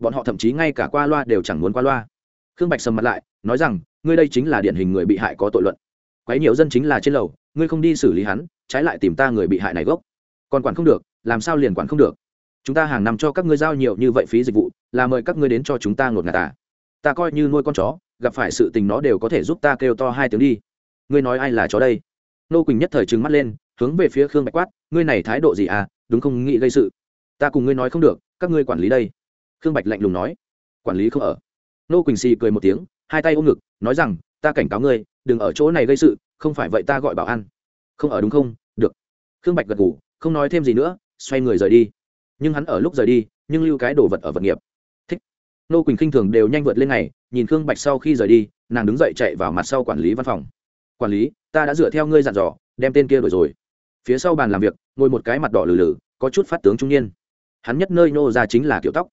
bọn họ thậm chí ngay cả qua loa đều chẳng muốn qua loa. Khương bạch sầm mặt lại, nói rằng, ngươi đây chính là điển hình người bị hại có tội luận. Quấy nhiều dân chính là trên lầu, ngươi không đi xử lý hắn, trái lại tìm ta người bị hại này gốc. Còn quản không được, làm sao liền quản không được? Chúng ta hàng năm cho các ngươi giao nhiều như vậy phí dịch vụ, là mời các ngươi đến cho chúng ta ngột ngạt à. ta coi như nuôi con chó, gặp phải sự tình nó đều có thể giúp ta kêu to hai tiếng đi. Ngươi nói ai là chó đây? Nô quỳnh nhất thời trừng mắt lên, hướng về phía khương bạch quát, ngươi này thái độ gì à? Đúng không nghĩ gây sự. Ta cùng ngươi nói không được, các ngươi quản lý đây khương bạch lạnh lùng nói. Quản lý không ở. Nô quỳnh xì cười một tiếng hai tay ôm ngực nói rằng ta cảnh cáo ngươi đừng ở chỗ này gây sự không phải vậy ta gọi bảo ăn không ở đúng không? Được. Khương bạch gật ngủ không nói thêm gì nữa xoay người rời đi. Nhưng hắn ở lúc rời đi nhưng lưu cái đồ vật ở vật nghiệp. Thích. Nô quỳnh khinh thường đều nhanh vượt lên này, nhìn khương bạch sau khi rời đi nàng đứng dậy chạy vào mặt sau quản lý văn phòng. Quản lý ta đã dựa theo ngươi dặn dò đem tên kia đổi rồi. Phía sau bàn làm việc ngồi một cái mặt đỏ lử lử có chút phát tướng trung niên. Hắn nhất nơi nô ra chính là kiểu tóc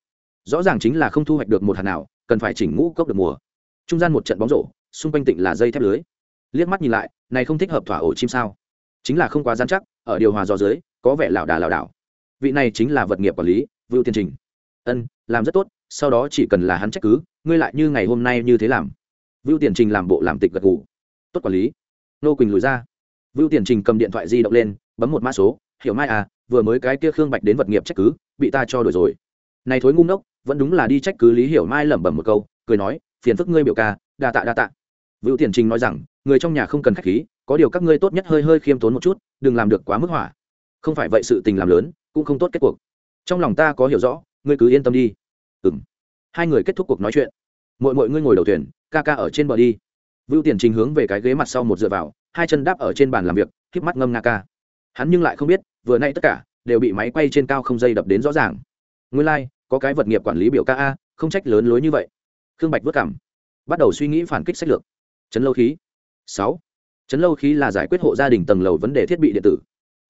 rõ ràng chính là không thu hoạch được một hạt nào, cần phải chỉnh ngũ cốc được mùa. Trung gian một trận bóng rổ, xung quanh tịnh là dây thép lưới. Liếc mắt nhìn lại, này không thích hợp thỏa ổ chim sao? Chính là không quá gian chắc, ở điều hòa gió dưới, có vẻ lảo đà lảo đảo. Vị này chính là vật nghiệp quản lý, vưu tiên trình. Ân, làm rất tốt, sau đó chỉ cần là hắn trách cứ, ngươi lại như ngày hôm nay như thế làm. Vưu tiền trình làm bộ làm tịch gật gù. Tốt quản lý. Nô quỳnh lùi ra. Vưu tiền trình cầm điện thoại di động lên, bấm một mã số. Hiểu mai à vừa mới cái kia khương bạch đến vật nghiệp trách cứ, bị ta cho đổi rồi. Này thối ngu ngốc vẫn đúng là đi trách cứ lý hiểu mai lẩm bẩm một câu cười nói phiền phức ngươi biểu ca đa tạ đa tạ. Vưu tiền trình nói rằng người trong nhà không cần khách khí có điều các ngươi tốt nhất hơi hơi khiêm tốn một chút đừng làm được quá mức hỏa. Không phải vậy sự tình làm lớn cũng không tốt kết cuộc. Trong lòng ta có hiểu rõ ngươi cứ yên tâm đi. Ừ m hai người kết thúc cuộc nói chuyện. Mỗi mỗi ngươi ngồi đầu thuyền ca ca ở trên bờ đi. Vưu tiền trình hướng về cái ghế mặt sau một dựa vào hai chân đáp ở trên bàn làm việc k mắt ngâm nga ca. Hắn nhưng lại không biết vừa nay tất cả đều bị máy quay trên cao không dây đập đến rõ ràng. Ngươi lai、like, có cái vật nghiệp quản lý biểu ca a, không trách lớn lối như vậy. Khương bạch vất cảm, bắt đầu suy nghĩ phản kích sách lược. Chấn lâu khí. Sáu. Chấn lâu khí là giải quyết hộ gia đình tầng lầu vấn đề thiết bị điện tử.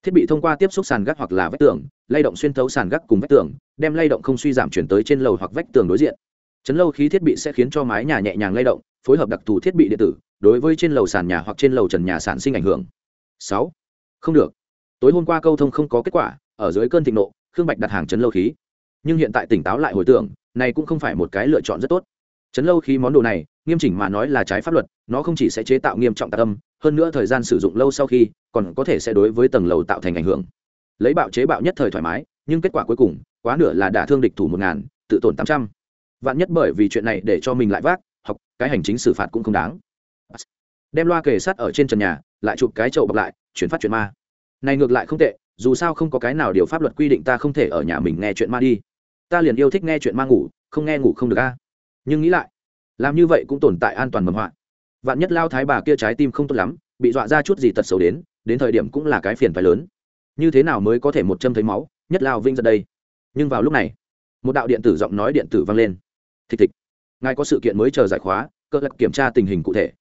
Thiết bị thông qua tiếp xúc sàn gác hoặc là vách tường, lay động xuyên thấu sàn gác cùng vách tường, đem lay động không suy giảm chuyển tới trên lầu hoặc vách tường đối diện. Chấn lâu khí thiết bị sẽ khiến cho mái nhà nhẹ nhàng lay động, phối hợp đặc thù thiết bị điện tử, đối với trên lầu sàn nhà hoặc trên lầu trần nhà sản sinh ảnh hưởng. Sáu. Không được. Tối hôm qua câu thông không có kết quả, ở dưới cơn thịnh nộ, khương bạch đặt hàng chấn lâu khí nhưng hiện tại tỉnh táo lại hồi tưởng, này cũng không phải một cái lựa chọn rất tốt. Chấn lâu khí món đồ này, nghiêm chỉnh mà nói là trái pháp luật, nó không chỉ sẽ chế tạo nghiêm trọng tạc âm, hơn nữa thời gian sử dụng lâu sau khi, còn có thể sẽ đối với tầng lầu tạo thành ảnh hưởng. Lấy bạo chế bạo nhất thời thoải mái, nhưng kết quả cuối cùng, quá nửa là đả thương địch thủ một ngàn, tự tổn tám trăm. Vạn nhất bởi vì chuyện này để cho mình lại vác, học, cái hành chính xử phạt cũng không đáng. Đem loa kề sát ở trên trần nhà, lại chụp cái chậu bọc lại, chuyển phát chuyện ma. Này ngược lại không tệ, dù sao không có cái nào điều pháp luật quy định ta không thể ở nhà mình nghe chuyện ma đi ta liền yêu thích nghe chuyện ma ngủ, không nghe ngủ không được a. Nhưng nghĩ lại, làm như vậy cũng tồn tại an toàn mầm họa. Vạn nhất lao thái bà kia trái tim không tốt lắm, bị dọa ra chút gì tật xấu đến đến thời điểm cũng là cái phiền phái lớn. Như thế nào mới có thể một châm thấy máu, nhất lao vinh ra đây. Nhưng vào lúc này, một đạo điện tử giọng nói điện tử vang lên. Thịch thịch, ngài có sự kiện mới chờ giải khóa, cơ lập kiểm tra tình hình cụ thể.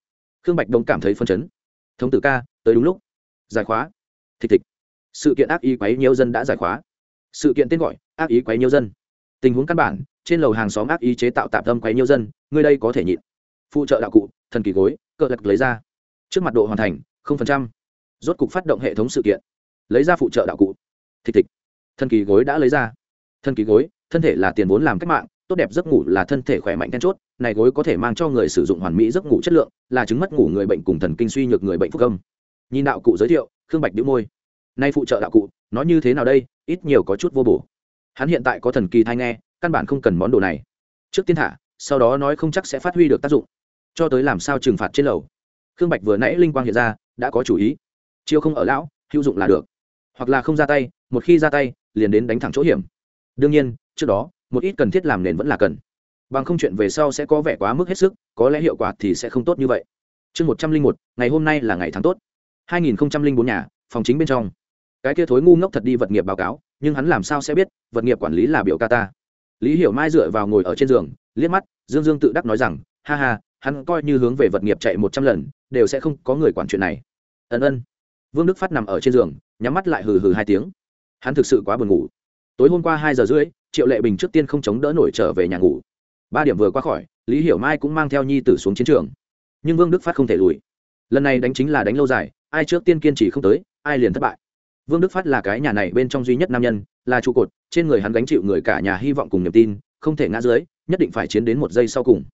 Khương bạch đông cảm thấy phân chấn. Thống tử ca, tới đúng lúc. Giải khóa. Thịch thịch, sự kiện ác ý quấy nhiều dân đã giải khóa. Sự kiện tên gọi, ác ý quấy nhiều dân tình huống căn bản, trên lầu hàng xóm ác ý chế tạo tạm tâm quấy nhiêu dân, người đây có thể nhịn. Phụ trợ đạo cụ, thần kỳ gối cỡ lật lấy ra. Trước mặt độ hoàn thành, không phần trăm. Rốt cục phát động hệ thống sự kiện. Lấy ra phụ trợ đạo cụ. Thịt thịt thần kỳ gối đã lấy ra. Thần kỳ gối, thân thể là tiền vốn làm cách mạng, tốt đẹp giấc ngủ là thân thể khỏe mạnh then chốt, này gối có thể mang cho người sử dụng hoàn mỹ giấc ngủ chất lượng, là chứng mất ngủ người bệnh cùng thần kinh suy nhược người bệnh phúc âm. Nhìn đạo cụ giới thiệu, khương bạch đĩu môi. Nay phụ trợ đạo cụ nói như thế nào đây? Ít nhiều có chút vô bổ hắn hiện tại có thần kỳ thai nghe, căn bản không cần món đồ này. Trước tiên thả, sau đó nói không chắc sẽ phát huy được tác dụng. Cho tới làm sao trừng phạt trên lầu. Khương bạch vừa nãy linh quang hiện ra, đã có chủ ý. Chiêu không ở lão, hữu dụng là được. Hoặc là không ra tay, một khi ra tay, liền đến đánh thẳng chỗ hiểm. Đương nhiên, trước đó, một ít cần thiết làm nền vẫn là cần. Bằng không chuyện về sau sẽ có vẻ quá mức hết sức, có lẽ hiệu quả thì sẽ không tốt như vậy. Chương một trăm linh một, ngày hôm nay là ngày tháng tốt. hai nghìn bốn nhà, phòng chính bên trong cái kia thối ngu ngốc thật đi vật nghiệp báo cáo, nhưng hắn làm sao sẽ biết, vật nghiệp quản lý là biểu ca ta. Lý hiểu mai dựa vào ngồi ở trên giường, liếc mắt, dương dương tự đắc nói rằng, ha ha, hắn coi như hướng về vật nghiệp chạy một trăm lần, đều sẽ không có người quản chuyện này. Ân ân. Vương đức phát nằm ở trên giường, nhắm mắt lại hừ hừ hai tiếng. Hắn thực sự quá buồn ngủ. Tối hôm qua hai giờ rưỡi, triệu lệ bình trước tiên không chống đỡ nổi trở về nhà ngủ. Ba điểm vừa qua khỏi, lý hiểu mai cũng mang theo nhi tử xuống chiến trường. Nhưng vương đức phát không thể lùi. Lần này đánh chính là đánh lâu dài, ai trước tiên kiên trì không tới, ai liền thất bại vương đức phát là cái nhà này bên trong duy nhất nam nhân, là trụ cột, trên người hắn gánh chịu người cả nhà hy vọng cùng niềm tin, không thể ngã dưới, nhất định phải chiến đến một giây sau cùng.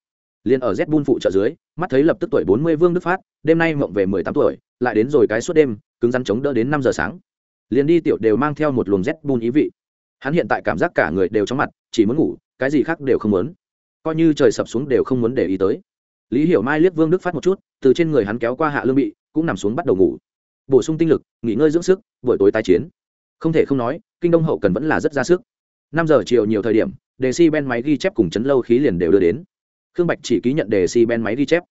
Liền ở z bun phụ trợ dưới, mắt thấy lập tức tuổi bốn mươi vương đức phát, đêm nay mộng về mười tám tuổi, lại đến rồi cái suốt đêm, cứng rắn chống đỡ đến năm giờ sáng. Liền đi tiểu đều mang theo một luồng z bun ý vị. Hắn hiện tại cảm giác cả người đều trong mặt, chỉ muốn ngủ, cái gì khác đều không muốn. Coi như trời sập xuống đều không muốn để ý tới. Lý hiểu mai liếc vương đức phát một chút, từ trên người hắn kéo qua hạ lương bị, cũng nằm xuống bắt đầu ngủ bổ sung tinh lực, nghỉ ngơi dưỡng sức, buổi tối tái chiến. Không thể không nói, kinh đông hậu cần vẫn là rất ra sức. Năm giờ chiều nhiều thời điểm, đề si ben máy ghi chép cùng chấn lâu khí liền đều đưa đến. Khương bạch chỉ ký nhận đề si ben máy ghi chép.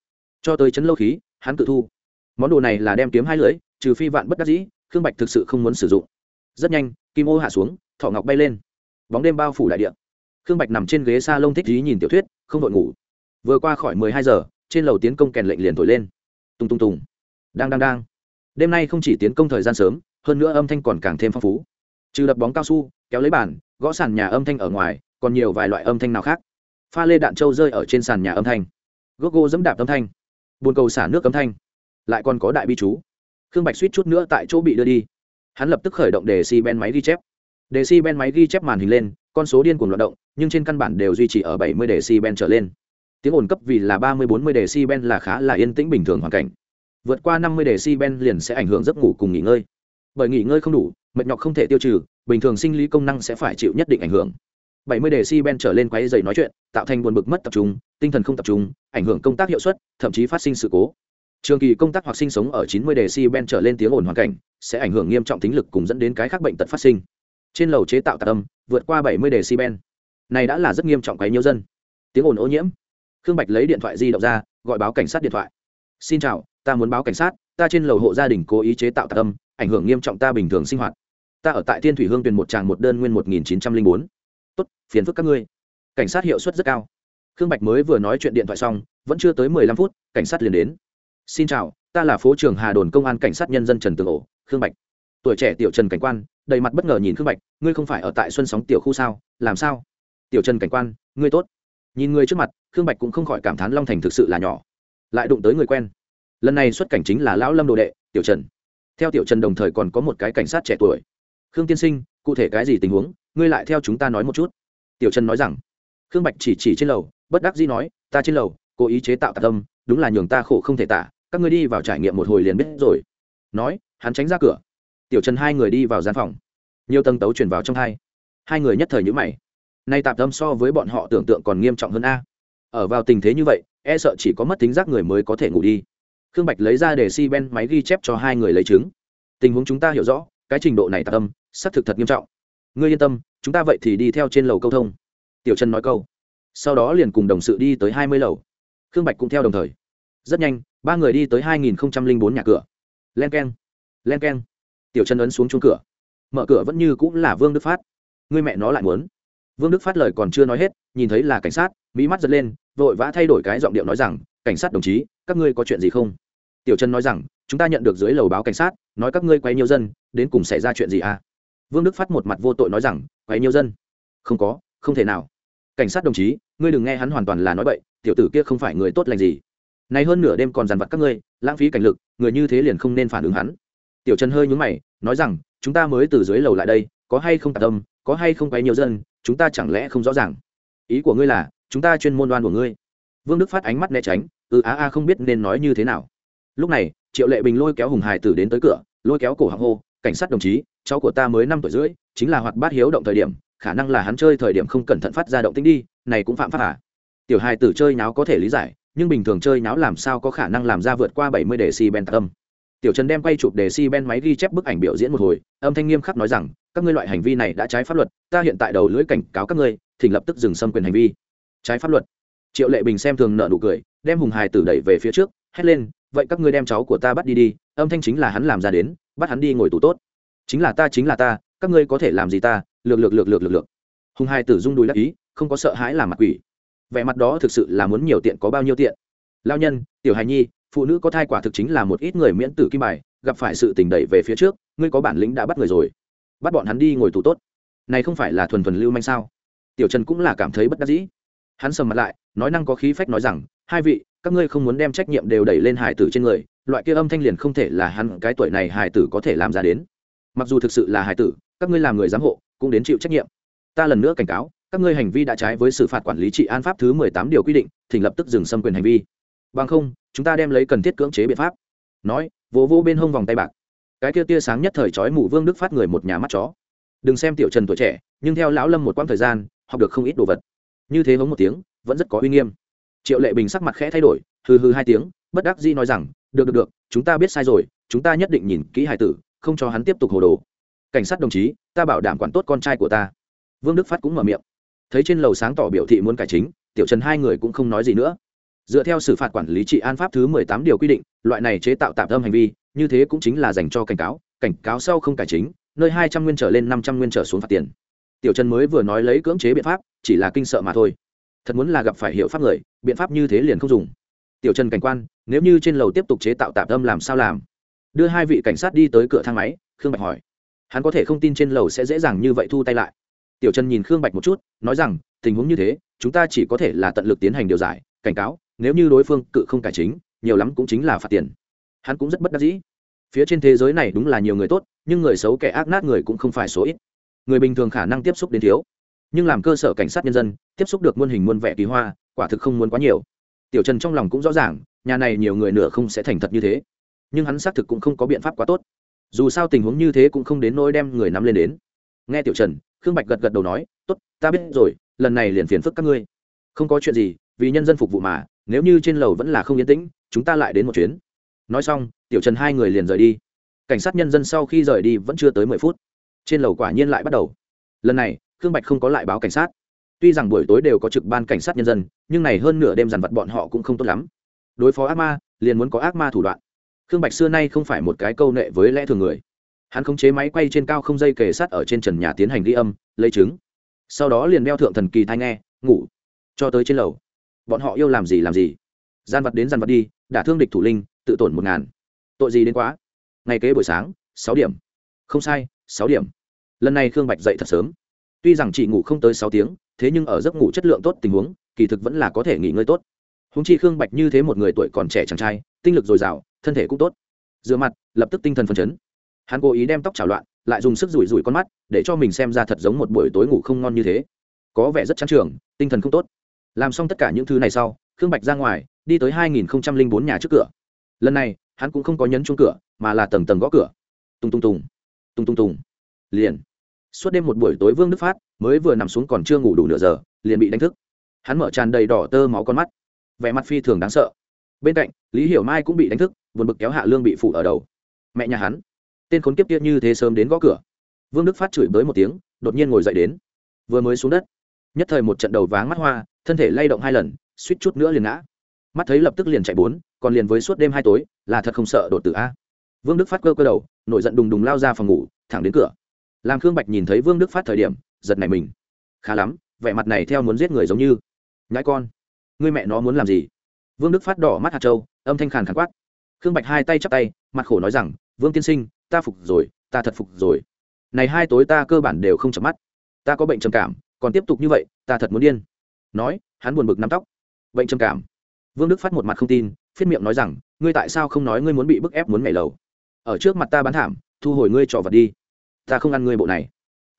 Cho tới chấn lâu khí, hắn tự thu. Món đồ này là đem kiếm hai lưỡi, trừ phi vạn bất đắc dĩ, khương bạch thực sự không muốn sử dụng. Rất nhanh, kim ô hạ xuống, thọ ngọc bay lên. Bóng đêm bao phủ đại điện khương bạch nằm trên ghế s a lông thích dí nhìn tiểu thuyết, không đội ngủ. Vừa qua khỏi mười hai giờ, trên lầu tiến công kèn lệnh liền thổi lên. Tung tung tùng. Đang đang đang đêm nay không chỉ tiến công thời gian sớm, hơn nữa âm thanh còn càng thêm phong phú. Trừ đập bóng cao su, kéo lấy bàn, gõ sàn nhà âm thanh ở ngoài, còn nhiều vài loại âm thanh nào khác. Pha lê đạn trâu rơi ở trên sàn nhà âm thanh. Gốc gô dẫm đạp âm thanh. Bồn cầu xả nước âm thanh. Lại còn có đại bi chú. Khương bạch suýt chút nữa tại chỗ bị đưa đi. Hắn lập tức khởi động đề si ben máy ghi chép. Đề si ben máy ghi chép màn hình lên, con số điên cuồng loạt động, nhưng trên căn bản đều duy trì ở 70 đề si ben trở lên. Tiếng ồn cấp vì là 30-40 đề si ben là khá là yên tĩnh bình thường hoàn cảnh vượt qua 50 mươi ben liền sẽ ảnh hưởng giấc ngủ cùng nghỉ ngơi. Bởi nghỉ ngơi không đủ, mệt nhọc không thể tiêu trừ, bình thường sinh lý công năng sẽ phải chịu nhất định ảnh hưởng. 70 mươi ben trở lên quấy dày nói chuyện, tạo thành buồn bực mất tập trung, tinh thần không tập trung, ảnh hưởng công tác hiệu suất, thậm chí phát sinh sự cố. Trường kỳ công tác hoặc sinh sống ở 90 đề ben trở lên tiếng ồn hoàn cảnh, sẽ ảnh hưởng nghiêm trọng tính lực cùng dẫn đến cái khác bệnh tật phát sinh. Trên lầu chế tạo tạc âm, vượt qua 70 đề ben. Này đã là rất nghiêm trọng quấy nhiễu dân. Tiếng ồn ô nhiễm. Khương bạch lấy điện thoại di động ra, gọi báo cảnh sát điện thoại. Xin chào ta muốn báo cảnh sát, ta trên lầu hộ gia đình cố ý chế tạo tạc âm, ảnh hưởng nghiêm trọng ta bình thường sinh hoạt. Ta ở tại thiên thủy hương tuyền một tràng một đơn nguyên một nghìn chín trăm linh bốn. Tốt, phiền phức các ngươi. Cảnh sát hiệu suất rất cao. Khương bạch mới vừa nói chuyện điện thoại xong, vẫn chưa tới mười lăm phút, cảnh sát liền đến. Xin chào, ta là phố trưởng hà đồn công an cảnh sát nhân dân trần tường ổ, khương bạch. Tuổi trẻ tiểu trần cảnh quan, đầy mặt bất ngờ nhìn khương bạch, ngươi không phải ở tại xuân sóng tiểu khu sao? Làm sao? Tiểu trần cảnh quan, ngươi tốt. Nhìn người trước mặt, khương bạch cũng không khỏi cảm thán long thành thực sự là nhỏ. Lại đụng tới người quen lần này xuất cảnh chính là lão lâm đồ đệ, tiểu trần. Theo tiểu trần đồng thời còn có một cái cảnh sát trẻ tuổi. Khương tiên sinh, cụ thể cái gì tình huống? Ngươi lại theo chúng ta nói một chút. Tiểu trần nói rằng, khương bạch chỉ chỉ trên lầu, bất đắc dĩ nói, ta trên lầu, cố ý chế tạo tạc tâm đúng là nhường ta khổ không thể tả, các ngươi đi vào trải nghiệm một hồi liền biết rồi. Nói, hắn tránh ra cửa. Tiểu trần hai người đi vào gian phòng. Nhiều tầng tấu chuyển vào trong hai. Hai người nhất thời nhữ mày. Nay tạp tâm so với bọn họ tưởng tượng còn nghiêm trọng hơn a. Ở vào tình thế như vậy e sợ chỉ có mất tính giác người mới có thể ngủ đi khương bạch lấy ra để si ben máy ghi chép cho hai người lấy chứng. Tình huống chúng ta hiểu rõ, cái trình độ này tạc tâm xác thực thật nghiêm trọng. Ngươi yên tâm, chúng ta vậy thì đi theo trên lầu câu thông. Tiểu trần nói câu. Sau đó liền cùng đồng sự đi tới hai mươi lầu. Khương bạch cũng theo đồng thời. Rất nhanh, ba người đi tới hai nghìn bốn nhà cửa. Len k e n len k e n tiểu trần ấn xuống chung cửa. Mở cửa vẫn như cũng là vương đức phát. Người mẹ nó lại muốn. Vương đức phát lời còn chưa nói hết, nhìn thấy là cảnh sát, mỹ mắt giật lên, vội vã thay đổi cái giọng điệu nói rằng, cảnh sát đồng chí các ngươi có chuyện gì không? Tiểu trần nói rằng, chúng ta nhận được dưới lầu báo cảnh sát, nói các ngươi quay nhiều dân, đến cùng xảy ra chuyện gì à? Vương đức phát một mặt vô tội nói rằng quay nhiều dân? Không có, không thể nào. Cảnh sát đồng chí, ngươi đừng nghe hắn hoàn toàn là nói bậy, tiểu tử kia không phải người tốt lành gì. Nay hơn nửa đêm còn dằn vặt các ngươi, lãng phí cảnh lực, người như thế liền không nên phản ứng hắn. Tiểu trần hơi nhún mày, nói rằng, chúng ta mới từ dưới lầu lại đây, có hay không tạc tâm, có hay không quay nhiều dân, chúng ta chẳng lẽ không rõ ràng? Ý của ngươi là, chúng ta chuyên môn đoan của ngươi. Vương đức phát ánh mắt né tránh Ừ, ư á a, không biết nên nói như thế nào. Lúc này, triệu lệ bình lôi kéo hùng hải tử đến tới cửa, lôi kéo cổ hạng hô, cảnh sát đồng chí, cháu của ta mới năm tuổi rưỡi, chính là hoạt bát hiếu động thời điểm, khả năng là hắn chơi thời điểm không cẩn thận phát ra động tính đi, này cũng phạm pháp à? Tiểu hài tử chơi náo có thể lý giải, nhưng bình thường chơi náo làm sao có khả năng làm ra vượt qua bảy mươi đề si ben tạc âm. Tiểu trần đem quay chụp đề si ben máy ghi chép bức ảnh biểu diễn một hồi, âm thanh nghiêm khắc nói rằng, các ngươi loại hành vi này đã trái pháp luật, ta hiện tại đầu lưỡi cảnh cáo các ngươi, thỉnh lập tức dừng xâm quyền hành vi. Trái pháp luật. Triệu lệ bình xem thường nợ nụ cười đem hùng hài tử đẩy về phía trước, hét lên, vậy các ngươi đem cháu của ta bắt đi đi, âm thanh chính là hắn làm ra đến, bắt hắn đi ngồi tù tốt. Chính là ta, chính là ta, các ngươi có thể làm gì ta? Lược lược lược lược lược lược. Hùng hài tử rung đùi đắc ý, không có sợ hãi làm mặt quỷ. Vẻ mặt đó thực sự là muốn nhiều tiện có bao nhiêu tiện. Lao nhân, tiểu hài nhi, phụ nữ có thai quả thực chính là một ít người miễn tử kim bài, gặp phải sự tình đẩy về phía trước, ngươi có bản lĩnh đã bắt người rồi. Bắt bọn hắn đi ngồi tù tốt. Này không phải là thuần thuần lưu manh sao? Tiểu trần cũng là cảm thấy bất đắc dĩ hắn sầm mặt lại, nói năng có khí phách nói rằng, hai vị, các ngươi không muốn đem trách nhiệm đều đẩy lên hải tử trên người, loại kia âm thanh liền không thể là hắn cái tuổi này hải tử có thể làm ra đến. Mặc dù thực sự là hải tử, các ngươi làm người giám hộ, cũng đến chịu trách nhiệm. Ta lần nữa cảnh cáo, các ngươi hành vi đã trái với xử phạt quản lý trị an pháp thứ mười tám điều quy định, thỉnh lập tức dừng xâm quyền hành vi. Bằng không, chúng ta đem lấy cần thiết cưỡng chế biện pháp. Nói, vỗ vỗ bên hông vòng tay bạc. Cái kia tia sáng nhất thời trói mù vương đức phát người một nhà mắt chó. Đừng xem tiểu trần tuổi trẻ, nhưng theo lão lâm một quãng thời gian, học được không ít đồ vật như thế hống một tiếng, vẫn rất có uy nghiêm. Triệu lệ bình sắc mặt khẽ thay đổi, hừ hừ hai tiếng, bất đắc dĩ nói rằng, được được được, chúng ta biết sai rồi, chúng ta nhất định nhìn kỹ hải tử, không cho hắn tiếp tục hồ đồ. Cảnh sát đồng chí, ta bảo đảm quản tốt con trai của ta. Vương đức phát cũng mở miệng. Thấy trên lầu sáng tỏ biểu thị muốn cải chính, tiểu trần hai người cũng không nói gì nữa. Dựa theo xử phạt quản lý trị an pháp thứ mười tám điều quy định, loại này chế tạo tạm tâm hành vi, như thế cũng chính là dành cho cảnh cáo cảnh cáo sau không cải chính, nơi hai trăm nguyên trở lên năm trăm nguyên trở xuống phạt tiền. Tiểu trần mới vừa nói lấy cưỡng chế biện pháp chỉ là kinh sợ mà thôi. Thật muốn là gặp phải hiệu pháp người, biện pháp như thế liền không dùng. Tiểu trần cảnh quan, nếu như trên lầu tiếp tục chế tạo tạm tâm làm sao làm? Đưa hai vị cảnh sát đi tới cửa thang máy, khương bạch hỏi. Hắn có thể không tin trên lầu sẽ dễ dàng như vậy thu tay lại. Tiểu trần nhìn khương bạch một chút, nói rằng, tình huống như thế, chúng ta chỉ có thể là tận lực tiến hành điều giải, cảnh cáo, nếu như đối phương cự không cải chính, nhiều lắm cũng chính là phạt tiền. Hắn cũng rất bất đắc dĩ. Phía trên thế giới này đúng là nhiều người tốt, nhưng người xấu kẻ ác nát người cũng không phải số ít. Người bình thường khả năng tiếp xúc đến thiếu nhưng làm cơ sở cảnh sát nhân dân, tiếp xúc được muôn hình muôn vẻ kỳ hoa, quả thực không muốn quá nhiều. Tiểu trần trong lòng cũng rõ ràng, nhà này nhiều người nửa không sẽ thành thật như thế. Nhưng hắn xác thực cũng không có biện pháp quá tốt. Dù sao tình huống như thế cũng không đến nỗi đem người nắm lên đến. Nghe tiểu trần, khương bạch gật gật đầu nói, tốt, ta biết rồi, lần này liền phiền phức các ngươi. Không có chuyện gì, vì nhân dân phục vụ mà, nếu như trên lầu vẫn là không yên tĩnh, chúng ta lại đến một chuyến. Nói xong, tiểu trần hai người liền rời đi. Cảnh sát nhân dân sau khi rời đi vẫn chưa tới mười phút. Trên lầu quả nhiên lại bắt đầu. Lần này khương bạch không có lại báo cảnh sát. Tuy rằng buổi tối đều có trực ban cảnh sát nhân dân, nhưng này hơn nửa đêm dằn vật bọn họ cũng không tốt lắm. Đối phó ác ma, liền muốn có ác ma thủ đoạn. Khương bạch xưa nay không phải một cái câu nệ với lẽ thường người. Hắn khống chế máy quay trên cao không dây kề sát ở trên trần nhà tiến hành ghi âm, lấy chứng. Sau đó liền đeo thượng thần kỳ thai nghe, ngủ. Cho tới trên lầu. Bọn họ yêu làm gì làm gì. Gian vật đến gian vật đi, đả thương địch thủ linh, tự tổn một ngàn. Tội gì đến quá. Ngày kế buổi sáng, sáu điểm. Không sai, sáu điểm. Lần này khương bạch dậy thật sớm tuy rằng chỉ ngủ không tới sáu tiếng, thế nhưng ở giấc ngủ chất lượng tốt tình huống, kỳ thực vẫn là có thể nghỉ ngơi tốt. Húng chi khương bạch như thế một người tuổi còn trẻ chàng trai, tinh lực dồi dào, thân thể cũng tốt. Rửa mặt, lập tức tinh thần phấn chấn. Hắn cố ý đem tóc chảo loạn, lại dùng sức rủi rủi con mắt, để cho mình xem ra thật giống một buổi tối ngủ không ngon như thế. Có vẻ rất chán trường, tinh thần không tốt. Làm xong tất cả những thứ này sau, khương bạch ra ngoài, đi tới hai nghìn bốn nhà trước cửa. Lần này, hắn cũng không có nhấn chuông cửa, mà là tầng tầng gõ cửa. Tung tung tùng. Tung tung tùng. Liền suốt đêm một buổi tối vương đức phát mới vừa nằm xuống còn chưa ngủ đủ nửa giờ, liền bị đánh thức. Hắn mở tràn đầy đỏ tơ máu con mắt. Vẻ mặt phi thường đáng sợ. Bên cạnh, lý hiểu mai cũng bị đánh thức, buồn bực kéo hạ lương bị phủ ở đầu. Mẹ nhà hắn, tên khốn kiếp kia như thế sớm đến gõ cửa. Vương đức phát chửi bới một tiếng, đột nhiên ngồi dậy đến. Vừa mới xuống đất, nhất thời một trận đầu váng mắt hoa, thân thể lay động hai lần, suýt chút nữa liền ngã. Mắt thấy lập tức liền chạy bốn, còn liền với suốt đêm hai tối, là thật không sợ đột tử a. Vương đức phát cơ cơ đầu, nổi giận đùng đùng lao ra phòng ngủ, thẳng đến cửa làm khương bạch nhìn thấy vương đức phát thời điểm, giật này mình. Khá lắm, vẻ mặt này theo muốn giết người giống như. Nhãi con người mẹ nó muốn làm gì? Vương đức phát đỏ mắt hạt trâu âm thanh khàn khàn quát. Khương bạch hai tay chắp tay, mặt khổ nói rằng, vương tiên sinh, ta phục rồi, ta thật phục rồi. Này hai tối ta cơ bản đều không chợp mắt. Ta có bệnh trầm cảm, còn tiếp tục như vậy, ta thật muốn điên. Nói, hắn buồn bực nắm tóc. Bệnh trầm cảm? Vương đức phát một mặt không tin, phiết miệng nói rằng, ngươi tại sao không nói ngươi muốn bị bức ép muốn nhảy lầu? Ở trước mặt ta bán thảm, thu hồi ngươi trò vật đi ta không ăn ngươi bộ này.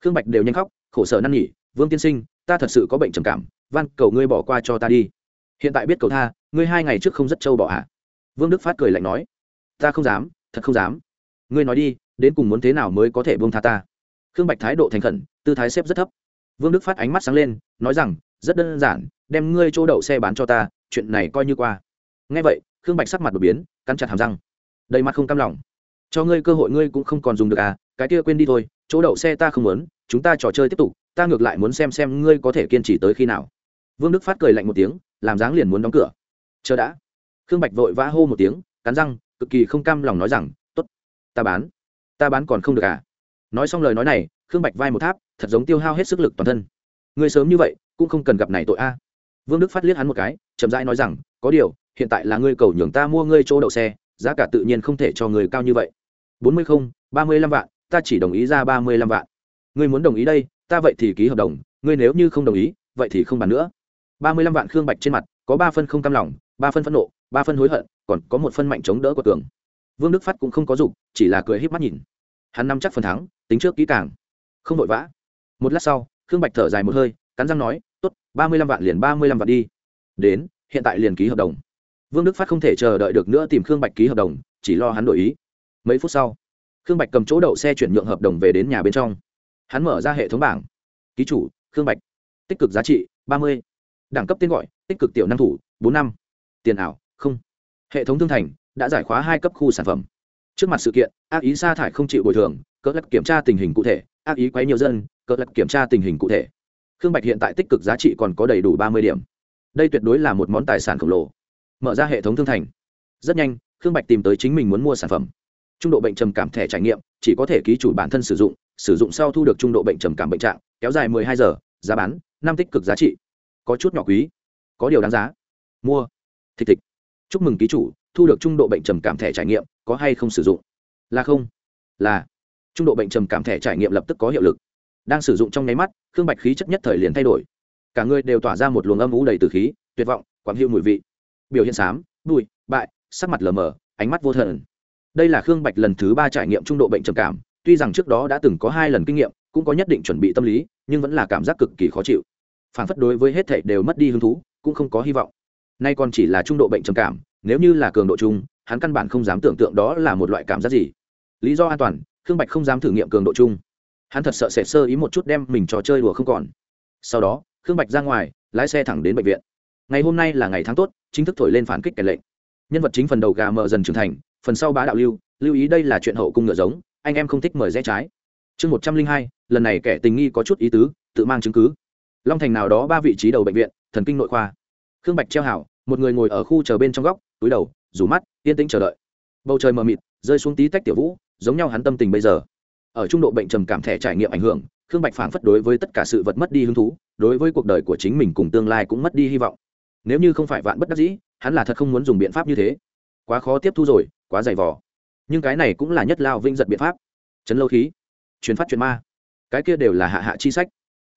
Khương bạch đều nhanh khóc, khổ sở năn nỉ, vương tiên sinh, ta thật sự có bệnh trầm cảm, van, cầu ngươi bỏ qua cho ta đi. Hiện tại biết cầu tha, ngươi hai ngày trước không rất trâu bỏ ạ à? vương đức phát cười lạnh nói, ta không dám, thật không dám. Ngươi nói đi, đến cùng muốn thế nào mới có thể buông tha ta? Khương bạch thái độ thành khẩn, tư thái xếp rất thấp. Vương đức phát ánh mắt sáng lên, nói rằng, rất đơn giản, đem ngươi chỗ đậu xe bán cho ta, chuyện này coi như qua. Nghe vậy, khương bạch sắc mặt đột biến, cắn chặt hàm răng. Đầy mặt không cam lòng cho ngươi cơ hội ngươi cũng không còn dùng được à cái kia quên đi thôi, chỗ đậu xe ta không muốn, chúng ta trò chơi tiếp tục, ta ngược lại muốn xem xem ngươi có thể kiên trì tới khi nào. Vương đức phát cười lạnh một tiếng, làm dáng liền muốn đóng cửa. Chờ đã. Khương bạch vội vã hô một tiếng, cắn răng, cực kỳ không cam lòng nói rằng t ố t ta bán. Ta bán còn không được à. Nói xong lời nói này, khương bạch vai một tháp, thật giống tiêu hao hết sức lực toàn thân. Ngươi sớm như vậy, cũng không cần gặp này tội a. Vương đức phát liếc hắn một cái, chậm rãi nói rằng, có điều, hiện tại là ngươi cầu nhường ta mua ngươi chỗ đậu xe, giá cả tự nhiên không thể cho người cao như vậy bốn mươi không, ba mươi lăm vạn, ta chỉ đồng ý ra ba mươi lăm vạn. Ngươi muốn đồng ý đây, ta vậy thì ký hợp đồng, ngươi nếu như không đồng ý, vậy thì không bàn nữa. ba mươi lăm vạn khương bạch trên mặt, có ba phân không cam lòng, ba phân phẫn nộ, ba phân hối hận, còn có một phân mạnh chống đỡ của tường. Vương đức phát cũng không có dục, chỉ là cười h í p mắt nhìn. Hắn nắm chắc phần thắng, tính trước kỹ càng. Không vội vã. Một lát sau, khương bạch thở dài một hơi, cắn răng nói t ố t ba mươi lăm vạn liền ba mươi lăm vạn đi. Đến, hiện tại liền ký hợp đồng. Vương đức phát không thể chờ đợi được nữa tìm khương bạch ký hợp đồng, chỉ lo hắn đổi ý mấy phút sau, khương bạch cầm chỗ đậu xe chuyển nhượng hợp đồng về đến nhà bên trong. Hắn mở ra hệ thống bảng. Ký chủ, khương bạch. Tích cực giá trị, ba mươi. Đẳng cấp tên gọi, tích cực tiểu năng thủ, bốn năm. Tiền ảo, không. Hệ thống thương thành, đã giải khóa hai cấp khu sản phẩm. Trước mặt sự kiện, ác ý sa thải không chịu bồi thường, cỡ lật kiểm tra tình hình cụ thể, ác ý quấy nhiều dân, cỡ lật kiểm tra tình hình cụ thể. Khương bạch hiện tại tích cực giá trị còn có đầy đủ ba mươi điểm. Đây tuyệt đối là một món tài sản khổng lồ. Mở ra hệ thống thương thành. Rất nhanh, khương bạch tìm tới chính mình muốn mua sản phẩm trung độ bệnh trầm cảm thẻ trải nghiệm, chỉ có thể ký chủ bản thân sử dụng sử dụng sau thu được trung độ bệnh trầm cảm bệnh trạng, kéo dài mười hai giờ, giá bán, năm tích cực giá trị. Có chút nhỏ quý, có điều đáng giá. Mua. Thịt thịt chúc mừng ký chủ, thu được trung độ bệnh trầm cảm thẻ trải nghiệm, có hay không sử dụng? Là không. Là. Trung độ bệnh trầm cảm thẻ trải nghiệm lập tức có hiệu lực. Đang sử dụng trong nháy mắt, khương bạch khí chất nhất thời liền thay đổi. Cả người đều tỏa ra một luồng âm ú đầy từ khí, tuyệt vọng quảng hiệu mùi vị. Biểu hiện xám bụi bại, sắc mặt lờ mờ, ánh mắt vô thần đây là khương bạch lần thứ ba trải nghiệm trung độ bệnh trầm cảm, tuy rằng trước đó đã từng có hai lần kinh nghiệm, cũng có nhất định chuẩn bị tâm lý, nhưng vẫn là cảm giác cực kỳ khó chịu. Phản phất đối với hết thảy đều mất đi hứng thú, cũng không có hy vọng. Nay còn chỉ là trung độ bệnh trầm cảm, nếu như là cường độ chung, hắn căn bản không dám tưởng tượng đó là một loại cảm giác gì. Lý do an toàn, khương bạch không dám thử nghiệm cường độ chung. Hắn thật sợ sẽ sơ ý một chút đem mình trò chơi đùa không còn. Sau đó, khương bạch ra ngoài, lái xe thẳng đến bệnh viện. Ngày hôm nay là ngày tháng tốt, chính thức thổi lên phản kích kẻ lệnh. Nhân vật chính phần đầu gà mờ dần trưởng thành phần sau bá đạo lưu lưu ý đây là chuyện hậu cung ngựa giống, anh em không thích mời rẽ trái. Chương một trăm linh hai, lần này kẻ tình nghi có chút ý tứ, tự mang chứng cứ. Long thành nào đó ba vị trí đầu bệnh viện, thần kinh nội khoa. Khương bạch treo hảo, một người ngồi ở khu chờ bên trong góc, túi đầu, rủ mắt, yên tĩnh chờ đợi. Bầu trời mờ mịt, rơi xuống tí tách tiểu vũ, giống nhau hắn tâm tình bây giờ. Ở trung độ bệnh trầm cảm thẻ trải nghiệm ảnh hưởng, khương bạch phảng phất đối với tất cả sự vật mất đi hứng thú, đối với cuộc đời của chính mình cùng tương lai cũng mất đi hy vọng. Nếu như không phải vạn bất đắc dĩ, hắn là thật không muốn dùng biện pháp như thế quá khó tiếp thu rồi, quá dày vò. Nhưng cái này cũng là nhất lao vinh giật biện pháp. Chấn lâu khí, truyền phát truyền ma. Cái kia đều là hạ hạ chi sách.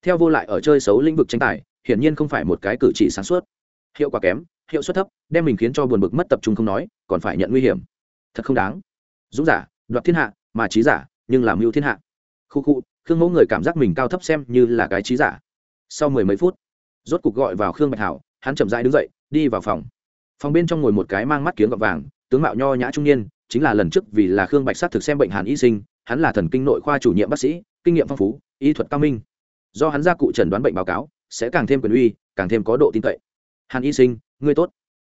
Theo vô lại ở chơi xấu lĩnh vực tranh tài, hiển nhiên không phải một cái cử chỉ sáng suốt. Hiệu quả kém, hiệu suất thấp, đem mình khiến cho buồn bực mất tập trung không nói, còn phải nhận nguy hiểm. Thật không đáng. Dũng giả, đoạt thiên hạ, mà trí giả, nhưng làm mưu thiên hạ. Khu khu, khương mẫu người cảm giác mình cao thấp xem như là cái trí giả. Sau mười mấy phút, rốt cục gọi vào khương bạch hảo, hắn chậm rãi đứng dậy, đi vào phòng phòng bên trong ngồi một cái mang mắt kiếng gọt vàng, tướng mạo nho nhã trung niên, chính là lần trước vì là khương bạch s á t thực xem bệnh hàn y sinh, hắn là thần kinh nội khoa chủ nhiệm bác sĩ, kinh nghiệm phong phú, y thuật cao minh. Do hắn ra cụ trần đoán bệnh báo cáo, sẽ càng thêm quyền uy, càng thêm có độ tin cậy. Hàn y sinh, ngươi tốt.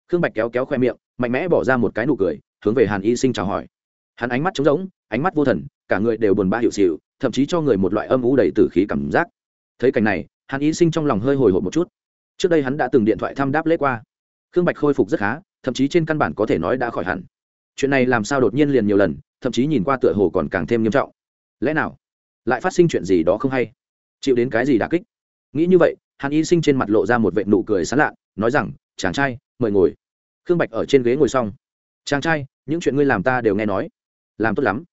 Khương bạch kéo kéo khoe miệng, mạnh mẽ bỏ ra một cái nụ cười, hướng về hàn y sinh chào hỏi. Hắn ánh mắt trống rỗng, ánh mắt vô thần, cả người đều buồn bã hiệu xịu, thậm chí cho người một loại âm u đầy t khí cảm giác. Thấy cảnh này, hàn y sinh trong lòng hơi hồi hộp một chút. Trước đây hắn đã từng điện thoại thăm đáp lễ qua khương bạch khôi phục rất khá, thậm chí trên căn bản có thể nói đã khỏi hẳn. Chuyện này làm sao đột nhiên liền nhiều lần, thậm chí nhìn qua tựa hồ còn càng thêm nghiêm trọng. Lẽ nào? Lại phát sinh chuyện gì đó không hay? Chịu đến cái gì đà kích? Nghĩ như vậy, hàn y sinh trên mặt lộ ra một vệ nụ cười sán lạ, nói rằng, chàng trai, mời ngồi. Khương bạch ở trên ghế ngồi xong. Chàng trai, những chuyện ngươi làm ta đều nghe nói. Làm tốt lắm.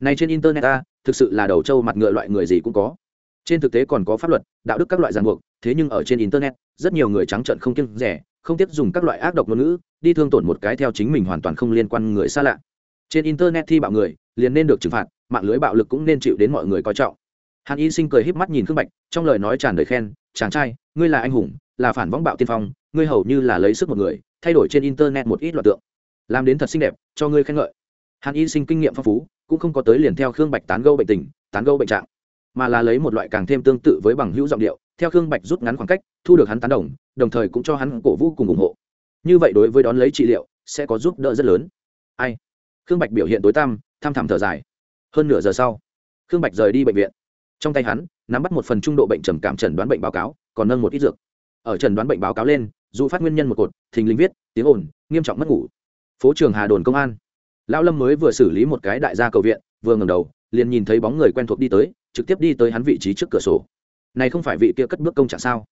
Này trên internet ta, thực sự là đầu trâu mặt ngựa loại người gì cũng có. Trên thực tế còn có pháp luật, đạo đức các loại ràng buộc, thế nhưng ở trên internet, rất nhiều người trắng trợn không kiêng rẻ không tiếp dùng các loại ác độc ngôn ngữ, đi thương tổn một cái theo chính mình hoàn toàn không liên quan người xa lạ. Trên internet thi bạo người, liền nên được trừng phạt, mạng lưới bạo lực cũng nên chịu đến mọi người coi trọng. Hàn y sinh cười híp mắt nhìn khương bạch, trong lời nói tràn đầy khen, chàng trai, ngươi là anh hùng, là phản võng bạo tiên phong, ngươi hầu như là lấy sức một người, thay đổi trên internet một ít loạt tượng, làm đến thật xinh đẹp, cho ngươi khen ngợi. Hàn y sinh kinh nghiệm phong phú, cũng không có tới liền theo khương bạch tán gâu bệnh tình, tán gâu bệnh trạng, mà là lấy một loại càng thêm tương tự với bằng hữu giọng điệu theo khương bạch rút ngắn khoảng cách, thu được hắn tán đồng đồng thời cũng cho hắn cổ vũ cùng ủng hộ. Như vậy đối với đón lấy trị liệu, sẽ có giúp đỡ rất lớn. Ai? Khương bạch biểu hiện tối tăm, tham thảm thở dài. Hơn nửa giờ sau, khương bạch rời đi bệnh viện. Trong tay hắn, nắm bắt một phần trung độ bệnh trầm cảm trần đoán bệnh báo cáo, còn nâng một ít dược. Ở trần đoán bệnh báo cáo lên, dù phát nguyên nhân một cột, thình lình viết, tiếng ồn, nghiêm trọng mất ngủ. Phố trường hà đồn công an. Lão lâm mới vừa xử lý một cái đại gia cầu viện, vừa ngầm đầu, liền nhìn thấy bóng người quen thuộc đi tới, trực tiếp đi tới hắn vị trí trước cửa sổ này không phải vị kia cất bước công trạng sao?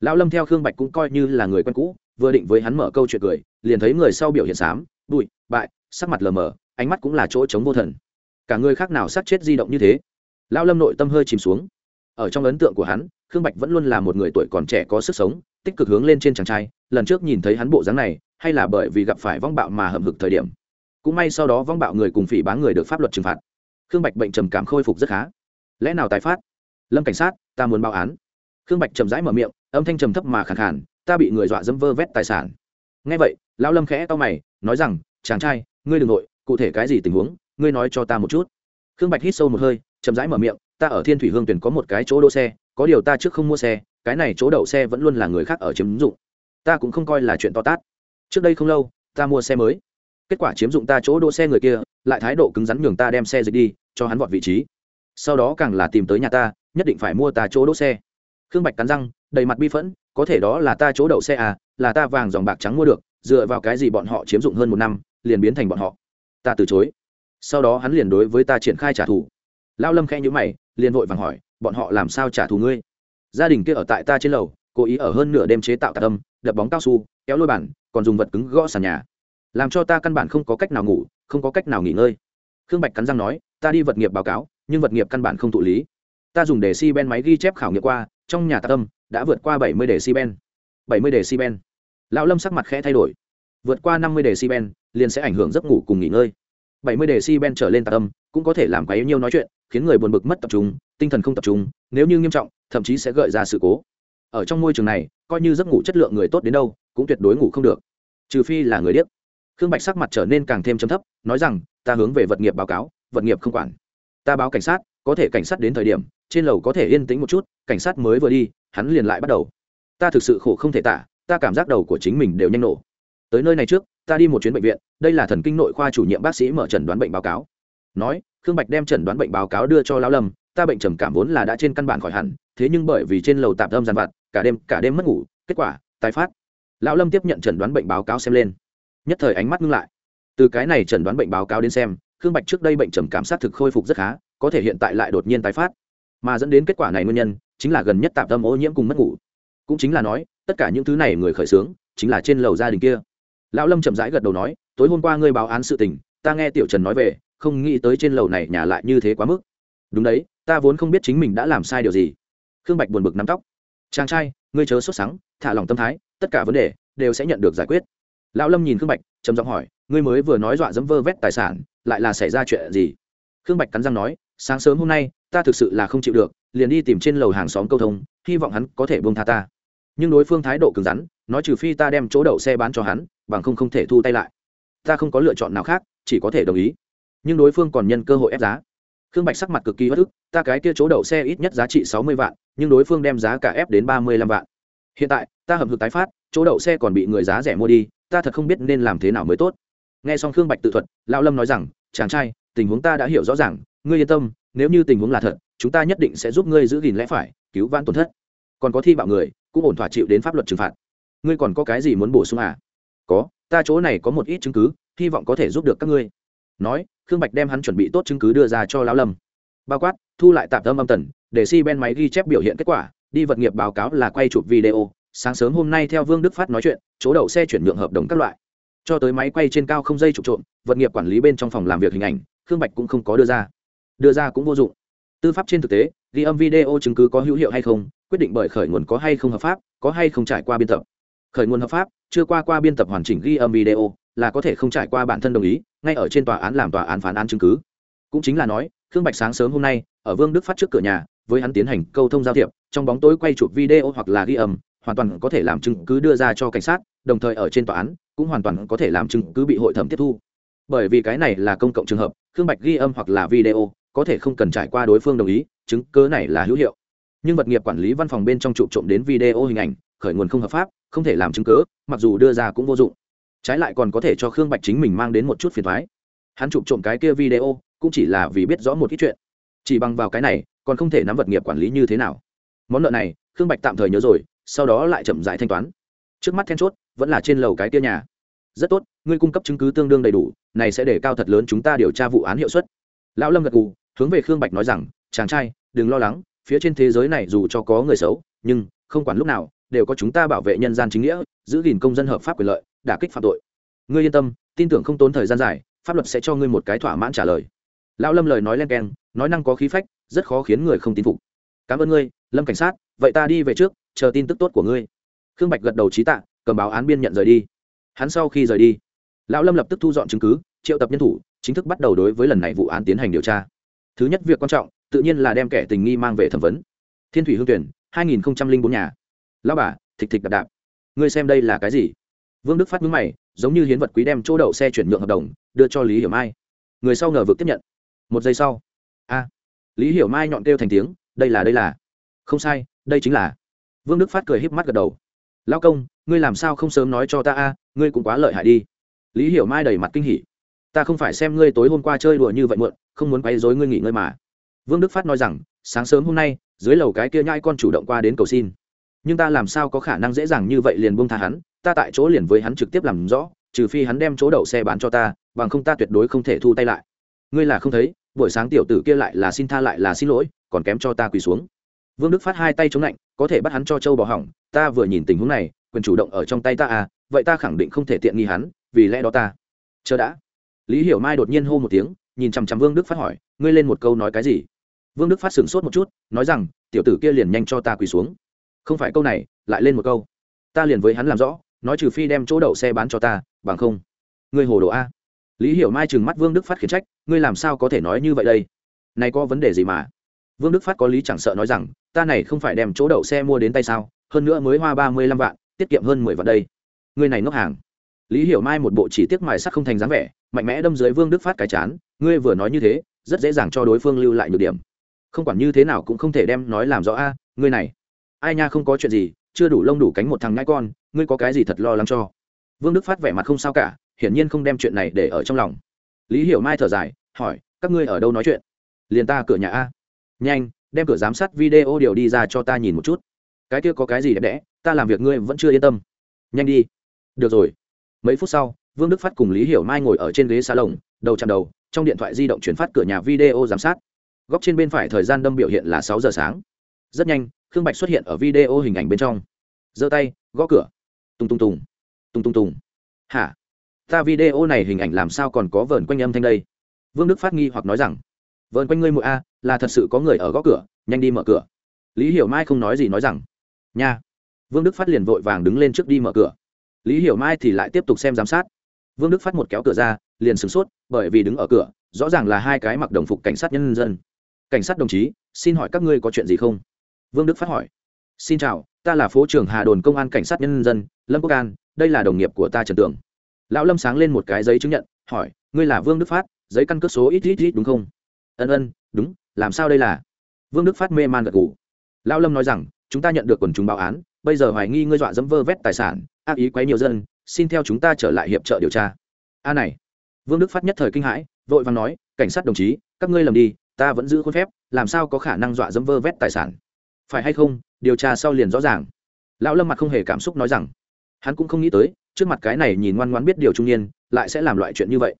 Lão lâm theo khương bạch cũng coi như là người quen cũ, vừa định với hắn mở câu chuyện cười, liền thấy người sau biểu hiện xám, bụi, bại, sắc mặt lờ mờ, ánh mắt cũng là chỗ trống vô thần. Cả người khác nào sát chết di động như thế? Lão lâm nội tâm hơi chìm xuống. Ở trong ấn tượng của hắn, khương bạch vẫn luôn là một người tuổi còn trẻ có sức sống, tích cực hướng lên trên chàng trai, lần trước nhìn thấy hắn bộ dáng này, hay là bởi vì gặp phải vong bạo mà hậm hực thời điểm. Cũng may sau đó vong bạo người cùng phỉ báng người được pháp luật trừng phạt. Khương bạch bệnh trầm cảm khôi phục rất khá. Lẽ nào tái phát? Lâm cảnh sát, ta muốn báo án. Khương bạch chậm rãi mở miệng, âm thanh trầm thấp mà khẳng khản ta bị người dọa dẫm vơ vét tài sản. Ngay vậy, lão lâm khẽ to mày, nói rằng, chàng trai, ngươi đ ừ n g nội, cụ thể cái gì tình huống, ngươi nói cho ta một chút. Khương bạch hít sâu một hơi, chậm rãi mở miệng, ta ở thiên thủy hương tuyển có một cái chỗ đỗ xe, có điều ta trước không mua xe, cái này chỗ đậu xe vẫn luôn là người khác ở chiếm dụng. Ta cũng không coi là chuyện to tát. Trước đây không lâu, ta mua xe mới. Kết quả chiếm dụng ta chỗ đỗ xe người kia, lại thái độ cứng rắn nhường ta đem xe dịch đi, cho hắn vọt vị trí. Sau đó càng là tìm tới nhà ta nhất định phải mua ta chỗ đỗ xe. Khương bạch cắn răng, đầy mặt bi phẫn, có thể đó là ta chỗ đậu xe à là ta vàng dòng bạc trắng mua được, dựa vào cái gì bọn họ chiếm dụng hơn một năm, liền biến thành bọn họ. Ta từ chối. Sau đó hắn liền đối với ta triển khai trả thù. Lao lâm khe nhữ mày, liền vội vàng hỏi, bọn họ làm sao trả thù ngươi? Gia đình kia ở tại ta trên lầu, cố ý ở hơn nửa đêm chế tạo tạc tâm đập bóng cao su, kéo lôi bản còn dùng vật cứng gõ sàn nhà. Làm cho ta căn bản không có cách nào ngủ, không có cách nào nghỉ ngơi. Khương bạch cắn răng nói, ta đi vật nghiệp báo cáo, nhưng vật nghiệp căn bản không thụ lý ta dùng để si ben máy ghi chép khảo nghiệm qua, trong nhà tạ tâm đã vượt qua bảy mươi đề si ben. bảy mươi đề si ben. Lão lâm sắc mặt khẽ thay đổi. Vượt qua năm mươi đề si ben liền sẽ ảnh hưởng giấc ngủ cùng nghỉ ngơi. bảy mươi đề si ben trở lên tạ tâm cũng có thể làm quá nhiều nói chuyện, khiến người buồn bực mất tập trung, tinh thần không tập trung, nếu như nghiêm trọng, thậm chí sẽ gợi ra sự cố. Ở trong môi trường này, coi như giấc ngủ chất lượng người tốt đến đâu, cũng tuyệt đối ngủ không được. Trừ phi là người điếc. Khương bạch sắc mặt trở nên càng thêm chấm thấp, nói rằng, ta hướng về vật nghiệp báo cáo, vật nghiệp không quản. Ta báo cảnh sát, có thể cảnh sát đến thời điểm trên lầu có thể yên tĩnh một chút, cảnh sát mới vừa đi, hắn liền lại bắt đầu. Ta thực sự khổ không thể tả, ta cảm giác đầu của chính mình đều nhanh nổ. Tới nơi này trước, ta đi một chuyến bệnh viện, đây là thần kinh nội khoa chủ nhiệm bác sĩ mở trần đoán bệnh báo cáo. Nói, khương bạch đem trần đoán bệnh báo cáo đưa cho lão lâm, ta bệnh trầm cảm vốn là đã trên căn bản khỏi hẳn, thế nhưng bởi vì trên lầu tạm âm dàn vặt, cả đêm cả đêm mất ngủ, kết quả, tái phát. Lão lâm tiếp nhận trần đoán bệnh báo cáo xem lên. Nhất thời ánh mắt ngưng lại. Từ cái này trần đoán bệnh báo cáo đến xem, khương bạch trước đây bệnh trầm cảm sát thực khôi phục rất khá, có thể hiện tại lại đột nhiên tái phát mà dẫn đến kết quả này nguyên nhân chính là gần nhất tạm tâm ô nhiễm cùng mất ngủ. Cũng chính là nói, tất cả những thứ này người khởi xướng chính là trên lầu gia đình kia. Lão lâm chậm rãi gật đầu nói, tối hôm qua ngươi báo án sự tình, ta nghe tiểu trần nói về, không nghĩ tới trên lầu này nhà lại như thế quá mức. Đúng đấy, ta vốn không biết chính mình đã làm sai điều gì. Khương bạch buồn bực nắm tóc. Chàng trai, ngươi chớ sốt sắng, thả lòng tâm thái, tất cả vấn đề đều sẽ nhận được giải quyết. Lão lâm nhìn khương bạch, trầm giọng hỏi, ngươi mới vừa nói dọa dẫm vơ vét tài sản, lại là xảy ra chuyện gì? Khương bạch cắn răng nói sáng sớm hôm nay, ta thực sự là không chịu được, liền đi tìm trên lầu hàng xóm câu thông, hy vọng hắn có thể buông tha ta. Nhưng đối phương thái độ cứng rắn, nói trừ phi ta đem chỗ đậu xe bán cho hắn, bằng không không thể thu tay lại. Ta không có lựa chọn nào khác, chỉ có thể đồng ý. Nhưng đối phương còn nhân cơ hội ép giá. Khương bạch sắc mặt cực kỳ bất ức, ta cái kia chỗ đậu xe ít nhất giá trị sáu mươi vạn, nhưng đối phương đem giá cả ép đến ba mươi lăm vạn. Hiện tại, ta hầm hực tái phát, chỗ đậu xe còn bị người giá rẻ mua đi, ta thật không biết nên làm thế nào mới tốt. Nghe xong khương bạch tự thuật, lão lâm nói rằng, chàng trai, tình huống ta đã hiểu rõ ràng ngươi yên tâm, nếu như tình huống là thật, chúng ta nhất định sẽ giúp ngươi giữ gìn lẽ phải, cứu vãn tổn thất. Còn có thi bạo người, cũng ổn thỏa chịu đến pháp luật trừng phạt. Ngươi còn có cái gì muốn bổ sung à? Có, ta chỗ này có một ít chứng cứ, hy vọng có thể giúp được các ngươi. Nói, khương bạch đem hắn chuẩn bị tốt chứng cứ đưa ra cho lão lâm. Bao quát, thu lại tạm tâm âm tần, để si ben máy ghi chép biểu hiện kết quả, đi vật nghiệp báo cáo là quay chụp video, sáng sớm hôm nay theo vương đức phát nói chuyện, chỗ đậu xe chuyển nhượng hợp đồng các loại. Cho tới máy quay trên cao không dây trục trộm, vật nghiệp quản lý bên trong phòng làm việc hình ảnh, khương bạch cũng không có đưa ra đưa ra cũng vô dụng. Tư pháp trên thực tế, ghi âm video chứng cứ có hữu hiệu hay không, quyết định bởi khởi nguồn có hay không hợp pháp, có hay không trải qua biên tập. Khởi nguồn hợp pháp, chưa qua qua biên tập hoàn chỉnh ghi âm video, là có thể không trải qua bản thân đồng ý, ngay ở trên tòa án làm tòa án phán án chứng cứ. Cũng chính là nói, khương bạch sáng sớm hôm nay, ở vương đức phát trước cửa nhà, với hắn tiến hành câu thông giao thiệp, trong bóng tối quay chụp video hoặc là ghi âm, hoàn toàn có thể làm chứng cứ đưa ra cho cảnh sát, đồng thời ở trên tòa án, cũng hoàn toàn có thể làm chứng cứ bị hội thẩm tiếp thu. Bởi vì cái này là công cộng trường hợp, khương bạch ghi âm hoặc là video có thể không cần trải qua đối phương đồng ý, chứng cứ này là hữu hiệu. Nhưng vật nghiệp quản lý văn phòng bên trong trụ trộm đến video hình ảnh, khởi nguồn không hợp pháp, không thể làm chứng cứ, mặc dù đưa ra cũng vô dụng. Trái lại còn có thể cho khương bạch chính mình mang đến một chút phiền thoái hắn chụp trộm cái kia video, cũng chỉ là vì biết rõ một ít chuyện. Chỉ bằng vào cái này, còn không thể nắm vật nghiệp quản lý như thế nào. Món nợ này, khương bạch tạm thời nhớ rồi, sau đó lại chậm rãi thanh toán. Trước mắt then chốt, vẫn là trên lầu cái kia nhà. Rất tốt, ngươi cung cấp chứng cứ tương đương đầy đủ, này sẽ để cao thật lớn chúng ta điều tra vụ án hiệu suất. Lão lâm gật gù hướng về khương bạch nói rằng, chàng trai, đừng lo lắng, phía trên thế giới này dù cho có người xấu, nhưng không quản lúc nào, đều có chúng ta bảo vệ nhân gian chính nghĩa, giữ gìn công dân hợp pháp quyền lợi, đả kích phạm tội. Ngươi yên tâm, tin tưởng không tốn thời gian dài, pháp luật sẽ cho ngươi một cái thỏa mãn trả lời. Lão lâm lời nói len keng, nói năng có khí phách, rất khó khiến người không tin phục. Cảm ơn ngươi, lâm cảnh sát, vậy ta đi về trước, chờ tin tức tốt của ngươi. Khương bạch gật đầu trí tạ, cầm báo án biên nhận rời đi. Hắn sau khi rời đi, lão lâm lập tức thu dọn chứng cứ, triệu tập nhân thủ, chính thức bắt đầu đối với lần này vụ án tiến hành điều tra thứ nhất việc quan trọng, tự nhiên là đem kẻ tình nghi mang về thẩm vấn. Thiên thủy hương tuyển, hai nghìn bốn nhà. Lao bà, thịch thịch đạp đạp. Ngươi xem đây là cái gì? Vương đức phát mướn mày, giống như hiến vật quý đem chỗ đậu xe chuyển nhượng hợp đồng, đưa cho lý hiểu mai. Người sau ngờ vực tiếp nhận. Một giây sau. A. Lý hiểu mai nhọn kêu thành tiếng, đây là đây là. Không sai, đây chính là. Vương đức phát cười híp mắt gật đầu. Lao công, ngươi làm sao không sớm nói cho ta a, ngươi cũng quá lợi hại đi. Lý hiểu mai đầy mặt kinh hỉ. Ta không phải xem ngươi tối hôm qua chơi đùa như vậy muộn không muốn quấy rối ngươi nghỉ ngơi mà. Vương đức phát nói rằng, sáng sớm hôm nay, dưới lầu cái kia nhai con chủ động qua đến cầu xin. Nhưng ta làm sao có khả năng dễ dàng như vậy liền buông tha hắn, ta tại chỗ liền với hắn trực tiếp làm rõ, trừ phi hắn đem chỗ đậu xe bán cho ta, bằng không ta tuyệt đối không thể thu tay lại. Ngươi là không thấy, buổi sáng tiểu tử kia lại là xin tha lại là xin lỗi, còn kém cho ta quỳ xuống. Vương đức phát hai tay chống lạnh, có thể bắt hắn cho châu bỏ hỏng, ta vừa nhìn tình huống này, quyền chủ động ở trong tay ta à vậy ta khẳng định không thể tiện nghi hắn, vì lẽ đó ta. Chờ đã. Lý hiểu mai đột nhiên hô một tiếng nhìn chằm chằm vương đức phát hỏi, ngươi lên một câu nói cái gì? Vương đức phát sửng sốt một chút, nói rằng, tiểu tử kia liền nhanh cho ta quỳ xuống. Không phải câu này, lại lên một câu. Ta liền với hắn làm rõ, nói trừ phi đem chỗ đậu xe bán cho ta, bằng không. Ngươi hồ đồ a. Lý hiểu mai trừng mắt vương đức phát khiển trách, ngươi làm sao có thể nói như vậy đây? Này có vấn đề gì mà? Vương đức phát có lý chẳng sợ nói rằng, ta này không phải đem chỗ đậu xe mua đến tay sao, hơn nữa mới hoa ba mươi lăm vạn, tiết kiệm hơn mười vạn đây. Ngươi này ngốc hàng. Lý hiểu mai một bộ chỉ tiếc mài sắc không thành dáng vẻ, mạnh mẽ đâm dưới vương đức phát cái chán ngươi vừa nói như thế, rất dễ dàng cho đối phương lưu lại nhược điểm. Không quản như thế nào cũng không thể đem nói làm rõ a à, ngươi này. Ai nha không có chuyện gì, chưa đủ lông đủ cánh một thằng ngãi con, ngươi có cái gì thật lo lắng cho? Vương đức phát vẻ mặt không sao cả, hiển nhiên không đem chuyện này để ở trong lòng. Lý hiểu mai thở dài, hỏi, các ngươi ở đâu nói chuyện? Liền ta cửa nhà a. Nhanh, đem cửa giám sát video điều đi ra cho ta nhìn một chút. Cái kia có cái gì đẹp đẽ, ta làm việc ngươi vẫn chưa yên tâm. Nhanh đi. Được rồi. Mấy phút sau, vương đức phát cùng lý hiểu mai ngồi ở trên ghế xa lồng đầu chạm đầu trong điện thoại di động chuyển phát cửa nhà video giám sát. Góc trên bên phải thời gian đâm biểu hiện là sáu giờ sáng. Rất nhanh, khương bạch xuất hiện ở video hình ảnh bên trong. Giơ tay, gõ cửa. Tung tung tùng. Tung tung tùng. Hả? Ta video này hình ảnh làm sao còn có vờn quanh âm thanh đây? Vương đức phát nghi hoặc nói rằng, vờn quanh ngươi mũi a, là thật sự có người ở gõ cửa, nhanh đi mở cửa. Lý hiểu mai không nói gì nói rằng, nha. Vương đức phát liền vội vàng đứng lên trước đi mở cửa. Lý hiểu mai thì lại tiếp tục xem giám sát vương đức phát một kéo cửa ra, liền sửng sốt, bởi vì đứng ở cửa, rõ ràng là hai cái mặc đồng phục cảnh sát nhân dân. Cảnh sát đồng chí, xin hỏi các ngươi có chuyện gì không? Vương đức phát hỏi. Xin chào, ta là phố trưởng hà đồn công an cảnh sát nhân dân, lâm quốc an, đây là đồng nghiệp của ta trần Tưởng. lão lâm sáng lên một cái giấy chứng nhận, hỏi, ngươi là vương đức phát, giấy căn cước số ít ít ít đúng không? Ân ân, đúng, làm sao đây là? Vương đức phát mê man gật g ủ lão lâm nói rằng, chúng ta nhận được quần chúng báo án, bây giờ hoài nghi ngươi dọa dẫm vơ vét tài sản, ác ý quấy nhiều dân xin theo chúng ta trở lại hiệp trợ điều tra. A này, vương đức phát nhất thời kinh hãi, vội vàng nói, cảnh sát đồng chí, các ngươi lầm đi, ta vẫn giữ khuôn phép, làm sao có khả năng dọa dẫm vơ vét tài sản? Phải hay không? Điều tra sau liền rõ ràng. Lão lâm mặt không hề cảm xúc nói rằng, hắn cũng không nghĩ tới, trước mặt cái này nhìn ngoan ngoan biết điều trung niên, lại sẽ làm loại chuyện như vậy.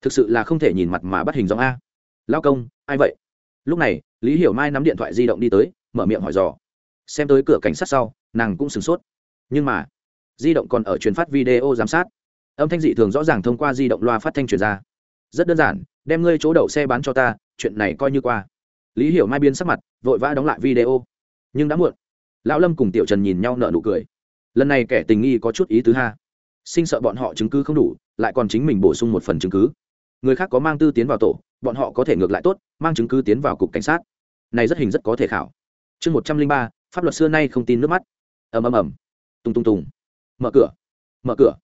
Thực sự là không thể nhìn mặt mà bắt hình dòng a. Lao công, ai vậy? Lúc này, lý hiểu mai nắm điện thoại di động đi tới, mở miệng hỏi dò. Xem tới cửa cảnh sát sau, nàng cũng sửng sốt. Nhưng mà di động còn ở truyền phát video giám sát. Âm thanh dị thường rõ ràng thông qua di động loa phát thanh truyền ra. Rất đơn giản, đem ngươi chỗ đậu xe bán cho ta, chuyện này coi như qua. Lý hiểu mai biến sắc mặt, vội vã đóng lại video. Nhưng đã muộn. Lão lâm cùng tiểu trần nhìn nhau nợ nụ cười. Lần này kẻ tình nghi có chút ý tứ ha. Sinh sợ bọn họ chứng cứ không đủ, lại còn chính mình bổ sung một phần chứng cứ. Người khác có mang tư tiến vào tổ, bọn họ có thể ngược lại tốt, mang chứng cứ tiến vào cục cảnh sát. Này rất hình rất có thể khảo. Chương một trăm linh ba, pháp luật xưa nay không tin nước mắt. Ầm ầm ầm. Tung tung tùng mở cửa. Mở cửa.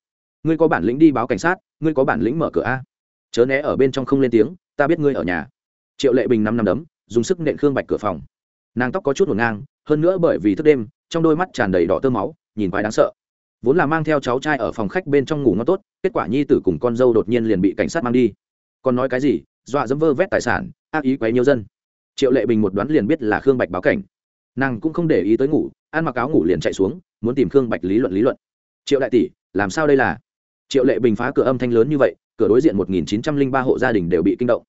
Ngươi có bản lĩnh đi báo cảnh sát, ngươi có bản lĩnh mở cửa a. Chớ né ở bên trong không lên tiếng, ta biết ngươi ở nhà. Triệu lệ bình năm năm đấm, dùng sức nện khương bạch cửa phòng. Nàng tóc có chút ngổn ngang, hơn nữa bởi vì thức đêm, trong đôi mắt tràn đầy đỏ tơ máu, nhìn quái đáng sợ. Vốn là mang theo cháu trai ở phòng khách bên trong ngủ ngon tốt, kết quả nhi tử cùng con dâu đột nhiên liền bị cảnh sát mang đi. Còn nói cái gì? Dọa dẫm vơ vét tài sản, ác ý quấy nhiều dân. Triệu lệ bình một đoán liền biết là khương bạch báo cảnh. Nàng cũng không để ý tới ngủ, ăn mặc áo ngủ liền chạy xuống, muốn tìm khương bạch lý luận lý luận triệu đại tỷ làm sao đây là? Triệu lệ bình phá cửa âm thanh lớn như vậy cửa đối diện một nghìn chín trăm linh ba hộ gia đình đều bị kinh động.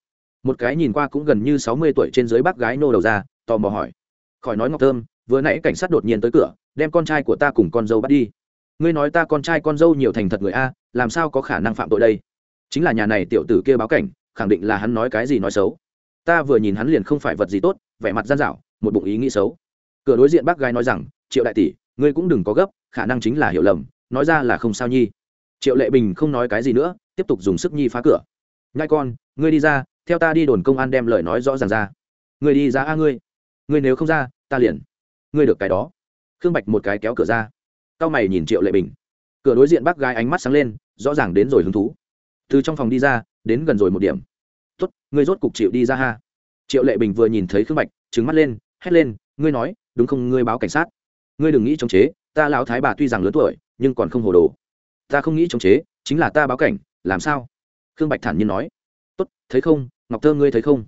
Một cái nhìn qua cũng gần như sáu mươi tuổi trên dưới bác gái nô đầu ra tò mò hỏi. Khỏi nói ngọc thơm vừa nãy cảnh sát đột nhiên tới cửa đem con trai của ta cùng con dâu bắt đi. Ngươi nói ta con trai con dâu nhiều thành thật người a làm sao có khả năng phạm tội đây? Chính là nhà này tiểu tử kia báo cảnh khẳng định là hắn nói cái gì nói xấu. Ta vừa nhìn hắn liền không phải vật gì tốt vẻ mặt gian dạo, một bụng ý nghĩ xấu. Cửa đối diện bác gái nói rằng triệu đại tỷ ngươi cũng đừng có gấp khả năng chính là hiểu lầm nói ra là không sao nhi. Triệu lệ bình không nói cái gì nữa, tiếp tục dùng sức nhi phá cửa. Nhai con, ngươi đi ra, theo ta đi đồn công an đem lời nói rõ ràng ra. Ngươi đi ra a ngươi. Ngươi nếu không ra, ta liền. Ngươi được cái đó. Khương bạch một cái kéo cửa ra. Cao mày nhìn triệu lệ bình. Cửa đối diện bác gái ánh mắt sáng lên, rõ ràng đến rồi hứng thú. Từ trong phòng đi ra, đến gần rồi một điểm. Tốt, ngươi rốt cục chịu đi ra ha. Triệu lệ bình vừa nhìn thấy khương bạch trứng mắt lên, hét lên, ngươi nói, đúng không? Ngươi báo cảnh sát. Ngươi đừng nghĩ chống chế, ta lão thái bà tuy rằng lớn tuổi nhưng còn không hồ đồ. Ta không nghĩ chống chế, chính là ta báo cảnh, làm sao? Khương bạch thản nhiên nói. Tốt, thấy không? Ngọc thơ ngươi thấy không?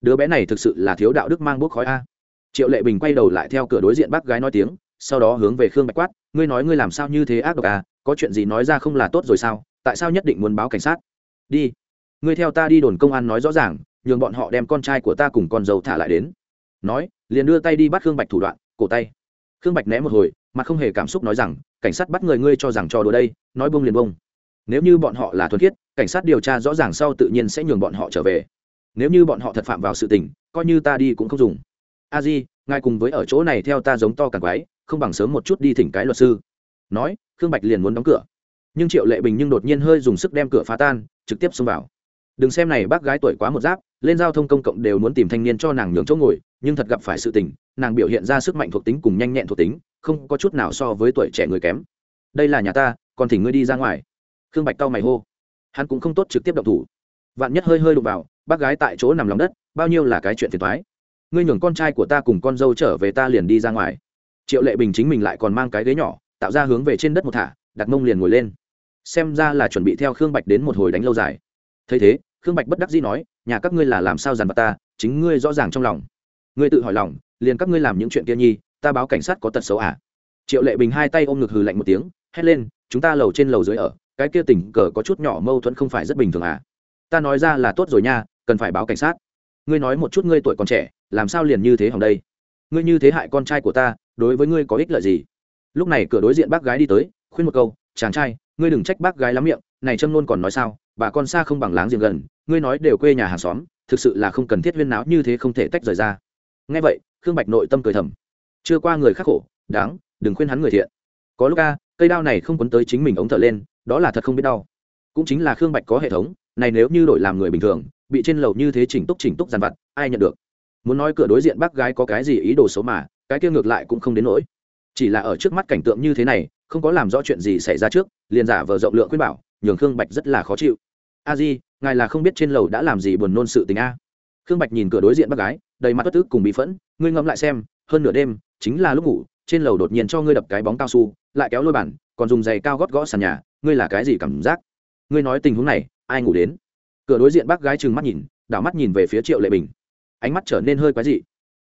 Đứa bé này thực sự là thiếu đạo đức mang bốc khói a. Triệu lệ bình quay đầu lại theo cửa đối diện bác gái nói tiếng, sau đó hướng về khương bạch quát, ngươi nói ngươi làm sao như thế ác độc à? Có chuyện gì nói ra không là tốt rồi sao? Tại sao nhất định muốn báo cảnh sát? Đi. Ngươi theo ta đi đồn công an nói rõ ràng, nhường bọn họ đem con trai của ta cùng con dâu thả lại đến. Nói, liền đưa tay đi bắt khương bạch thủ đoạn, cổ tay. Khương bạch né một hồi mà không hề cảm xúc nói rằng cảnh sát bắt người ngươi cho rằng cho đùa đây, nói bông liền bông nếu như bọn họ là thuần khiết, cảnh sát điều tra rõ ràng sau tự nhiên sẽ nhường bọn họ trở về. Nếu như bọn họ thật phạm vào sự tình, coi như ta đi cũng không dùng. A di, ngài cùng với ở chỗ này theo ta giống to càng quái, không bằng sớm một chút đi thỉnh cái luật sư. Nói, khương bạch liền muốn đóng cửa. Nhưng triệu lệ bình nhưng đột nhiên hơi dùng sức đem cửa phá tan, trực tiếp xông vào. Đừng xem này bác gái tuổi quá một giáp, lên giao thông công cộng đều muốn tìm thanh niên cho nàng nhường chỗ ngồi, nhưng thật gặp phải sự tình, nàng biểu hiện ra sức mạnh thuộc tính cùng nhanh nhẹn thuộc tính không có chút nào so với tuổi trẻ người kém. Đây là nhà ta, còn thỉnh ngươi đi ra ngoài. Khương bạch cau mày hô. Hắn cũng không tốt trực tiếp động thủ. Vạn nhất hơi hơi đụng vào, bác gái tại chỗ nằm lòng đất, bao nhiêu là cái chuyện phiền thoái ngươi nhường con trai của ta cùng con dâu trở về ta liền đi ra ngoài. Triệu lệ bình chính mình lại còn mang cái ghế nhỏ, tạo ra hướng về trên đất một thả, đặt mông liền ngồi lên. Xem ra là chuẩn bị theo khương bạch đến một hồi đánh lâu dài. Thấy thế, khương bạch bất đắc dĩ nói, nhà các ngươi là làm sao dằn vặt ta, chính ngươi rõ ràng trong lòng. Ngươi tự hỏi lòng, liền các ngươi làm những chuyện kia nhi ta báo cảnh sát có tật xấu à? Triệu lệ bình hai tay ôm ngực hừ lạnh một tiếng, hét lên, chúng ta lầu trên lầu dưới ở, cái kia tình cờ có chút nhỏ mâu thuẫn không phải rất bình thường à? Ta nói ra là tốt rồi nha, cần phải báo cảnh sát. Ngươi nói một chút ngươi tuổi còn trẻ, làm sao liền như thế hòng đây? Ngươi như thế hại con trai của ta, đối với ngươi có ích lợi gì? Lúc này cửa đối diện bác gái đi tới, khuyên một câu, chàng trai, ngươi đừng trách bác gái lắm miệng, này trâm luôn còn nói sao, bà con xa không bằng láng giềng gần, ngươi nói đều quê nhà hàng xóm, thực sự là không cần thiết viên náo như thế không thể tách rời ra. Nghe vậy, khương bạch nội tâm cười thầm chưa qua người khắc khổ, đáng, đừng khuyên hắn người thiện. Có lúc a, cây đao này không quấn tới chính mình ống thở lên, đó là thật không biết đau. Cũng chính là khương bạch có hệ thống, này nếu như đổi làm người bình thường, bị trên lầu như thế chỉnh túc chỉnh túc dàn vặt, ai nhận được? Muốn nói cửa đối diện bác gái có cái gì ý đồ xấu mà, cái kia ngược lại cũng không đến nỗi. Chỉ là ở trước mắt cảnh tượng như thế này, không có làm rõ chuyện gì xảy ra trước, liền giả vờ rộng lượng khuyên bảo, nhường khương bạch rất là khó chịu. A di, ngài là không biết trên lầu đã làm gì buồn nôn sự tình a. Khương bạch nhìn cửa đối diện bác gái, đầy mặt bất tức cùng bị phẫn, ngươi ngẫm lại xem hơn nửa đêm, chính là lúc ngủ, trên lầu đột nhiên cho ngươi đập cái bóng cao su, lại kéo lôi bản còn dùng giày cao gót gõ sàn nhà, ngươi là cái gì cảm giác? Ngươi nói tình huống này, ai ngủ đến? Cửa đối diện bác gái trừng mắt nhìn, đảo mắt nhìn về phía triệu lệ bình. Ánh mắt trở nên hơi quái dị.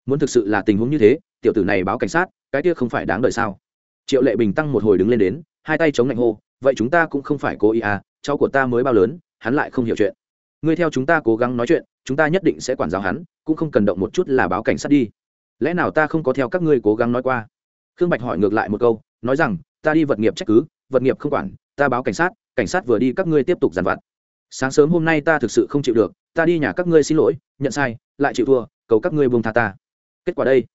Muốn thực sự là tình huống như thế, tiểu tử này báo cảnh sát, cái kia không phải đáng đợi sao? Triệu lệ bình tăng một hồi đứng lên đến, hai tay chống lạnh hô, vậy chúng ta cũng không phải cố ý à cháu của ta mới bao lớn, hắn lại không hiểu chuyện. Ngươi theo chúng ta cố gắng nói chuyện, chúng ta nhất định sẽ quản giáo hắn, cũng không cần động một chút là báo cảnh sát đi lẽ nào ta không có theo các ngươi cố gắng nói qua? Khương bạch hỏi ngược lại một câu, nói rằng, ta đi vật nghiệp trách cứ, vật nghiệp không quản, ta báo cảnh sát cảnh sát vừa đi các ngươi tiếp tục giàn vặt. Sáng sớm hôm nay ta thực sự không chịu được, ta đi nhà các ngươi xin lỗi, nhận sai, lại chịu thua, cầu các ngươi buông tha ta. Kết quả đây,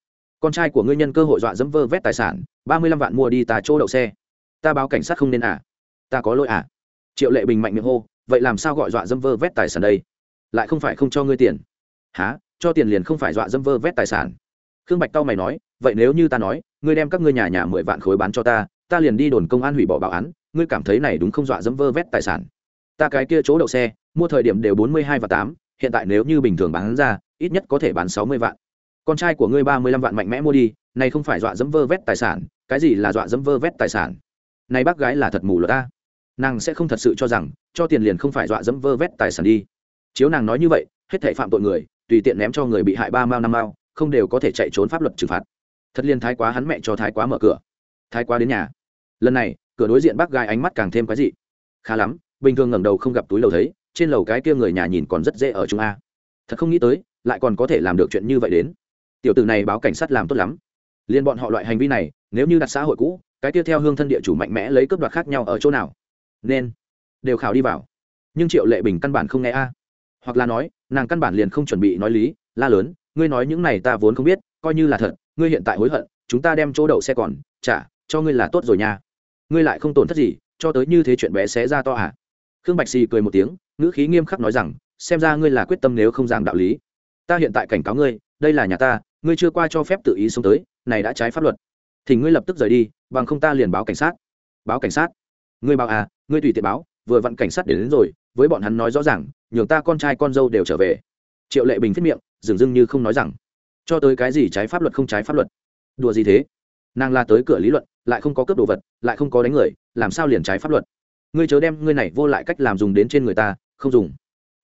con trai của ngươi nhân cơ hội dọa dẫm vơ vét tài sản, ba mươi lăm vạn mua đi tà chỗ đậu xe. Ta báo cảnh sát không nên à? Ta có lỗi à? Triệu lệ bình mạnh miệng hô, vậy làm sao gọi dọa dẫm vơ vét tài sản đây? Lại không phải không cho ngươi tiền. Há cho tiền liền không phải dọa dẫm vơ vét tài sản khương bạch tao mày nói, vậy nếu như ta nói, ngươi đem các ngươi nhà nhà mười vạn khối bán cho ta ta liền đi đồn công an hủy bỏ báo án, ngươi cảm thấy này đúng không dọa dẫm vơ vét tài sản? Ta cái kia chỗ đậu xe, mua thời điểm đều bốn mươi hai và tám, hiện tại nếu như bình thường bán ra, ít nhất có thể bán sáu mươi vạn. Con trai của ngươi ba mươi lăm vạn mạnh mẽ mua đi, này không phải dọa dẫm vơ vét tài sản, cái gì là dọa dẫm vơ vét tài sản? Này bác gái là thật mù lừa ta. Nàng sẽ không thật sự cho rằng, cho tiền liền không phải dọa dẫm vơ vét tài sản đi. Chiếu nàng nói như vậy, hết thể phạm tội người, tùy tiện ném cho người bị hại ba mao năm mao không đều có thể chạy trốn pháp luật trừng phạt. Thật liên thái quá hắn mẹ cho thái quá mở cửa. Thái quá đến nhà. Lần này, cửa đối diện bác gái ánh mắt càng thêm cái gì khá lắm, bình thường ngẩng đầu không gặp túi lầu thấy, trên lầu cái kia người nhà nhìn còn rất dễ ở trung a. Thật không nghĩ tới, lại còn có thể làm được chuyện như vậy đến. Tiểu tử này báo cảnh sát làm tốt lắm. Liên bọn họ loại hành vi này, nếu như đặt xã hội cũ, cái tiếp theo hương thân địa chủ mạnh mẽ lấy cướp đoạt khác nhau ở chỗ nào? Nên, đều khảo đi vào. Nhưng triệu lệ bình căn bản không nghe a. Hoặc là nói, nàng căn bản liền không chuẩn bị nói lý, la lớn ngươi nói những này ta vốn không biết coi như là thật ngươi hiện tại hối hận chúng ta đem chỗ đậu xe còn trả cho ngươi là tốt rồi nha. Ngươi lại không tổn thất gì cho tới như thế chuyện bé xé ra to à? Khương bạch xì cười một tiếng ngữ khí nghiêm khắc nói rằng xem ra ngươi là quyết tâm nếu không giảng đạo lý. Ta hiện tại cảnh cáo ngươi đây là nhà ta ngươi chưa qua cho phép tự ý xuống tới này đã trái pháp luật. Thì ngươi lập tức rời đi bằng không ta liền báo cảnh sát. Báo cảnh sát? Ngươi báo à ngươi tùy tiện báo vừa vặn cảnh sát đến, đến rồi với bọn hắn nói rõ ràng nhường ta con trai con dâu đều trở về triệu lệ bình phết miệng dường dưng như không nói rằng, cho tới cái gì trái pháp luật không trái pháp luật? Đùa gì thế? Nàng la tới cửa lý luận, lại không có cướp đồ vật, lại không có đánh người, làm sao liền trái pháp luật? Ngươi chớ đem ngươi này vô lại cách làm dùng đến trên người ta, không dùng.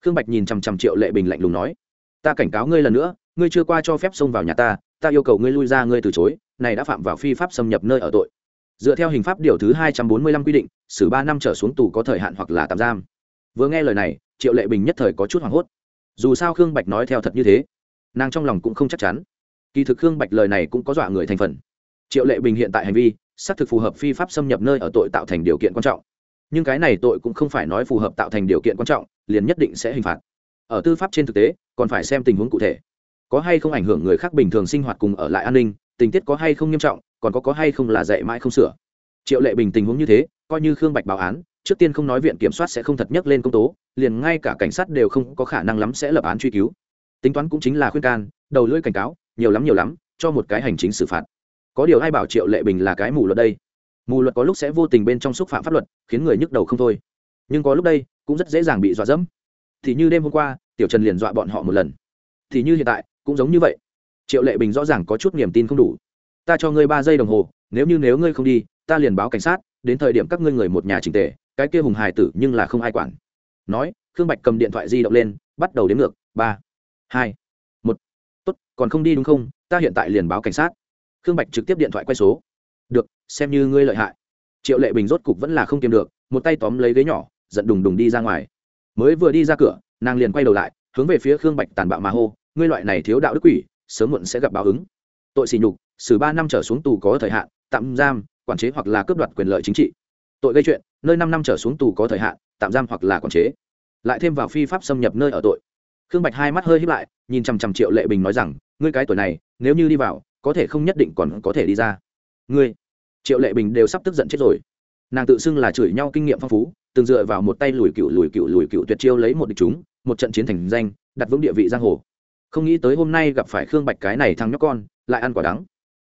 Khương bạch nhìn chằm chằm triệu lệ bình lạnh lùng nói, ta cảnh cáo ngươi lần nữa, ngươi chưa qua cho phép xông vào nhà ta ta yêu cầu ngươi lui ra ngươi từ chối, này đã phạm vào phi pháp xâm nhập nơi ở tội. Dựa theo hình pháp điều thứ hai trăm bốn mươi lăm quy định, xử ba năm trở xuống tù có thời hạn hoặc là tạm giam. Vừa nghe lời này, triệu lệ bình nhất thời có chút hoảng hốt dù sao khương bạch nói theo thật như thế, nàng trong lòng cũng không chắc chắn. Kỳ thực khương bạch lời này cũng có dọa người thành phần. Triệu lệ bình hiện tại hành vi, xác thực phù hợp phi pháp xâm nhập nơi ở tội tạo thành điều kiện quan trọng. Nhưng cái này tội cũng không phải nói phù hợp tạo thành điều kiện quan trọng, liền nhất định sẽ hình phạt. Ở tư pháp trên thực tế, còn phải xem tình huống cụ thể. Có hay không ảnh hưởng người khác bình thường sinh hoạt cùng ở lại an ninh, tình tiết có hay không nghiêm trọng, còn có có hay không là dạy mãi không sửa. Triệu lệ bình tình huống như thế, coi như khương bạch báo án trước tiên không nói viện kiểm soát sẽ không thật nhắc lên công tố, liền ngay cả cảnh sát đều không có khả năng lắm sẽ lập án truy cứu. Tính toán cũng chính là khuyên can, đầu lưỡi cảnh cáo, nhiều lắm nhiều lắm, cho một cái hành chính xử phạt. Có điều ai bảo triệu lệ bình là cái mù luật đây? Mù luật có lúc sẽ vô tình bên trong xúc phạm pháp luật, khiến người nhức đầu không thôi. Nhưng có lúc đây, cũng rất dễ dàng bị dọa dẫm. Thì như đêm hôm qua, tiểu trần liền dọa bọn họ một lần. Thì như hiện tại, cũng giống như vậy. Triệu lệ bình rõ ràng có chút niềm tin không đủ. Ta cho ngươi ba giây đồng hồ, nếu như nếu ngươi không đi, ta liền báo cảnh sát, đến thời điểm các ngươi người một nhà trình tề cái kia hùng hài tử nhưng là không ai quản. Nói, khương bạch cầm điện thoại di động lên, bắt đầu đếm ngược, ba, hai, một. Tốt, còn không đi đúng không? Ta hiện tại liền báo cảnh sát. Khương bạch trực tiếp điện thoại quay số. Được, xem như ngươi lợi hại. Triệu lệ bình rốt cục vẫn là không kiềm được, một tay tóm lấy ghế nhỏ, giận đùng đùng đi ra ngoài. Mới vừa đi ra cửa, nàng liền quay đầu lại, hướng về phía khương bạch tàn bạo mà hô, ngươi loại này thiếu đạo đức quỷ, sớm muộn sẽ gặp báo ứng. Tội xỉ nhục, xử ba năm trở xuống tù có thời hạn, tạm giam, quản chế hoặc là cướp đoạt quyền lợi chính trị tội gây chuyện, nơi năm năm trở xuống tù có thời hạn, tạm giam hoặc là quản chế. Lại thêm vào phi pháp xâm nhập nơi ở tội. Khương bạch hai mắt hơi hít lại, nhìn chằm chằm triệu lệ bình nói rằng, ngươi cái tuổi này, nếu như đi vào, có thể không nhất định còn có thể đi ra. Ngươi? Triệu lệ bình đều sắp tức giận chết rồi. Nàng tự xưng là chửi nhau kinh nghiệm phong phú, từng dựa vào một tay lùi cựu lùi cựu lùi cựu tuyệt chiêu lấy một địch chúng, một trận chiến thành danh, đặt vững địa vị giang hồ. Không nghĩ tới hôm nay gặp phải khương bạch cái này thằng nhóc con, lại ăn quả đắng.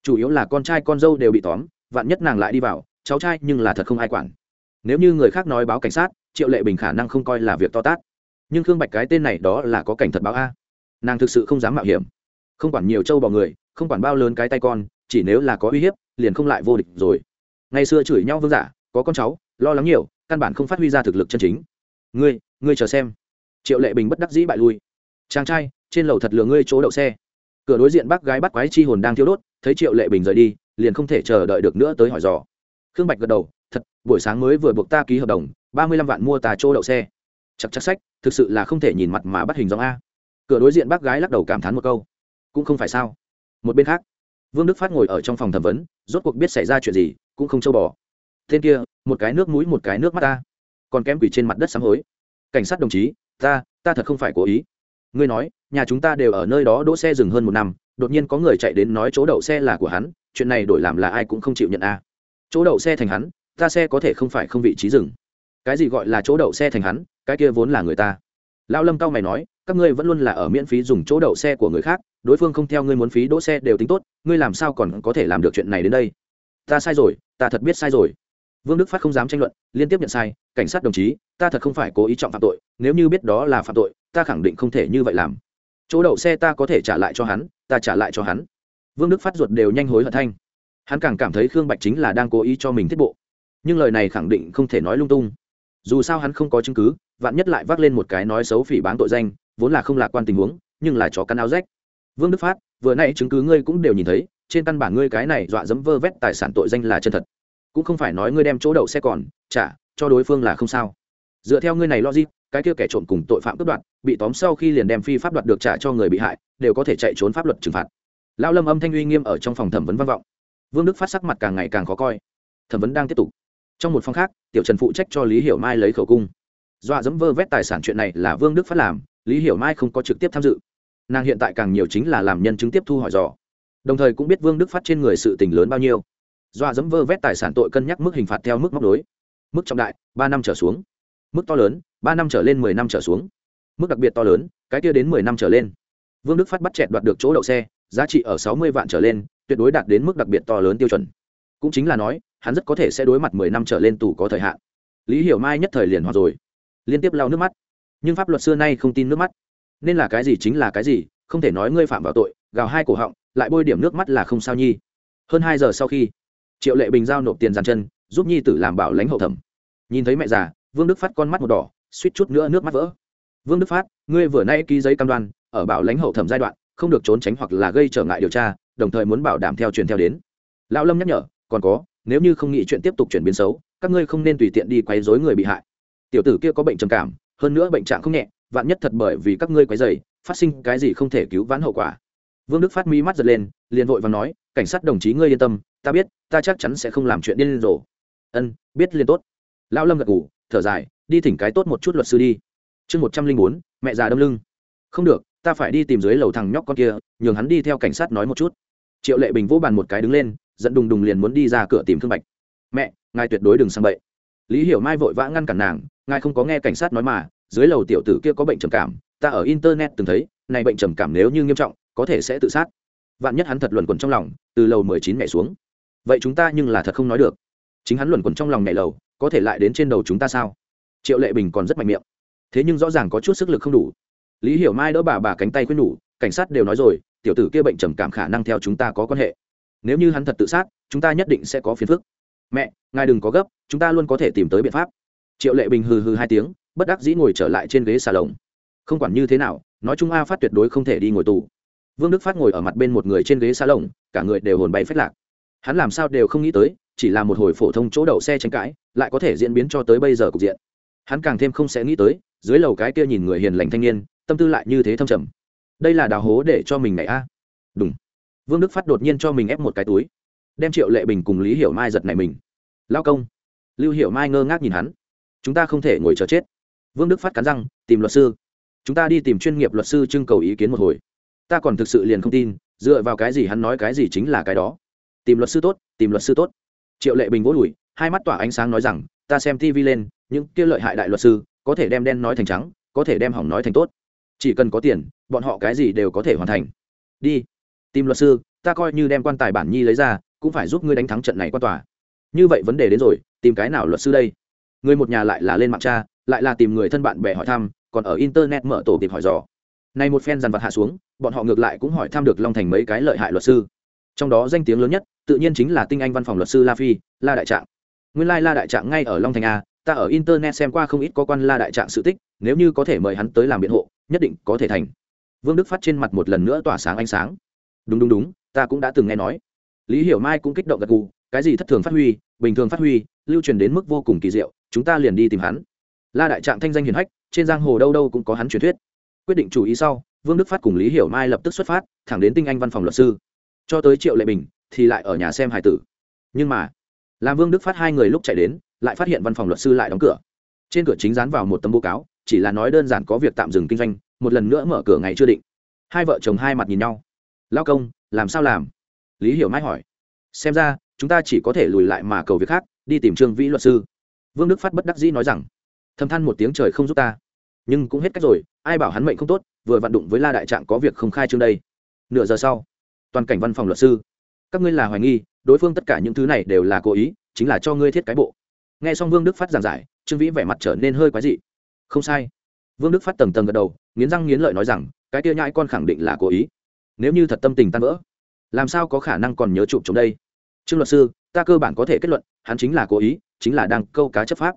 Chủ yếu là con trai con dâu đều bị tóm, vạn nhất nàng lại đi vào cháu trai nhưng là thật không ai quản. Nếu như người khác nói báo cảnh sát, triệu lệ bình khả năng không coi là việc to tát. Nhưng khương bạch cái tên này đó là có cảnh thật báo a. Nàng thực sự không dám mạo hiểm. Không quản nhiều trâu bò người, không quản bao lớn cái tay con, chỉ nếu là có uy hiếp, liền không lại vô địch rồi. Ngày xưa chửi nhau vương giả, có con cháu, lo lắng nhiều, căn bản không phát huy ra thực lực chân chính. Ngươi ngươi chờ xem. Triệu lệ bình bất đắc dĩ bại lui. Chàng trai, trên lầu thật lừa ngươi chỗ đậu xe. Cửa đối diện bác gái bắt quái chi hồn đang thiếu đốt, thấy triệu lệ bình rời đi, liền không thể chờ đợi được nữa tới hỏi dò khương bạch gật đầu, thật, buổi sáng mới vừa buộc ta ký hợp đồng, ba mươi lăm vạn mua tà chỗ đậu xe. Chặt chắc sách, thực sự là không thể nhìn mặt mà bắt hình dòng a. Cửa đối diện bác gái lắc đầu cảm thán một câu. Cũng không phải sao. Một bên khác, vương đức phát ngồi ở trong phòng thẩm vấn, rốt cuộc biết xảy ra chuyện gì, cũng không châu bò. Tên kia, một cái nước mũi, một cái nước mắt ta. Còn kém quỷ trên mặt đất sám hối. Cảnh sát đồng chí, ta ta thật không phải cố ý. Ngươi nói, nhà chúng ta đều ở nơi đó đỗ xe dừng hơn một năm, đột nhiên có người chạy đến nói chỗ đậu xe là của hắn, chuyện này đổi làm là ai cũng không chịu nhận a chỗ đậu xe thành hắn, ta xe có thể không phải không vị trí dừng. Cái gì gọi là chỗ đậu xe thành hắn, cái kia vốn là người ta. Lão lâm cao mày nói, các ngươi vẫn luôn là ở miễn phí dùng chỗ đậu xe của người khác, đối phương không theo ngươi muốn phí đỗ xe đều tính tốt, ngươi làm sao còn có thể làm được chuyện này đến đây? Ta sai rồi, ta thật biết sai rồi. Vương đức phát không dám tranh luận, liên tiếp nhận sai, cảnh sát đồng chí, ta thật không phải cố ý trọng phạm tội, nếu như biết đó là phạm tội, ta khẳng định không thể như vậy làm. Chỗ đậu xe ta có thể trả lại cho hắn, ta trả lại cho hắn. Vương đức phát ruột đều nhanh hối hận thanh hắn càng cảm thấy khương bạch chính là đang cố ý cho mình thiết bộ. Nhưng lời này khẳng định không thể nói lung tung. Dù sao hắn không có chứng cứ, vạn nhất lại vác lên một cái nói xấu phỉ bán tội danh, vốn là không lạc quan tình huống, nhưng là chó căn áo rách. Vương đức phát, vừa nãy chứng cứ ngươi cũng đều nhìn thấy, trên căn bản ngươi cái này dọa dẫm vơ vét tài sản tội danh là chân thật. Cũng không phải nói ngươi đem chỗ đậu xe còn trả cho đối phương là không sao. Dựa theo ngươi này logic, cái kia kẻ trộm cùng tội phạm cướp đoạt, bị tóm sau khi liền đem phi pháp đoạt được trả cho người bị hại, đều có thể chạy trốn pháp luật trừng phạt. Lao lâm âm thanh uy nghiêm ở trong phòng thẩm vấn văn vọng vương đức phát sắc mặt càng ngày càng khó coi. Thẩm vấn đang tiếp tục. Trong một phòng khác, tiểu trần phụ trách cho lý hiểu mai lấy khẩu cung. Dọa dẫm vơ vét tài sản chuyện này là vương đức phát làm, lý hiểu mai không có trực tiếp tham dự. Nàng hiện tại càng nhiều chính là làm nhân chứng tiếp thu hỏi dò. Đồng thời cũng biết vương đức phát trên người sự tình lớn bao nhiêu. Dọa dẫm vơ vét tài sản tội cân nhắc mức hình phạt theo mức móc đối. Mức trọng đại, ba năm trở xuống. Mức to lớn, ba năm trở lên mười năm trở xuống. Mức đặc biệt to lớn, cái kia đến mười năm trở lên. Vương đức phát bắt chẹt đoạt được chỗ đậu xe, giá trị ở sáu mươi vạn trở lên tuyệt đối đạt đến mức đặc biệt to lớn tiêu chuẩn. Cũng chính là nói, hắn rất có thể sẽ đối mặt mười năm trở lên tù có thời hạn. Lý hiểu mai nhất thời liền hoặc rồi. Liên tiếp lau nước mắt. Nhưng pháp luật xưa nay không tin nước mắt. Nên là cái gì chính là cái gì, không thể nói ngươi phạm vào tội, gào hai cổ họng, lại bôi điểm nước mắt là không sao nhi. Hơn hai giờ sau khi, triệu lệ bình giao nộp tiền dàn chân, giúp nhi tử làm bảo lãnh hậu thẩm. Nhìn thấy mẹ già, vương đức phát con mắt một đỏ, suýt chút nữa nước mắt vỡ. Vương đức phát, ngươi vừa nay ký giấy cam đoan, ở bảo lãnh hậu thẩm giai đoạn, không được trốn tránh hoặc là gây trở ngại điều tra đồng thời muốn bảo đảm theo truyền theo đến. Lão lâm nhắc nhở, còn có, nếu như không nghĩ chuyện tiếp tục chuyển biến xấu, các ngươi không nên tùy tiện đi quấy rối người bị hại. Tiểu tử kia có bệnh trầm cảm, hơn nữa bệnh trạng không nhẹ, vạn nhất thật bởi vì các ngươi quấy dày phát sinh cái gì không thể cứu vãn hậu quả. Vương đức phát mi mắt giật lên, liền vội và nói, cảnh sát đồng chí ngươi yên tâm, ta biết, ta chắc chắn sẽ không làm chuyện điên rồ. Ân, biết liền tốt. Lão lâm gật ngủ thở dài, đi thỉnh cái tốt một chút luật sư đi. Chương một trăm linh bốn, mẹ già đâm lưng. Không được, ta phải đi tìm dưới lầu thằng nhóc con kia, nhường hắn đi theo cảnh sát nói một chút triệu lệ bình vỗ bàn một cái đứng lên dẫn đùng đùng liền muốn đi ra cửa tìm thương bạch. Mẹ, ngài tuyệt đối đừng sang bậy. Lý hiểu mai vội vã ngăn cản nàng, ngài không có nghe cảnh sát nói mà, dưới lầu tiểu tử kia có bệnh trầm cảm, ta ở internet từng thấy, này bệnh trầm cảm nếu như nghiêm trọng, có thể sẽ tự sát. Vạn nhất hắn thật luẩn quẩn trong lòng, từ lầu mười chín mẹ xuống. Vậy chúng ta nhưng là thật không nói được. Chính hắn luẩn quẩn trong lòng nhảy lầu, có thể lại đến trên đầu chúng ta sao? Triệu lệ bình còn rất mạnh miệng. Thế nhưng rõ ràng có chút sức lực không đủ. Lý hiểu mai đỡ bà bà cánh tay khuyên nhủ, cảnh sát đều nói rồi tiểu tử kia bệnh trầm cảm khả năng theo chúng ta có quan hệ. Nếu như hắn thật tự sát, chúng ta nhất định sẽ có phiền phức. Mẹ, ngài đừng có gấp, chúng ta luôn có thể tìm tới biện pháp. Triệu lệ bình hừ hừ hai tiếng, bất đắc dĩ ngồi trở lại trên ghế xà lồng không quản như thế nào, nói chung a phát tuyệt đối không thể đi ngồi tù. Vương đức phát ngồi ở mặt bên một người trên ghế xà lồng cả người đều hồn bay phết lạc. Hắn làm sao đều không nghĩ tới, chỉ là một hồi phổ thông chỗ đậu xe tranh cãi, lại có thể diễn biến cho tới bây giờ cục diện. Hắn càng thêm không sẽ nghĩ tới, dưới lầu cái kia nhìn người hiền lành thanh niên, tâm tư lại như thế thâm trầm đây là đào hố để cho mình này a. Đúng vương đức phát đột nhiên cho mình ép một cái túi, đem triệu lệ bình cùng lý hiểu mai giật này mình. Lao công. Lưu hiểu mai ngơ ngác nhìn hắn. Chúng ta không thể ngồi chờ chết. Vương đức phát cắn răng, tìm luật sư. Chúng ta đi tìm chuyên nghiệp luật sư trưng cầu ý kiến một hồi. Ta còn thực sự liền không tin, dựa vào cái gì hắn nói cái gì chính là cái đó. Tìm luật sư tốt, tìm luật sư tốt. Triệu lệ bình vỗ đùi, hai mắt tỏa ánh sáng nói rằng, ta xem tv lên, những kia lợi hại đại luật sư, có thể đem đen nói thành trắng, có thể đem hỏng nói thành tốt chỉ cần có tiền, bọn họ cái gì đều có thể hoàn thành. Đi. Tìm luật sư, ta coi như đem quan tài bản nhi lấy ra, cũng phải giúp ngươi đánh thắng trận này qua tòa. Như vậy vấn đề đến rồi, tìm cái nào luật sư đây? Người một nhà lại là lên mạng cha lại là tìm người thân bạn bè hỏi thăm, còn ở internet mở tổ kịp hỏi dò. Này một phen dàn vặt hạ xuống, bọn họ ngược lại cũng hỏi thăm được long thành mấy cái lợi hại luật sư. Trong đó danh tiếng lớn nhất, tự nhiên chính là tinh anh văn phòng luật sư la phi, la đại trạng. Nguyên lai、like、la đại trạng ngay ở long thành a, ta ở internet xem qua không ít có quan la đại trạng sự tích, nếu như có thể mời hắn tới làm biện hộ nhất định có thể thành. Vương đức phát trên mặt một lần nữa tỏa sáng ánh sáng. Đúng đúng đúng, ta cũng đã từng nghe nói. Lý hiểu mai cũng kích động gật gù, cái gì thất thường phát huy, bình thường phát huy, lưu truyền đến mức vô cùng kỳ diệu, chúng ta liền đi tìm hắn. La đại trạng thanh danh hiền hách, trên giang hồ đâu đâu cũng có hắn truyền thuyết. Quyết định chủ ý sau, vương đức phát cùng lý hiểu mai lập tức xuất phát, thẳng đến tinh anh văn phòng luật sư. Cho tới triệu lệ bình, thì lại ở nhà xem hải tử. Nhưng mà, làm vương đức phát hai người lúc chạy đến, lại phát hiện văn phòng luật sư lại đóng cửa. Trên cửa chính dán vào một tấm bố cáo chỉ là nói đơn giản có việc tạm dừng kinh doanh, một lần nữa mở cửa ngày chưa định. Hai vợ chồng hai mặt nhìn nhau. Lao công, làm sao làm? Lý hiểu mai hỏi. Xem ra, chúng ta chỉ có thể lùi lại mà cầu việc khác, đi tìm trương vĩ luật sư. Vương đức phát bất đắc dĩ nói rằng. Thầm than một tiếng trời không giúp ta. Nhưng cũng hết cách rồi, ai bảo hắn mệnh không tốt, vừa vặn đụng với la đại trạng có việc không khai trương đây. Nửa giờ sau, toàn cảnh văn phòng luật sư. Các ngươi là hoài nghi, đối phương tất cả những thứ này đều là cố ý, chính là cho ngươi thiết cái bộ. Nghe xong vương đức phát giảng giải, trương vĩ vẻ mặt trở nên hơi quái dị không sai. Vương đức phát tầng tầng gật đầu, nghiến răng nghiến lợi nói rằng, cái kia nhãi con khẳng định là cố ý. Nếu như thật tâm tình tan vỡ, làm sao có khả năng còn nhớ chụp chống đây? Trương luật sư, ta cơ bản có thể kết luận, hắn chính là cố ý, chính là đang câu cá chấp pháp.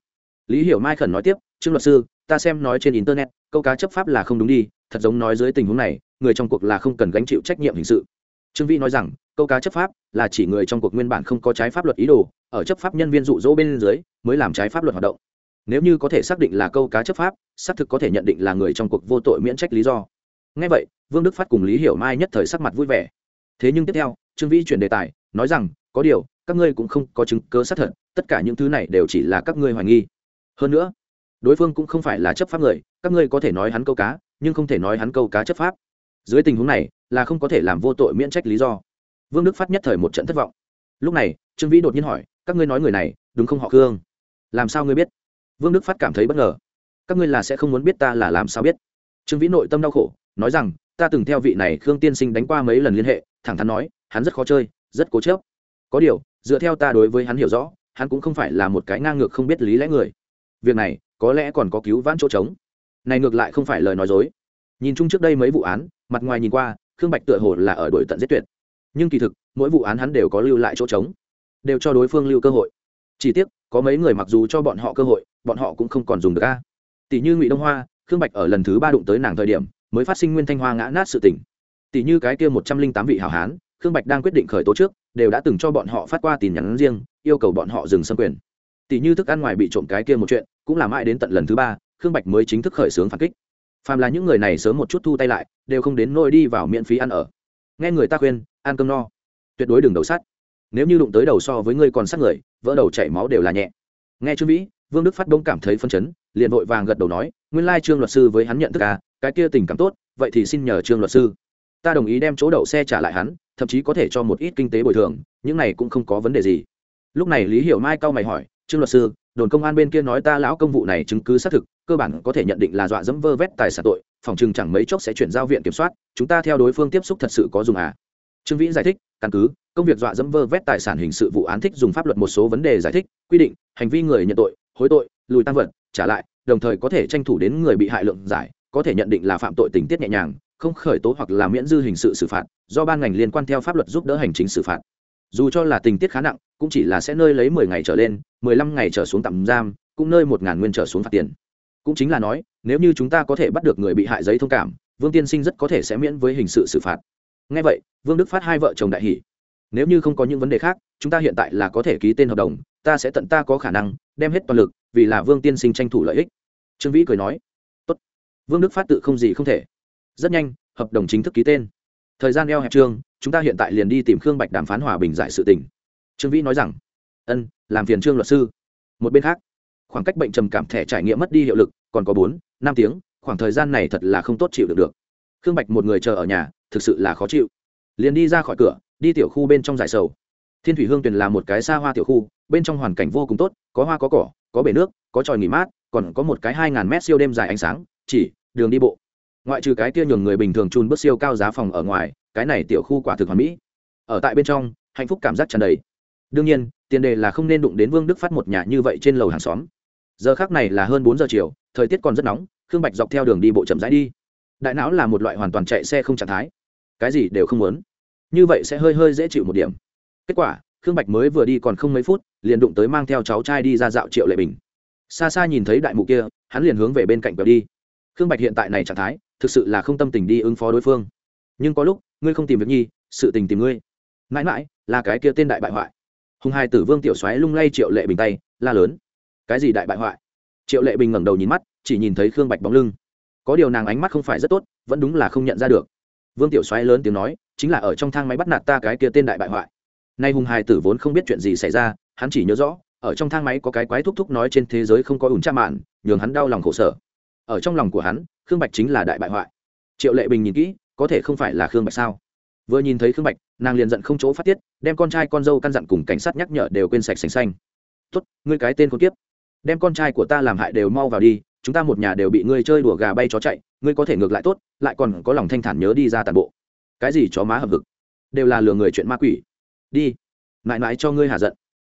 Lý hiểu mai khẩn nói tiếp, trương luật sư, ta xem nói trên internet, câu cá chấp pháp là không đúng đi, thật giống nói dưới tình huống này, người trong cuộc là không cần gánh chịu trách nhiệm hình sự. Trương vĩ nói rằng, câu cá chấp pháp là chỉ người trong cuộc nguyên bản không có trái pháp luật ý đồ, ở chấp pháp nhân viên dụ dỗ bên dưới, mới làm trái pháp luật hoạt động nếu như có thể xác định là câu cá chấp pháp, xác thực có thể nhận định là người trong cuộc vô tội miễn trách lý do. Ngay vậy, vương đức phát cùng lý hiểu mai nhất thời sắc mặt vui vẻ. Thế nhưng tiếp theo, trương vĩ chuyển đề tài, nói rằng, có điều, các ngươi cũng không có chứng cơ xác thật, tất cả những thứ này đều chỉ là các ngươi hoài nghi. Hơn nữa, đối phương cũng không phải là chấp pháp người, các ngươi có thể nói hắn câu cá, nhưng không thể nói hắn câu cá chấp pháp. Dưới tình huống này, là không có thể làm vô tội miễn trách lý do. Vương đức phát nhất thời một trận thất vọng. Lúc này, trương vĩ đột nhiên hỏi, các ngươi nói người này, đúng không họ khương? Làm sao ngươi biết? Vương đức phát cảm thấy bất ngờ. Các ngươi là sẽ không muốn biết ta là làm sao biết. Trương vĩ nội tâm đau khổ, nói rằng, ta từng theo vị này khương tiên sinh đánh qua mấy lần liên hệ, thẳng thắn nói, hắn rất khó chơi, rất cố chớp có điều, dựa theo ta đối với hắn hiểu rõ, hắn cũng không phải là một cái ngang ngược không biết lý lẽ người. Việc này, có lẽ còn có cứu vãn chỗ trống. Này ngược lại không phải lời nói dối. Nhìn chung trước đây mấy vụ án, mặt ngoài nhìn qua, khương bạch tựa hồ là ở đội tận giết tuyệt. Nhưng kỳ thực, mỗi vụ án hắn đều có lưu lại chỗ trống, đều cho đối phương lưu cơ hội chỉ tiếc, có mấy người mặc dù cho bọn họ cơ hội, bọn họ cũng không còn dùng được a. Tỷ như ngụy đông hoa, khương bạch ở lần thứ ba đụng tới nàng thời điểm, mới phát sinh nguyên thanh hoa ngã nát sự tỉnh tỷ như cái kia một trăm linh tám vị hảo hán, khương bạch đang quyết định khởi tố trước, đều đã từng cho bọn họ phát qua tin nhắn riêng, yêu cầu bọn họ dừng xâm quyền. Tỷ như thức ăn ngoài bị trộm cái kia một chuyện, cũng là mãi đến tận lần thứ ba, khương bạch mới chính thức khởi xướng phản kích. Phàm là những người này sớm một chút thu tay lại, đều không đến nôi đi vào miễn phí ăn ở. Nghe người ta khuyên, ăn cơm no. Tuyệt đối đừng đầu sắt. Nếu như đụng tới đầu so với ngươi còn sát người vỡ đầu chảy máu đều là nhẹ. Nghe trương vĩ, vương đức phát đông cảm thấy phân chấn, liền vội vàng gật đầu nói, nguyên lai trương luật sư với hắn nhận thức à cái kia tình cảm tốt, vậy thì xin nhờ trương luật sư. Ta đồng ý đem chỗ đậu xe trả lại hắn, thậm chí có thể cho một ít kinh tế bồi thường, những này cũng không có vấn đề gì. Lúc này lý hiểu mai cau mày hỏi, trương luật sư, đồn công an bên kia nói ta lão công vụ này chứng cứ xác thực, cơ bản có thể nhận định là dọa dẫm vơ vét tài sản tội, phòng chừng chẳng mấy chốc sẽ chuyển giao viện kiểm soát, chúng ta theo đối phương tiếp xúc thật sự có dùng à? Trương vĩ giải thích, căn cứ, công việc dọa dẫm vơ vét tài sản hình sự vụ án thích dùng pháp luật một số vấn đề giải thích, quy định, hành vi người nhận tội, hối tội, lùi tăng vật, trả lại, đồng thời có thể tranh thủ đến người bị hại lượng giải, có thể nhận định là phạm tội tình tiết nhẹ nhàng, không khởi tố hoặc là miễn dư hình sự xử phạt, do ban ngành liên quan theo pháp luật giúp đỡ hành chính xử phạt. Dù cho là tình tiết khá nặng, cũng chỉ là sẽ nơi lấy mười ngày trở lên, mười lăm ngày trở xuống tạm giam, cũng nơi một ngàn nguyên trở xuống phạt tiền. Cũng chính là nói, nếu như chúng ta có thể bắt được người bị hại giấy thông cảm, vương tiên sinh rất có thể sẽ miễn với hình sự xử phạt ngay vậy, vương đức phát hai vợ chồng đại hỷ nếu như không có những vấn đề khác, chúng ta hiện tại là có thể ký tên hợp đồng, ta sẽ tận ta có khả năng đem hết toàn lực vì là vương tiên sinh tranh thủ lợi ích. Trương vĩ cười nói. Tốt. vương đức phát tự không gì không thể. Rất nhanh, hợp đồng chính thức ký tên. Thời gian eo hẹp trương chúng ta hiện tại liền đi tìm khương bạch đàm phán hòa bình giải sự tình. Trương vĩ nói rằng, ân, làm phiền trương luật sư. Một bên khác, khoảng cách bệnh trầm cảm thẻ trải nghiệm mất đi hiệu lực còn có bốn, năm tiếng, khoảng thời gian này thật là không tốt chịu được được khương bạch một người chờ ở nhà, thực sự là khó chịu. Liền đi ra khỏi cửa, đi tiểu khu bên trong giải sầu. Thiên thủy hương tuyền là một cái xa hoa tiểu khu, bên trong hoàn cảnh vô cùng tốt, có hoa có cỏ, có bể nước, có tròi nghỉ mát, còn có một cái hai ngàn mét siêu đêm dài ánh sáng, chỉ, đường đi bộ. Ngoại trừ cái kia nhường người bình thường chun bước siêu cao giá phòng ở ngoài, cái này tiểu khu quả thực hoàn mỹ. Ở tại bên trong, hạnh phúc cảm giác tràn đầy. Đương nhiên, tiền đề là không nên đụng đến vương đức phát một nhà như vậy trên lầu hàng xóm. Giờ khác này là hơn bốn giờ chiều, thời tiết còn rất nóng, khương bạch dọc theo đường đi bộ chậm rãi đi đại não là một loại hoàn toàn chạy xe không trạng thái. Cái gì đều không muốn. Như vậy sẽ hơi hơi dễ chịu một điểm. Kết quả, khương bạch mới vừa đi còn không mấy phút, liền đụng tới mang theo cháu trai đi ra dạo triệu lệ bình. Xa xa nhìn thấy đại mụ kia, hắn liền hướng về bên cạnh quẹo đi. Khương bạch hiện tại này trạng thái, thực sự là không tâm tình đi ứng phó đối phương. Nhưng có lúc, ngươi không tìm việc nhi, sự tình tìm ngươi. Mãi mãi, là cái kia tên đại bại hoại. Hùng hai tử vương tiểu xoáy lung lay triệu lệ bình tay, la lớn. Cái gì đại bại hoại? Triệu lệ bình ngẩng đầu nhìn mắt, chỉ nhìn thấy khương bạch bóng lưng có điều nàng ánh mắt không phải rất tốt, vẫn đúng là không nhận ra được. Vương tiểu xoáy lớn tiếng nói, chính là ở trong thang máy bắt nạt ta cái kia tên đại bại hoại. Nay hùng hài tử vốn không biết chuyện gì xảy ra, hắn chỉ nhớ rõ, ở trong thang máy có cái quái thúc thúc nói trên thế giới không có ủn cha mạn, nhường hắn đau lòng khổ sở. Ở trong lòng của hắn, khương bạch chính là đại bại hoại. Triệu lệ bình nhìn kỹ, có thể không phải là khương bạch sao? Vừa nhìn thấy khương bạch, nàng liền giận không chỗ phát tiết, đem con trai con dâu căn dặn cùng cảnh sát nhắc nhở đều quên sạch sành xanh. Tốt, ngươi cái tên con tiếp đem con trai của ta làm hại đều mau vào đi chúng ta một nhà đều bị ngươi chơi đùa gà bay chó chạy, ngươi có thể ngược lại tốt, lại còn có lòng thanh thản nhớ đi ra tàn bộ. Cái gì chó má hợp vực đều là lừa người chuyện ma quỷ. Đi, mãi mãi cho ngươi hạ giận.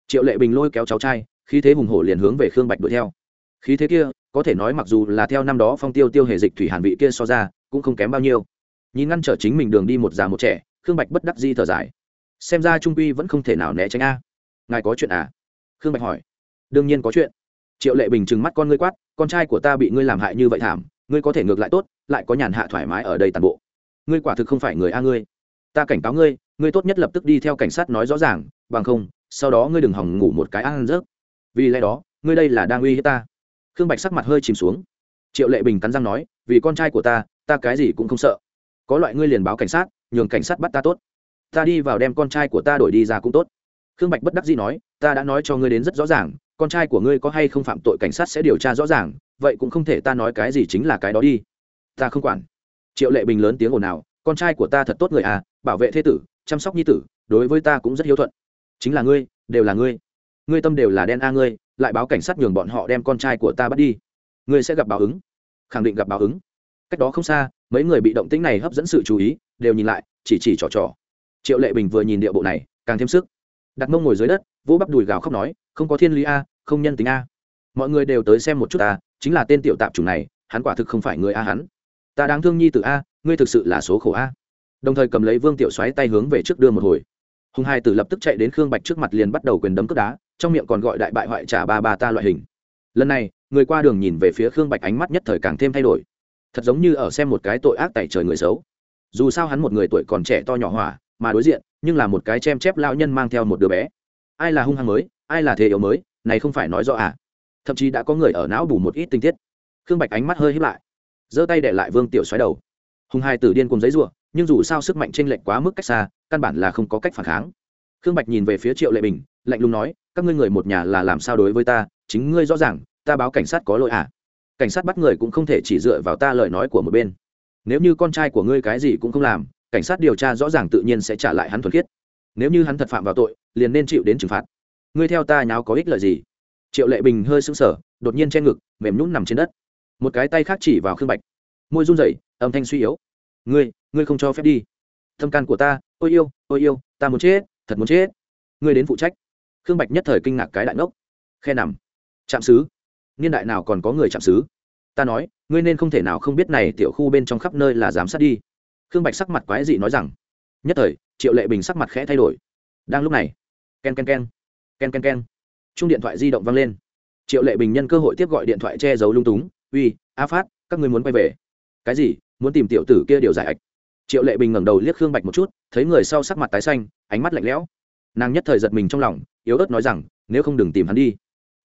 Triệu lệ bình lôi kéo cháu trai, khí thế hùng hổ liền hướng về khương bạch đuổi theo. Khí thế kia, có thể nói mặc dù là theo năm đó phong tiêu tiêu hề dịch thủy hàn vị kia so ra, cũng không kém bao nhiêu. Nhìn ngăn trở chính mình đường đi một già một trẻ, khương bạch bất đắc di thở dài. Xem ra trung quy vẫn không thể nào né tránh a. Ngài có chuyện à? Khương bạch hỏi. Đương nhiên có chuyện triệu lệ bình trừng mắt con ngươi quát, con trai của ta bị ngươi làm hại như vậy thảm, ngươi có thể ngược lại tốt, lại có nhàn hạ thoải mái ở đây toàn bộ. Ngươi quả thực không phải người a ngươi. Ta cảnh cáo ngươi ngươi tốt nhất lập tức đi theo cảnh sát nói rõ ràng, bằng không, sau đó ngươi đừng hỏng ngủ một cái ăn rớt vì lẽ đó, ngươi đây là đang uy hiếp ta. Khương bạch sắc mặt hơi chìm xuống. Triệu lệ bình cắn răng nói, vì con trai của ta ta cái gì cũng không sợ. Có loại ngươi liền báo cảnh sát, nhường cảnh sát bắt ta tốt. Ta đi vào đem con trai của ta đổi đi ra cũng tốt. Khương bạch bất đắc dĩ nói, ta đã nói cho ngươi đến rất rõ ràng con trai của ngươi có hay không phạm tội cảnh sát sẽ điều tra rõ ràng, vậy cũng không thể ta nói cái gì chính là cái đó đi. Ta không quản. Triệu lệ bình lớn tiếng ồn ào, con trai của ta thật tốt người à bảo vệ thế tử, chăm sóc nhi tử, đối với ta cũng rất hiếu thuận. Chính là ngươi, đều là ngươi. Ngươi tâm đều là đen a ngươi, lại báo cảnh sát nhường bọn họ đem con trai của ta bắt đi. Ngươi sẽ gặp báo ứng. Khẳng định gặp báo ứng. Cách đó không xa, mấy người bị động tĩnh này hấp dẫn sự chú ý, đều nhìn lại, chỉ chỉ trò trò. Triệu lệ bình vừa nhìn địa bộ này, càng thêm sức. Đặt mông ngồi dưới đất vỗ bắp đùi gào khóc nói, không có thiên lý a, không nhân tính a. Mọi người đều tới xem một chút ta chính là tên tiểu tạp chủng này, hắn quả thực không phải người a hắn. Ta đáng thương nhi t a, ngươi thực sự là số khổ a. Đồng thời cầm lấy vương tiểu xoáy tay hướng về trước đưa một hồi. Hùng hai tử lập tức chạy đến khương bạch trước mặt liền bắt đầu quyền đấm cướp đá, trong miệng còn gọi đại bại hoại trả ba ba ta loại hình. Lần này, người qua đường nhìn về phía khương bạch ánh mắt nhất thời càng thêm thay đổi. Thật giống như ở xem một cái tội ác tại trời người xấu. Dù sao hắn một người tuổi còn trẻ to nhỏ hỏa, mà đối diện, nhưng là một cái chem chép lao nhân mang theo một đứa bé ai là hung hăng mới ai là thế yếu mới này không phải nói rõ à? Thậm chí đã có người ở não bù một ít tinh tiết. Khương bạch ánh mắt hơi hít lại giơ tay để lại vương tiểu xoáy đầu. Hùng hai tử điên cùng giấy rủa, nhưng dù sao sức mạnh t r ê n lệch quá mức cách xa căn bản là không có cách phản kháng. Khương bạch nhìn về phía triệu lệ bình lạnh lùng nói các ngươi người một nhà là làm sao đối với ta? Chính ngươi rõ ràng ta báo cảnh sát có lỗi à? Cảnh sát bắt người cũng không thể chỉ dựa vào ta lời nói của một bên. Nếu như con trai của ngươi cái gì cũng không làm cảnh sát điều tra rõ ràng tự nhiên sẽ trả lại hắn thuần khiết nếu như hắn thật phạm vào tội, liền nên chịu đến trừng phạt. Ngươi theo ta nháo có ích lợi gì? Triệu lệ bình hơi sững sờ, đột nhiên che ngực, mềm nhún nằm trên đất. Một cái tay khác chỉ vào khương bạch. Môi run rẩy, âm thanh suy yếu. Ngươi ngươi không cho phép đi. Thâm can của ta, ôi yêu ôi yêu, ta muốn chết, thật muốn chết. Ngươi đến phụ trách. Khương bạch nhất thời kinh ngạc cái đại ngốc. Khe nằm. Chạm xứ niên đại nào còn có người chạm xứ ta nói, ngươi nên không thể nào không biết này tiểu khu bên trong khắp nơi là giám sát đi. Khương bạch sắc mặt quái dị nói rằng. Nhất thời triệu lệ bình sắc mặt khẽ thay đổi. Đang lúc này k e n k e n k e n k e n k e n k e n chung điện thoại di động vang lên. Triệu lệ bình nhân cơ hội tiếp gọi điện thoại che giấu lung túng. Uy, a phát, các ngươi muốn quay về? Cái gì? Muốn tìm tiểu tử kia điều giải ạch triệu lệ bình ngẩng đầu liếc khương bạch một chút, thấy người sau sắc mặt tái xanh, ánh mắt lạnh lẽo. Nàng nhất thời giật mình trong lòng, yếu ớt nói rằng, nếu không đừng tìm hắn đi.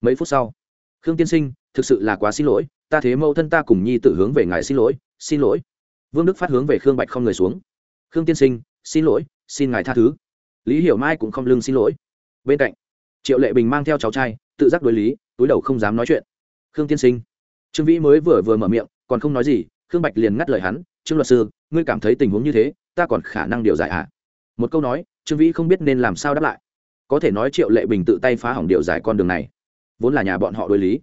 Mấy phút sau, khương tiên sinh, thực sự là quá xin lỗi, ta thế mẫu thân ta cùng nhi tự hướng về ngài xin lỗi xin lỗi. Vương đức phát hướng về khương bạch không người xuống. Khương tiên sinh, xin lỗi xin ngài tha thứ. Lý hiểu mai cũng không lưng xin lỗi. Bên cạnh, triệu lệ bình mang theo cháu trai, tự giác đối lý, túi đầu không dám nói chuyện. Khương tiên sinh. Trương vĩ mới vừa vừa mở miệng, còn không nói gì, khương bạch liền ngắt lời hắn, trương luật sư, ngươi cảm thấy tình huống như thế, ta còn khả năng điều giải ạ à? một câu nói, trương vĩ không biết nên làm sao đáp lại. Có thể nói triệu lệ bình tự tay phá hỏng điều giải con đường này. Vốn là nhà bọn họ đối lý.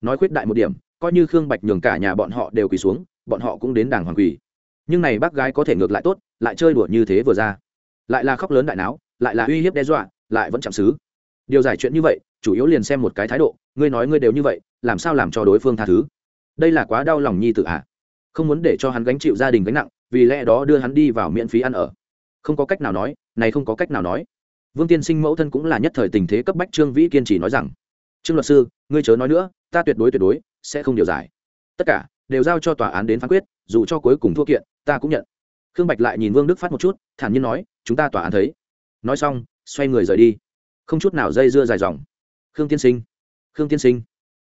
Nói khuyết đại một điểm, coi như khương bạch nhường cả nhà bọn họ đều quỳ xuống, bọn họ cũng đến đảng hoàng quỳ. Nhưng này bác gái có thể ngược lại tốt, lại chơi đùa như thế vừa ra lại là khóc lớn đại não lại là uy hiếp đe dọa, lại vẫn chạm xứ. Điều giải chuyện như vậy, chủ yếu liền xem một cái thái độ, ngươi nói ngươi đều như vậy, làm sao làm cho đối phương tha thứ? Đây là quá đau lòng nhi tự ạ. À? không muốn để cho hắn gánh chịu gia đình gánh nặng, vì lẽ đó đưa hắn đi vào miễn phí ăn ở. Không có cách nào nói, này không có cách nào nói. Vương tiên sinh mẫu thân cũng là nhất thời tình thế cấp bách trương vĩ kiên trì nói rằng, trương luật sư, ngươi chớ nói nữa, ta tuyệt đối tuyệt đối sẽ không điều giải. Tất cả đều giao cho tòa án đến phán quyết, dù cho cuối cùng thua kiện, ta cũng nhận khương bạch lại nhìn vương đức phát một chút, thản nhiên nói, chúng ta tòa án thấy. Nói xong, xoay người rời đi. Không chút nào dây dưa dài dòng. Khương tiên sinh, khương tiên sinh.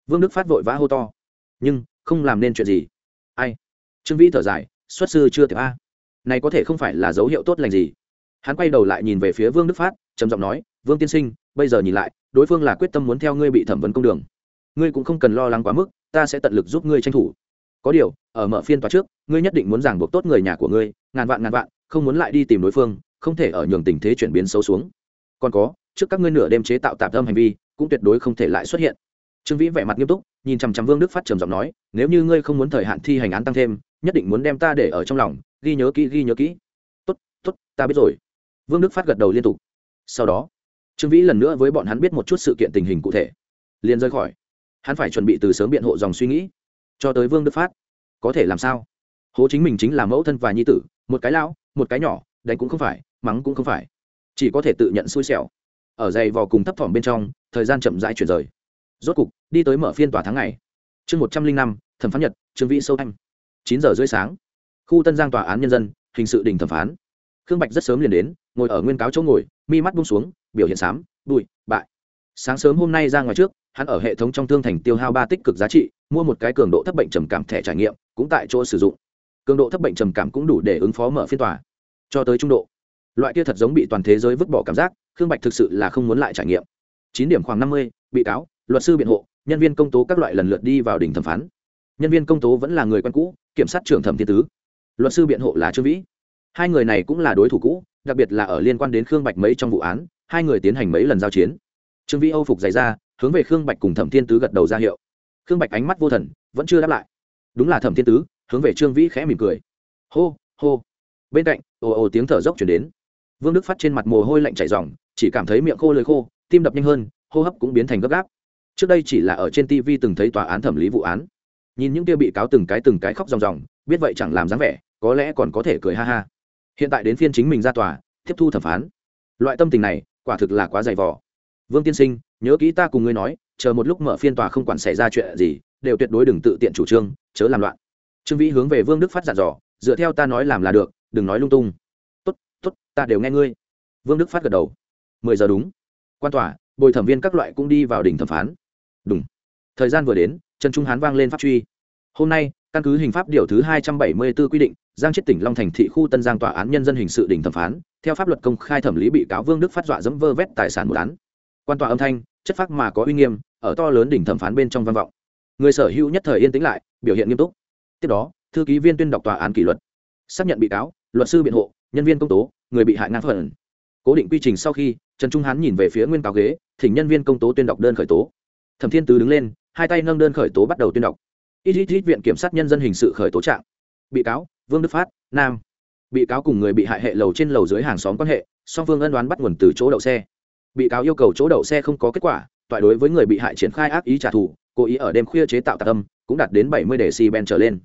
Vương đức phát vội vã hô to. Nhưng, không làm nên chuyện gì. Ai? Trương vĩ thở dài, xuất sư chưa tiệp a. Này có thể không phải là dấu hiệu tốt lành gì. Hắn quay đầu lại nhìn về phía vương đức phát, trầm giọng nói, vương tiên sinh, bây giờ nhìn lại, đối phương là quyết tâm muốn theo ngươi bị thẩm vấn công đường. Ngươi cũng không cần lo lắng quá mức, ta sẽ tận lực giúp ngươi tranh thủ có điều, ở mở phiên tòa trước, ngươi nhất định muốn giảng buộc tốt người nhà của ngươi, ngàn vạn ngàn vạn, không muốn lại đi tìm đối phương, không thể ở nhường tình thế chuyển biến xấu xuống. Còn có, trước các ngươi nửa đêm chế tạo tạp âm hành vi, cũng tuyệt đối không thể lại xuất hiện. Trương vĩ vẻ mặt nghiêm túc, nhìn chằm chằm vương đức phát trầm giọng nói, nếu như ngươi không muốn thời hạn thi hành án tăng thêm, nhất định muốn đem ta để ở trong lòng, ghi nhớ kỹ, ghi nhớ kỹ. Tốt tốt, ta biết rồi. Vương đức phát gật đầu liên tục. Sau đó, trương vĩ lần nữa với bọn hắn biết một chút sự kiện tình hình cụ thể. Liền rời khỏi. Hắn phải chuẩn bị từ sớm biện hộ dòng suy nghĩ cho tới vương đức phát. Có thể làm sao? Hố chính mình chính là mẫu thân và nhi tử, một cái lão, một cái nhỏ, đánh cũng không phải, mắng cũng không phải. Chỉ có thể tự nhận xui xẻo. Ở dày vò cùng thấp thỏm bên trong, thời gian chậm rãi chuyển rời. Rốt cục, đi tới mở phiên tòa tháng ngày. Chương một trăm linh năm, thẩm phán nhật, trương vĩ sâu anh chín giờ rưỡi sáng. Khu tân giang tòa án nhân dân, hình sự đình thẩm phán. Khương bạch rất sớm liền đến, ngồi ở nguyên cáo chỗ ngồi, mi mắt bung xuống, biểu hiện xám bụi bại. Sáng sớm hôm nay ra ngoài trước hắn ở hệ thống trong thương thành tiêu hao ba tích cực giá trị, mua một cái cường độ thấp bệnh trầm cảm thẻ trải nghiệm, cũng tại chỗ sử dụng. Cường độ thấp bệnh trầm cảm cũng đủ để ứng phó mở phiên tòa. Cho tới trung độ, loại kia thật giống bị toàn thế giới vứt bỏ cảm giác, khương bạch thực sự là không muốn lại trải nghiệm. Chín điểm khoảng năm mươi, bị cáo, luật sư biện hộ, nhân viên công tố các loại lần lượt đi vào đỉnh thẩm phán. Nhân viên công tố vẫn là người quen cũ, kiểm sát trưởng thẩm thiên tứ. Luật sư biện hộ là trương vĩ. Hai người này cũng là đối thủ cũ, đặc biệt là ở liên quan đến khương bạch mấy trong vụ án, hai người tiến hành mấy lần giao chiến. Trương vĩ âu phục dày ra hướng về khương bạch cùng thẩm thiên tứ gật đầu ra hiệu. Khương bạch ánh mắt vô thần, vẫn chưa đáp lại. Đúng là thẩm thiên tứ, hướng về trương vĩ khẽ mỉm cười. Hô hô. Bên cạnh, ồ ồ tiếng thở dốc chuyển đến. Vương đức phát trên mặt mồ hôi lạnh chảy dòng chỉ cảm thấy miệng khô lưỡi khô, tim đập nhanh hơn, hô hấp cũng biến thành gấp gáp. Trước đây chỉ là ở trên tv từng thấy tòa án thẩm lý vụ án. Nhìn những kia bị cáo từng cái từng cái khóc ròng ròng, biết vậy chẳng làm dáng vẻ, có lẽ còn có thể cười ha ha. Hiện tại đến phiên chính mình ra tòa, tiếp thu thẩm phán. Loại tâm tình này, quả thực là quá dày vò. Vương tiên sinh nhớ kỹ ta cùng ngươi nói, chờ một lúc mở phiên tòa không quản xảy ra chuyện gì, đều tuyệt đối đừng tự tiện chủ trương, chớ làm loạn. Trương vĩ hướng về vương đức phát dặn dò, dựa theo ta nói làm là được, đừng nói lung tung. Tốt tốt, ta đều nghe ngươi. Vương đức phát gật đầu. Mười giờ đúng. Quan tòa, bồi thẩm viên các loại cũng đi vào đỉnh thẩm phán. Đúng. Thời gian vừa đến, trần trung hán vang lên pháp truy. Hôm nay, căn cứ hình pháp điều thứ hai trăm bảy mươi 274 quy định, giang chết tỉnh long thành thị khu tân giang tòa án nhân dân hình sự đỉnh thẩm phán, theo pháp luật công khai thẩm lý bị cáo vương đức phát dọa dẫm vơ vét tài sản một án. Quan tòa âm thanh chất phác mà có uy nghiêm, ở to lớn đỉnh thẩm phán bên trong văn vọng. Người sở hữu nhất thời yên tĩnh lại, biểu hiện nghiêm túc. Tiếp đó, thư ký viên tuyên đọc tòa án kỷ luật. Xác nhận bị cáo, luật sư biện hộ, nhân viên công tố, người bị hại ngang phần. Cố định quy trình sau khi, trần trung hán nhìn về phía nguyên cáo ghế, thỉnh nhân viên công tố tuyên đọc đơn khởi tố. Thẩm thiên tứ đứng lên, hai tay nâng đơn khởi tố bắt đầu tuyên đọc. Ít ít ít viện kiểm sát nhân dân hình sự khởi tố trạng. Bị cáo, vương đức phát, nam. Bị cáo cùng người bị hại hệ lầu trên lầu dưới hàng xóm quan hệ, song phương ân đoán bắt nguồn từ chỗ đậu xe bị cáo yêu cầu chỗ đậu xe không có kết quả, toại đối với người bị hại triển khai ác ý trả thù, cố ý ở đêm khuya chế tạo tạc âm, cũng đạt đến bảy mươi đề si ben trở lên.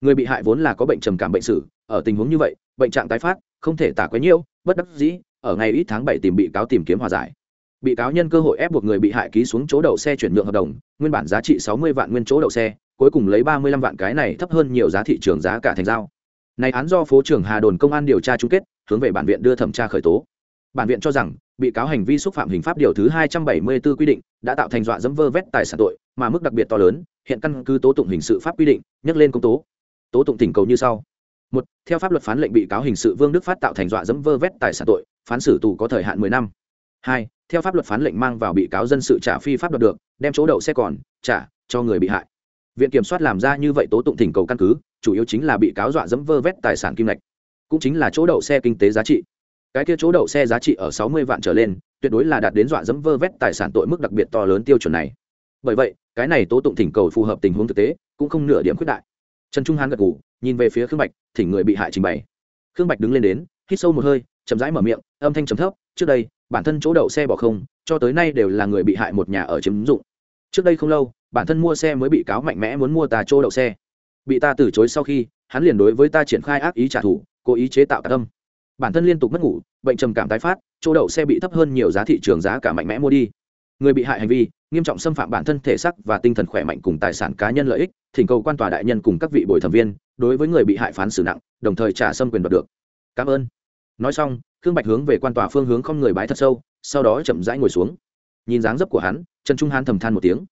Người bị hại vốn là có bệnh trầm cảm bệnh sử, ở tình huống như vậy, bệnh trạng tái phát, không thể tả quấy nhiễu, bất đắc dĩ, ở ngày ít tháng bảy tìm bị cáo tìm kiếm hòa giải. Bị cáo nhân cơ hội ép buộc người bị hại ký xuống chỗ đậu xe chuyển nhượng hợp đồng, nguyên bản giá trị sáu mươi vạn nguyên chỗ đậu xe, cuối cùng lấy ba mươi lăm vạn cái này thấp hơn nhiều giá thị trường giá cả thành giao. Này án do phố trưởng hà đồn công an điều tra chung kết, hướng về bản viện đưa thẩm tra khởi tố. Bản viện cho rằng bị cáo hành vi xúc phạm hình pháp điều thứ hai trăm bảy mươi 274 quy định, đã tạo thành dọa dẫm vơ vét tài sản tội, mà mức đặc biệt to lớn, hiện căn cứ tố tụng hình sự pháp quy định, nhắc lên công tố. Tố tụng tỉnh cầu như sau. Một, theo pháp luật phán lệnh bị cáo hình sự vương đức phát tạo thành dọa dẫm vơ vét tài sản tội, phán xử tù có thời hạn mười năm. Hai, theo pháp luật phán lệnh mang vào bị cáo dân sự trả phi pháp đoạt được, đem chỗ đậu xe còn, trả cho người bị hại. Viện kiểm soát làm ra như vậy tố tụng thỉnh cầu căn cứ, chủ yếu chính là bị cáo dọa dẫm vơ vét tài sản kim ngạch, cũng chính là chỗ đậu xe kinh tế giá trị cái kia chỗ đậu xe giá trị ở sáu mươi vạn trở lên, tuyệt đối là đạt đến dọa dẫm vơ vét tài sản tội mức đặc biệt to lớn tiêu chuẩn này. Bởi vậy, cái này tố tụng thỉnh cầu phù hợp tình huống thực tế, cũng không nửa điểm khuyết đại. Trần trung hán gật ngủ nhìn về phía khương bạch, thỉnh người bị hại trình bày. Khương bạch đứng lên đến, hít sâu một hơi, chậm rãi mở miệng, âm thanh trầm thấp, trước đây, bản thân chỗ đậu xe bỏ không, cho tới nay đều là người bị hại một nhà ở chiếm dụng. Trước đây không lâu, bản thân mua xe mới bị cáo mạnh mẽ muốn mua ta chỗ đậu xe. Bị ta từ chối sau khi, hắn liền đối với ta triển khai ác ý trả thù, cố ý chế tạo tạ tâm bản thân liên tục mất ngủ, bệnh trầm cảm tái phát, chỗ đậu xe bị thấp hơn nhiều giá thị trường giá cả mạnh mẽ mua đi. Người bị hại hành vi, nghiêm trọng xâm phạm bản thân thể xác và tinh thần khỏe mạnh cùng tài sản cá nhân lợi ích, thỉnh cầu quan tòa đại nhân cùng các vị bồi thẩm viên, đối với người bị hại phán xử nặng, đồng thời trả xâm quyền đoạt được. Cảm ơn. Nói xong, khương bạch hướng về quan tòa phương hướng không người bái thật sâu, sau đó chậm rãi ngồi xuống. Nhìn dáng dấp của hắn, trần trung hán thầm than một tiếng.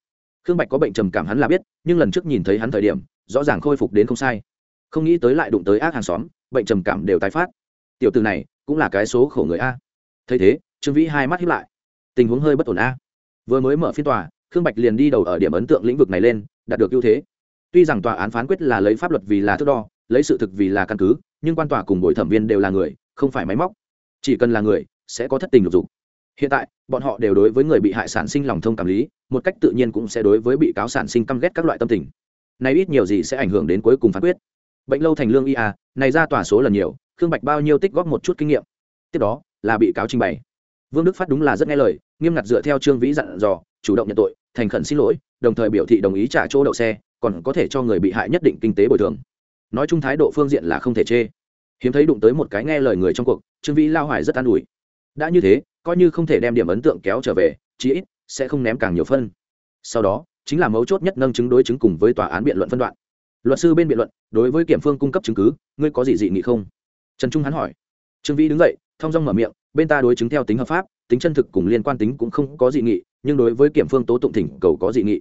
Khương bạch có bệnh trầm cảm hắn là biết, nhưng lần trước nhìn thấy hắn thời điểm, rõ ràng khôi phục đến không sai. Không nghĩ tới lại đụng tới ác hàng xóm, bệnh trầm cảm đều tái phát tiểu từ này cũng là cái số khổ người a. Thấy thế, trương vĩ hai mắt hiếp lại. Tình huống hơi bất ổn a. Vừa mới mở phiên tòa, khương bạch liền đi đầu ở điểm ấn tượng lĩnh vực này lên, đạt được ưu thế. Tuy rằng tòa án phán quyết là lấy pháp luật vì là thước đo, lấy sự thực vì là căn cứ, nhưng quan tòa cùng bồi thẩm viên đều là người, không phải máy móc. Chỉ cần là người, sẽ có thất tình lục dục. Hiện tại, bọn họ đều đối với người bị hại sản sinh lòng thông cảm lý, một cách tự nhiên cũng sẽ đối với bị cáo sản sinh căm ghét các loại tâm tình. Nay ít nhiều gì sẽ ảnh hưởng đến cuối cùng phán quyết. Bệnh lâu thành lương ia này ra tòa số lần nhiều khương bạch bao nhiêu tích góp một chút kinh nghiệm. Tiếp đó, là bị cáo trình bày. Vương đức phát đúng là rất nghe lời, nghiêm ngặt dựa theo trương vĩ dặn dò, chủ động nhận tội, thành khẩn xin lỗi, đồng thời biểu thị đồng ý trả chỗ đậu xe, còn có thể cho người bị hại nhất định kinh tế bồi thường. Nói chung thái độ phương diện là không thể chê. Hiếm thấy đụng tới một cái nghe lời người trong cuộc, trương vĩ lao hoài rất an ủi. Đã như thế, coi như không thể đem điểm ấn tượng kéo trở về, chí ít sẽ không ném càng nhiều phân. Sau đó, chính là mấu chốt nhất nâng chứng đối chứng cùng với tòa án biện luận phân đoạn. Luật sư bên biện luận, đối với kiểm phương cung cấp chứng cứ, ngươi có gì dị nghị không? Trần trung hắn hỏi. Trương vĩ đứng dậy, thong dong mở miệng, bên ta đối chứng theo tính hợp pháp, tính chân thực cùng liên quan tính cũng không có dị nghị, nhưng đối với kiểm phương tố tụng thỉnh cầu có dị nghị.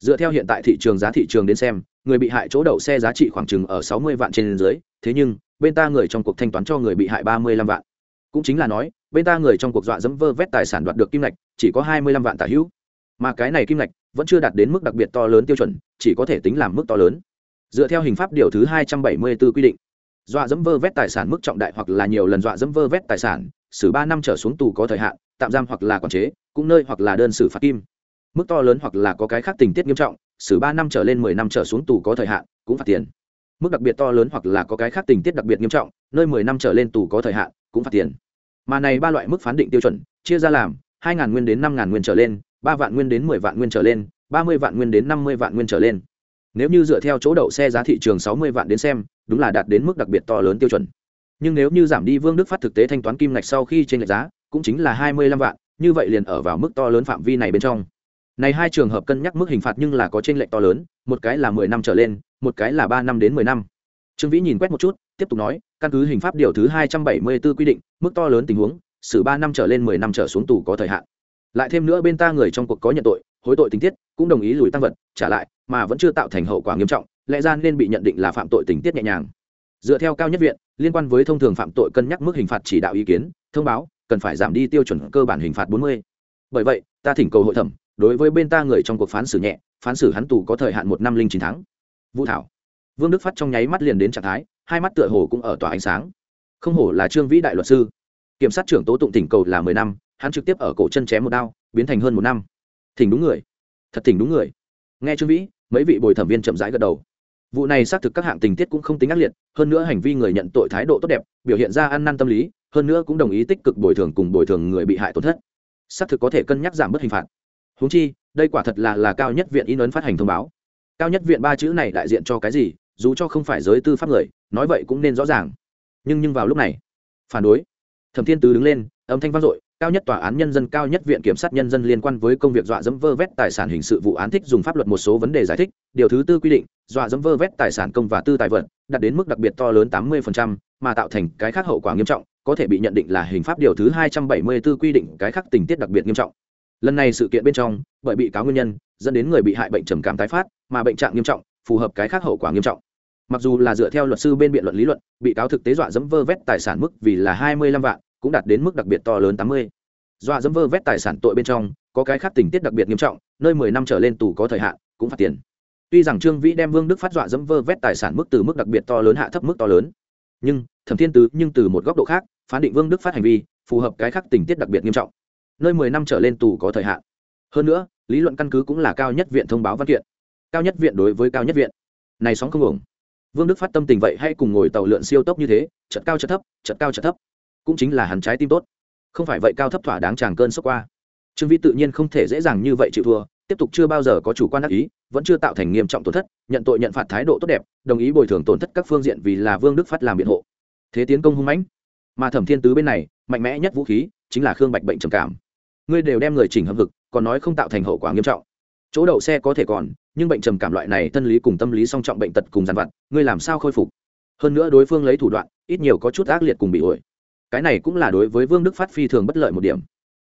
Dựa theo hiện tại thị trường giá thị trường đến xem, người bị hại chỗ đậu xe giá trị khoảng chừng ở sáu mươi vạn trên dưới, thế nhưng, bên ta người trong cuộc thanh toán cho người bị hại ba mươi lăm vạn. Cũng chính là nói, bên ta người trong cuộc dọa dẫm vơ vét tài sản đoạt được kim ngạch, chỉ có hai mươi lăm vạn tả hữu. Mà cái này kim ngạch vẫn chưa đạt đến mức đặc biệt to lớn tiêu chuẩn, chỉ có thể tính làm mức to lớn. Dựa theo hình pháp điều thứ hai trăm bảy mươi 274 quy định dọa dẫm vơ vét tài sản mức trọng đại hoặc là nhiều lần dọa dẫm vơ vét tài sản, xử ba năm trở xuống tù có thời hạn, tạm giam hoặc là quản chế, cũng nơi hoặc là đơn xử phạt kim. Mức to lớn hoặc là có cái khác tình tiết nghiêm trọng, xử ba năm trở lên mười năm trở xuống tù có thời hạn, cũng phạt tiền. Mức đặc biệt to lớn hoặc là có cái khác tình tiết đặc biệt nghiêm trọng, nơi mười năm trở lên tù có thời hạn, cũng phạt tiền. Mà này ba loại mức phán định tiêu chuẩn, chia ra làm, hai ngàn nguyên đến năm ngàn nguyên trở lên, ba vạn nguyên đến mười vạn nguyên trở lên, ba mươi vạn nguyên đến năm mươi vạn nguyên trở lên. Nếu như dựa theo chỗ đậu xe giá thị trường sáu mươi vạn đến xem đúng là đạt đến mức đặc biệt to lớn tiêu chuẩn. Nhưng nếu như giảm đi vương đức phát thực tế thanh toán kim ngạch sau khi trên lệch giá, cũng chính là hai mươi lăm vạn, như vậy liền ở vào mức to lớn phạm vi này bên trong. Này hai trường hợp cân nhắc mức hình phạt nhưng là có trên lệch to lớn, một cái là mười năm trở lên, một cái là ba năm đến mười năm. Trương vĩ nhìn quét một chút, tiếp tục nói, căn cứ hình pháp điều thứ hai trăm bảy mươi 274 quy định, mức to lớn tình huống, xử ba năm trở lên mười năm trở xuống tù có thời hạn. Lại thêm nữa bên ta người trong cuộc có nhận tội, hối tội tình tiết, cũng đồng ý lùi tăng vật, trả lại, mà vẫn chưa tạo thành hậu quả nghiêm trọng lẽ ra nên bị nhận định là phạm tội tình tiết nhẹ nhàng. Dựa theo cao nhất viện, liên quan với thông thường phạm tội cân nhắc mức hình phạt chỉ đạo ý kiến, thông báo, cần phải giảm đi tiêu chuẩn cơ bản hình phạt bốn mươi. Bởi vậy, ta thỉnh cầu hội thẩm, đối với bên ta người trong cuộc phán xử nhẹ, phán xử hắn tù có thời hạn một năm linh chín tháng. Vũ thảo. Vương đức phát trong nháy mắt liền đến trạng thái, hai mắt tựa hồ cũng ở tòa ánh sáng. Không hổ là trương vĩ đại luật sư. Kiểm sát trưởng tố tụng thỉnh cầu là mười năm, hắn trực tiếp ở cổ chân chém một đao, biến thành hơn một năm. Thỉnh đúng người. Thật thỉnh đúng người. Nghe trương vĩ, mấy vị bồi thẩm viên chậm rãi gật đầu vụ này xác thực các hạng tình tiết cũng không tính ác liệt, hơn nữa hành vi người nhận tội thái độ tốt đẹp, biểu hiện ra ăn năn tâm lý, hơn nữa cũng đồng ý tích cực bồi thường cùng bồi thường người bị hại tổn thất. Xác thực có thể cân nhắc giảm bớt hình phạt. Húng chi, đây quả thật là là cao nhất viện in ấn phát hành thông báo. Cao nhất viện ba chữ này đại diện cho cái gì, dù cho không phải giới tư pháp người, nói vậy cũng nên rõ ràng. Nhưng nhưng vào lúc này, phản đối. Thẩm thiên tứ đứng lên, âm thanh vang dội cao nhất tòa án nhân dân cao nhất viện kiểm sát nhân dân liên quan với công việc dọa dẫm vơ vét tài sản hình sự vụ án thích dùng pháp luật một số vấn đề giải thích. Điều thứ tư quy định dọa dẫm vơ vét tài sản công và tư tài vật đạt đến mức đặc biệt to lớn tám 80%, mà tạo thành cái khác hậu quả nghiêm trọng có thể bị nhận định là hình pháp điều thứ hai trăm bảy mươi 274 quy định cái khác tình tiết đặc biệt nghiêm trọng. Lần này sự kiện bên trong bởi bị cáo nguyên nhân dẫn đến người bị hại bệnh trầm cảm tái phát mà bệnh trạng nghiêm trọng phù hợp cái khác hậu quả nghiêm trọng. Mặc dù là dựa theo luật sư bên biện luận lý luận bị cáo thực tế dọa dẫm vơ vét tài sản mức vì là hai mươi lăm vạn cũng đạt đến mức đặc biệt to lớn tám mươi. Dọa dẫm vơ vét tài sản tội bên trong, có cái khác tình tiết đặc biệt nghiêm trọng, nơi mười năm trở lên tù có thời hạn, cũng phạt tiền. Tuy rằng trương vĩ đem vương đức phát dọa dẫm vơ vét tài sản mức từ mức đặc biệt to lớn hạ thấp mức to lớn, nhưng thẩm thiên tứ nhưng từ một góc độ khác, phán định vương đức phát hành vi, phù hợp cái khác tình tiết đặc biệt nghiêm trọng, nơi mười năm trở lên tù có thời hạn. Hơn nữa, lý luận căn cứ cũng là cao nhất viện thông báo văn kiện. Cao nhất viện đối với cao nhất viện. Này sóng không ổng vương đức phát tâm tình vậy hay cùng ngồi tàu lượn siêu tốc như thế chật cao chật thấp chật cao chật thấp cũng chính là hắn trái tim tốt. Không phải vậy cao thấp thỏa đáng tràng cơn sốc qua. Trương vĩ tự nhiên không thể dễ dàng như vậy chịu thua, tiếp tục chưa bao giờ có chủ quan đắc ý, vẫn chưa tạo thành nghiêm trọng tổn thất, nhận tội nhận phạt thái độ tốt đẹp, đồng ý bồi thường tổn thất các phương diện vì là vương đức phát làm biện hộ. Thế tiến công hung mãnh, mà thẩm thiên tứ bên này, mạnh mẽ nhất vũ khí chính là khương bạch bệnh trầm cảm. Ngươi đều đem người chỉnh hợp vực còn nói không tạo thành hậu quả nghiêm trọng. Chỗ đậu xe có thể còn, nhưng bệnh trầm cảm loại này thân lý cùng tâm lý song trọng bệnh tật cùng dàn vặt, ngươi làm sao khôi phục? Hơn nữa đối phương lấy thủ đoạn, ít nhiều có chút ác liệt cùng bị ổi cái này cũng là đối với vương đức phát phi thường bất lợi một điểm.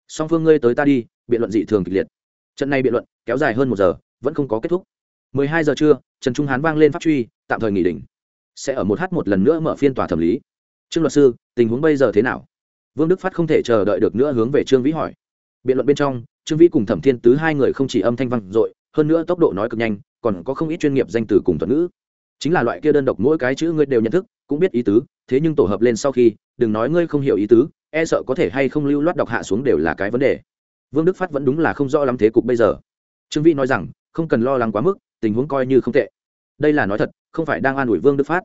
Song phương ngươi tới ta đi, biện luận dị thường kịch liệt. Trận này biện luận kéo dài hơn một giờ, vẫn không có kết thúc. 12 giờ trưa, trần trung hán vang lên pháp truy, tạm thời nghỉ đỉnh. Sẽ ở một h một lần nữa mở phiên tòa thẩm lý. Trương luật sư, tình huống bây giờ thế nào? Vương đức phát không thể chờ đợi được nữa hướng về trương vĩ hỏi. Biện luận bên trong, trương vĩ cùng thẩm thiên tứ hai người không chỉ âm thanh vang dội, hơn nữa tốc độ nói cực nhanh, còn có không ít chuyên nghiệp danh từ cùng thuật ngữ. Chính là loại kia đơn độc mỗi cái chữ ngươi đều nhận thức cũng biết ý tứ, thế nhưng tổ hợp lên sau khi, đừng nói ngươi không hiểu ý tứ e sợ có thể hay không lưu loát đọc hạ xuống đều là cái vấn đề. Vương đức phát vẫn đúng là không rõ lắm thế cục bây giờ. Trương vĩ nói rằng, không cần lo lắng quá mức, tình huống coi như không tệ. Đây là nói thật, không phải đang an ủi vương đức phát.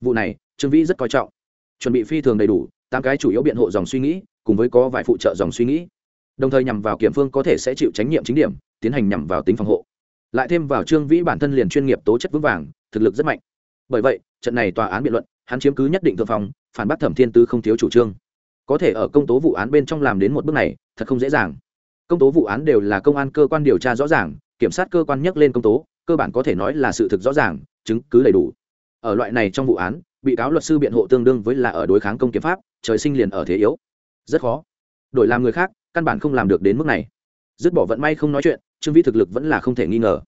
Vụ này, trương vĩ rất coi trọng. Chuẩn bị phi thường đầy đủ, tám cái chủ yếu biện hộ dòng suy nghĩ, cùng với có vài phụ trợ dòng suy nghĩ. Đồng thời nhằm vào kiểm phương có thể sẽ chịu trách nhiệm chính điểm, tiến hành nhằm vào tính phòng hộ. Lại thêm vào trương vĩ bản thân liền chuyên nghiệp tố chất vững vàng, thực lực rất mạnh. Bởi vậy, trận này tòa án biện luận hắn chiếm cứ nhất định thượng phòng phản bác thẩm thiên tứ không thiếu chủ trương. Có thể ở công tố vụ án bên trong làm đến một bước này, thật không dễ dàng. Công tố vụ án đều là công an cơ quan điều tra rõ ràng, kiểm sát cơ quan nhắc lên công tố, cơ bản có thể nói là sự thực rõ ràng, chứng cứ đầy đủ. Ở loại này trong vụ án, bị cáo luật sư biện hộ tương đương với là ở đối kháng công kiểm pháp, trời sinh liền ở thế yếu. Rất khó. Đổi làm người khác, căn bản không làm được đến mức này. Dứt bỏ vận may không nói chuyện, trương vĩ thực lực vẫn là không thể nghi ngờ.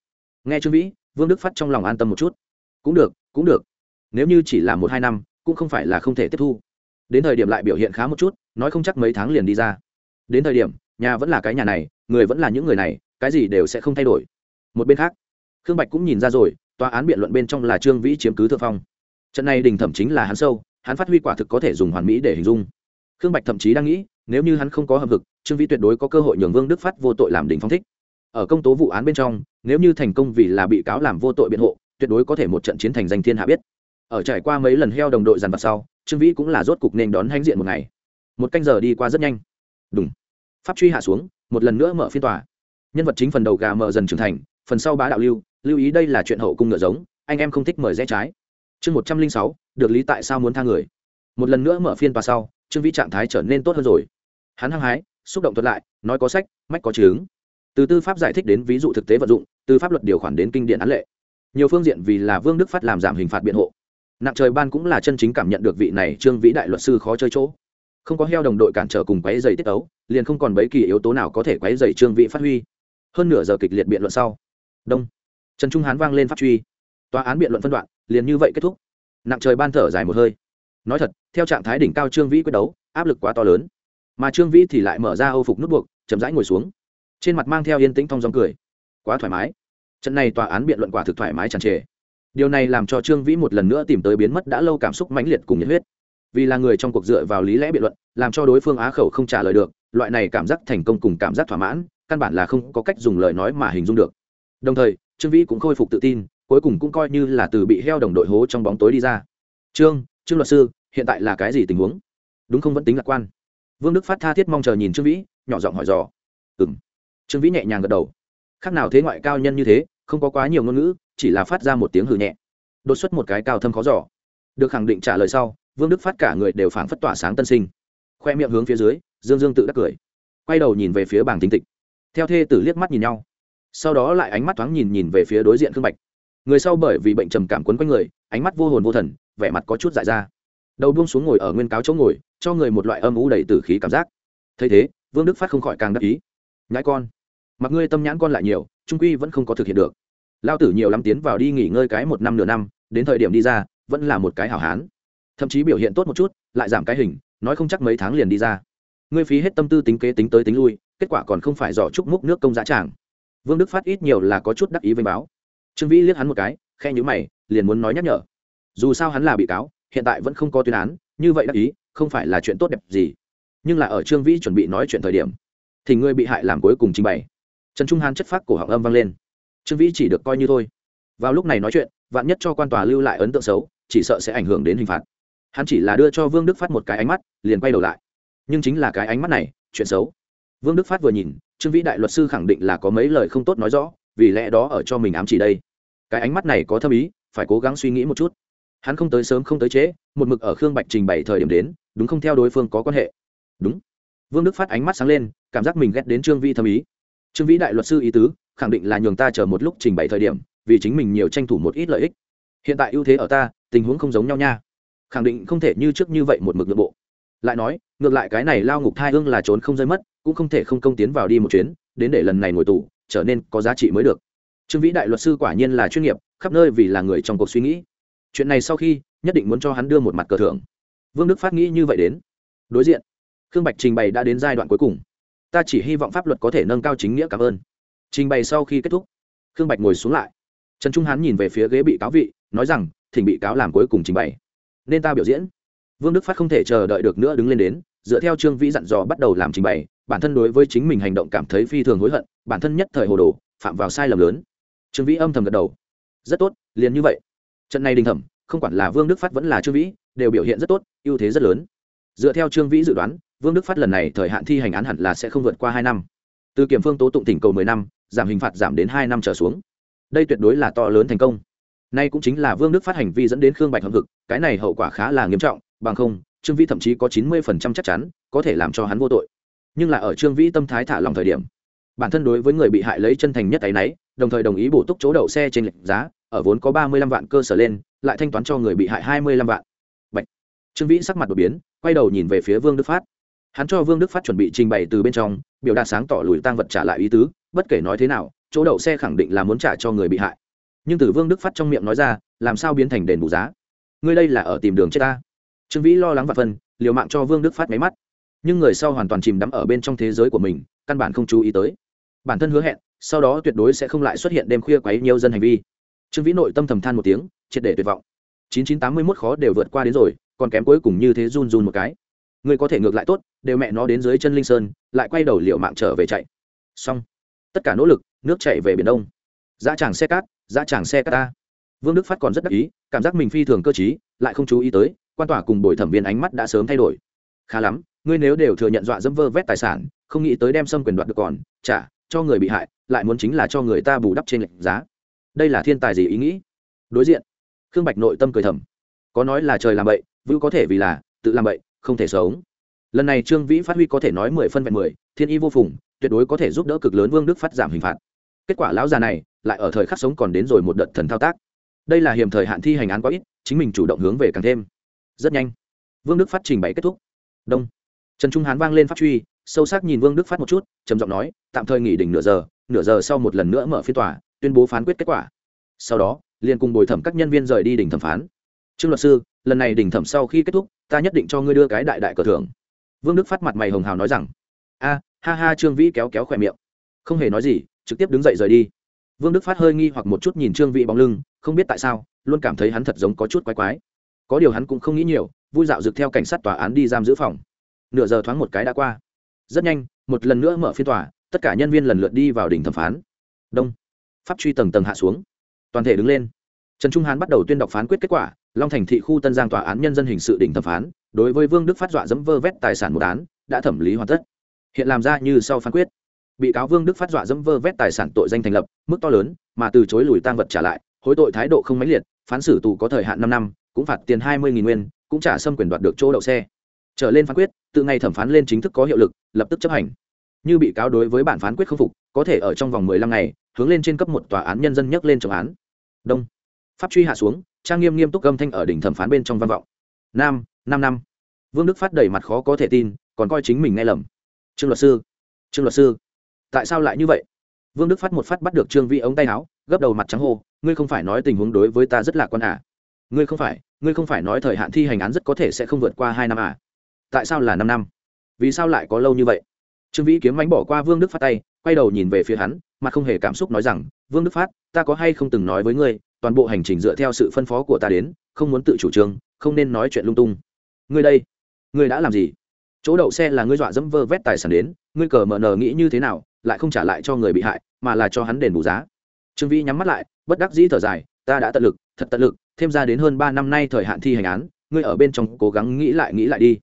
Nghe trương vĩ, vương đức phát trong lòng an tâm một chút. Cũng được cũng được nếu như chỉ là một hai năm, cũng không phải là không thể tiếp thu. Đến thời điểm lại biểu hiện khá một chút, nói không chắc mấy tháng liền đi ra. Đến thời điểm, nhà vẫn là cái nhà này, người vẫn là những người này, cái gì đều sẽ không thay đổi. Một bên khác, khương bạch cũng nhìn ra rồi, tòa án biện luận bên trong là trương vĩ chiếm cứ thượng phong. Trận này đình thẩm chính là hắn sâu, hắn phát huy quả thực có thể dùng hoàn mỹ để hình dung. Khương bạch thậm chí đang nghĩ, nếu như hắn không có hợp lực trương vĩ tuyệt đối có cơ hội nhường vương đức phát vô tội làm đình phong thích. Ở công tố vụ án bên trong, nếu như thành công vì là bị cáo làm vô tội biện hộ, tuyệt đối có thể một trận chiến thành danh thiên hạ biết ở trải qua mấy lần heo đồng đội dàn vặt sau, trương vĩ cũng là rốt cục nên đón hãnh diện một ngày. Một canh giờ đi qua rất nhanh. Đúng pháp truy hạ xuống, một lần nữa mở phiên tòa. Nhân vật chính phần đầu gà mở dần trưởng thành, phần sau bá đạo lưu lưu ý đây là chuyện hậu cung ngựa giống, anh em không thích mời rẽ trái. Chương một trăm linh sáu, được lý tại sao muốn tha người. Một lần nữa mở phiên tòa sau, trương vĩ trạng thái trở nên tốt hơn rồi. Hắn hăng hái, xúc động thuật lại, nói có sách, mách có chứng. Từ tư pháp giải thích đến ví dụ thực tế vận dụng, từ pháp luật điều khoản đến kinh điển án lệ. Nhiều phương diện vì là vương đức phát làm giảm hình phạt biện hộ nặng trời ban cũng là chân chính cảm nhận được vị này trương vĩ đại luật sư khó chơi chỗ. Không có heo đồng đội cản trở cùng quấy dày tiết tấu, liền không còn bấy kỳ yếu tố nào có thể quấy dày trương vĩ phát huy. Hơn nửa giờ kịch liệt biện luận sau. Đông. Trần trung hán vang lên phát truy. Tòa án biện luận phân đoạn, liền như vậy kết thúc. Nặng trời ban thở dài một hơi. Nói thật, theo trạng thái đỉnh cao trương vĩ quyết đấu, áp lực quá to lớn. Mà trương vĩ thì lại mở ra âu phục nút buộc, chậm rãi ngồi xuống. Trên mặt mang theo yên tĩnh thong dòng cười. Quá thoải mái. Trận này tòa án biện luận quả thực thoải mái tràn trề điều này làm cho trương vĩ một lần nữa tìm tới biến mất đã lâu cảm xúc mãnh liệt cùng nhiệt huyết. Vì là người trong cuộc dựa vào lý lẽ biện luận, làm cho đối phương á khẩu không trả lời được, loại này cảm giác thành công cùng cảm giác thỏa mãn, căn bản là không có cách dùng lời nói mà hình dung được. Đồng thời, trương vĩ cũng khôi phục tự tin, cuối cùng cũng coi như là từ bị heo đồng đội hố trong bóng tối đi ra. Trương trương luật sư, hiện tại là cái gì tình huống? Đúng không vẫn tính lạc quan. Vương đức phát tha thiết mong chờ nhìn trương vĩ, nhỏ giọng hỏi dò. Ừ m trương vĩ nhẹ nhàng gật đầu. Khác nào thế ngoại cao nhân như thế, không có quá nhiều ngôn ngữ chỉ là phát ra một tiếng hừ nhẹ. Đột xuất một cái cao thâm khó giỏ được khẳng định trả lời sau, vương đức phát cả người đều phảng phất tỏa sáng tân sinh. Khoe miệng hướng phía dưới, dương dương tự đắc cười. Quay đầu nhìn về phía bảng tính tịch. Theo thê tử liếc mắt nhìn nhau. Sau đó lại ánh mắt thoáng nhìn nhìn về phía đối diện khương bạch. Người sau bởi vì bệnh trầm cảm quấn quanh người, ánh mắt vô hồn vô thần, vẻ mặt có chút dại ra. Đầu buông xuống ngồi ở nguyên cáo chỗ ngồi, cho người một loại âm u đầy tử khí cảm giác. Thấy thế, vương đức phát không khỏi càng đắc ý. Nhãi con, mặc ngươi tâm nhãn con lại nhiều, trung quy vẫn không có thực hiện được lao tử nhiều lắm tiến vào đi nghỉ ngơi cái một năm nửa năm, đến thời điểm đi ra, vẫn là một cái hảo hán. Thậm chí biểu hiện tốt một chút, lại giảm cái hình, nói không chắc mấy tháng liền đi ra. Ngươi phí hết tâm tư tính kế tính tới tính lui, kết quả còn không phải dò chúc múc nước công giá tràng. Vương đức phát ít nhiều là có chút đắc ý với báo. Trương vĩ liếc hắn một cái khe nhữ mày, liền muốn nói nhắc nhở. Dù sao hắn là bị cáo, hiện tại vẫn không có tuyên án, như vậy đắc ý, không phải là chuyện tốt đẹp gì. Nhưng là ở trương vĩ chuẩn bị nói chuyện thời điểm, thì ngươi bị hại làm cuối cùng trình bày. Trần trung hán chất phát cổ họng âm vang lên trương vĩ chỉ được coi như thôi. Vào lúc này nói chuyện, vạn nhất cho quan tòa lưu lại ấn tượng xấu, chỉ sợ sẽ ảnh hưởng đến hình phạt. Hắn chỉ là đưa cho vương đức phát một cái ánh mắt, liền quay đầu lại. Nhưng chính là cái ánh mắt này, chuyện xấu. Vương đức phát vừa nhìn, trương vĩ đại luật sư khẳng định là có mấy lời không tốt nói rõ, vì lẽ đó ở cho mình ám chỉ đây. Cái ánh mắt này có thâm ý, phải cố gắng suy nghĩ một chút. Hắn không tới sớm không tới trễ, một mực ở khương bạch trình bày thời điểm đến, đúng không theo đối phương có quan hệ. Đúng. Vương đức phát ánh mắt sáng lên, cảm giác mình ghét đến trương vĩ thâm ý. Trương vĩ đại luật sư ý tứ khẳng định là nhường ta chờ một lúc trình bày thời điểm, vì chính mình nhiều tranh thủ một ít lợi ích. Hiện tại ưu thế ở ta, tình huống không giống nhau nha. Khẳng định không thể như trước như vậy một mực nội bộ. Lại nói, ngược lại cái này lao ngục thai hương là trốn không rơi mất, cũng không thể không công tiến vào đi một chuyến, đến để lần này ngồi tù, trở nên có giá trị mới được. Trương vĩ đại luật sư quả nhiên là chuyên nghiệp, khắp nơi vì là người trong cuộc suy nghĩ. Chuyện này sau khi, nhất định muốn cho hắn đưa một mặt cờ thưởng. Vương đức phát nghĩ như vậy đến. Đối diện, khương bạch trình bày đã đến giai đoạn cuối cùng. Ta chỉ hy vọng pháp luật có thể nâng cao chính nghĩa cảm ơn trình bày sau khi kết thúc, khương bạch ngồi xuống lại. Trần trung hán nhìn về phía ghế bị cáo vị, nói rằng, thỉnh bị cáo làm cuối cùng trình bày. Nên ta biểu diễn. Vương đức phát không thể chờ đợi được nữa đứng lên đến, dựa theo trương vĩ dặn dò bắt đầu làm trình bày, bản thân đối với chính mình hành động cảm thấy phi thường hối hận, bản thân nhất thời hồ đồ, phạm vào sai lầm lớn. Trương vĩ âm thầm gật đầu. Rất tốt, liền như vậy. Trận này đình thẩm, không quản là vương đức phát vẫn là trương vĩ, đều biểu hiện rất tốt, ưu thế rất lớn. Dựa theo trương vĩ dự đoán, vương đức phát lần này thời hạn thi hành án hẳn là sẽ không vượt qua hai năm. Từ kiểm phương tố tụng tỉnh cầu mười năm giảm hình phạt giảm đến hai năm trở xuống. Đây tuyệt đối là to lớn thành công. Nay cũng chính là vương đức phát hành vi dẫn đến khương bạch hâm hực, cái này hậu quả khá là nghiêm trọng, bằng không, trương vĩ thậm chí có chín mươi phần trăm chắc chắn có thể làm cho hắn vô tội. Nhưng là ở trương vĩ tâm thái thả lòng thời điểm, bản thân đối với người bị hại lấy chân thành nhất ấy náy, đồng thời đồng ý bổ túc chỗ đậu xe trên lệnh giá, ở vốn có ba mươi lăm vạn cơ sở lên, lại thanh toán cho người bị hại hai mươi lăm vạn. Bạch. trương vĩ sắc mặt đột biến, quay đầu nhìn về phía vương đức phát. Hắn cho vương đức phát chuẩn bị trình bày từ bên trong, biểu đạt sáng tỏ lùi tăng vật trả lại ý tứ bất kể nói thế nào, chỗ đậu xe khẳng định là muốn trả cho người bị hại. Nhưng từ vương đức phát trong miệng nói ra, làm sao biến thành đền bù giá? Ngươi đây là ở tìm đường chết ta. Trương vĩ lo lắng và phân, liều mạng cho vương đức phát máy mắt. Nhưng người sau hoàn toàn chìm đắm ở bên trong thế giới của mình, căn bản không chú ý tới. Bản thân hứa hẹn, sau đó tuyệt đối sẽ không lại xuất hiện đêm khuya quấy nhiều dân hành vi. Trương vĩ nội tâm thầm than một tiếng, triệt để tuyệt vọng. Chín chín tám mươi mốt khó đều vượt qua đến rồi, còn kém cuối cùng như thế run run một cái. Người có thể ngược lại tốt, đều mẹ nó đến dưới chân linh sơn, lại quay đầu liệu mạng trở về chạy. Xong tất cả nỗ lực, nước chạy về biển đông. Giá tràng xe cát giá tràng xe cát ta. Vương đức phát còn rất đắc ý, cảm giác mình phi thường cơ t lại không chú ý tới, quan tòa cùng bồi thẩm viên ánh mắt đã sớm thay đổi. Khá lắm, ngươi nếu đều thừa nhận dọa dẫm vơ vét tài sản, không nghĩ tới đem xâm quyền đoạt được còn trả cho người bị hại, lại muốn chính là cho người ta bù đắp trên lệnh giá. Đây là thiên tài gì ý nghĩ? Đối diện, khương bạch nội tâm cười thầm. Có nói là trời làm bậy, vưu có thể vì là, tự làm bậy, không thể sống. Lần này trương vĩ phát huy có thể nói mười phân vẹn mười, thiên y vô phùng tuyệt đối có thể giúp đỡ cực lớn vương đức phát giảm hình phạt. Kết quả lão già này lại ở thời khắc sống còn đến rồi một đợt thần thao tác. Đây là hiểm thời hạn thi hành án quá ít, chính mình chủ động hướng về càng thêm. Rất nhanh, vương đức phát trình bày kết thúc. Đông. Trần trung hán vang lên phát truy, sâu sắc nhìn vương đức phát một chút, trầm giọng nói, tạm thời nghỉ đỉnh nửa giờ nửa giờ sau một lần nữa mở phiên tòa, tuyên bố phán quyết kết quả. Sau đó, liền cùng bồi thẩm các nhân viên rời đi đỉnh thẩm phán. Trương luật sư, lần này đỉnh thẩm sau khi kết thúc, ta nhất định cho ngươi đưa cái đại đại cờ thưởng. Vương đức phát mặt mày hồng hào nói rằng, a ha ha, trương vĩ kéo kéo khỏe miệng. Không hề nói gì, trực tiếp đứng dậy rời đi. Vương đức phát hơi nghi hoặc một chút nhìn trương vĩ bóng lưng, không biết tại sao, luôn cảm thấy hắn thật giống có chút quái quái. Có điều hắn cũng không nghĩ nhiều, vui dạo dực theo cảnh sát tòa án đi giam giữ phòng. Nửa giờ thoáng một cái đã qua. Rất nhanh, một lần nữa mở phiên tòa, tất cả nhân viên lần lượt đi vào đỉnh thẩm phán. Đông. Pháp truy tầng tầng hạ xuống. Toàn thể đứng lên. Trần trung hán bắt đầu tuyên đọc phán quyết kết quả, long thành thị khu tân giang tòa án nhân dân hình sự đỉnh thẩm phán, đối với vương đức phát dọa dẫm vơ vét tài sản một án, đã thẩm lý hoàn tất hiện làm ra như sau phán quyết. Bị cáo vương đức phát dọa dẫm vơ vét tài sản tội danh thành lập, mức to lớn, mà từ chối lùi tăng vật trả lại, hối tội thái độ không mãnh liệt, phán xử tù có thời hạn năm năm, cũng phạt tiền hai mươi nguyên, cũng trả xâm quyền đoạt được chỗ đậu xe. Trở lên phán quyết từ ngày thẩm phán lên chính thức có hiệu lực, lập tức chấp hành. Như bị cáo đối với bản phán quyết không phục, có thể ở trong vòng mười lăm ngày, hướng lên trên cấp một tòa án nhân dân nhắc lên trọng án. Đông. Pháp truy hạ xuống, trang nghiêm nghiêm túc âm thanh ở đỉnh thẩm phán bên trong văn vọng. Nam, năm năm. Vương đức phát đầy mặt khó có thể tin, còn coi chính mình nghe lầm trương luật sư. Trương luật sư. Tại sao lại như vậy? Vương đức phát một phát bắt được trương vĩ ống tay áo, gấp đầu mặt trắng hô, ngươi không phải nói tình huống đối với ta rất lạc quan à? Ngươi không phải, ngươi không phải nói thời hạn thi hành án rất có thể sẽ không vượt qua hai năm à? Tại sao là năm năm? Vì sao lại có lâu như vậy? Trương vĩ kiếm mánh bỏ qua vương đức phát tay, quay đầu nhìn về phía hắn mà không hề cảm xúc nói rằng, vương đức phát, ta có hay không từng nói với ngươi, toàn bộ hành trình dựa theo sự phân phó của ta đến, không muốn tự chủ trương, không nên nói chuyện lung tung. Ngươi đây, ngươi đã làm gì? Chỗ đậu xe là ngươi dọa dẫm vơ vét tài sản đến, ngươi cờ mờ nờ nghĩ như thế nào, lại không trả lại cho người bị hại, mà là cho hắn đền bù giá. Trương vĩ nhắm mắt lại, bất đắc dĩ thở dài, ta đã tận lực, thật tận lực, thêm ra đến hơn ba năm nay thời hạn thi hành án, ngươi ở bên trong cố gắng nghĩ lại nghĩ lại đi.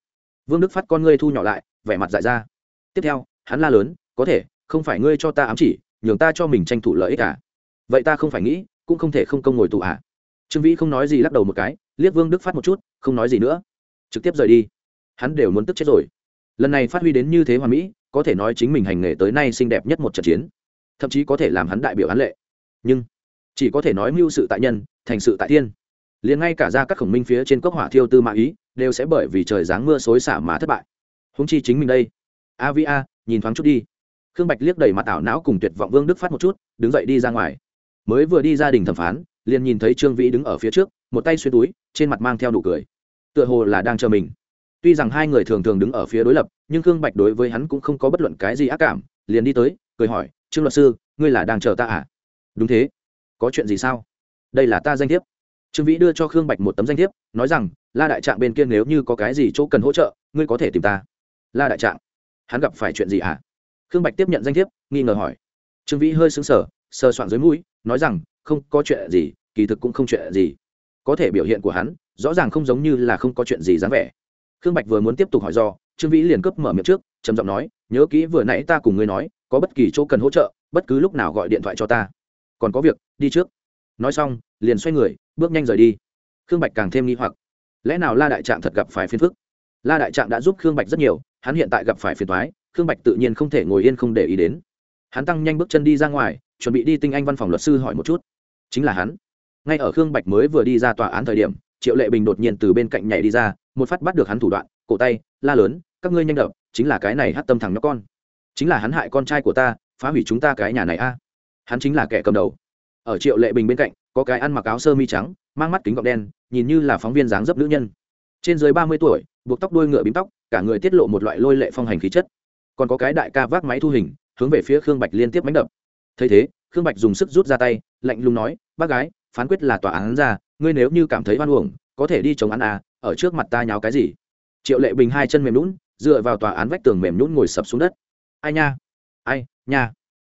Vương đức phát con ngươi thu nhỏ lại, vẻ mặt dại ra. Tiếp theo, hắn la lớn, có thể, không phải ngươi cho ta ám chỉ, nhường ta cho mình tranh thủ lợi ích cả à? vậy ta không phải nghĩ, cũng không thể không công ngồi tù à? Trương vĩ không nói gì lắc đầu một cái, liếc vương đức phát một chút, không nói gì nữa. Trực tiếp rời đi hắn đều muốn tức chết rồi. Lần này phát huy đến như thế hoàn mỹ, có thể nói chính mình hành nghề tới nay xinh đẹp nhất một trận chiến. Thậm chí có thể làm hắn đại biểu án lệ. Nhưng, chỉ có thể nói mưu sự tại nhân, thành sự tại thiên. Liền ngay cả ra các khổng minh phía trên cốc hỏa thiêu tư mã ý, đều sẽ bởi vì trời giáng mưa xối xả mà thất bại. Húng chi chính mình đây. A vi a, nhìn thoáng chút đi. Khương bạch liếc đầy mặt ảo não cùng tuyệt vọng vương đức phát một chút, đứng dậy đi ra ngoài. Mới vừa đi gia đình thẩm phán, liền nhìn thấy trương vĩ đứng ở phía trước, một tay xuyên túi, trên mặt mang theo nụ cười. Tựa hồ là đang chờ mình tuy rằng hai người thường thường đứng ở phía đối lập, nhưng khương bạch đối với hắn cũng không có bất luận cái gì ác cảm, liền đi tới, cười hỏi, trương luật sư, ngươi là đang chờ ta à? Đúng thế. Có chuyện gì sao? Đây là ta danh thiếp. Trương vĩ đưa cho khương bạch một tấm danh thiếp, nói rằng, la đại trạng bên kia nếu như có cái gì chỗ cần hỗ trợ, ngươi có thể tìm ta. La đại trạng? Hắn gặp phải chuyện gì à? Khương bạch tiếp nhận danh thiếp, nghi ngờ hỏi. Trương vĩ hơi xứng sở sờ soạn dưới mũi, nói rằng, không có chuyện gì, kỳ thực cũng không chuyện gì. Có thể biểu hiện của hắn, rõ ràng không giống như là không có chuyện gì dáng vẻ khương bạch vừa muốn tiếp tục hỏi do, trương vĩ liền cướp mở miệng trước, trầm giọng nói, nhớ kỹ vừa nãy ta cùng ngươi nói, có bất kỳ chỗ cần hỗ trợ, bất cứ lúc nào gọi điện thoại cho ta. Còn có việc, đi trước. Nói xong, liền xoay người, bước nhanh rời đi. Khương bạch càng thêm nghi hoặc. Lẽ nào la đại trạng thật gặp phải phiền phức? La đại trạng đã giúp khương bạch rất nhiều, hắn hiện tại gặp phải phiền thoái khương bạch tự nhiên không thể ngồi yên không để ý đến. Hắn tăng nhanh bước chân đi ra ngoài, chuẩn bị đi tinh anh văn phòng luật sư hỏi một chút. Chính là hắn. Ngay ở khương bạch mới vừa đi ra tòa án thời điểm, triệu lệ bình đột nhiên từ bên cạnh nhảy đi ra một phát bắt được hắn thủ đoạn, cổ tay, la lớn, các ngươi nhanh đập, chính là cái này hát tâm thằng nhóc con. Chính là hắn hại con trai của ta, phá hủy chúng ta cái nhà này a. Hắn chính là kẻ cầm đầu. Ở triệu lệ bình bên cạnh, có cái ăn mặc áo sơ mi trắng, mang mắt kính gọng đen, nhìn như là phóng viên dáng dấp nữ nhân. Trên dưới ba mươi tuổi, buộc tóc đuôi ngựa bím tóc, cả người tiết lộ một loại lôi lệ phong hành khí chất. Còn có cái đại ca vác máy thu hình, hướng về phía khương bạch liên tiếp mánh đập. Thấy thế, khương bạch dùng sức rút ra tay, lạnh lùng nói, bác gái, phán quyết là tòa án ra, ngươi nếu như cảm thấy hoan uổng có thể đi chống án à ở trước mặt ta nháo cái gì? Triệu lệ bình hai chân mềm lún dựa vào tòa án vách tường mềm nhũn ngồi sập xuống đất. Ai nha? Ai, nha.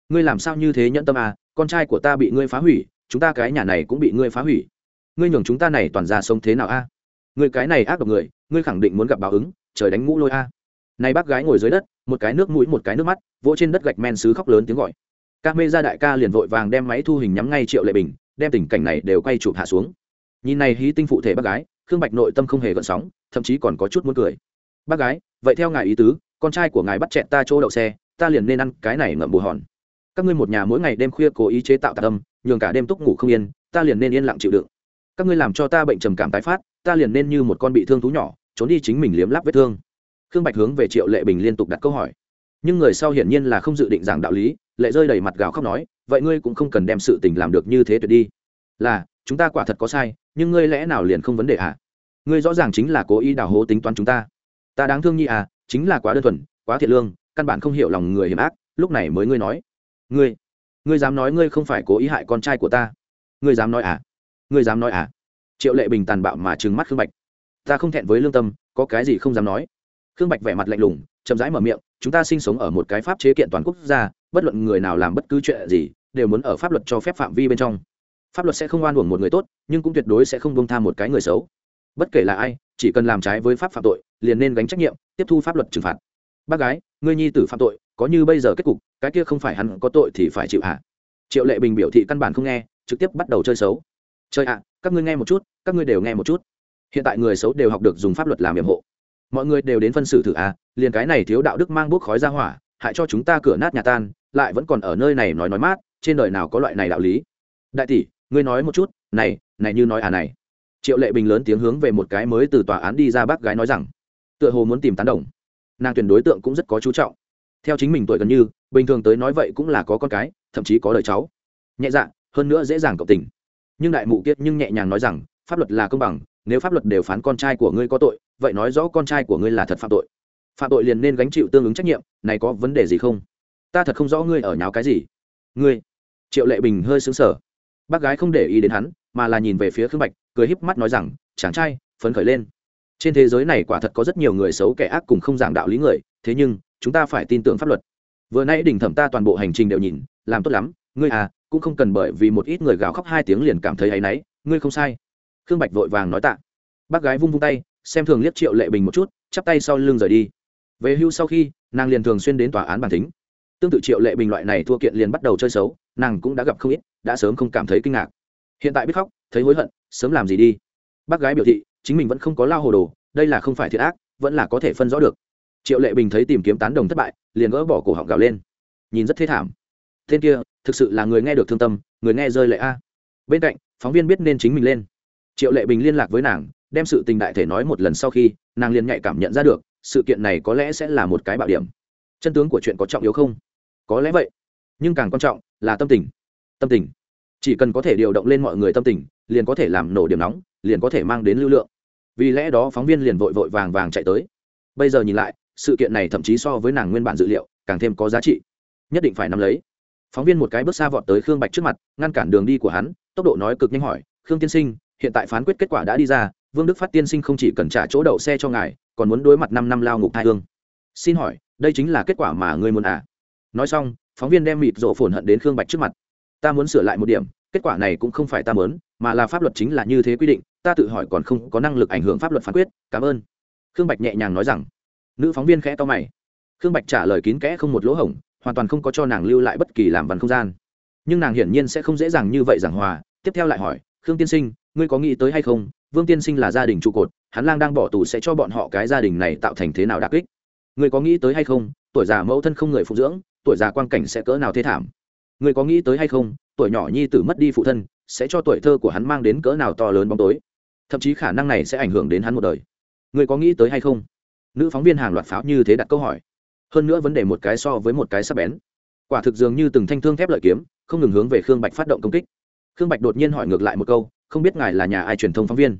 Ngươi làm sao như thế nhẫn tâm à con trai của ta bị ngươi phá hủy, chúng ta cái nhà này cũng bị ngươi phá hủy. Ngươi nhường chúng ta này toàn ra sống thế nào a ngươi cái này ác độc người, ngươi khẳng định muốn gặp báo ứng, trời đánh ngũ lôi a này bác gái ngồi dưới đất, một cái nước mũi, một cái nước mắt, vỗ trên đất gạch men sứ khóc lớn tiếng gọi. Camera đại ca liền vội vàng đem máy thu hình nhắm ngay triệu lệ bình, đem tình cảnh này đều quay chụp hạ xuống nhìn này hí tinh phụ thể bác gái, khương bạch nội tâm không hề gợn sóng, thậm chí còn có chút muốn cười. Bác gái, vậy theo ngài ý tứ, con trai của ngài bắt chẹn ta chỗ đậu xe, ta liền nên ăn cái này ngậm bù hòn. Các ngươi một nhà mỗi ngày đêm khuya cố ý chế tạo tạc âm, nhường cả đêm túc ngủ không yên, ta liền nên yên lặng chịu đựng. Các ngươi làm cho ta bệnh trầm cảm tái phát, ta liền nên như một con bị thương thú nhỏ, trốn đi chính mình liếm láp vết thương. Khương bạch hướng về triệu lệ bình liên tục đặt câu hỏi. Nhưng người sau hiển nhiên là không dự định giảng đạo lý, lệ rơi đầy mặt gào khóc nói, vậy ngươi cũng không cần đem sự tình làm được như thế tuyệt đi. Là, chúng ta quả thật có sai nhưng ngươi lẽ nào liền không vấn đề à? Ngươi rõ ràng chính là cố ý đào hố tính toán chúng ta. Ta đáng thương nhi à chính là quá đơn thuần, quá thiệt lương, căn bản không hiểu lòng người hiểm ác, lúc này mới ngươi nói. Ngươi ngươi dám nói ngươi không phải cố ý hại con trai của ta. Ngươi dám nói à? Ngươi dám nói à? Triệu lệ bình tàn bạo mà trừng mắt khương bạch. Ta không thẹn với lương tâm, có cái gì không dám nói. Khương bạch vẻ mặt lạnh lùng, chậm rãi mở miệng, chúng ta sinh sống ở một cái pháp chế kiện toàn quốc gia, bất luận người nào làm bất cứ chuyện gì, đều muốn ở pháp luật cho phép phạm vi bên trong pháp luật sẽ không oan uổng một người tốt, nhưng cũng tuyệt đối sẽ không bông tha một cái người xấu. Bất kể là ai, chỉ cần làm trái với pháp phạm tội, liền nên gánh trách nhiệm, tiếp thu pháp luật trừng phạt. Bác gái, ngươi nhi tử phạm tội, có như bây giờ kết cục, cái kia không phải hắn có tội thì phải chịu hạ triệu lệ bình biểu thị căn bản không nghe, trực tiếp bắt đầu chơi xấu. Chơi ạ, các ngươi nghe một chút, các ngươi đều nghe một chút. Hiện tại người xấu đều học được dùng pháp luật làm nhiệm hộ. Mọi người đều đến phân xử thử à liền cái này thiếu đạo đức mang bốc khói ra hỏa, hại cho chúng ta cửa nát nhà tan, lại vẫn còn ở nơi này nói nói mát, trên đời nào có loại này đạo lý? Đại tỷ ngươi nói một chút, này này như nói à này. Triệu lệ bình lớn tiếng hướng về một cái mới từ tòa án đi ra bác gái nói rằng, tựa hồ muốn tìm tán đồng. Nàng tuyển đối tượng cũng rất có chú trọng. Theo chính mình tuổi gần như, bình thường tới nói vậy cũng là có con cái, thậm chí có đời cháu. Nhẹ dạ hơn nữa dễ dàng cộng tình. Nhưng đại mụ kiệt nhưng nhẹ nhàng nói rằng, pháp luật là công bằng, nếu pháp luật đều phán con trai của ngươi có tội, vậy nói rõ con trai của ngươi là thật phạm tội. Phạm tội liền nên gánh chịu tương ứng trách nhiệm, này có vấn đề gì không? Ta thật không rõ ngươi ở nháo cái gì. Ngươi. Triệu lệ bình hơi xứng sở bác gái không để ý đến hắn, mà là nhìn về phía khương bạch, cười híp mắt nói rằng, chàng trai, phấn khởi lên. Trên thế giới này quả thật có rất nhiều người xấu kẻ ác cùng không giảng đạo lý người, thế nhưng, chúng ta phải tin tưởng pháp luật. Vừa nãy đỉnh thẩm ta toàn bộ hành trình đều nhìn, làm tốt lắm, ngươi à cũng không cần bởi vì một ít người gào khóc hai tiếng liền cảm thấy áy náy, ngươi không sai. Khương bạch vội vàng nói tạ. Bác gái vung vung tay, xem thường liếc triệu lệ bình một chút, chắp tay sau lưng rời đi. Về hưu sau khi, nàng liền thường xuyên đến tòa án bản tính tương tự triệu lệ bình loại này thua kiện liền bắt đầu chơi xấu, nàng cũng đã gặp không ít đã sớm không cảm thấy kinh ngạc. Hiện tại biết khóc, thấy hối hận, sớm làm gì đi. Bác gái biểu thị, chính mình vẫn không có lao hồ đồ, đây là không phải thiệt ác, vẫn là có thể phân rõ được. Triệu lệ bình thấy tìm kiếm tán đồng thất bại, liền gỡ bỏ cổ họng gào lên. Nhìn rất thế thảm. Tên kia, thực sự là người nghe được thương tâm, người nghe rơi lệ a. Bên cạnh, phóng viên biết nên chính mình lên. Triệu lệ bình liên lạc với nàng, đem sự tình đại thể nói một lần sau khi, nàng liền nhạy cảm nhận ra được, sự kiện này có lẽ sẽ là một cái bạo điểm. Chân tướng của chuyện có trọng yếu không? Có lẽ vậy. Nhưng càng quan trọng là tâm tình tâm tình. Chỉ cần có thể điều động lên mọi người tâm tình, liền có thể làm nổ điểm nóng, liền có thể mang đến lưu lượng. Vì lẽ đó phóng viên liền vội vội vàng vàng chạy tới. Bây giờ nhìn lại, sự kiện này thậm chí so với nàng nguyên bản dự liệu, càng thêm có giá trị. Nhất định phải nắm lấy. Phóng viên một cái bước xa vọt tới khương bạch trước mặt, ngăn cản đường đi của hắn, tốc độ nói cực nhanh hỏi, khương tiên sinh, hiện tại phán quyết kết quả đã đi ra, vương đức phát tiên sinh không chỉ cần trả chỗ đậu xe cho ngài, còn muốn đối mặt năm năm lao ngục thai hương. Xin hỏi, đây chính là kết quả mà ngươi muốn à? Nói xong, phóng viên đem mịt rổ phồn hận đến khương bạch trước mặt ta muốn sửa lại một điểm, kết quả này cũng không phải ta muốn, mà là pháp luật chính là như thế quy định, ta tự hỏi còn không có năng lực ảnh hưởng pháp luật phán quyết, cảm ơn. Khương bạch nhẹ nhàng nói rằng. Nữ phóng viên khẽ to mày. Khương bạch trả lời kín kẽ không một lỗ hổng, hoàn toàn không có cho nàng lưu lại bất kỳ làm văn không gian. Nhưng nàng hiển nhiên sẽ không dễ dàng như vậy giảng hòa, tiếp theo lại hỏi, khương tiên sinh, ngươi có nghĩ tới hay không? Vương tiên sinh là gia đình trụ cột, hắn lang đang bỏ tù sẽ cho bọn họ cái gia đình này tạo thành thế nào đặc kích? Ngươi có nghĩ tới hay không? Tuổi già mẫu thân không người phụ dưỡng, tuổi già quan cảnh sẽ cỡ nào thế thảm? Ngươi có nghĩ tới hay không, tuổi nhỏ nhi tử mất đi phụ thân, sẽ cho tuổi thơ của hắn mang đến cỡ nào to lớn bóng tối? Thậm chí khả năng này sẽ ảnh hưởng đến hắn một đời. Ngươi có nghĩ tới hay không? Nữ phóng viên hàng loạt pháo như thế đặt câu hỏi. Hơn nữa vấn đề một cái so với một cái sắp bén. Quả thực dường như từng thanh thương thép lợi kiếm, không ngừng hướng về khương bạch phát động công kích. Khương bạch đột nhiên hỏi ngược lại một câu, không biết ngài là nhà ai truyền thông phóng viên?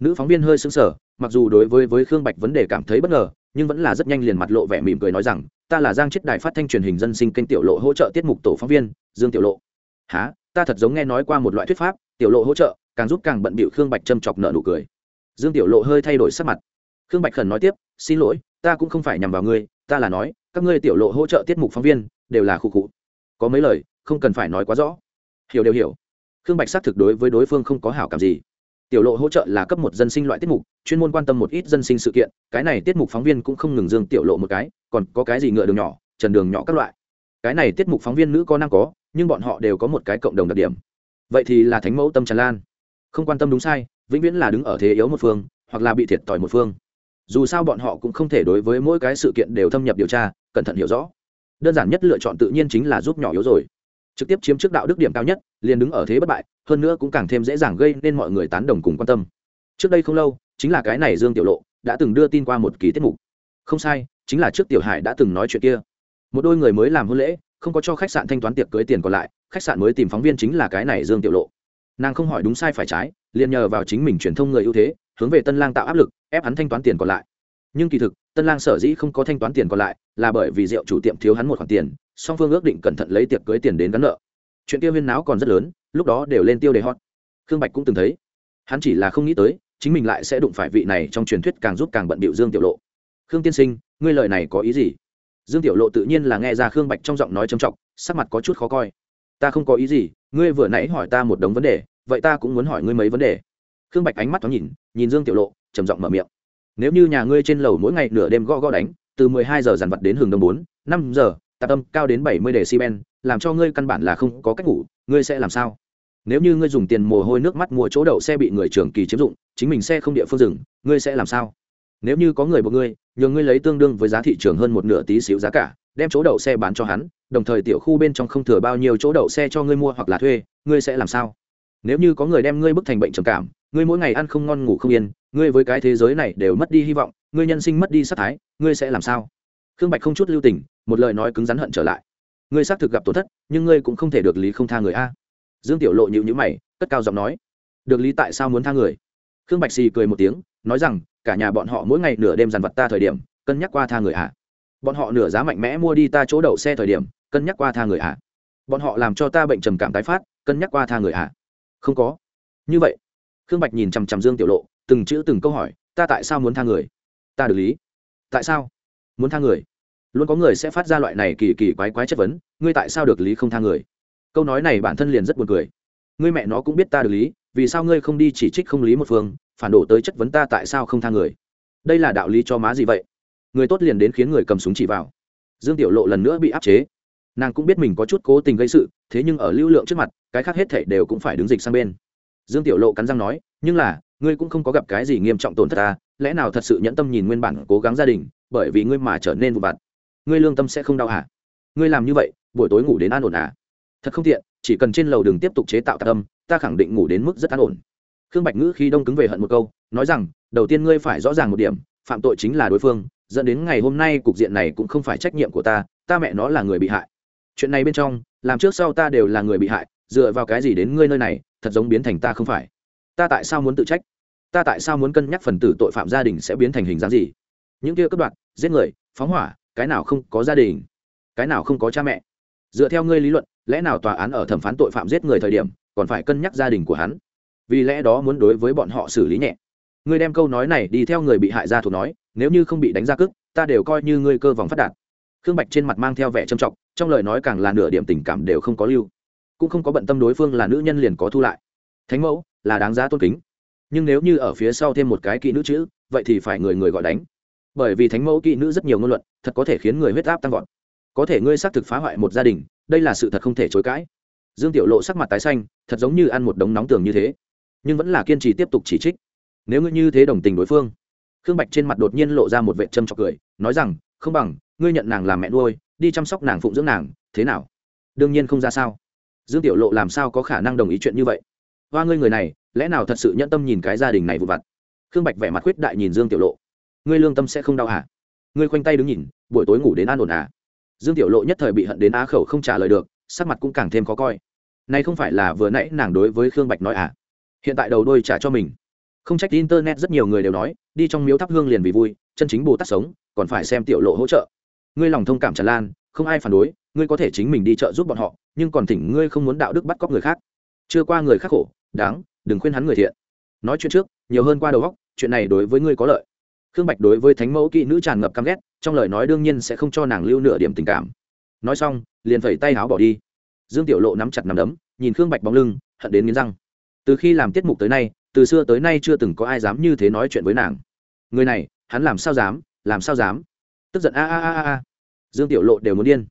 Nữ phóng viên hơi xứng sở mặc dù đối với với khương bạch vấn đề cảm thấy bất ngờ, nhưng vẫn là rất nhanh liền mặt lộ vẻ mỉm cười nói rằng ta là giang chết đài phát thanh truyền hình dân sinh kênh tiểu lộ hỗ trợ tiết mục tổ phóng viên, dương tiểu lộ. Há ta thật giống nghe nói qua một loại thuyết pháp, tiểu lộ hỗ trợ, càng giúp càng bận bịu khương bạch châm chọc nợ nụ cười. Dương tiểu lộ hơi thay đổi sắc mặt. Khương bạch khẩn nói tiếp, xin lỗi, ta cũng không phải nhằm vào ngươi, ta là nói, các ngươi tiểu lộ hỗ trợ tiết mục phóng viên, đều là khu cụ có mấy lời, không cần phải nói quá rõ. Hiểu đều hiểu. Khương bạch xác thực đối với đối phương không có hảo cảm gì tiểu lộ hỗ trợ là cấp một dân sinh loại tiết mục, chuyên môn quan tâm một ít dân sinh sự kiện, cái này tiết mục phóng viên cũng không ngừng dương tiểu lộ một cái, còn có cái gì ngựa đường nhỏ, trần đường nhỏ các loại. Cái này tiết mục phóng viên nữ có năng có, nhưng bọn họ đều có một cái cộng đồng đặc điểm. Vậy thì là thánh mẫu tâm tràn lan. Không quan tâm đúng sai, vĩnh viễn là đứng ở thế yếu một phương, hoặc là bị thiệt tỏi một phương. Dù sao bọn họ cũng không thể đối với mỗi cái sự kiện đều thâm nhập điều tra, cẩn thận hiểu rõ. Đơn giản nhất lựa chọn tự nhiên chính là giúp nhỏ yếu rồi trực tiếp chiếm trước đạo đức điểm cao nhất, liền đứng ở thế bất bại, hơn nữa cũng càng thêm dễ dàng gây nên mọi người tán đồng cùng quan tâm. Trước đây không lâu, chính là cái này dương tiểu lộ đã từng đưa tin qua một kỳ tiết mục. Không sai, chính là trước tiểu hải đã từng nói chuyện kia. Một đôi người mới làm hôn lễ, không có cho khách sạn thanh toán tiệc cưới tiền còn lại, khách sạn mới tìm phóng viên chính là cái này dương tiểu lộ. Nàng không hỏi đúng sai phải trái, liền nhờ vào chính mình truyền thông người ưu thế, hướng về tân lang tạo áp lực, ép hắn thanh toán tiền còn lại. Nhưng kỳ thực, tân lang sở dĩ không có thanh toán tiền còn lại, là bởi vì rượu chủ tiệm thiếu hắn một khoản tiền song phương ước định cẩn thận lấy tiệc cưới tiền đến gắn nợ. Chuyện tiêu huyên náo còn rất lớn, lúc đó đều lên tiêu đề hot. Khương bạch cũng từng thấy. Hắn chỉ là không nghĩ tới, chính mình lại sẽ đụng phải vị này trong truyền thuyết càng giúp càng bận bịu dương tiểu lộ. Khương tiên sinh, ngươi lời này có ý gì? Dương tiểu lộ tự nhiên là nghe ra khương bạch trong giọng nói trầm trọng, sắc mặt có chút khó coi. Ta không có ý gì, ngươi vừa nãy hỏi ta một đống vấn đề, vậy ta cũng muốn hỏi ngươi mấy vấn đề. Khương bạch ánh mắt thoáng nhìn nhìn dương tiểu lộ, trầm giọng mở miệng. Nếu như nhà ngươi trên lầu mỗi ngày nửa đêm gõ gõ đánh, từ mười hai giờ dàn vật đến hừng đông bốn, năm giờ tạp âm cao đến bảy mươi decibel, làm cho ngươi căn bản là không có cách ngủ, ngươi sẽ làm sao? Nếu như ngươi dùng tiền mồ hôi nước mắt mua chỗ đậu xe bị người trường kỳ chiếm dụng, chính mình xe không địa phương dừng, ngươi sẽ làm sao? Nếu như có người buộc ngươi nhờ ngươi lấy tương đương với giá thị trường hơn một nửa tí xíu giá cả, đem chỗ đậu xe bán cho hắn, đồng thời tiểu khu bên trong không thừa bao nhiêu chỗ đậu xe cho ngươi mua hoặc là thuê, ngươi sẽ làm sao? Nếu như có người đem ngươi bức thành bệnh trầm cảm, ngươi mỗi ngày ăn không ngon ngủ không yên, ngươi với cái thế giới này đều mất đi hy vọng, ngươi nhân sinh mất đi sắc thái, ngươi sẽ làm sao? Khương bạch không chút lưu tình một lời nói cứng rắn hận trở lại. Ngươi xác thực gặp tổn thất, nhưng ngươi cũng không thể được lý không tha người a. Dương tiểu lộ nhịu nhữ mày, cất cao giọng nói. Được lý tại sao muốn tha người? Khương bạch xì cười một tiếng, nói rằng, cả nhà bọn họ mỗi ngày nửa đêm dàn vật ta thời điểm, cân nhắc qua tha người ạ bọn họ nửa giá mạnh mẽ mua đi ta chỗ đậu xe thời điểm, cân nhắc qua tha người ạ bọn họ làm cho ta bệnh trầm cảm tái phát, cân nhắc qua tha người ạ không có. Như vậy, khương bạch nhìn chằm chằm dương tiểu lộ, từng chữ từng câu hỏi, ta tại sao muốn tha người? Ta được lý. Tại sao muốn tha người? Luôn có người sẽ phát ra loại này kỳ kỳ quái quái chất vấn, ngươi tại sao được lý không tha người? Câu nói này bản thân liền rất buồn cười. Ngươi mẹ nó cũng biết ta được lý, vì sao ngươi không đi chỉ trích không lý một phương, phản đổ tới chất vấn ta tại sao không tha người? Đây là đạo lý cho má gì vậy? Người tốt liền đến khiến người cầm súng chỉ vào. Dương tiểu lộ lần nữa bị áp chế. Nàng cũng biết mình có chút cố tình gây sự, thế nhưng ở lưu lượng trước mặt, cái khác hết thể đều cũng phải đứng dịch sang bên. Dương tiểu lộ cắn răng nói, nhưng là, ngươi cũng không có gặp cái gì nghiêm trọng tổn thất ta, lẽ nào thật sự nhẫn tâm nhìn nguyên bản cố gắng gia đình, bởi vì ngươi mà trở nên vụ vặt? Ngươi lương tâm sẽ không đau hả? Ngươi làm như vậy, buổi tối ngủ đến an ổn à? Thật không tiện, chỉ cần trên lầu đường tiếp tục chế tạo tạc âm, ta khẳng định ngủ đến mức rất an ổn. Khương bạch ngữ khi đông cứng về hận một câu, nói rằng, đầu tiên ngươi phải rõ ràng một điểm, phạm tội chính là đối phương, dẫn đến ngày hôm nay cục diện này cũng không phải trách nhiệm của ta ta mẹ nó là người bị hại. Chuyện này bên trong, làm trước sau ta đều là người bị hại, dựa vào cái gì đến ngươi nơi này, thật giống biến thành ta không phải. Ta tại sao muốn tự trách? Ta tại sao muốn cân nhắc phần tử tội phạm gia đình sẽ biến thành hình dáng gì? Những kia cướp đoạt, giết người, phóng hỏa cái nào không có gia đình, cái nào không có cha mẹ. Dựa theo ngươi lý luận, lẽ nào tòa án ở thẩm phán tội phạm giết người thời điểm, còn phải cân nhắc gia đình của hắn? Vì lẽ đó muốn đối với bọn họ xử lý nhẹ. Ngươi đem câu nói này đi theo người bị hại ra thuộc nói, nếu như không bị đánh ra cức ta đều coi như ngươi cơ vòng phát đạt. Khương bạch trên mặt mang theo vẻ trầm trọng, trong lời nói càng là nửa điểm tình cảm đều không có lưu. Cũng không có bận tâm đối phương là nữ nhân liền có thu lại. Thánh mẫu, là đáng giá tôn kính. Nhưng nếu như ở phía sau thêm một cái kỹ nữ chữ, vậy thì phải người người gọi đánh bởi vì thánh mẫu kỹ nữ rất nhiều ngôn luận, thật có thể khiến người huyết áp tăng vọt. Có thể ngươi xác thực phá hoại một gia đình, đây là sự thật không thể chối cãi. Dương tiểu lộ sắc mặt tái xanh, thật giống như ăn một đống nóng tường như thế, nhưng vẫn là kiên trì tiếp tục chỉ trích. Nếu ngươi như thế đồng tình đối phương, khương bạch trên mặt đột nhiên lộ ra một vệ châm trọc cười, nói rằng, không bằng, ngươi nhận nàng làm mẹ nuôi, đi chăm sóc nàng, phụng dưỡng nàng, thế nào? Đương nhiên không ra sao. Dương tiểu lộ làm sao có khả năng đồng ý chuyện như vậy? Hoa ngươi người này, lẽ nào thật sự nhẫn tâm nhìn cái gia đình này vụ vặt? Khương bạch vẻ mặt khuyết đại nhìn dương tiểu lộ ngươi lương tâm sẽ không đau hả? Ngươi khoanh tay đứng nhìn, buổi tối ngủ đến an ổn à? Dương tiểu lộ nhất thời bị hận đến á khẩu không trả lời được, sắc mặt cũng càng thêm khó coi. Này không phải là vừa nãy nàng đối với khương bạch nói à? Hiện tại đầu đôi trả cho mình. Không trách internet rất nhiều người đều nói, đi trong miếu thắp hương liền vì vui, chân chính bồ tát sống, còn phải xem tiểu lộ hỗ trợ. Ngươi lòng thông cảm tràn lan, không ai phản đối, ngươi có thể chính mình đi chợ giúp bọn họ, nhưng còn thỉnh ngươi không muốn đạo đức bắt cóc người khác. Chưa qua người khác khổ, đáng, đừng khuyên hắn người thiện. Nói chuyện trước, nhiều hơn qua đầu góc chuyện này đối với ngươi có lợi khương bạch đối với thánh mẫu kỹ nữ tràn ngập căm ghét, trong lời nói đương nhiên sẽ không cho nàng lưu nửa điểm tình cảm. Nói xong, liền phẩy tay áo bỏ đi. Dương tiểu lộ nắm chặt nắm đấm, nhìn khương bạch bóng lưng, hận đến nghiến răng. Từ khi làm tiết mục tới nay, từ xưa tới nay chưa từng có ai dám như thế nói chuyện với nàng. Người này, hắn làm sao dám, làm sao dám? Tức giận a a a a. Dương tiểu lộ đều muốn điên.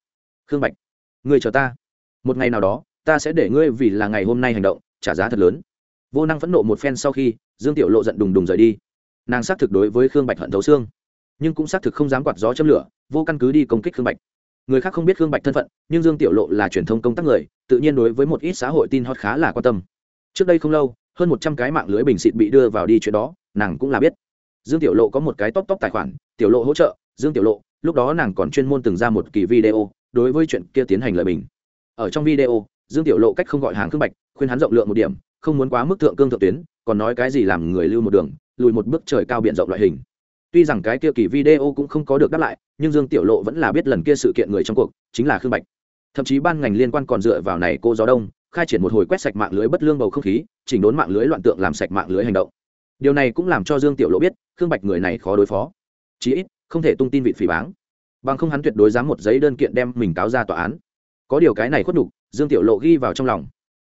Khương bạch, ngươi chờ ta. Một ngày nào đó, ta sẽ để ngươi vì là ngày hôm nay hành động, trả giá thật lớn. Vô năng phẫn nộ một phen sau khi, dương tiểu lộ giận đùng đùng rời đi nàng xác thực đối với khương bạch hận thấu xương, nhưng cũng xác thực không dám quạt gió châm lửa, vô căn cứ đi công kích khương bạch. Người khác không biết khương bạch thân phận, nhưng dương tiểu lộ là truyền thông công tác người, tự nhiên đối với một ít xã hội tin hot khá là quan tâm. Trước đây không lâu, hơn một trăm cái mạng lưới bình xịt bị đưa vào đi chuyện đó, nàng cũng là biết. Dương tiểu lộ có một cái top top tài khoản, tiểu lộ hỗ trợ, dương tiểu lộ, lúc đó nàng còn chuyên môn từng ra một kỳ video, đối với chuyện kia tiến hành lời bình. Ở trong video, dương tiểu lộ cách không gọi hàng khương bạch, khuyên hắn rộng lượng một điểm, không muốn quá mức thượng cương thượng tuyến, còn nói cái gì làm người lưu một đường lùi một bước trời cao b i ể n rộng loại hình. Tuy rằng cái kia kỳ video cũng không có được đáp lại, nhưng dương tiểu lộ vẫn là biết lần kia sự kiện người trong cuộc chính là khương bạch. Thậm chí ban ngành liên quan còn dựa vào này cô gió đông, khai triển một hồi quét sạch mạng lưới bất lương bầu không khí, chỉnh đốn mạng lưới loạn tượng làm sạch mạng lưới hành động. Điều này cũng làm cho dương tiểu lộ biết, khương bạch người này khó đối phó. Chí ít, không thể tung tin vị phỉ báng. Bằng không hắn tuyệt đối dám một giấy đơn kiện đem mình cáo ra tòa án. Có điều cái này khuất nhục, dương tiểu lộ ghi vào trong lòng.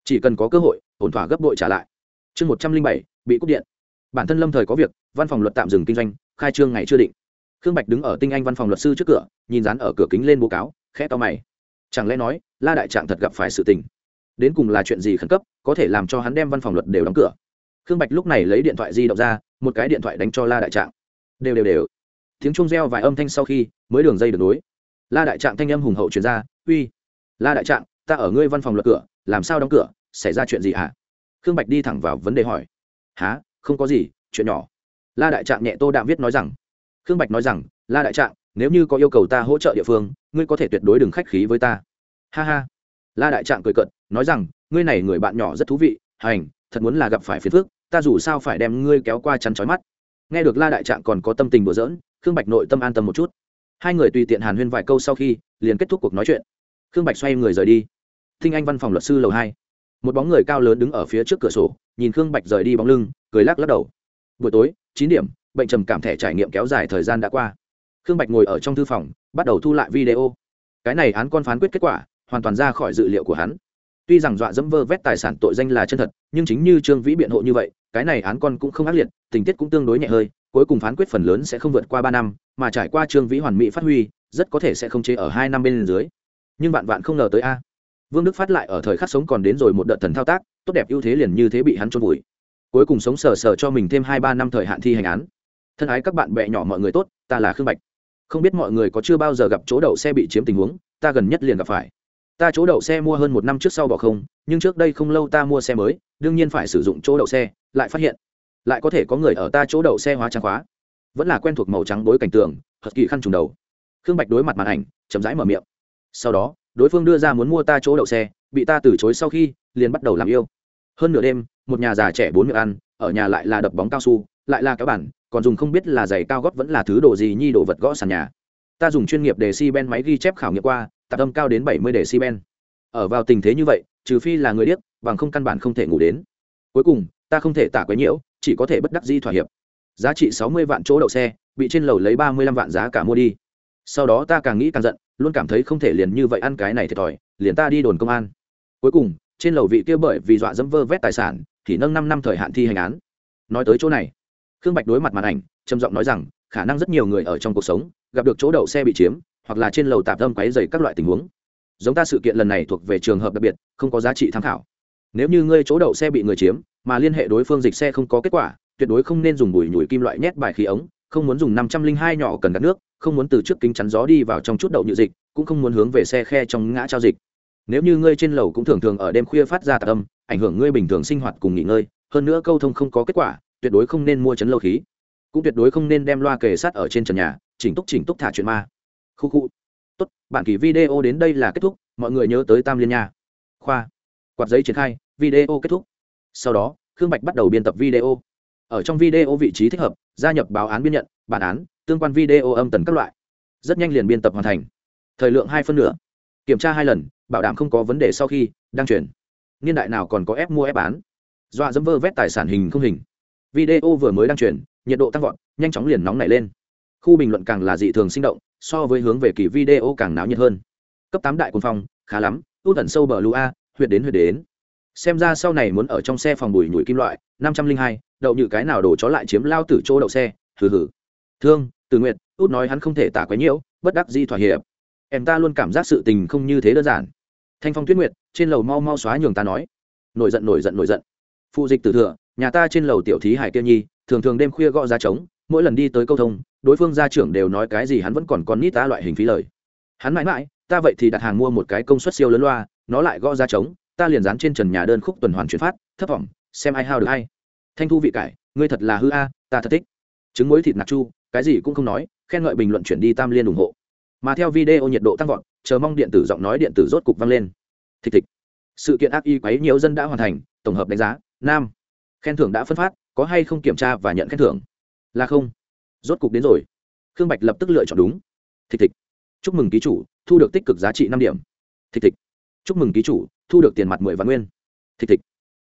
Chỉ cần có cơ hội, ổn thỏa gấp bội trả lại. Chương một trăm linh bảy, bị cúp điện bản thân lâm thời có việc, văn phòng luật tạm dừng kinh doanh, khai trương ngày chưa định. Khương bạch đứng ở tinh anh văn phòng luật sư trước cửa, nhìn dán ở cửa kính lên bố cáo, khẽ to mày. Chẳng lẽ nói, la đại trạng thật gặp phải sự tình? Đến cùng là chuyện gì khẩn cấp, có thể làm cho hắn đem văn phòng luật đều đóng cửa? Khương bạch lúc này lấy điện thoại di động ra, một cái điện thoại đánh cho la đại trạng. Đều đều đều. Tiếng chuông reo vài âm thanh sau khi, mới đường dây được nối. La đại trạng thanh âm hùng hậu chuyển ra, uy, la đại trạng, ta ở ngươi văn phòng luật cửa, làm sao đóng cửa, xảy ra chuyện gì hả? Khương bạch đi thẳng vào vấn đề hỏi. Há không có gì, chuyện nhỏ. La đại trạng nhẹ tô đạm viết nói rằng, khương bạch nói rằng, la đại trạng, nếu như có yêu cầu ta hỗ trợ địa phương, ngươi có thể tuyệt đối đừng khách khí với ta. Ha ha. La đại trạng cười cận nói rằng, ngươi này người bạn nhỏ rất thú vị, hành, thật muốn là gặp phải phiền phức, ta dù sao phải đem ngươi kéo qua chắn trói mắt. Nghe được la đại trạng còn có tâm tình đùa dỡn khương bạch nội tâm an tâm một chút. Hai người tùy tiện hàn huyên vài câu sau khi, liền kết thúc cuộc nói chuyện. Khương bạch xoay người rời đi. Thinh anh văn phòng luật sư lầu hai. Một bóng người cao lớn đứng ở phía trước cửa sổ, nhìn khương bạch rời đi bóng lưng cười lắc lắc đầu. Buổi tối, chín điểm, bệnh trầm cảm thẻ trải nghiệm kéo dài thời gian đã qua. Khương bạch ngồi ở trong thư phòng, bắt đầu thu lại video. Cái này án con phán quyết kết quả, hoàn toàn ra khỏi dự liệu của hắn. Tuy rằng dọa dẫm vơ vét tài sản tội danh là chân thật, nhưng chính như trương vĩ biện hộ như vậy, cái này án con cũng không ác liệt, tình tiết cũng tương đối nhẹ hơi, cuối cùng phán quyết phần lớn sẽ không vượt qua ba năm, mà trải qua trương vĩ hoàn mỹ phát huy, rất có thể sẽ không chế ở hai năm bên dưới. Nhưng vạn vạn không ngờ tới a. Vương đức phát lại ở thời khắc sống còn đến rồi một đợt thần thao tác, tốt đẹp ưu thế liền như thế bị hắn trôn vùi cuối cùng sống sờ sờ cho mình thêm hai ba năm thời hạn thi hành án. Thân ái các bạn bè nhỏ mọi người tốt, ta là khương bạch. Không biết mọi người có chưa bao giờ gặp chỗ đậu xe bị chiếm tình huống, ta gần nhất liền gặp phải. Ta chỗ đậu xe mua hơn một năm trước sau bỏ không, nhưng trước đây không lâu ta mua xe mới, đương nhiên phải sử dụng chỗ đậu xe, lại phát hiện, lại có thể có người ở ta chỗ đậu xe hóa trang khóa. Vẫn là quen thuộc màu trắng bối cảnh tường thật kỳ khăn trùng đầu. Khương bạch đối mặt màn ảnh, chậm rãi mở miệng. Sau đó, đối phương đưa ra muốn mua ta chỗ đậu xe, bị ta từ chối sau khi, liền bắt đầu làm yêu. Hơn nửa đêm một nhà già trẻ bốn miệng ăn, ở nhà lại là đập bóng cao su, lại là kéo bản còn dùng không biết là giày cao gót vẫn là thứ đồ gì nhi đồ vật gõ sàn nhà. Ta dùng chuyên nghiệp để si ben máy ghi chép khảo nghiệm qua, tạp âm cao đến bảy mươi để si ben. Ở vào tình thế như vậy, trừ phi là người điếc, bằng không căn bản không thể ngủ đến. Cuối cùng, ta không thể tả quấy nhiễu, chỉ có thể bất đắc di thỏa hiệp. Giá trị sáu mươi vạn chỗ đậu xe, bị trên lầu lấy ba mươi lăm vạn giá cả mua đi. Sau đó ta càng nghĩ càng giận, luôn cảm thấy không thể liền như vậy ăn cái này thiệt thòi, liền ta đi đồn công an. Cuối cùng, trên lầu vị kia bởi vì dọa dẫm vơ vét tài sản thì nâng năm năm thời hạn thi hành án. Nói tới chỗ này, khương bạch đối mặt màn ảnh, trầm giọng nói rằng, khả năng rất nhiều người ở trong cuộc sống, gặp được chỗ đậu xe bị chiếm, hoặc là trên lầu tạp âm quáy dày các loại tình huống. Giống ta sự kiện lần này thuộc về trường hợp đặc biệt, không có giá trị tham khảo. Nếu như ngươi chỗ đậu xe bị người chiếm, mà liên hệ đối phương dịch xe không có kết quả, tuyệt đối không nên dùng bùi nhủi kim loại nhét bài khí ống, không muốn dùng năm trăm linh hai nhỏ cần gạt nước, không muốn từ trước kính chắn gió đi vào trong chút đậu nhự dịch, cũng không muốn hướng về xe khe trong ngã trao dịch nếu như ngươi trên lầu cũng thường thường ở đêm khuya phát ra tạc âm, ảnh hưởng ngươi bình thường sinh hoạt cùng nghỉ ngơi, hơn nữa câu thông không có kết quả, tuyệt đối không nên mua chấn lâu khí. Cũng tuyệt đối không nên đem loa kề sát ở trên trần nhà, chỉnh túc chỉnh túc thả chuyện ma. Khu khu. Tốt, bản kỳ video đến đây là kết thúc, mọi người nhớ tới tam liên nha. Khoa. Quạt giấy triển khai, video kết thúc. Sau đó, khương bạch bắt đầu biên tập video. Ở trong video vị trí thích hợp, gia nhập báo án biên nhận, bản án, tương quan video âm tần các loại. Rất nhanh liền biên tập hoàn thành. Thời lượng hai phân nửa. Kiểm tra hai lần bảo đảm không có vấn đề sau khi đăng chuyển niên đại nào còn có ép mua ép bán? Dọa dẫm vơ vét tài sản hình không hình. Video vừa mới đăng chuyển nhiệt độ tăng vọt, nhanh chóng liền nóng nảy lên. Khu bình luận càng là dị thường sinh động, so với hướng về kỳ video càng náo nhiệt hơn. Cấp tám đại quân phong, khá lắm, ưu tẩn sâu bờ lũ a, huyệt đến huyệt đến. Xem ra sau này muốn ở trong xe phòng bùi nhủi kim loại, năm trăm linh hai, đậu như cái nào đổ chó lại chiếm lao tử chỗ đậu xe, hừ hừ. Thương, từ nguyện út nói hắn không thể tả quấy nhiễu, bất đắc di thỏa hiệp. Em ta luôn cảm giác sự tình không như thế đơn giản thanh phong tuyết nguyệt, trên lầu mau mau xóa nhường ta nói. Nổi giận nổi giận nổi giận. Phụ dịch tử thừa, nhà ta trên lầu tiểu thí hải kia nhi, thường thường đêm khuya gõ ra trống, mỗi lần đi tới câu thông, đối phương gia trưởng đều nói cái gì hắn vẫn còn con nít ta loại hình phí lời. Hắn mãi mãi, ta vậy thì đặt hàng mua một cái công suất siêu lớn loa, nó lại gõ ra trống, ta liền dán trên trần nhà đơn khúc tuần hoàn chuyển phát, thấp vọng, xem ai hao được hay thanh thu vị cải, ngươi thật là hư a, ta thật thích. Trứng muối thịt nạc chu, cái gì cũng không nói, khen ngợi bình luận chuyển đi tam liên ủng hộ. Mà theo video nhiệt độ tăng vọt chờ mong điện tử giọng nói điện tử rốt cục vang lên. Thịch thịch. Sự kiện ác y quấy nhiều dân đã hoàn thành, tổng hợp đánh giá, nam. Khen thưởng đã phân phát, có hay không kiểm tra và nhận khen thưởng? Là không. Rốt cục đến rồi. Khương bạch lập tức lựa chọn đúng. Thịch thịch. Chúc mừng ký chủ, thu được tích cực giá trị năm điểm. Thịch thịch. Chúc mừng ký chủ, thu được tiền mặt mười vạn nguyên. Thịch thịch.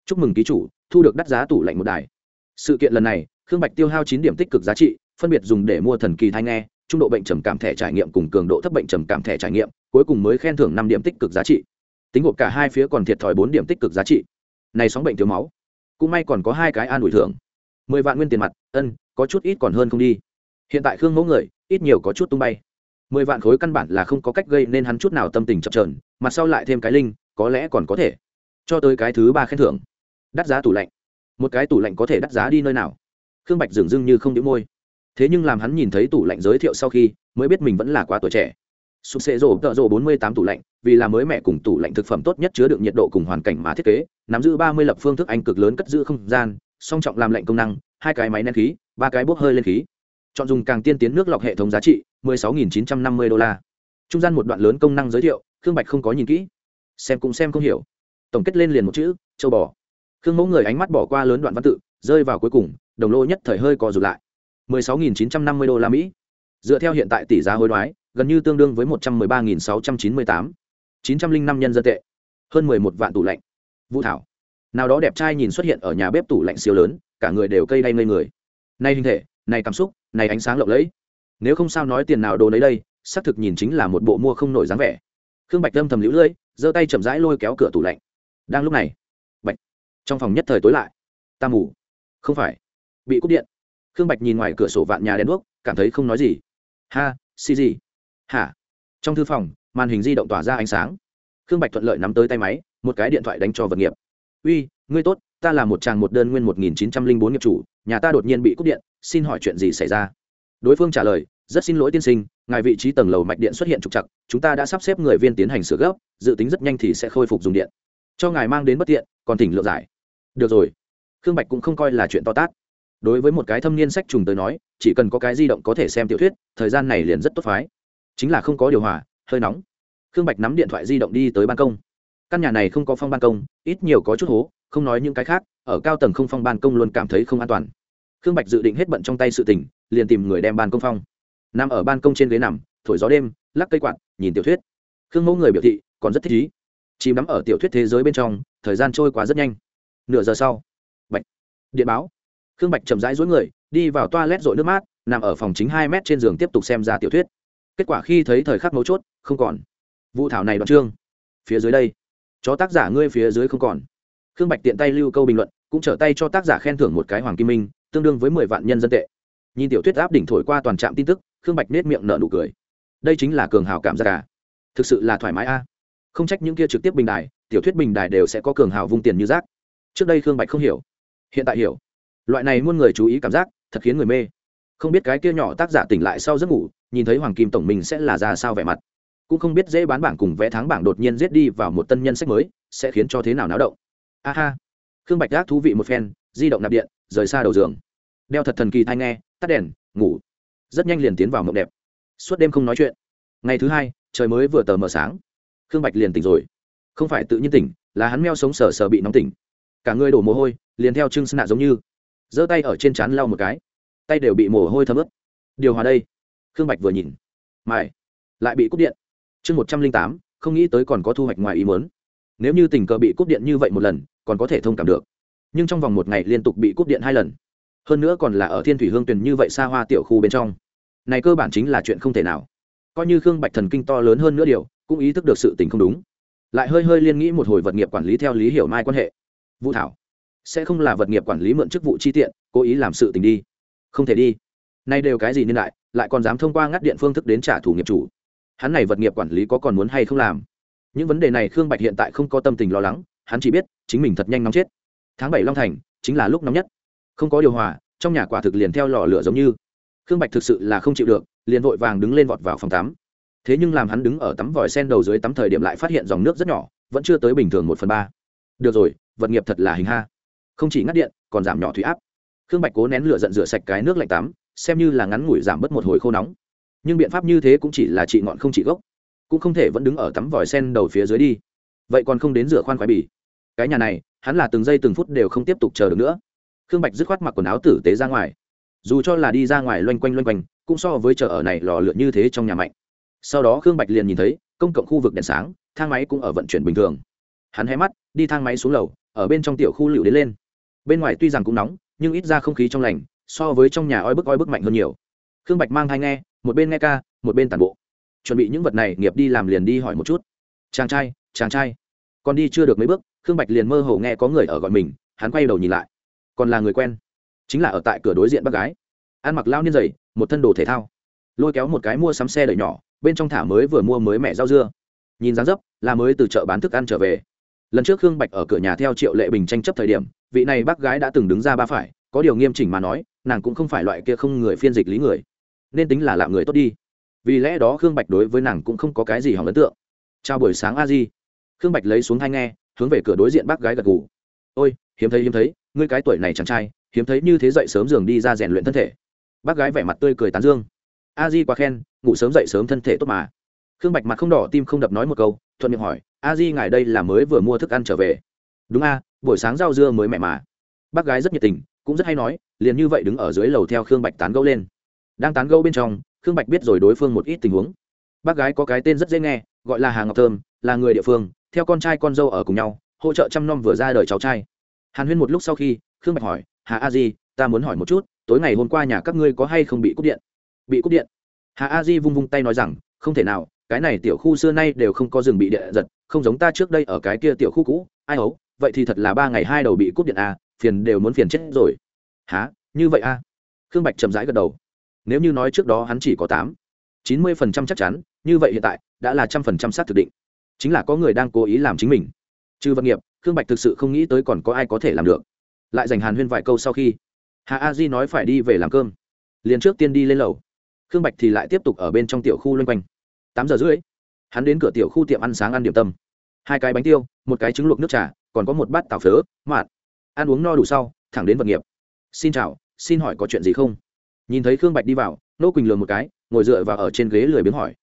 Chúc mừng ký chủ, thu được đắt giá tủ lạnh một đài. Sự kiện lần này, khương bạch tiêu hao chín điểm tích cực giá trị, phân biệt dùng để mua thần kỳ thai nghe trung độ bệnh trầm cảm thẻ trải nghiệm cùng cường độ thấp bệnh trầm cảm thẻ trải nghiệm, cuối cùng mới khen thưởng năm điểm tích cực giá trị. Tính gộp cả hai phía còn thiệt thòi bốn điểm tích cực giá trị. Này sóng bệnh thiếu máu. Cũng may còn có hai cái an ủi thưởng. Mười vạn nguyên tiền mặt, ân, có chút ít còn hơn không đi. Hiện tại khương mẫu người, ít nhiều có chút tung bay. Mười vạn khối căn bản là không có cách gây nên hắn chút nào tâm tình chập trờn mặt sau lại thêm cái linh, có lẽ còn có thể. Cho tới cái thứ ba khen thưởng. Đắt giá tủ lạnh. Một cái tủ lạnh có thể đắt giá đi nơi nào? Khương bạch dường dưng như không đĩu môi thế nhưng làm hắn nhìn thấy tủ lạnh giới thiệu sau khi, mới biết mình vẫn là quá tuổi trẻ. Sụp xệ rổ, tợ rổ bốn mươi tám tủ lạnh, vì là mới mẹ cùng tủ lạnh thực phẩm tốt nhất chứa đựng nhiệt độ cùng hoàn cảnh mà thiết kế, nắm giữ ba mươi lập phương thức anh cực lớn cất giữ không gian, song trọng làm lạnh công năng, hai cái máy nén khí, ba cái bốc hơi lên khí. Chọn dùng càng tiên tiến nước lọc hệ thống giá trị, mười sáu nghìn chín trăm năm mươi đô la. Trung gian một đoạn lớn công năng giới thiệu, khương bạch không có nhìn kỹ. Xem cũng xem không hiểu. Tổng kết lên liền một chữ, châu bò. Khương mẫu người ánh mắt bỏ qua lớn đoạn văn tự, rơi vào cuối cùng, đồng lô nhất thời hơi co rụt lại. 16.950 đô la Mỹ. Dựa theo hiện tại tỷ giá hối đoái, gần như tương đương với 113.698, 905 nhân dân tệ, hơn 11 vạn tủ lạnh. Vũ Thảo, nào đó đẹp trai nhìn xuất hiện ở nhà bếp tủ lạnh siêu lớn, cả người đều cây đay ngây người. Này hình thể, này cảm xúc, này ánh sáng lộng lẫy. Nếu không sao nói tiền nào đồ nấy đây, xác thực nhìn chính là một bộ mua không nổi dáng vẻ. Khương Bạch Lâm thầm liễu lưỡi, giơ tay chậm rãi lôi kéo cửa tủ lạnh. Đang lúc này, bạch, trong phòng nhất thời tối lại. Ta ngủ. Không phải, bị cúp điện khương bạch nhìn ngoài cửa sổ vạn nhà đèn đuốc, cảm thấy không nói gì. Ha, xì gì? Hả? Trong thư phòng, màn hình di động tỏa ra ánh sáng. Khương bạch thuận lợi nắm tới tay máy, một cái điện thoại đánh cho vật nghiệp. Uy, ngươi tốt, ta là một chàng một đơn nguyên một nghìn chín trăm linh bốn nghiệp chủ, nhà ta đột nhiên bị cúp điện, xin hỏi chuyện gì xảy ra? Đối phương trả lời, rất xin lỗi tiên sinh, ngài vị trí tầng lầu mạch điện xuất hiện trục chặt chúng ta đã sắp xếp người viên tiến hành sửa gấp, dự tính rất nhanh thì sẽ khôi phục dùng điện. Cho ngài mang đến bất tiện, còn tỉnh lượng giải. Được rồi. Khương bạch cũng không coi là chuyện to tát đối với một cái thâm niên sách trùng tới nói, chỉ cần có cái di động có thể xem tiểu thuyết, thời gian này liền rất tốt phái. Chính là không có điều hòa, hơi nóng. Khương bạch nắm điện thoại di động đi tới ban công. Căn nhà này không có phong ban công, ít nhiều có chút hố, không nói những cái khác, ở cao tầng không phong ban công luôn cảm thấy không an toàn. Khương bạch dự định hết bận trong tay sự tình, liền tìm người đem ban công phong. Nằm ở ban công trên ghế nằm, thổi gió đêm, lắc cây quạt, nhìn tiểu thuyết. Khương mẫu người biểu thị, còn rất thích ý. Chìm đắm ở tiểu thuyết thế giới bên trong, thời gian trôi qua rất nhanh. Nửa giờ sau, bạch điện báo khương bạch chậm rãi dối người, đi vào toa lét rội nước mát, nằm ở phòng chính hai mét trên giường tiếp tục xem ra tiểu thuyết. Kết quả khi thấy thời khắc mấu chốt, không còn. Vụ thảo này đoạn chương. Phía dưới đây. Chó tác giả ngươi phía dưới không còn. Khương bạch tiện tay lưu câu bình luận, cũng trở tay cho tác giả khen thưởng một cái hoàng kim minh, tương đương với mười vạn nhân dân tệ. Nhìn tiểu thuyết áp đỉnh thổi qua toàn trạm tin tức, khương bạch nết miệng nở nụ cười. Đây chính là cường hào cảm giác cả à. thực sự là thoải mái a không trách những kia trực tiếp bình đài, tiểu thuyết bình đài đều sẽ có cường hào vung tiền như rác. Trước đây khương bạch không hiểu, hiện tại hiểu loại này muôn người chú ý cảm giác, thật khiến người mê. Không biết cái kia nhỏ tác giả tỉnh lại sau giấc ngủ, nhìn thấy hoàng kim tổng mình sẽ là ra sao vẻ mặt. Cũng không biết dễ bán bảng cùng vẽ tháng bảng đột nhiên giết đi vào một tân nhân sách mới, sẽ khiến cho thế nào náo động. A ha. Khương bạch gác thú vị một phen, di động nạp điện, rời xa đầu giường. Đeo thật thần kỳ thai nghe, tắt đèn, ngủ. Rất nhanh liền tiến vào mộng đẹp. Suốt đêm không nói chuyện. Ngày thứ hai, trời mới vừa tờ mờ sáng. Khương bạch liền tỉnh rồi. Không phải tự nhiên tỉnh, là hắn meo sống sờ sờ bị nóng tỉnh. Cả người đổ mồ hôi, liền theo chưng sân nạ giống như giơ tay ở trên trán lau một cái. Tay đều bị mồ hôi thấm ướt. Điều hòa đây. Khương bạch vừa nhìn. Mày lại bị cúp điện. Chương một trăm linh tám, không nghĩ tới còn có thu hoạch ngoài ý muốn. Nếu như tình cờ bị cúp điện như vậy một lần, còn có thể thông cảm được. Nhưng trong vòng một ngày liên tục bị cúp điện hai lần. Hơn nữa còn là ở thiên thủy hương tuyền như vậy xa hoa tiểu khu bên trong. Này cơ bản chính là chuyện không thể nào. Coi như khương bạch thần kinh to lớn hơn nữa điều, cũng ý thức được sự tình không đúng. Lại hơi hơi liên nghĩ một hồi vật nghiệp quản lý theo lý hiểu mai quan hệ. Vũ thảo sẽ không là vật nghiệp quản lý mượn chức vụ chi tiện, cố ý làm sự tình đi. Không thể đi. Nay đều cái gì niên đại, lại còn dám thông qua ngắt điện phương thức đến trả thù nghiệp chủ. Hắn này vật nghiệp quản lý có còn muốn hay không làm? Những vấn đề này khương bạch hiện tại không có tâm tình lo lắng, hắn chỉ biết, chính mình thật nhanh nóng chết. Tháng bảy long thành, chính là lúc nóng nhất. Không có điều hòa, trong nhà quả thực liền theo lò lửa giống như. Khương bạch thực sự là không chịu được, liền vội vàng đứng lên vọt vào phòng tắm. Thế nhưng làm hắn đứng ở tắm vòi sen đầu dưới tắm thời điểm lại phát hiện dòng nước rất nhỏ, vẫn chưa tới bình thường một phần ba. Được rồi, vật nghiệp thật là hình ha không chỉ ngắt điện, còn giảm nhỏ thủy áp. Khương bạch cố nén lửa giận rửa sạch cái nước lạnh tắm, xem như là ngắn ngủi giảm bớt một hồi khô nóng. Nhưng biện pháp như thế cũng chỉ là trị ngọn không trị gốc, cũng không thể vẫn đứng ở tắm vòi sen đầu phía dưới đi. Vậy còn không đến rửa khoan khoái bỉ cái nhà này, hắn là từng giây từng phút đều không tiếp tục chờ được nữa. Khương bạch dứt khoát mặc quần áo tử tế ra ngoài. Dù cho là đi ra ngoài loanh quanh loanh quanh, cũng so với chợ ở này lò lượn như thế trong nhà mạnh. Sau đó khương bạch liền nhìn thấy, công cộng khu vực đèn sáng, thang máy cũng ở vận chuyển bình thường. Hắn hé mắt, đi thang máy xuống lầu, ở bên trong tiểu khu lựu đến lên bên ngoài tuy rằng cũng nóng, nhưng ít ra không khí trong lành, so với trong nhà oi bức oi bức mạnh hơn nhiều. Khương bạch mang thai nghe, một bên nghe ca, một bên tàn bộ. Chuẩn bị những vật này, nghiệp đi làm liền đi hỏi một chút. Chàng trai chàng trai. Còn đi chưa được mấy bước, khương bạch liền mơ hồ nghe có người ở gọi mình, hắn quay đầu nhìn lại. Còn là người quen, chính là ở tại cửa đối diện bác gái. Ăn mặc lao niên dày, một thân đồ thể thao. Lôi kéo một cái mua sắm xe đẩy nhỏ, bên trong thả mới vừa mua mới mẹ rau dưa. Nhìn dáng dấp, là mới từ chợ bán thức ăn trở về. Lần trước khương bạch ở cửa nhà theo triệu lệ bình tranh chấp thời điểm vị này bác gái đã từng đứng ra ba phải, có điều nghiêm chỉnh mà nói, nàng cũng không phải loại kia không người phiên dịch lý người. Nên tính là lạm người tốt đi. Vì lẽ đó khương bạch đối với nàng cũng không có cái gì hỏng ấn tượng. Chào buổi sáng a di. Khương bạch lấy xuống thai nghe, hướng về cửa đối diện bác gái gật gù. Ôi, hiếm thấy hiếm thấy, ngươi cái tuổi này chàng trai, hiếm thấy như thế dậy sớm giường đi ra rèn luyện thân thể. Bác gái vẻ mặt tươi cười tán dương. A di quá khen, ngủ sớm dậy sớm thân thể tốt mà. Khương bạch mặt không đỏ, tim không đập nói một câu, thuận miệng hỏi, a di ngài đây là mới vừa mua thức ăn trở về? Đúng a buổi sáng rau dưa mới mẹ mà. Bác gái rất nhiệt tình, cũng rất hay nói, liền như vậy đứng ở dưới lầu theo khương bạch tán gẫu lên. Đang tán gẫu bên trong, khương bạch biết rồi đối phương một ít tình huống. Bác gái có cái tên rất dễ nghe, gọi là hà ngọc thơm, là người địa phương, theo con trai con dâu ở cùng nhau, hỗ trợ chăm nom vừa ra đời cháu trai. Hàn huyên một lúc sau khi, khương bạch hỏi, hà a di, ta muốn hỏi một chút, tối ngày hôm qua nhà các ngươi có hay không bị cúp điện? Bị cúp điện? Hà a di vung vung tay nói rằng, không thể nào, cái này tiểu khu xưa nay đều không có rừng bị điện giật, không giống ta trước đây ở cái kia tiểu khu cũ, ai ấu vậy thì thật là ba ngày hai đầu bị cúp điện à, phiền đều muốn phiền chết rồi. Há như vậy a? À? khương bạch chậm rãi gật đầu. Nếu như nói trước đó hắn chỉ có tám chín mươi phần trăm chắc chắn như vậy hiện tại đã là trăm phần trăm xác thực định. Chính là có người đang cố ý làm chính mình. Trừ vật nghiệp khương bạch thực sự không nghĩ tới còn có ai có thể làm được. Lại dành hàn huyên vài câu sau khi hà a di nói phải đi về làm cơm. Liền trước tiên đi lên lầu. Khương bạch thì lại tiếp tục ở bên trong tiểu khu loanh quanh. Tám giờ rưỡi hắn đến cửa tiểu khu tiệm ăn sáng ăn điểm tâm. Hai cái bánh tiêu một cái trứng luộc nước trà, còn có một bát tàu phớ mạn ăn uống no đủ sau, thẳng đến vật nghiệp. Xin chào, xin hỏi có chuyện gì không? Nhìn thấy khương bạch đi vào, nô quỳnh lườm một cái, ngồi dựa vào ở trên ghế lười biếng hỏi.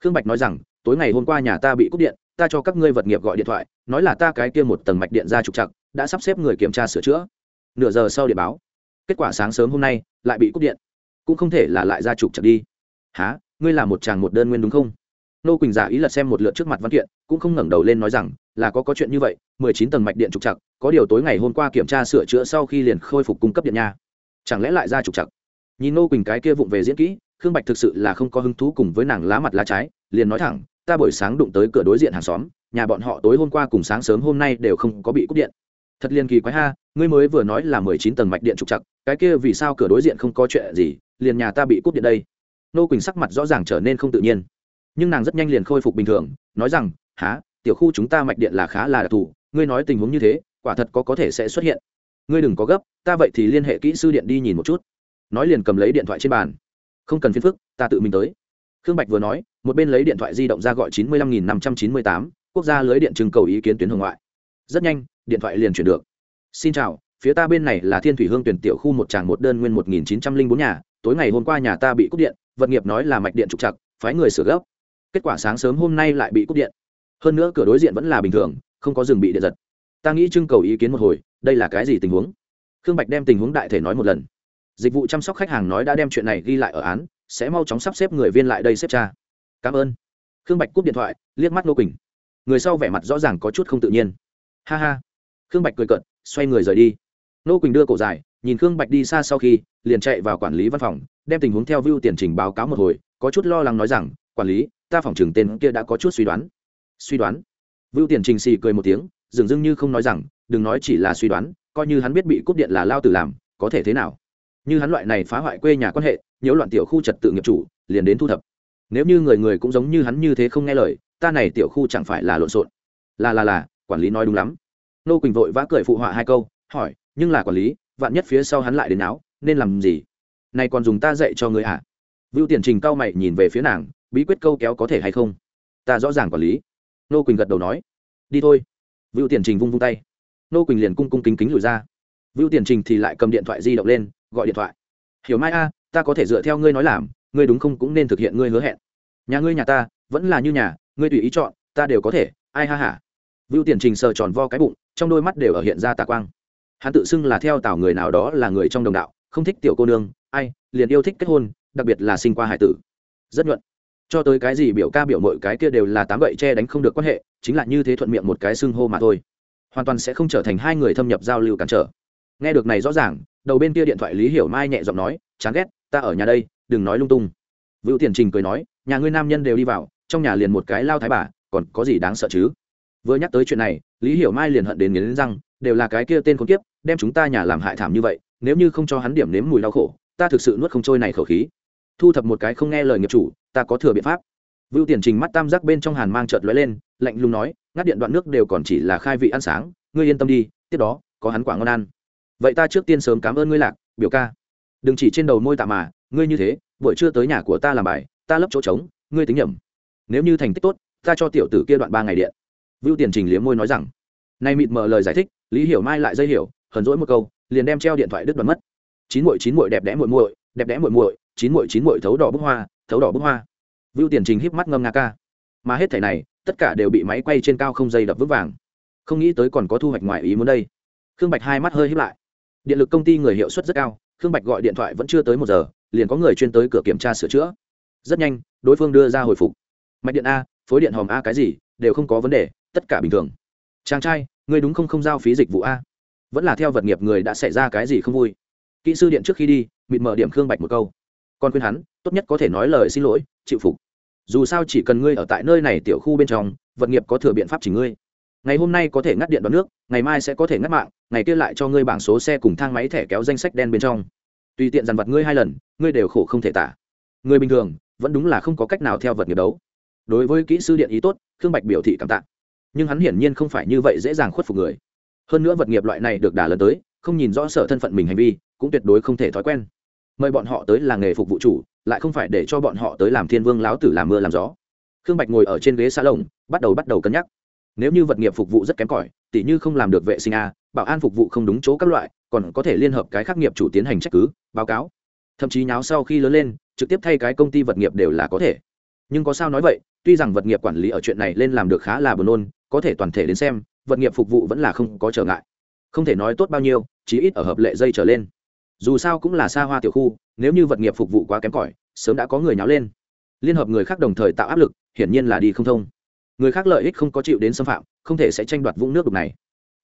Khương bạch nói rằng, tối ngày hôm qua nhà ta bị cúp điện, ta cho các ngươi vật nghiệp gọi điện thoại, nói là ta cái kia một tầng mạch điện ra trục chặt đã sắp xếp người kiểm tra sửa chữa. Nửa giờ sau điện báo. Kết quả sáng sớm hôm nay, lại bị cúp điện. Cũng không thể là lại ra trục chặt đi. Há ngươi là một chàng một đơn nguyên đúng không? Nô quỳnh giả ý là xem một lượt trước mặt văn kiện, cũng không ngẩng đầu lên nói rằng là có có chuyện như vậy, mười chín tầng mạch điện trục chặt có điều tối ngày hôm qua kiểm tra sửa chữa sau khi liền khôi phục cung cấp điện nha. Chẳng lẽ lại ra trục chặt nhìn nô quỳnh cái kia vụng về diễn kỹ, khương bạch thực sự là không có hứng thú cùng với nàng lá mặt lá trái, liền nói thẳng, ta buổi sáng đụng tới cửa đối diện hàng xóm, nhà bọn họ tối hôm qua cùng sáng sớm hôm nay đều không có bị cúp điện. Thật liên kỳ quái ha, ngươi mới vừa nói là mười chín tầng mạch điện trục chặt cái kia vì sao cửa đối diện không có chuyện gì, liền nhà ta bị cúp điện đây? Nô quỳnh sắc mặt rõ ràng trở nên không tự nhiên. Nhưng nàng rất nhanh liền khôi phục bình thường, nói rằng há tiểu khu chúng ta mạch điện là khá là đặc thù, ngươi nói tình huống như thế, quả thật có có thể sẽ xuất hiện. Ngươi đừng có gấp, ta vậy thì liên hệ kỹ sư điện đi nhìn một chút. Nói liền cầm lấy điện thoại trên bàn. Không cần phiền phức, ta tự mình tới. Khương bạch vừa nói, một bên lấy điện thoại di động ra gọi chín mươi lăm nghìn năm trăm chín mươi tám, quốc gia lưới điện trưng cầu ý kiến tuyến hồng ngoại. Rất nhanh, điện thoại liền chuyển được. Xin chào, phía ta bên này là thiên thủy hương tuyển tiểu khu một tràng một đơn nguyên một nghìn chín trăm linh bốn nhà, tối ngày hôm qua nhà ta bị cúp điện, vật nghiệp nói là mạch điện trục chặt phái người sửa gấp. Kết quả sáng sớm hôm nay lại bị cúp điện hơn nữa cửa đối diện vẫn là bình thường, không có rừng bị điện giật. Ta nghĩ trưng cầu ý kiến một hồi, đây là cái gì tình huống? Khương bạch đem tình huống đại thể nói một lần. Dịch vụ chăm sóc khách hàng nói đã đem chuyện này ghi lại ở án, sẽ mau chóng sắp xếp người viên lại đây xếp cha cảm ơn. Khương bạch cúp điện thoại, liếc mắt nô quỳnh. Người sau vẻ mặt rõ ràng có chút không tự nhiên. Ha ha. Khương bạch cười cận xoay người rời đi. Nô quỳnh đưa cổ dài, nhìn khương bạch đi xa sau khi, liền chạy vào quản lý văn phòng, đem tình huống theo view tiền trình báo cáo một hồi, có chút lo lắng nói rằng, quản lý, ta phòng trường tên kia đã có chút suy đoán suy đoán. Vưu tiền trình xì cười một tiếng, dường dưng như không nói rằng, đừng nói chỉ là suy đoán, coi như hắn biết bị cúp điện là lao tử làm, có thể thế nào? Như hắn loại này phá hoại quê nhà quan hệ, nhiễu loạn tiểu khu trật tự nghiệp chủ, liền đến thu thập. Nếu như người người cũng giống như hắn như thế không nghe lời, ta này tiểu khu chẳng phải là lộn xộn. Là là là, quản lý nói đúng lắm. Nô quỳnh vội vã cười phụ họa hai câu, hỏi, nhưng là quản lý, vạn nhất phía sau hắn lại đến áo, nên làm gì? Này còn dùng ta dạy cho người ạ à? vưu tiền trình cao mày nhìn về phía nàng, bí quyết câu kéo có thể hay không? Ta rõ ràng quản lý nô quỳnh gật đầu nói, đi thôi. Vưu tiền trình vung vung tay. Nô quỳnh liền cung cung kính kính lùi ra. Vưu tiền trình thì lại cầm điện thoại di động lên, gọi điện thoại. Hiểu mai a, ta có thể dựa theo ngươi nói làm, ngươi đúng không cũng nên thực hiện ngươi hứa hẹn. Nhà ngươi nhà ta, vẫn là như nhà, ngươi tùy ý chọn, ta đều có thể, ai ha hả vưu tiền trình sờ tròn vo cái bụng, trong đôi mắt đều ở hiện ra tà quang. Hắn tự xưng là theo tào người nào đó là người trong đồng đạo, không thích tiểu cô nương, ai, liền yêu thích kết hôn, đặc biệt là sinh qua hải tử. Rất nhuận cho tới cái gì biểu ca biểu mội cái kia đều là tám gậy che đánh không được quan hệ, chính là như thế thuận miệng một cái xưng hô mà thôi. Hoàn toàn sẽ không trở thành hai người thâm nhập giao lưu cản trở. Nghe được này rõ ràng, đầu bên kia điện thoại lý hiểu mai nhẹ giọng nói, chán ghét, ta ở nhà đây, đừng nói lung tung. Vũ tiền trình cười nói, nhà ngươi nam nhân đều đi vào, trong nhà liền một cái lao thái bà, còn có gì đáng sợ chứ? Vừa nhắc tới chuyện này, lý hiểu mai liền hận đến nghiến răng, đều là cái kia tên khốn kiếp, đem chúng ta nhà làm hại thảm như vậy, nếu như không cho hắn điểm nếm mùi đau khổ, ta thực sự nuốt không trôi này khẩu khí. Thu thập một cái không nghe lời nghiệp chủ ta có thừa biện pháp. Vưu tiền trình mắt tam giác bên trong hàn mang trợt lóe lên, lạnh lùng nói, ngắt điện đoạn nước đều còn chỉ là khai vị ăn sáng, ngươi yên tâm đi, tiếp đó, có hắn quả ngon ăn. Vậy ta trước tiên sớm cảm ơn ngươi lạc, biểu ca. Đừng chỉ trên đầu môi tạ mà, ngươi như thế, buổi trưa tới nhà của ta làm bài, ta lấp chỗ trống, ngươi tính nhầm nếu như thành tích tốt, ta cho tiểu tử kia đoạn ba ngày điện. Vưu tiền trình liếm môi nói rằng. Nay mịt mờ lời giải thích, lý hiểu mai lại dây hiểu, hờn dỗi một câu, liền đem treo điện thoại đứt đoạn mất. Chín muội chín muội đẹp đẽ muội muội, đẹp đẽ muội muội, chín muội chín muội thấu đỏ bức hoa thấu đỏ bức hoa. Vưu tiền trình híp mắt ngâm nga ca. Mà hết thảy này, tất cả đều bị máy quay trên cao không dây đập vững vàng. Không nghĩ tới còn có thu hoạch ngoài ý muốn đây. Khương bạch hai mắt hơi híp lại. Điện lực công ty người hiệu suất rất cao, khương bạch gọi điện thoại vẫn chưa tới một giờ, liền có người chuyên tới cửa kiểm tra sửa chữa. Rất nhanh, đối phương đưa ra hồi phục. Mạch điện a, phối điện hòm a cái gì, đều không có vấn đề, tất cả bình thường. Chàng trai người đúng không không giao phí dịch vụ a? Vẫn là theo vật nghiệp người đã xảy ra cái gì không vui. Kỹ sư điện trước khi đi, mịt mở điểm khương bạch một câu còn khuyên hắn, tốt nhất có thể nói lời xin lỗi, chịu phục. Dù sao chỉ cần ngươi ở tại nơi này tiểu khu bên trong, vật nghiệp có thừa biện pháp chỉ ngươi. Ngày hôm nay có thể ngắt điện đón nước, ngày mai sẽ có thể ngắt mạng, ngày kia lại cho ngươi bảng số xe cùng thang máy thẻ kéo danh sách đen bên trong. Tùy tiện dằn vặt ngươi hai lần, ngươi đều khổ không thể tả. Người bình thường, vẫn đúng là không có cách nào theo vật nghiệp đấu. Đối với kỹ sư điện ý tốt, khương bạch biểu thị cảm tạ. Nhưng hắn hiển nhiên không phải như vậy dễ dàng khuất phục người. Hơn nữa vật nghiệp loại này được đả lần tới, không nhìn rõ sở thân phận mình hành vi, cũng tuyệt đối không thể thói quen mời bọn họ tới là nghề phục vụ chủ, lại không phải để cho bọn họ tới làm thiên vương láo tử làm mưa làm gió. Khương bạch ngồi ở trên ghế xa lồng, bắt đầu bắt đầu cân nhắc. Nếu như vật nghiệp phục vụ rất kém cỏi, tỉ như không làm được vệ sinh a, bảo an phục vụ không đúng chỗ các loại, còn có thể liên hợp cái khắc nghiệp chủ tiến hành trách cứ, báo cáo. Thậm chí nháo sau khi lớn lên, trực tiếp thay cái công ty vật nghiệp đều là có thể. Nhưng có sao nói vậy, tuy rằng vật nghiệp quản lý ở chuyện này lên làm được khá là buồn nôn, có thể toàn thể đến xem, vật nghiệp phục vụ vẫn là không có trở ngại. Không thể nói tốt bao nhiêu, chí ít ở hợp lệ dây trở lên dù sao cũng là xa hoa tiểu khu, nếu như vật nghiệp phục vụ quá kém cỏi, sớm đã có người nháo lên. Liên hợp người khác đồng thời tạo áp lực, hiển nhiên là đi không thông. Người khác lợi ích không có chịu đến xâm phạm, không thể sẽ tranh đoạt vũng nước đục này.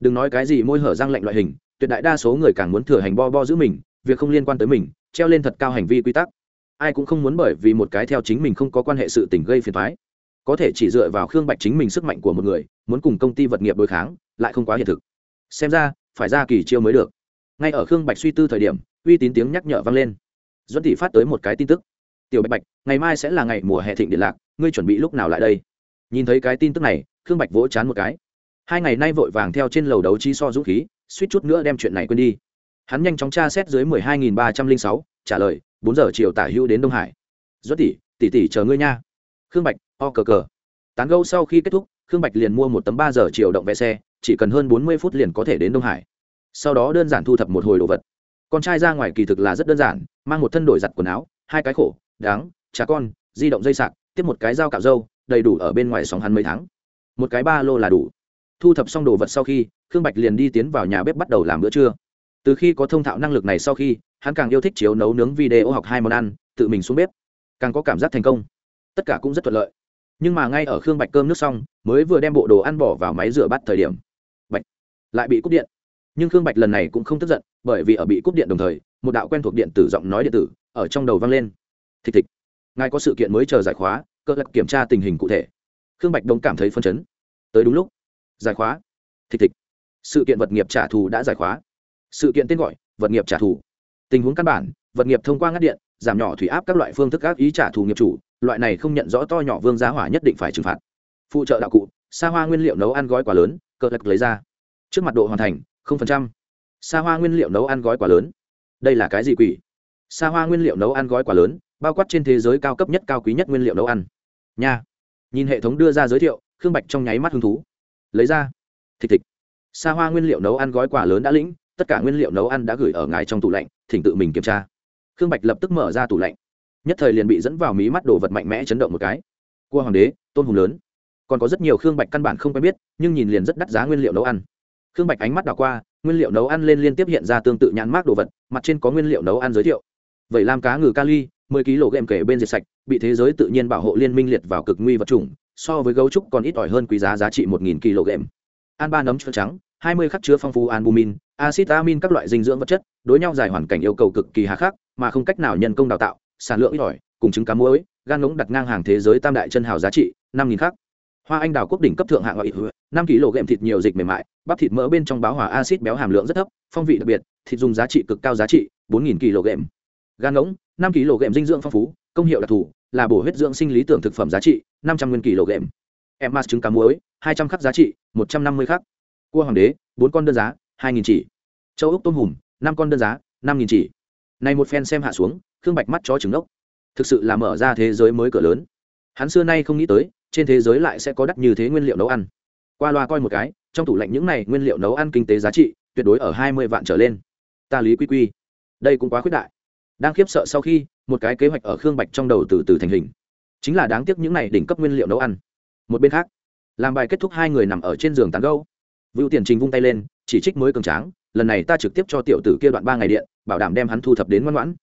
Đừng nói cái gì môi hở răng lạnh loại hình, tuyệt đại đa số người càng muốn thừa hành bo bo giữ mình, việc không liên quan tới mình, treo lên thật cao hành vi quy tắc. Ai cũng không muốn bởi vì một cái theo chính mình không có quan hệ sự tình gây phiền thoái có thể chỉ dựa vào khương bạch chính mình sức mạnh của một người, muốn cùng công ty vật nghiệp đối kháng, lại không quá hiện thực. Xem ra, phải ra kỳ chiêu mới được ngay ở khương bạch suy tư thời điểm, uy tín tiếng nhắc nhở vang lên. Duẫn tỷ phát tới một cái tin tức. Tiểu bạch bạch, ngày mai sẽ là ngày mùa hè thịnh điện lạc, ngươi chuẩn bị lúc nào lại đây? Nhìn thấy cái tin tức này, khương bạch vỗ chán một cái. Hai ngày nay vội vàng theo trên lầu đấu chi so dũng khí, suýt chút nữa đem chuyện này quên đi. Hắn nhanh chóng tra xét dưới mười hai nghìn ba trăm linh sáu, trả lời, bốn giờ chiều tả hữu đến đông hải. Duẫn tỷ tỷ tỷ chờ ngươi nha. Khương bạch, o cờ cờ. Tán gâu sau khi kết thúc, khương bạch liền mua một tấm ba giờ chiều động vé xe, chỉ cần hơn bốn mươi phút liền có thể đến đông hải sau đó đơn giản thu thập một hồi đồ vật. Con trai ra ngoài kỳ thực là rất đơn giản, mang một thân đổi giặt quần áo, hai cái khổ, đáng, trà con, di động dây sạc, tiếp một cái dao cạo dâu đầy đủ ở bên ngoài sóng hắn mấy tháng. Một cái ba lô là đủ. Thu thập xong đồ vật sau khi, khương bạch liền đi tiến vào nhà bếp bắt đầu làm bữa trưa. Từ khi có thông thạo năng lực này sau khi, hắn càng yêu thích chiếu nấu nướng video học hai món ăn, tự mình xuống bếp. Càng có cảm giác thành công. Tất cả cũng rất thuận lợi. Nhưng mà ngay ở khương bạch cơm nước xong, mới vừa đem bộ đồ ăn bỏ vào máy rửa bát thời điểm. Bạch, lại bị cúp điện nhưng khương bạch lần này cũng không tức giận, bởi vì ở bị cúp điện đồng thời, một đạo quen thuộc điện tử giọng nói điện tử ở trong đầu vang lên. Thịch thịch. Ngài có sự kiện mới chờ giải khóa, cơ lập kiểm tra tình hình cụ thể. Khương bạch đông cảm thấy phân chấn. Tới đúng lúc. Giải khóa. Thịch thịch. Sự kiện vật nghiệp trả thù đã giải khóa. Sự kiện tên gọi, vật nghiệp trả thù. Tình huống căn bản, vật nghiệp thông qua ngắt điện, giảm nhỏ thủy áp các loại phương thức áp ý trả thù nghiệp chủ, loại này không nhận rõ to nhỏ vương giá hỏa nhất định phải trừng phạt. Phụ trợ đạo cụ, xa hoa nguyên liệu nấu ăn gói quá lớn cờ lật lấy ra. Trước mặt độ hoàn thành không phần trăm. Xa hoa nguyên liệu nấu ăn gói quá lớn. Đây là cái gì quỷ? Xa hoa nguyên liệu nấu ăn gói quá lớn, bao quát trên thế giới cao cấp nhất cao quý nhất nguyên liệu nấu ăn. Nha. Nhìn hệ thống đưa ra giới thiệu, khương bạch trong nháy mắt hứng thú. Lấy ra. Thịt thịt. Xa hoa nguyên liệu nấu ăn gói quả lớn đã lĩnh, tất cả nguyên liệu nấu ăn đã gửi ở ngài trong tủ lạnh, thỉnh tự mình kiểm tra. Khương bạch lập tức mở ra tủ lạnh. Nhất thời liền bị dẫn vào mí mắt đồ vật mạnh mẽ chấn động một cái. Cua hoàng đế tôn hùng lớn. Còn có rất nhiều khương bạch căn bản không quen biết, nhưng nhìn liền rất đắt giá nguyên liệu nấu ăn khương bạch ánh mắt đảo qua, nguyên liệu nấu ăn lên liên tiếp hiện ra tương tự nhãn mát đồ vật, mặt trên có nguyên liệu nấu ăn giới thiệu. Vậy làm cá ngừ kali 10 kg game kể bên diệt sạch, bị thế giới tự nhiên bảo hộ liên minh liệt vào cực nguy vật chủng, so với gấu trúc còn ít ỏi hơn quý giá giá trị 1.000 kg an ba nấm trắng 20 khắc chứa phong phú albumin acid amin các loại dinh dưỡng vật chất, đối nhau dài hoàn cảnh yêu cầu cực kỳ hà khắc, mà không cách nào nhân công đào tạo, sản lượng ít ỏi, cùng trứng cá muối, gan ngỗng đặt ngang hàng thế giới tam đại chân hào giá trị 5.000 khắc hoa anh đào quốc đỉnh cấp thượng hạng ngoại năm kg thịt nhiều dịch mềm mại, bắp thịt mỡ bên trong báo hòa acid béo hàm lượng rất thấp, phong vị đặc biệt, thịt dùng giá trị cực cao giá trị 4.000 kg gan ngỗng, năm kg dinh dưỡng phong phú, công hiệu đặc thù, là bổ huyết dưỡng sinh lý tưởng thực phẩm giá trị, năm trăm nguyên kg em mát trứng cá muối, hai trăm khắc giá trị, một trăm năm mươi khắc. Cua hoàng đế, bốn con đơn giá, hai nghìn chỉ. Châu úc tôm hùm, năm con đơn giá, năm nghìn chỉ. Này một phen xem hạ xuống, khương bạch mắt cho trứng đốc thực sự là mở ra thế giới mới cửa lớn. Hắn xưa nay không nghĩ tới trên thế giới lại sẽ có đắt như thế nguyên liệu nấu ăn. Qua loa coi một cái, trong tủ lạnh những này nguyên liệu nấu ăn kinh tế giá trị, tuyệt đối ở hai mươi vạn trở lên. Ta lý quy quy, đây cũng quá khuyết đại. Đang khiếp sợ sau khi, một cái kế hoạch ở khương bạch trong đầu từ từ thành hình. Chính là đáng tiếc những này đỉnh cấp nguyên liệu nấu ăn. Một bên khác, làm bài kết thúc hai người nằm ở trên giường tán gâu vựu tiền trình vung tay lên, chỉ trích mới cường tráng, lần này ta trực tiếp cho tiểu tử kia đoạn ba ngày điện, bảo đảm đem hắn thu thập đến ngoan ngoãn.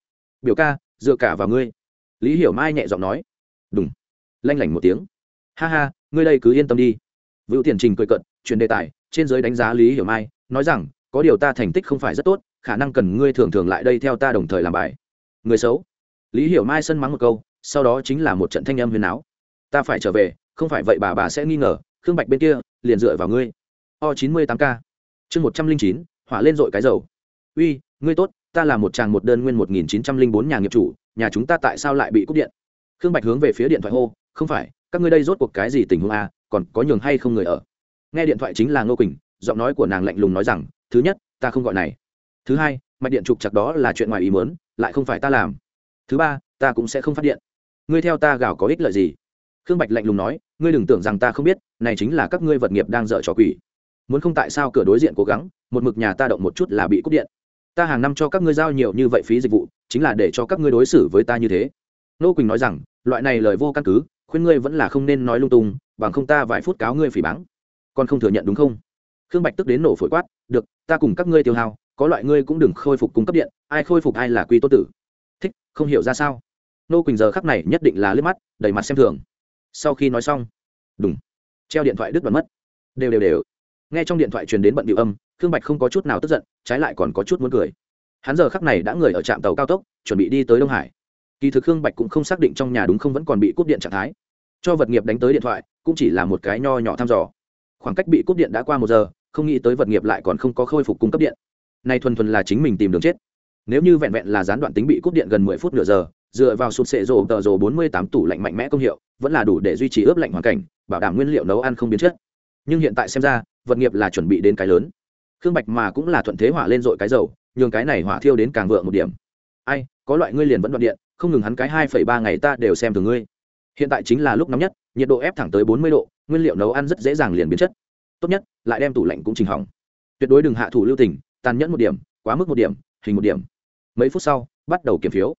Biểu ca, dựa cả vào ngươi. Lý hiểu mai nhẹ giọng nói. Đúng lanh lảnh một tiếng ha ha, ngươi đây cứ yên tâm đi. Vũ tiền trình cười cận chuyển đề tài, trên giới đánh giá lý hiểu mai, nói rằng, có điều ta thành tích không phải rất tốt, khả năng cần ngươi thường thường lại đây theo ta đồng thời làm bài. Người xấu. Lý hiểu mai sân mắng một câu, sau đó chính là một trận thanh âm huyền áo ta phải trở về, không phải vậy bà bà sẽ nghi ngờ, khương bạch bên kia, liền dựa vào ngươi. O chín mươi tám k. Chương một trăm linh chín, hỏa lên dội cái dầu. Uy, ngươi tốt, ta là một chàng một đơn nguyên một nghìn chín trăm linh bốn nhà nghiệp chủ, nhà chúng ta tại sao lại bị cúp điện? Khương bạch hướng về phía điện thoại hô, không phải các ngươi đây rốt cuộc cái gì tình huống a, còn có nhường hay không người ở? Nghe điện thoại chính là ngô quỳnh, giọng nói của nàng lạnh lùng nói rằng, thứ nhất, ta không gọi này. Thứ hai, mạch điện trục chặt đó là chuyện ngoài ý mớn lại không phải ta làm. Thứ ba, ta cũng sẽ không phát điện. Ngươi theo ta gào có ích lợi gì? Khương bạch lạnh lùng nói, ngươi đừng tưởng rằng ta không biết, này chính là các ngươi vật nghiệp đang dở trò quỷ. Muốn không tại sao cửa đối diện cố gắng, một mực nhà ta động một chút là bị cúp điện. Ta hàng năm cho các ngươi giao nhiều như vậy phí dịch vụ, chính là để cho các ngươi đối xử với ta như thế. Nô quỳnh nói rằng, loại này lời vô căn cứ khuyên ngươi vẫn là không nên nói lung tung, bằng không ta vài phút cáo ngươi phỉ báng. Còn không thừa nhận đúng không? Khương bạch tức đến nổ phổi quát, được, ta cùng các ngươi tiêu hao, có loại ngươi cũng đừng khôi phục cung cấp điện, ai khôi phục ai là quy tốt tử. Thích, không hiểu ra sao. Nô quỳnh giờ khắc này nhất định là liếc mắt, đầy mặt xem thường. Sau khi nói xong đúng treo điện thoại đứt đoạn mất. Đều đều đều. Nghe trong điện thoại truyền đến bận điệu âm, khương bạch không có chút nào tức giận, trái lại còn có chút muốn cười. Hắn giờ khắc này đã người ở trạm tàu cao tốc, chuẩn bị đi tới đông hải kỳ thực khương bạch cũng không xác định trong nhà đúng không vẫn còn bị cúp điện trạng thái. Cho vật nghiệp đánh tới điện thoại, cũng chỉ là một cái nho nhỏ thăm dò. Khoảng cách bị cúp điện đã qua một giờ, không nghĩ tới vật nghiệp lại còn không có khôi phục cung cấp điện. Nay thuần thuần là chính mình tìm đường chết. Nếu như vẹn vẹn là gián đoạn tính bị cúp điện gần mười phút nửa giờ, dựa vào sụt sệ rồ tờ rồ bốn mươi tám tủ lạnh mạnh mẽ công hiệu, vẫn là đủ để duy trì ướp lạnh hoàn cảnh, bảo đảm nguyên liệu nấu ăn không biến chất. Nhưng hiện tại xem ra, vật nghiệp là chuẩn bị đến cái lớn. Khương bạch mà cũng là thuận thế hỏa lên dội cái dầu, nhường cái này hỏa thiêu đến càng vượng một điểm. Ai, có loại ngươi liền vẫn đoạn điện không ngừng hắn cái hai phẩy ba ngày ta đều xem từ ngươi. Hiện tại chính là lúc nóng nhất, nhiệt độ ép thẳng tới bốn mươi độ, nguyên liệu nấu ăn rất dễ dàng liền biến chất. Tốt nhất, lại đem tủ lạnh cũng trình hỏng. Tuyệt đối đừng hạ thủ lưu tình, tàn nhẫn một điểm, quá mức một điểm, hình một điểm. Mấy phút sau, bắt đầu kiểm phiếu.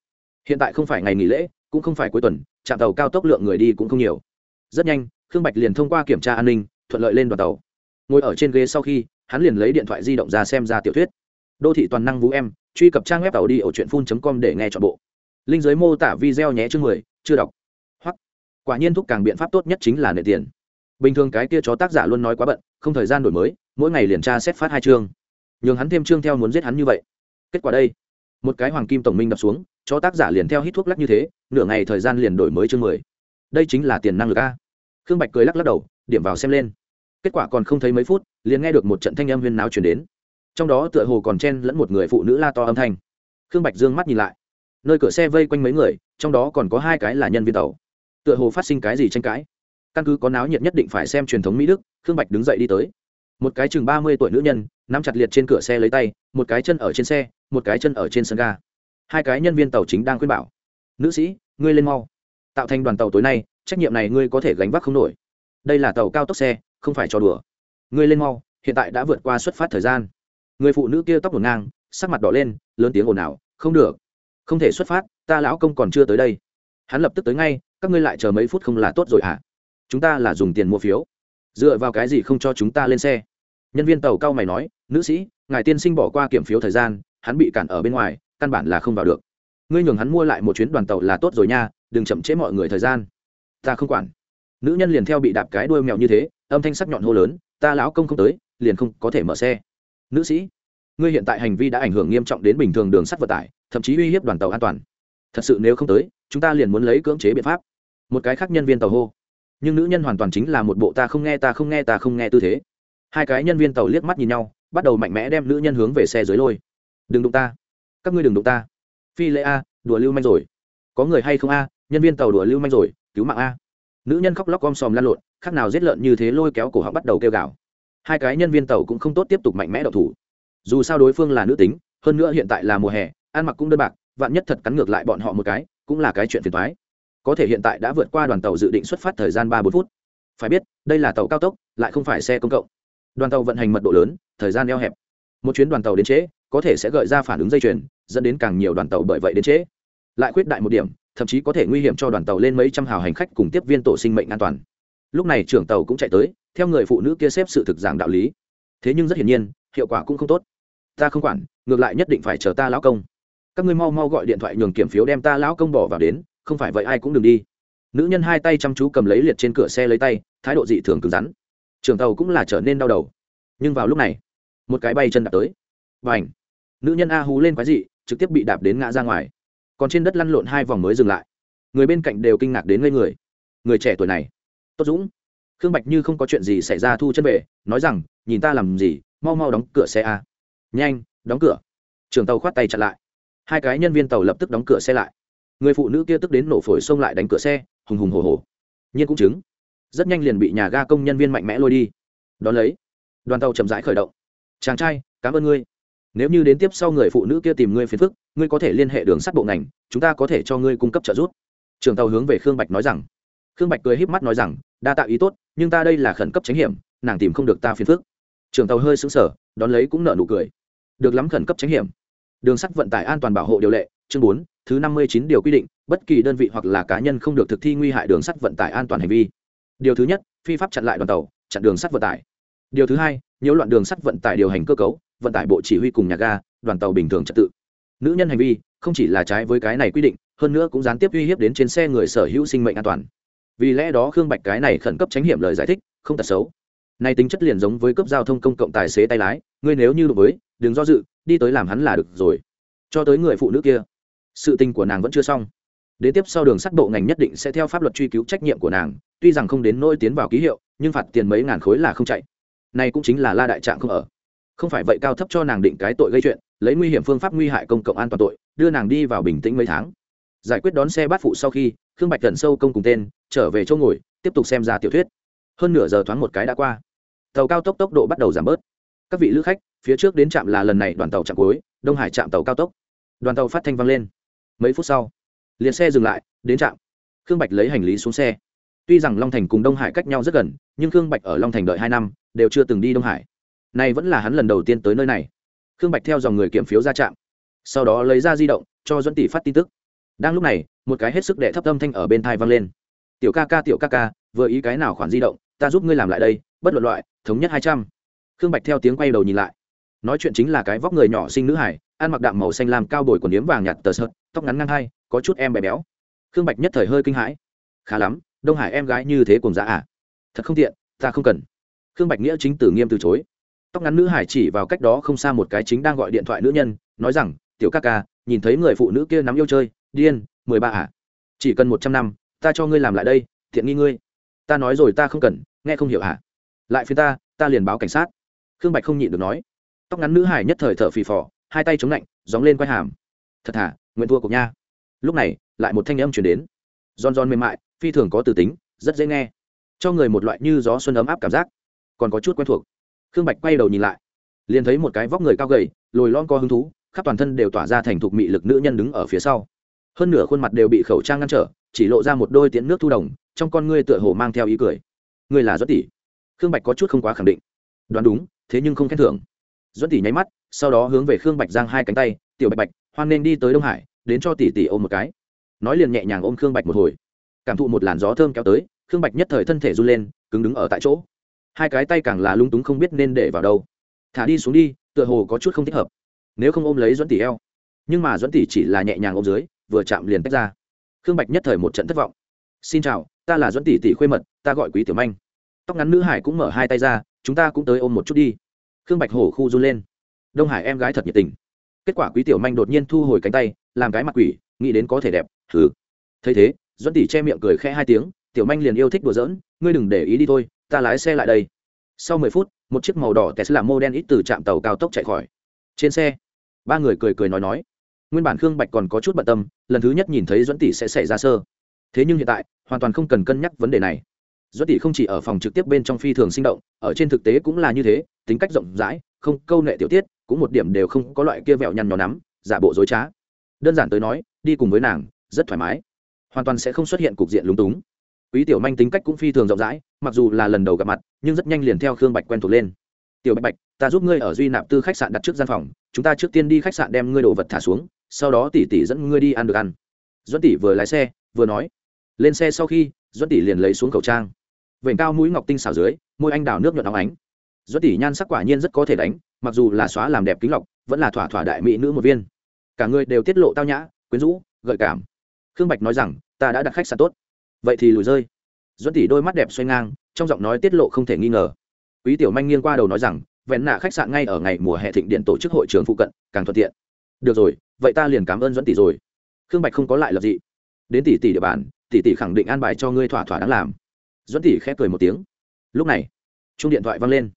Hiện tại không phải ngày nghỉ lễ, cũng không phải cuối tuần, trạm tàu cao tốc lượng người đi cũng không nhiều. Rất nhanh, khương bạch liền thông qua kiểm tra an ninh, thuận lợi lên đoàn tàu. Ngồi ở trên ghế sau khi, hắn liền lấy điện thoại di động ra xem ra tiểu thuyết. Đô thị toàn năng vũ em truy cập trang web tàu đi ở truyện phun com để nghe t h ọ n bộ linh giới mô tả video nhé chương mười, chưa đọc. Hoặc, quả nhiên thúc càng biện pháp tốt nhất chính là nệ tiền. Bình thường cái kia chó tác giả luôn nói quá bận, không thời gian đổi mới, mỗi ngày liền tra xét phát hai chương. Nhường hắn thêm chương theo muốn giết hắn như vậy. Kết quả đây, một cái hoàng kim tổng minh đập xuống cho tác giả liền theo hít thuốc lắc như thế, nửa ngày thời gian liền đổi mới chương mười. Đây chính là tiền năng lực a. Khương bạch cười lắc lắc đầu, điểm vào xem lên. Kết quả còn không thấy mấy phút, liền nghe được một trận thanh âm huyên náo chuyển đến. Trong đó tựa hồ còn chen lẫn một người phụ nữ la to âm thanh. Khương bạch dương mắt nhìn lại nơi cửa xe vây quanh mấy người, trong đó còn có hai cái là nhân viên tàu. Tựa hồ phát sinh cái gì tranh cãi. Căn cứ có náo nhiệt nhất định phải xem truyền thống mỹ đức, khương bạch đứng dậy đi tới. Một cái chừng ba mươi tuổi nữ nhân, nắm chặt liệt trên cửa xe lấy tay, một cái chân ở trên xe, một cái chân ở trên sân ga. Hai cái nhân viên tàu chính đang khuyên bảo. Nữ sĩ, ngươi lên mau. Tạo thành đoàn tàu tối nay, trách nhiệm này ngươi có thể gánh vác không nổi. Đây là tàu cao tốc xe, không phải cho đùa. Ngươi lên mau, hiện tại đã vượt qua xuất phát thời gian. Người phụ nữ kia tóc một ngang, sắc mặt đỏ lên, lớn tiếng ồn ào, không được không thể xuất phát, ta lão công còn chưa tới đây. Hắn lập tức tới ngay, các ngươi lại chờ mấy phút không là tốt rồi hả? À? chúng ta là dùng tiền mua phiếu. Dựa vào cái gì không cho chúng ta lên xe? Nhân viên tàu cao mày nói, nữ sĩ, ngài tiên sinh bỏ qua kiểm phiếu thời gian, hắn bị cản ở bên ngoài, căn bản là không vào được. Ngươi nhường hắn mua lại một chuyến đoàn tàu là tốt rồi nha, đừng chậm trễ mọi người thời gian. Ta không quản. Nữ nhân liền theo bị đạp cái đuôi mèo như thế, âm thanh sắc nhọn hô lớn, ta lão công không tới, liền không có thể mở xe. Nữ sĩ, ngươi hiện tại hành vi đã ảnh hưởng nghiêm trọng đến bình thường đường sắt vận tải thậm chí uy hiếp đoàn tàu an toàn. Thật sự nếu không tới, chúng ta liền muốn lấy cưỡng chế biện pháp. Một cái khác nhân viên tàu hô. Nhưng nữ nhân hoàn toàn chính là một bộ ta không nghe, ta không nghe, ta không nghe tư thế. Hai cái nhân viên tàu liếc mắt nhìn nhau, bắt đầu mạnh mẽ đem nữ nhân hướng về xe dưới lôi. Đừng đụng ta. Các ngươi đừng đụng ta. Phi lệ a, đùa lưu manh rồi. Có người hay không a, nhân viên tàu đùa lưu manh rồi, cứu mạng a. Nữ nhân khóc lóc om sòm lan lộn, khác nào giết lợn như thế lôi kéo cổ họng bắt đầu kêu gào. Hai cái nhân viên tàu cũng không tốt tiếp tục mạnh mẽ đậu thủ. Dù sao đối phương là nữ tính, hơn nữa hiện tại là mùa hè ăn mặc cũng đơn bạc, vạn nhất thật cắn ngược lại bọn họ một cái, cũng là cái chuyện phiền thoái có thể hiện tại đã vượt qua đoàn tàu dự định xuất phát thời gian ba bốn phút. Phải biết, đây là tàu cao tốc, lại không phải xe công cộng. Đoàn tàu vận hành mật độ lớn, thời gian eo hẹp. Một chuyến đoàn tàu đến trễ, có thể sẽ gợi ra phản ứng dây chuyền, dẫn đến càng nhiều đoàn tàu bởi vậy đến trễ. Lại khuyết đại một điểm, thậm chí có thể nguy hiểm cho đoàn tàu lên mấy trăm hào hành khách cùng tiếp viên tổ sinh mệnh an toàn. Lúc này trưởng tàu cũng chạy tới, theo người phụ nữ kia xếp sự thực giảng đạo lý. Thế nhưng rất hiển nhiên, hiệu quả cũng không tốt. Ta không quản, ngược lại nhất định phải chờ ta lão công các ngươi mau mau gọi điện thoại nhường kiểm phiếu đem ta lão công bỏ vào đến, không phải vậy ai cũng đừng đi. Nữ nhân hai tay chăm chú cầm lấy liệt trên cửa xe lấy tay, thái độ dị thường cứng rắn. Trường tàu cũng là trở nên đau đầu. Nhưng vào lúc này, một cái bay chân đạp tới. Và ảnh nữ nhân a hú lên quái dị, trực tiếp bị đạp đến ngã ra ngoài. Còn trên đất lăn lộn hai vòng mới dừng lại. Người bên cạnh đều kinh ngạc đến ngây người. Người trẻ tuổi này. Tốt dũng! Khương bạch như không có chuyện gì xảy ra thu chân về, nói rằng, nhìn ta làm gì, mau mau đóng cửa xe a. Nhanh, đóng cửa. Trường tàu khoát tay chặn lại hai cái nhân viên tàu lập tức đóng cửa xe lại. Người phụ nữ kia tức đến nổ phổi xông lại đánh cửa xe, hùng hùng hồ hồ nhiên cũng chứng. Rất nhanh liền bị nhà ga công nhân viên mạnh mẽ lôi đi. Đón lấy, đoàn tàu chậm rãi khởi động. Chàng trai, cảm ơn ngươi. Nếu như đến tiếp sau người phụ nữ kia tìm ngươi phiền phức, ngươi có thể liên hệ đường sắt bộ ngành, chúng ta có thể cho ngươi cung cấp trợ giúp. Trưởng tàu hướng về khương bạch nói rằng. Khương bạch cười híp mắt nói rằng, đa tạo ý tốt, nhưng ta đây là khẩn cấp tránh hiểm, nàng tìm không được ta phiền phức. Trưởng tàu hơi xứng sở đón lấy cũng nợ nụ cười. Được lắm khẩn cấp tránh hiểm đường sắt vận tải an toàn bảo hộ điều lệ, chương bốn, thứ năm mươi chín điều quy định, bất kỳ đơn vị hoặc là cá nhân không được thực thi nguy hại đường sắt vận tải an toàn hành vi. Điều thứ nhất, phi pháp chặn lại đoàn tàu, chặn đường sắt vận tải. Điều thứ hai, nhiễu loạn đường sắt vận tải điều hành cơ cấu, vận tải bộ chỉ huy cùng nhà ga, đoàn tàu bình thường trật tự. Nữ nhân hành vi, không chỉ là trái với cái này quy định, hơn nữa cũng gián tiếp uy hiếp đến trên xe người sở hữu sinh mệnh an toàn. Vì lẽ đó khương bạch cái này khẩn cấp tránh hiểm lời giải thích, không tật xấu. Nay tính chất liền giống với cấp giao thông công cộng tài xế tay lái, ngươi nếu như đối với, đừng do dự đi tới làm hắn là được rồi. Cho tới người phụ nữ kia, sự tình của nàng vẫn chưa xong. Đến tiếp sau đường sắt bộ ngành nhất định sẽ theo pháp luật truy cứu trách nhiệm của nàng, tuy rằng không đến nỗi tiến vào ký hiệu, nhưng phạt tiền mấy ngàn khối là không chạy. Này cũng chính là la đại trạng không ở. Không phải vậy cao thấp cho nàng định cái tội gây chuyện, lấy nguy hiểm phương pháp nguy hại công cộng an toàn tội, đưa nàng đi vào bình tĩnh mấy tháng. Giải quyết đón xe bát phụ sau khi, khương bạch gần sâu công cùng tên, trở về chỗ ngồi, tiếp tục xem ra tiểu thuyết. Hơn nửa giờ thoáng một cái đã qua. Tàu cao tốc tốc độ bắt đầu giảm bớt. Các vị lữ khách phía trước đến trạm là lần này đoàn tàu chạm cuối, đông hải trạm tàu cao tốc. Đoàn tàu phát thanh vang lên. Mấy phút sau liền xe dừng lại, đến trạm. Khương bạch lấy hành lý xuống xe. Tuy rằng long thành cùng đông hải cách nhau rất gần, nhưng khương bạch ở long thành đợi hai năm, đều chưa từng đi đông hải. Nay vẫn là hắn lần đầu tiên tới nơi này. Khương bạch theo dòng người kiểm phiếu ra trạm. Sau đó lấy ra di động, cho dẫn tỷ phát tin tức. Đang lúc này, một cái hết sức đệ thấp âm thanh ở bên thai vang lên. Tiểu ca ca, tiểu ca ca, vừa ý cái nào khoản di động, ta giúp ngươi làm lại đây, bất luận loại, thống nhất hai trăm. Khương bạch theo tiếng quay đầu nhìn lại nói chuyện chính là cái vóc người nhỏ sinh nữ hải ăn mặc đạm màu xanh làm cao bồi quần yếm vàng nhạt tờ sợt, tóc ngắn ngang hai, có chút em bé béo. Khương bạch nhất thời hơi kinh hãi. Khá lắm, đông hải em gái như thế cùng giá à? Thật không tiện, ta không cần. Khương bạch nghĩa chính tử nghiêm từ chối. Tóc ngắn nữ hải chỉ vào cách đó không xa một cái chính đang gọi điện thoại nữ nhân, nói rằng, tiểu ca ca, nhìn thấy người phụ nữ kia nắm yêu chơi, điên, mười ba à? Chỉ cần một trăm năm, ta cho ngươi làm lại đây thiện nghi ngươi. Ta nói rồi ta không cần, nghe không hiểu à? lại phía ta ta liền báo cảnh sát. Khương bạch không nhịn được nói tóc ngắn nữ hải nhất thời thở phì phò, hai tay chống lạnh dóng lên quay hàm. Thật thà, nguyện thua cuộc nha. Lúc này, lại một thanh âm chuyển đến. Giòn giòn mềm mại, phi thường có từ tính, rất dễ nghe. Cho người một loại như gió xuân ấm áp cảm giác. Còn có chút quen thuộc. Khương bạch quay đầu nhìn lại. Liền thấy một cái vóc người cao gầy, lồi lon co hứng thú, khắp toàn thân đều tỏa ra thành thục mị lực nữ nhân đứng ở phía sau. Hơn nửa khuôn mặt đều bị khẩu trang ngăn trở, chỉ lộ ra một đôi tiễn nước thu đồng, trong con ngươi tựa hồ mang theo ý cười. Ngươi là doãn tỷ. Khương bạch có chút không quá khẳng định. Đoán đúng, thế nhưng không khen thưởng duẫn tỷ nháy mắt, sau đó hướng về khương bạch giang hai cánh tay, tiểu bạch bạch, hoan nên đi tới đông hải, đến cho tỷ tỷ ôm một cái. Nói liền nhẹ nhàng ôm khương bạch một hồi. Cảm thụ một làn gió thơm kéo tới, khương bạch nhất thời thân thể run lên, cứng đứng ở tại chỗ. Hai cái tay càng là lung túng không biết nên để vào đâu. Thả đi xuống đi, tựa hồ có chút không thích hợp. Nếu không ôm lấy duẫn tỷ eo. Nhưng mà duẫn tỷ chỉ là nhẹ nhàng ôm dưới, vừa chạm liền tách ra. Khương bạch nhất thời một trận thất vọng. Xin chào, ta là duẫn tỷ tỷ khuê mật, ta gọi quý tiểu manh. Tóc ngắn nữ hải cũng mở hai tay ra, chúng ta cũng tới ôm một chút đi khương bạch hổ khu run lên. Đông hải em gái thật nhiệt tình. Kết quả quý tiểu manh đột nhiên thu hồi cánh tay, làm cái mặt quỷ, nghĩ đến có thể đẹp thử thấy thế doãn tỷ che miệng cười khẽ hai tiếng, tiểu manh liền yêu thích đùa giỡn, ngươi đừng để ý đi thôi, ta lái xe lại đây. Sau mười phút, một chiếc màu đỏ tesla model ít từ trạm tàu cao tốc chạy khỏi. Trên xe, ba người cười cười nói nói. Nguyên bản khương bạch còn có chút bận tâm, lần thứ nhất nhìn thấy doãn tỷ sẽ xảy ra sơ. Thế nhưng hiện tại, hoàn toàn không cần cân nhắc vấn đề này doãn tỷ không chỉ ở phòng trực tiếp bên trong phi thường sinh động, ở trên thực tế cũng là như thế, tính cách rộng rãi, không câu nệ tiểu tiết, cũng một điểm đều không có loại kia vẹo nhăn nhó nắm, giả bộ dối trá. Đơn giản tới nói, đi cùng với nàng, rất thoải mái. Hoàn toàn sẽ không xuất hiện cục diện lúng túng. Quý tiểu manh tính cách cũng phi thường rộng rãi, mặc dù là lần đầu gặp mặt, nhưng rất nhanh liền theo khương bạch quen thuộc lên. Tiểu bạch bạch, ta giúp ngươi ở duy nạp tư khách sạn đặt trước gian phòng, chúng ta trước tiên đi khách sạn đem ngươi đồ vật thả xuống, sau đó tỷ tỷ dẫn ngươi đi ăn được ăn. Duẫn tỷ vừa lái xe, vừa nói. Lên xe sau khi duẫn tỷ liền lấy xuống khẩu trang vểnh cao mũi ngọc tinh xảo dưới, môi anh đào nước nhuận óng ánh. Doãn tỷ nhan sắc quả nhiên rất có thể đánh, mặc dù là xóa làm đẹp kính lọc, vẫn là thỏa thỏa đại mỹ nữ một viên. Cả người đều tiết lộ tao nhã, quyến rũ, gợi cảm. Khương bạch nói rằng, ta đã đặt khách sạn tốt. Vậy thì lùi rơi. Duẫn tỷ đôi mắt đẹp xoay ngang, trong giọng nói tiết lộ không thể nghi ngờ. Quý tiểu manh nghiêng qua đầu nói rằng, vẹn nạ khách sạn ngay ở ngày mùa hè thịnh điện tổ chức hội trường phụ cận, càng thuận tiện. Được rồi, vậy ta liền cảm ơn duẫn tỷ rồi. Khương bạch không có lại lập gì đến tỷ tỷ địa bàn, tỷ tỷ khẳng định an bài cho ngươi thỏa thỏa đáng làm. Duẫn tỷ khẽ cười một tiếng. Lúc này, chuông điện thoại vang lên.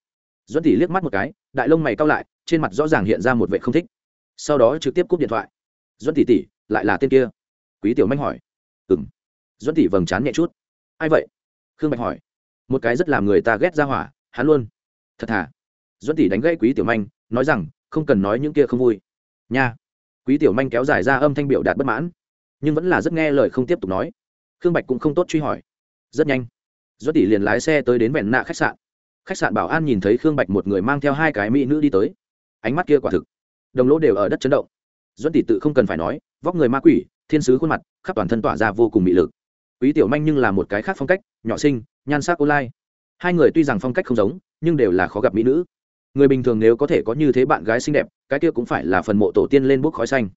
Duẫn tỷ liếc mắt một cái, đại lông mày cau lại, trên mặt rõ ràng hiện ra một vẻ không thích. Sau đó trực tiếp cúp điện thoại. Duẫn tỷ tỷ, lại là tên kia? Quý tiểu manh hỏi. Ừm. Duẫn tỷ vầng trán nhẹ chút. Ai vậy? Khương bạch hỏi. Một cái rất làm người ta ghét ra hỏa, hắn luôn. Thật thà Duẫn tỷ đánh gãy quý tiểu manh, nói rằng, không cần nói những kia không vui. Nha. Quý tiểu manh kéo dài ra âm thanh biểu đạt bất mãn, nhưng vẫn là rất nghe lời không tiếp tục nói. Khương bạch cũng không tốt truy hỏi. Rất nhanh doãn tỷ liền lái xe tới đến vẹn nạ khách sạn. Khách sạn bảo an nhìn thấy khương bạch một người mang theo hai cái mỹ nữ đi tới. Ánh mắt kia quả thực, đồng lỗ đều ở đất chấn động. Doãn tỷ tự không cần phải nói, vóc người ma quỷ, thiên sứ khuôn mặt, khắp toàn thân tỏa ra vô cùng mị lực. Quý tiểu manh nhưng là một cái khác phong cách, nhỏ sinh nhan sắc online. Hai người tuy rằng phong cách không giống, nhưng đều là khó gặp mỹ nữ. Người bình thường nếu có thể có như thế bạn gái xinh đẹp, cái kia cũng phải là phần mộ tổ tiên lên bốc khói xanh.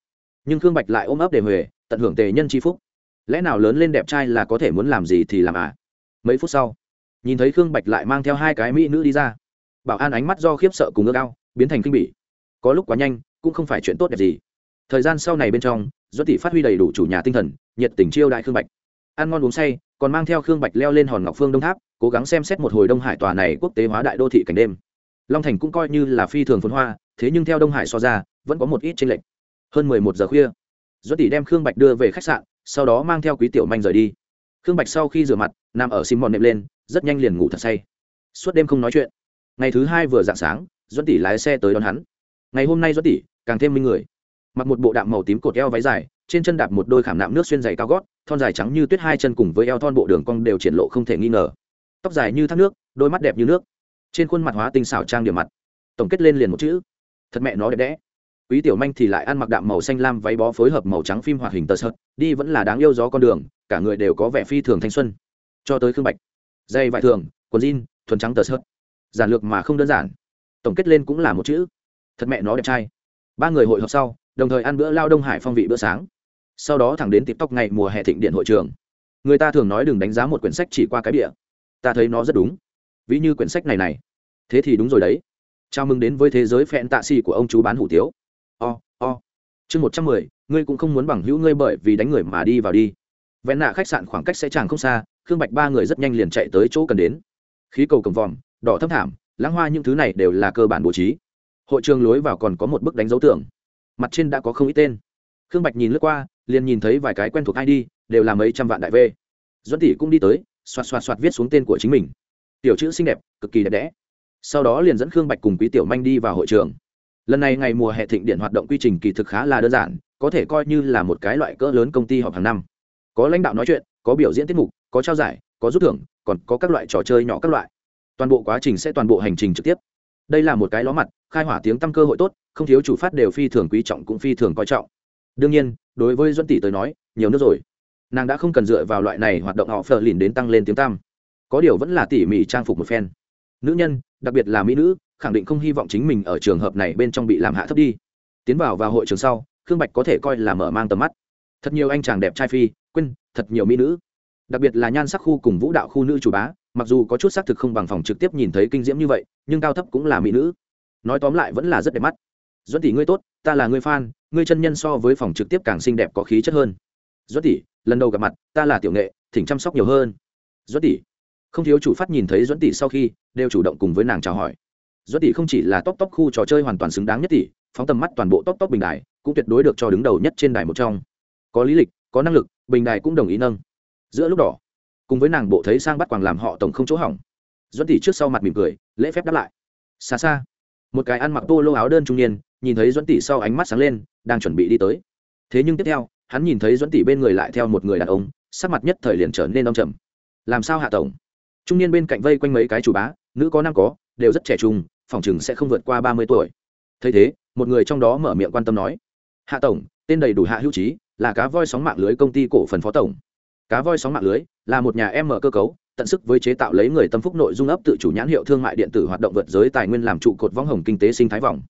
Nhưng khương bạch lại ôm ấp để huề, tận hưởng tề nhân c phúc. Lẽ nào lớn lên đẹp trai là có thể muốn làm gì thì làm à? Mấy phút sau, nhìn thấy khương bạch lại mang theo hai cái mỹ nữ đi ra. Bảo an ánh mắt do khiếp sợ cùng ước ao, biến thành kinh bỉ. Có lúc quá nhanh, cũng không phải chuyện tốt đẹp gì. Thời gian sau này bên trong do tỷ phát huy đầy đủ chủ nhà tinh thần, nhiệt tình chiêu đại khương bạch. Ăn ngon uống say, còn mang theo khương bạch leo lên hòn ngọc phương đông tháp, cố gắng xem xét một hồi đông hải tòa này quốc tế hóa đại đô thị cảnh đêm. Long thành cũng coi như là phi thường phồn hoa, thế nhưng theo đông hải so ra, vẫn có một ít tranh lệch. Hơn mười một giờ khuya do tỷ đem khương bạch đưa về khách sạn, sau đó mang theo quý tiểu manh rời đi khương bạch sau khi rửa mặt, nằm ở sim mòn nệm lên, rất nhanh liền ngủ thật say. Suốt đêm không nói chuyện. Ngày thứ hai vừa dạng sáng doãn tỷ lái xe tới đón hắn. Ngày hôm nay doãn tỷ, càng thêm minh người. Mặc một bộ đạm màu tím cột eo váy dài, trên chân đạp một đôi khảm nạm nước xuyên dày cao gót, thon dài trắng như tuyết hai chân cùng với eo thon bộ đường cong đều triển lộ không thể nghi ngờ. Tóc dài như thác nước, đôi mắt đẹp như nước. Trên khuôn mặt hóa tinh xảo trang điểm mặt. Tổng kết lên liền một chữ. Thật mẹ nó đẹp đẽ. Quý tiểu manh thì lại ăn mặc đạm màu xanh lam váy bó phối hợp màu trắng phim hoạt hình tờ sợt, đi vẫn là đáng yêu gió con đường cả người đều có vẻ phi thường thanh xuân. Cho tới khương bạch. Dây vải thường quần jean thuần trắng tờ sớt giản lược mà không đơn giản. Tổng kết lên cũng là một chữ. Thật mẹ nó đẹp trai. Ba người hội họp sau đồng thời ăn bữa lao đông hải phong vị bữa sáng. Sau đó thẳng đến tóc ngày mùa hè thịnh điện hội trường. Người ta thường nói đừng đánh giá một quyển sách chỉ qua cái địa ta thấy nó rất đúng. Ví như quyển sách này này. Thế thì đúng rồi đấy. Chào mừng đến với thế giới phẹn tạ xì của ông chú bán hủ tiếu. O、oh, o、oh. chương một trăm mười ngươi cũng không muốn bằng hữu ngươi bởi vì đánh người mà đi vào đi vẹn nạ khách sạn khoảng cách sẽ chẳng không xa, khương bạch ba người rất nhanh liền chạy tới chỗ cần đến. Khí cầu cầm vòm, đỏ thấp thảm, lãng hoa những thứ này đều là cơ bản bố trí. Hội trường lối vào còn có một bức đánh dấu tưởng mặt trên đã có không ít tên. Khương bạch nhìn lướt qua, liền nhìn thấy vài cái quen thuộc id đều là mấy trăm vạn đại v. Duẫn tỷ cũng đi tới, xoạt xoạt xoạt viết xuống tên của chính mình. Tiểu chữ xinh đẹp, cực kỳ đẹp đẽ. Sau đó liền dẫn khương bạch cùng quý tiểu manh đi vào hội trường. Lần này ngày mùa hè thịnh điện hoạt động quy trình kỳ thực khá là đơn giản, có thể coi như là một cái loại cỡ lớn công ty họp hàng năm có lãnh đạo nói chuyện, có biểu diễn tiết mục, có trao giải, có rút thưởng, còn có các loại trò chơi nhỏ các loại. Toàn bộ quá trình sẽ toàn bộ hành trình trực tiếp. Đây là một cái ló mặt, khai hỏa tiếng tăng cơ hội tốt, không thiếu chủ phát đều phi thường quý trọng cũng phi thường coi trọng. Đương nhiên, đối với duân tỷ tới nói, nhiều nước rồi. Nàng đã không cần dựa vào loại này hoạt động họ phờ lìn đến tăng lên tiếng tam có điều vẫn là tỉ mỉ trang phục một phen. Nữ nhân, đặc biệt là mỹ nữ, khẳng định không hy vọng chính mình ở trường hợp này bên trong bị làm hạ thấp đi. Tiến vào vào hội trường sau, khương bạch có thể coi là mở mang tầm mắt. Thật nhiều anh chàng đẹp trai phi quên, thật nhiều mỹ nữ. Đặc biệt là nhan sắc khu cùng vũ đạo khu nữ chủ bá, mặc dù có chút xác thực không bằng phòng trực tiếp nhìn thấy kinh diễm như vậy, nhưng cao thấp cũng là mỹ nữ. Nói tóm lại vẫn là rất đẹp mắt. Duẫn tỷ ngươi tốt, ta là ngươi fan, ngươi chân nhân so với phòng trực tiếp càng xinh đẹp có khí chất hơn. Duẫn tỷ, lần đầu gặp mặt, ta là tiểu nghệ, thỉnh chăm sóc nhiều hơn. Duẫn tỷ, không thiếu chủ phát nhìn thấy duẫn tỷ sau khi, đều chủ động cùng với nàng chào hỏi. Duẫn tỷ không chỉ là top top khu trò chơi hoàn toàn xứng đáng nhất tỷ, phóng tầm mắt toàn bộ top top bình đài, cũng tuyệt đối được cho đứng đầu nhất trên đài một trong. Có lý lịch, có năng lực bình đài cũng đồng ý nâng. Giữa lúc đỏ, cùng với nàng bộ thấy sang bắt quàng làm họ tổng không chỗ hỏng, duẫn tỷ trước sau mặt mỉm cười, lễ phép đáp lại. Xa xa, một cái ăn mặc tô lô áo đơn trung niên, nhìn thấy duẫn tỷ sau ánh mắt sáng lên, đang chuẩn bị đi tới. Thế nhưng tiếp theo, hắn nhìn thấy duẫn tỷ bên người lại theo một người đàn ông, sắc mặt nhất thời liền trở nên đông trầm. Làm sao hạ tổng? Trung niên bên cạnh vây quanh mấy cái chủ bá, nữ có nam có, đều rất trẻ trung, phòng chừng sẽ không vượt qua ba mươi tuổi. Thấy thế, một người trong đó mở miệng quan tâm nói, hạ tổng, tên đầy đủ hạ hữu trí là cá voi sóng mạng lưới công ty cổ phần phó tổng. Cá voi sóng mạng lưới là một nhà em mở cơ cấu, tận sức với chế tạo lấy người tâm phúc nội dung ấp tự chủ nhãn hiệu thương mại điện tử hoạt động vượt giới tài nguyên làm trụ cột võng hồng kinh tế sinh thái vòng.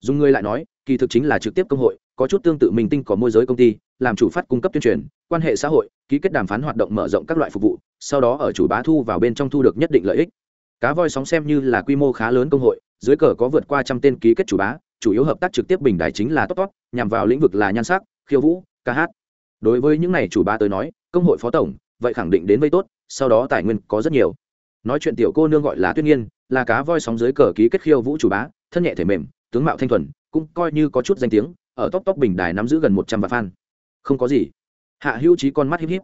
Dùng người lại nói, kỳ thực chính là trực tiếp công hội, có chút tương tự mình tinh có môi giới công ty, làm chủ phát cung cấp tuyên truyền, quan hệ xã hội, ký kết đàm phán hoạt động mở rộng các loại phục vụ, sau đó ở chủ bá thu vào bên trong thu được nhất định lợi ích. Cá voi sóng xem như là quy mô khá lớn công hội, dưới cờ có vượt qua trăm tên ký kết chủ bá, chủ yếu hợp tác trực tiếp bình đài chính là top top nhằm vào lĩnh vực là nhan sắc, khiêu vũ ca hát. Đối với những này chủ ba tới nói, công hội phó tổng, vậy khẳng định đến vây tốt, sau đó tài nguyên có rất nhiều. Nói chuyện tiểu cô nương gọi là tuyết nhiên là cá voi sóng dưới cờ ký kết khiêu vũ chủ bá, thân nhẹ thể mềm, tướng mạo thanh thuần, cũng coi như có chút danh tiếng, ở tóc tóc bình đài nắm giữ gần một trăm vạn fan. Không có gì. Hạ hữu trí con mắt híp híp.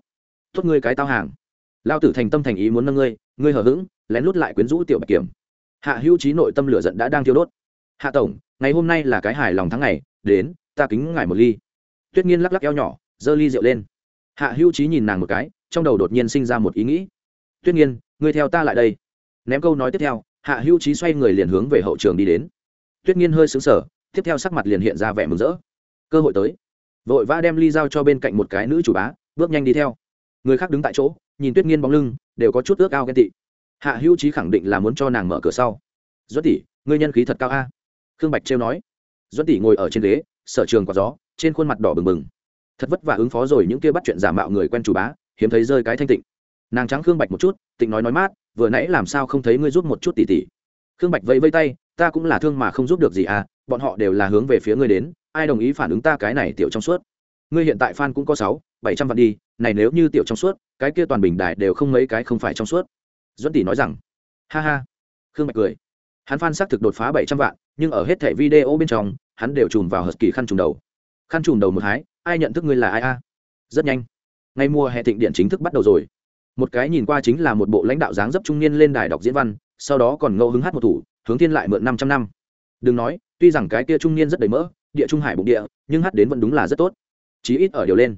Tốt ngươi cái tao hàng. Lao tử thành tâm thành ý muốn nâng ngươi ngươi hờ hững, lén lút lại quyến rũ tiểu bạch kiểm. Hạ hữu trí nội tâm lửa giận đã đang thiêu đốt. Hạ tổng, ngày hôm nay là cái hài lòng tháng ngày, đến, ta kính ngài một ly tuyết nhiên lắc lắc eo nhỏ, giơ ly rượu lên. Hạ hữu trí nhìn nàng một cái, trong đầu đột nhiên sinh ra một ý nghĩ. Tuyết nhiên ngươi theo ta lại đây. Ném câu nói tiếp theo, hạ hữu trí xoay người liền hướng về hậu trường đi đến. Tuyết nhiên hơi xứng sở tiếp theo sắc mặt liền hiện ra vẻ mừng rỡ. Cơ hội tới. Vội vã đem ly giao cho bên cạnh một cái nữ chủ bá, bước nhanh đi theo. Người khác đứng tại chỗ, nhìn tuyết nhiên bóng lưng, đều có chút ước ao ghen tị. Hạ hữu trí khẳng định là muốn cho nàng mở cửa sau. Duất tỷ, ngươi nhân khí thật cao a. Khương bạch trêu nói. Duất tỷ ngồi ở trên ghế, sở trường có gió trên khuôn mặt đỏ bừng bừng. Thật vất vả ứng phó rồi những kia bắt chuyện giả mạo người quen chủ bá, hiếm thấy rơi cái thanh tịnh. Nàng trắng khương bạch một chút, tịnh nói nói mát, vừa nãy làm sao không thấy ngươi giúp một chút tỉ tỉ. Khương bạch vẫy vây tay, ta cũng là thương mà không giúp được gì à bọn họ đều là hướng về phía ngươi đến, ai đồng ý phản ứng ta cái này tiểu trong suốt. Ngươi hiện tại fan cũng có sáu, bảy trăm vạn đi, này nếu như tiểu trong suốt, cái kia toàn bình đại đều không mấy cái không phải trong suốt. Duẫn tỷ nói rằng, ha ha. Khương bạch cười. Hắn fan xác thực đột phá bảy trăm vạn, nhưng ở hết thẻ video bên trong, hắn đều chùm vào hờ kỳ khăn trùng đầu khăn trùm đầu một hái, ai nhận thức ngươi là ai a? Rất nhanh. Ngay mùa hè thịnh điện chính thức bắt đầu rồi. Một cái nhìn qua chính là một bộ lãnh đạo dáng dấp trung niên lên đài đọc diễn văn, sau đó còn ngẫu hứng hát một thủ, hướng thiên lại mượn năm trăm năm. Đừng nói, tuy rằng cái kia trung niên rất đầy mỡ, địa trung hải bụng địa, nhưng hát đến vẫn đúng là rất tốt. Chí ít ở điều lên.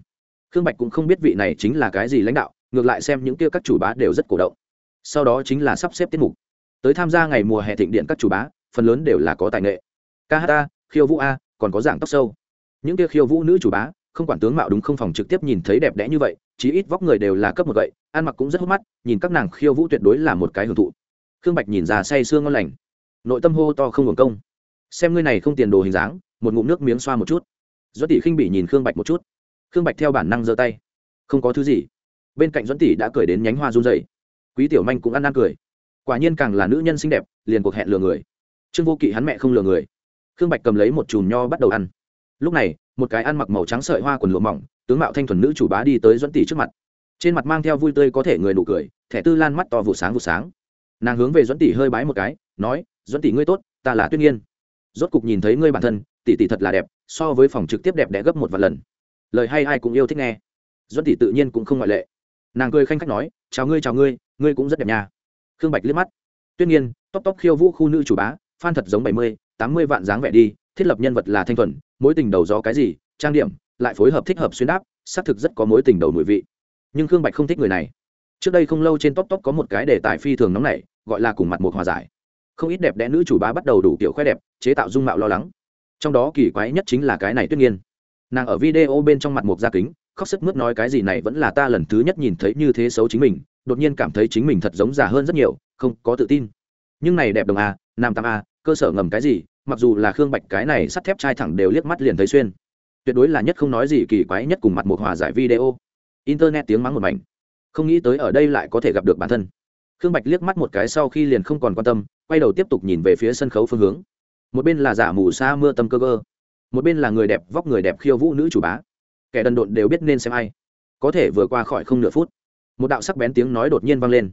Khương bạch cũng không biết vị này chính là cái gì lãnh đạo, ngược lại xem những kia các chủ bá đều rất cổ động. Sau đó chính là sắp xếp tiết mục. Tới tham gia ngày mùa hè thịnh điện các chủ bá, phần lớn đều là có tài nghệ. Ca hát a, khiêu vũ a, còn có dạng tóc sâu những kia khiêu vũ nữ chủ bá, không quản tướng mạo đúng không phòng trực tiếp nhìn thấy đẹp đẽ như vậy, chí ít vóc người đều là cấp một vậy, ăn mặc cũng rất hút mắt, nhìn các nàng khiêu vũ tuyệt đối là một cái hưởng thụ. Khương bạch nhìn ra say sương ngon lành. Nội tâm hô to không hưởng công. Xem ngươi này không tiền đồ hình dáng, một ngụm nước miếng xoa một chút. Doãn tỷ khinh bị nhìn khương bạch một chút. Khương bạch theo bản năng giơ tay. Không có thứ gì. Bên cạnh doãn tỷ đã cười đến nhánh hoa run dày quý tiểu manh cũng ăn ăn cười. Quả nhiên càng là nữ nhân xinh đẹp, liền cuộc hẹn lừa người. Trương vô kỵ hắn mẹ không lừa người. Khương bạch cầm lấy một chùm nho bắt đầu ăn lúc này, một cái ăn mặc màu trắng sợi hoa quần lụa mỏng, tướng mạo thanh thuần nữ chủ bá đi tới doãn tỷ trước mặt. Trên mặt mang theo vui tươi có thể người nụ cười, thẻ tư lan mắt to vụ sáng vụ sáng. Nàng hướng về dẫn tỷ hơi bái một cái, nói dẫn tỷ ngươi tốt, ta là tuyết nhiên rốt cục nhìn thấy ngươi bản thân, tỷ tỷ thật là đẹp, so với phòng trực tiếp đẹp đẽ gấp một vài lần. Lời hay ai cũng yêu thích nghe. Dẫn tỷ tự nhiên cũng không ngoại lệ. Nàng cười khanh khách nói, chào ngươi chào ngươi ngươi cũng rất đẹp nha. Khương bạch liếc mắt. Tuyết nhiên tóc tóc khiêu vũ khu nữ chủ bá phan thật giống bảy mươi, tám mươi vạn dáng vẻ đi thiết lập nhân vật là thanh thuần, mối tình đầu gió cái gì, trang điểm, lại phối hợp thích hợp xuyên đáp xác thực rất có mối tình đầu mùi vị. Nhưng khương bạch không thích người này. Trước đây không lâu trên top top có một cái đề tài phi thường nóng nảy, gọi là cùng mặt một hòa giải. Không ít đẹp đẽ nữ chủ bá bắt đầu đủ kiểu khoe đẹp, chế tạo dung mạo lo lắng. Trong đó kỳ quái nhất chính là cái này tuyết nhiên nàng ở video bên trong mặt một gia kính, khóc sức mướt nói cái gì này vẫn là ta lần thứ nhất nhìn thấy như thế xấu chính mình, đột nhiên cảm thấy chính mình thật giống già hơn rất nhiều, không có tự tin. Nhưng này đẹp đồng a nam tam a cơ sở ngầm cái gì mặc dù là khương bạch cái này sắt thép trai thẳng đều liếc mắt liền thấy xuyên. Tuyệt đối là nhất không nói gì kỳ quái nhất cùng mặt một hòa giải video. Internet tiếng mắng một mảnh. Không nghĩ tới ở đây lại có thể gặp được bản thân. Khương bạch liếc mắt một cái sau khi liền không còn quan tâm, quay đầu tiếp tục nhìn về phía sân khấu phương hướng. Một bên là giả mù xa mưa tâm cơ cơ. Một bên là người đẹp vóc người đẹp khiêu vũ nữ chủ bá. Kẻ đần độn đều biết nên xem ai. Có thể vừa qua khỏi không nửa phút, một đạo sắc bén tiếng nói đột nhiên vang lên.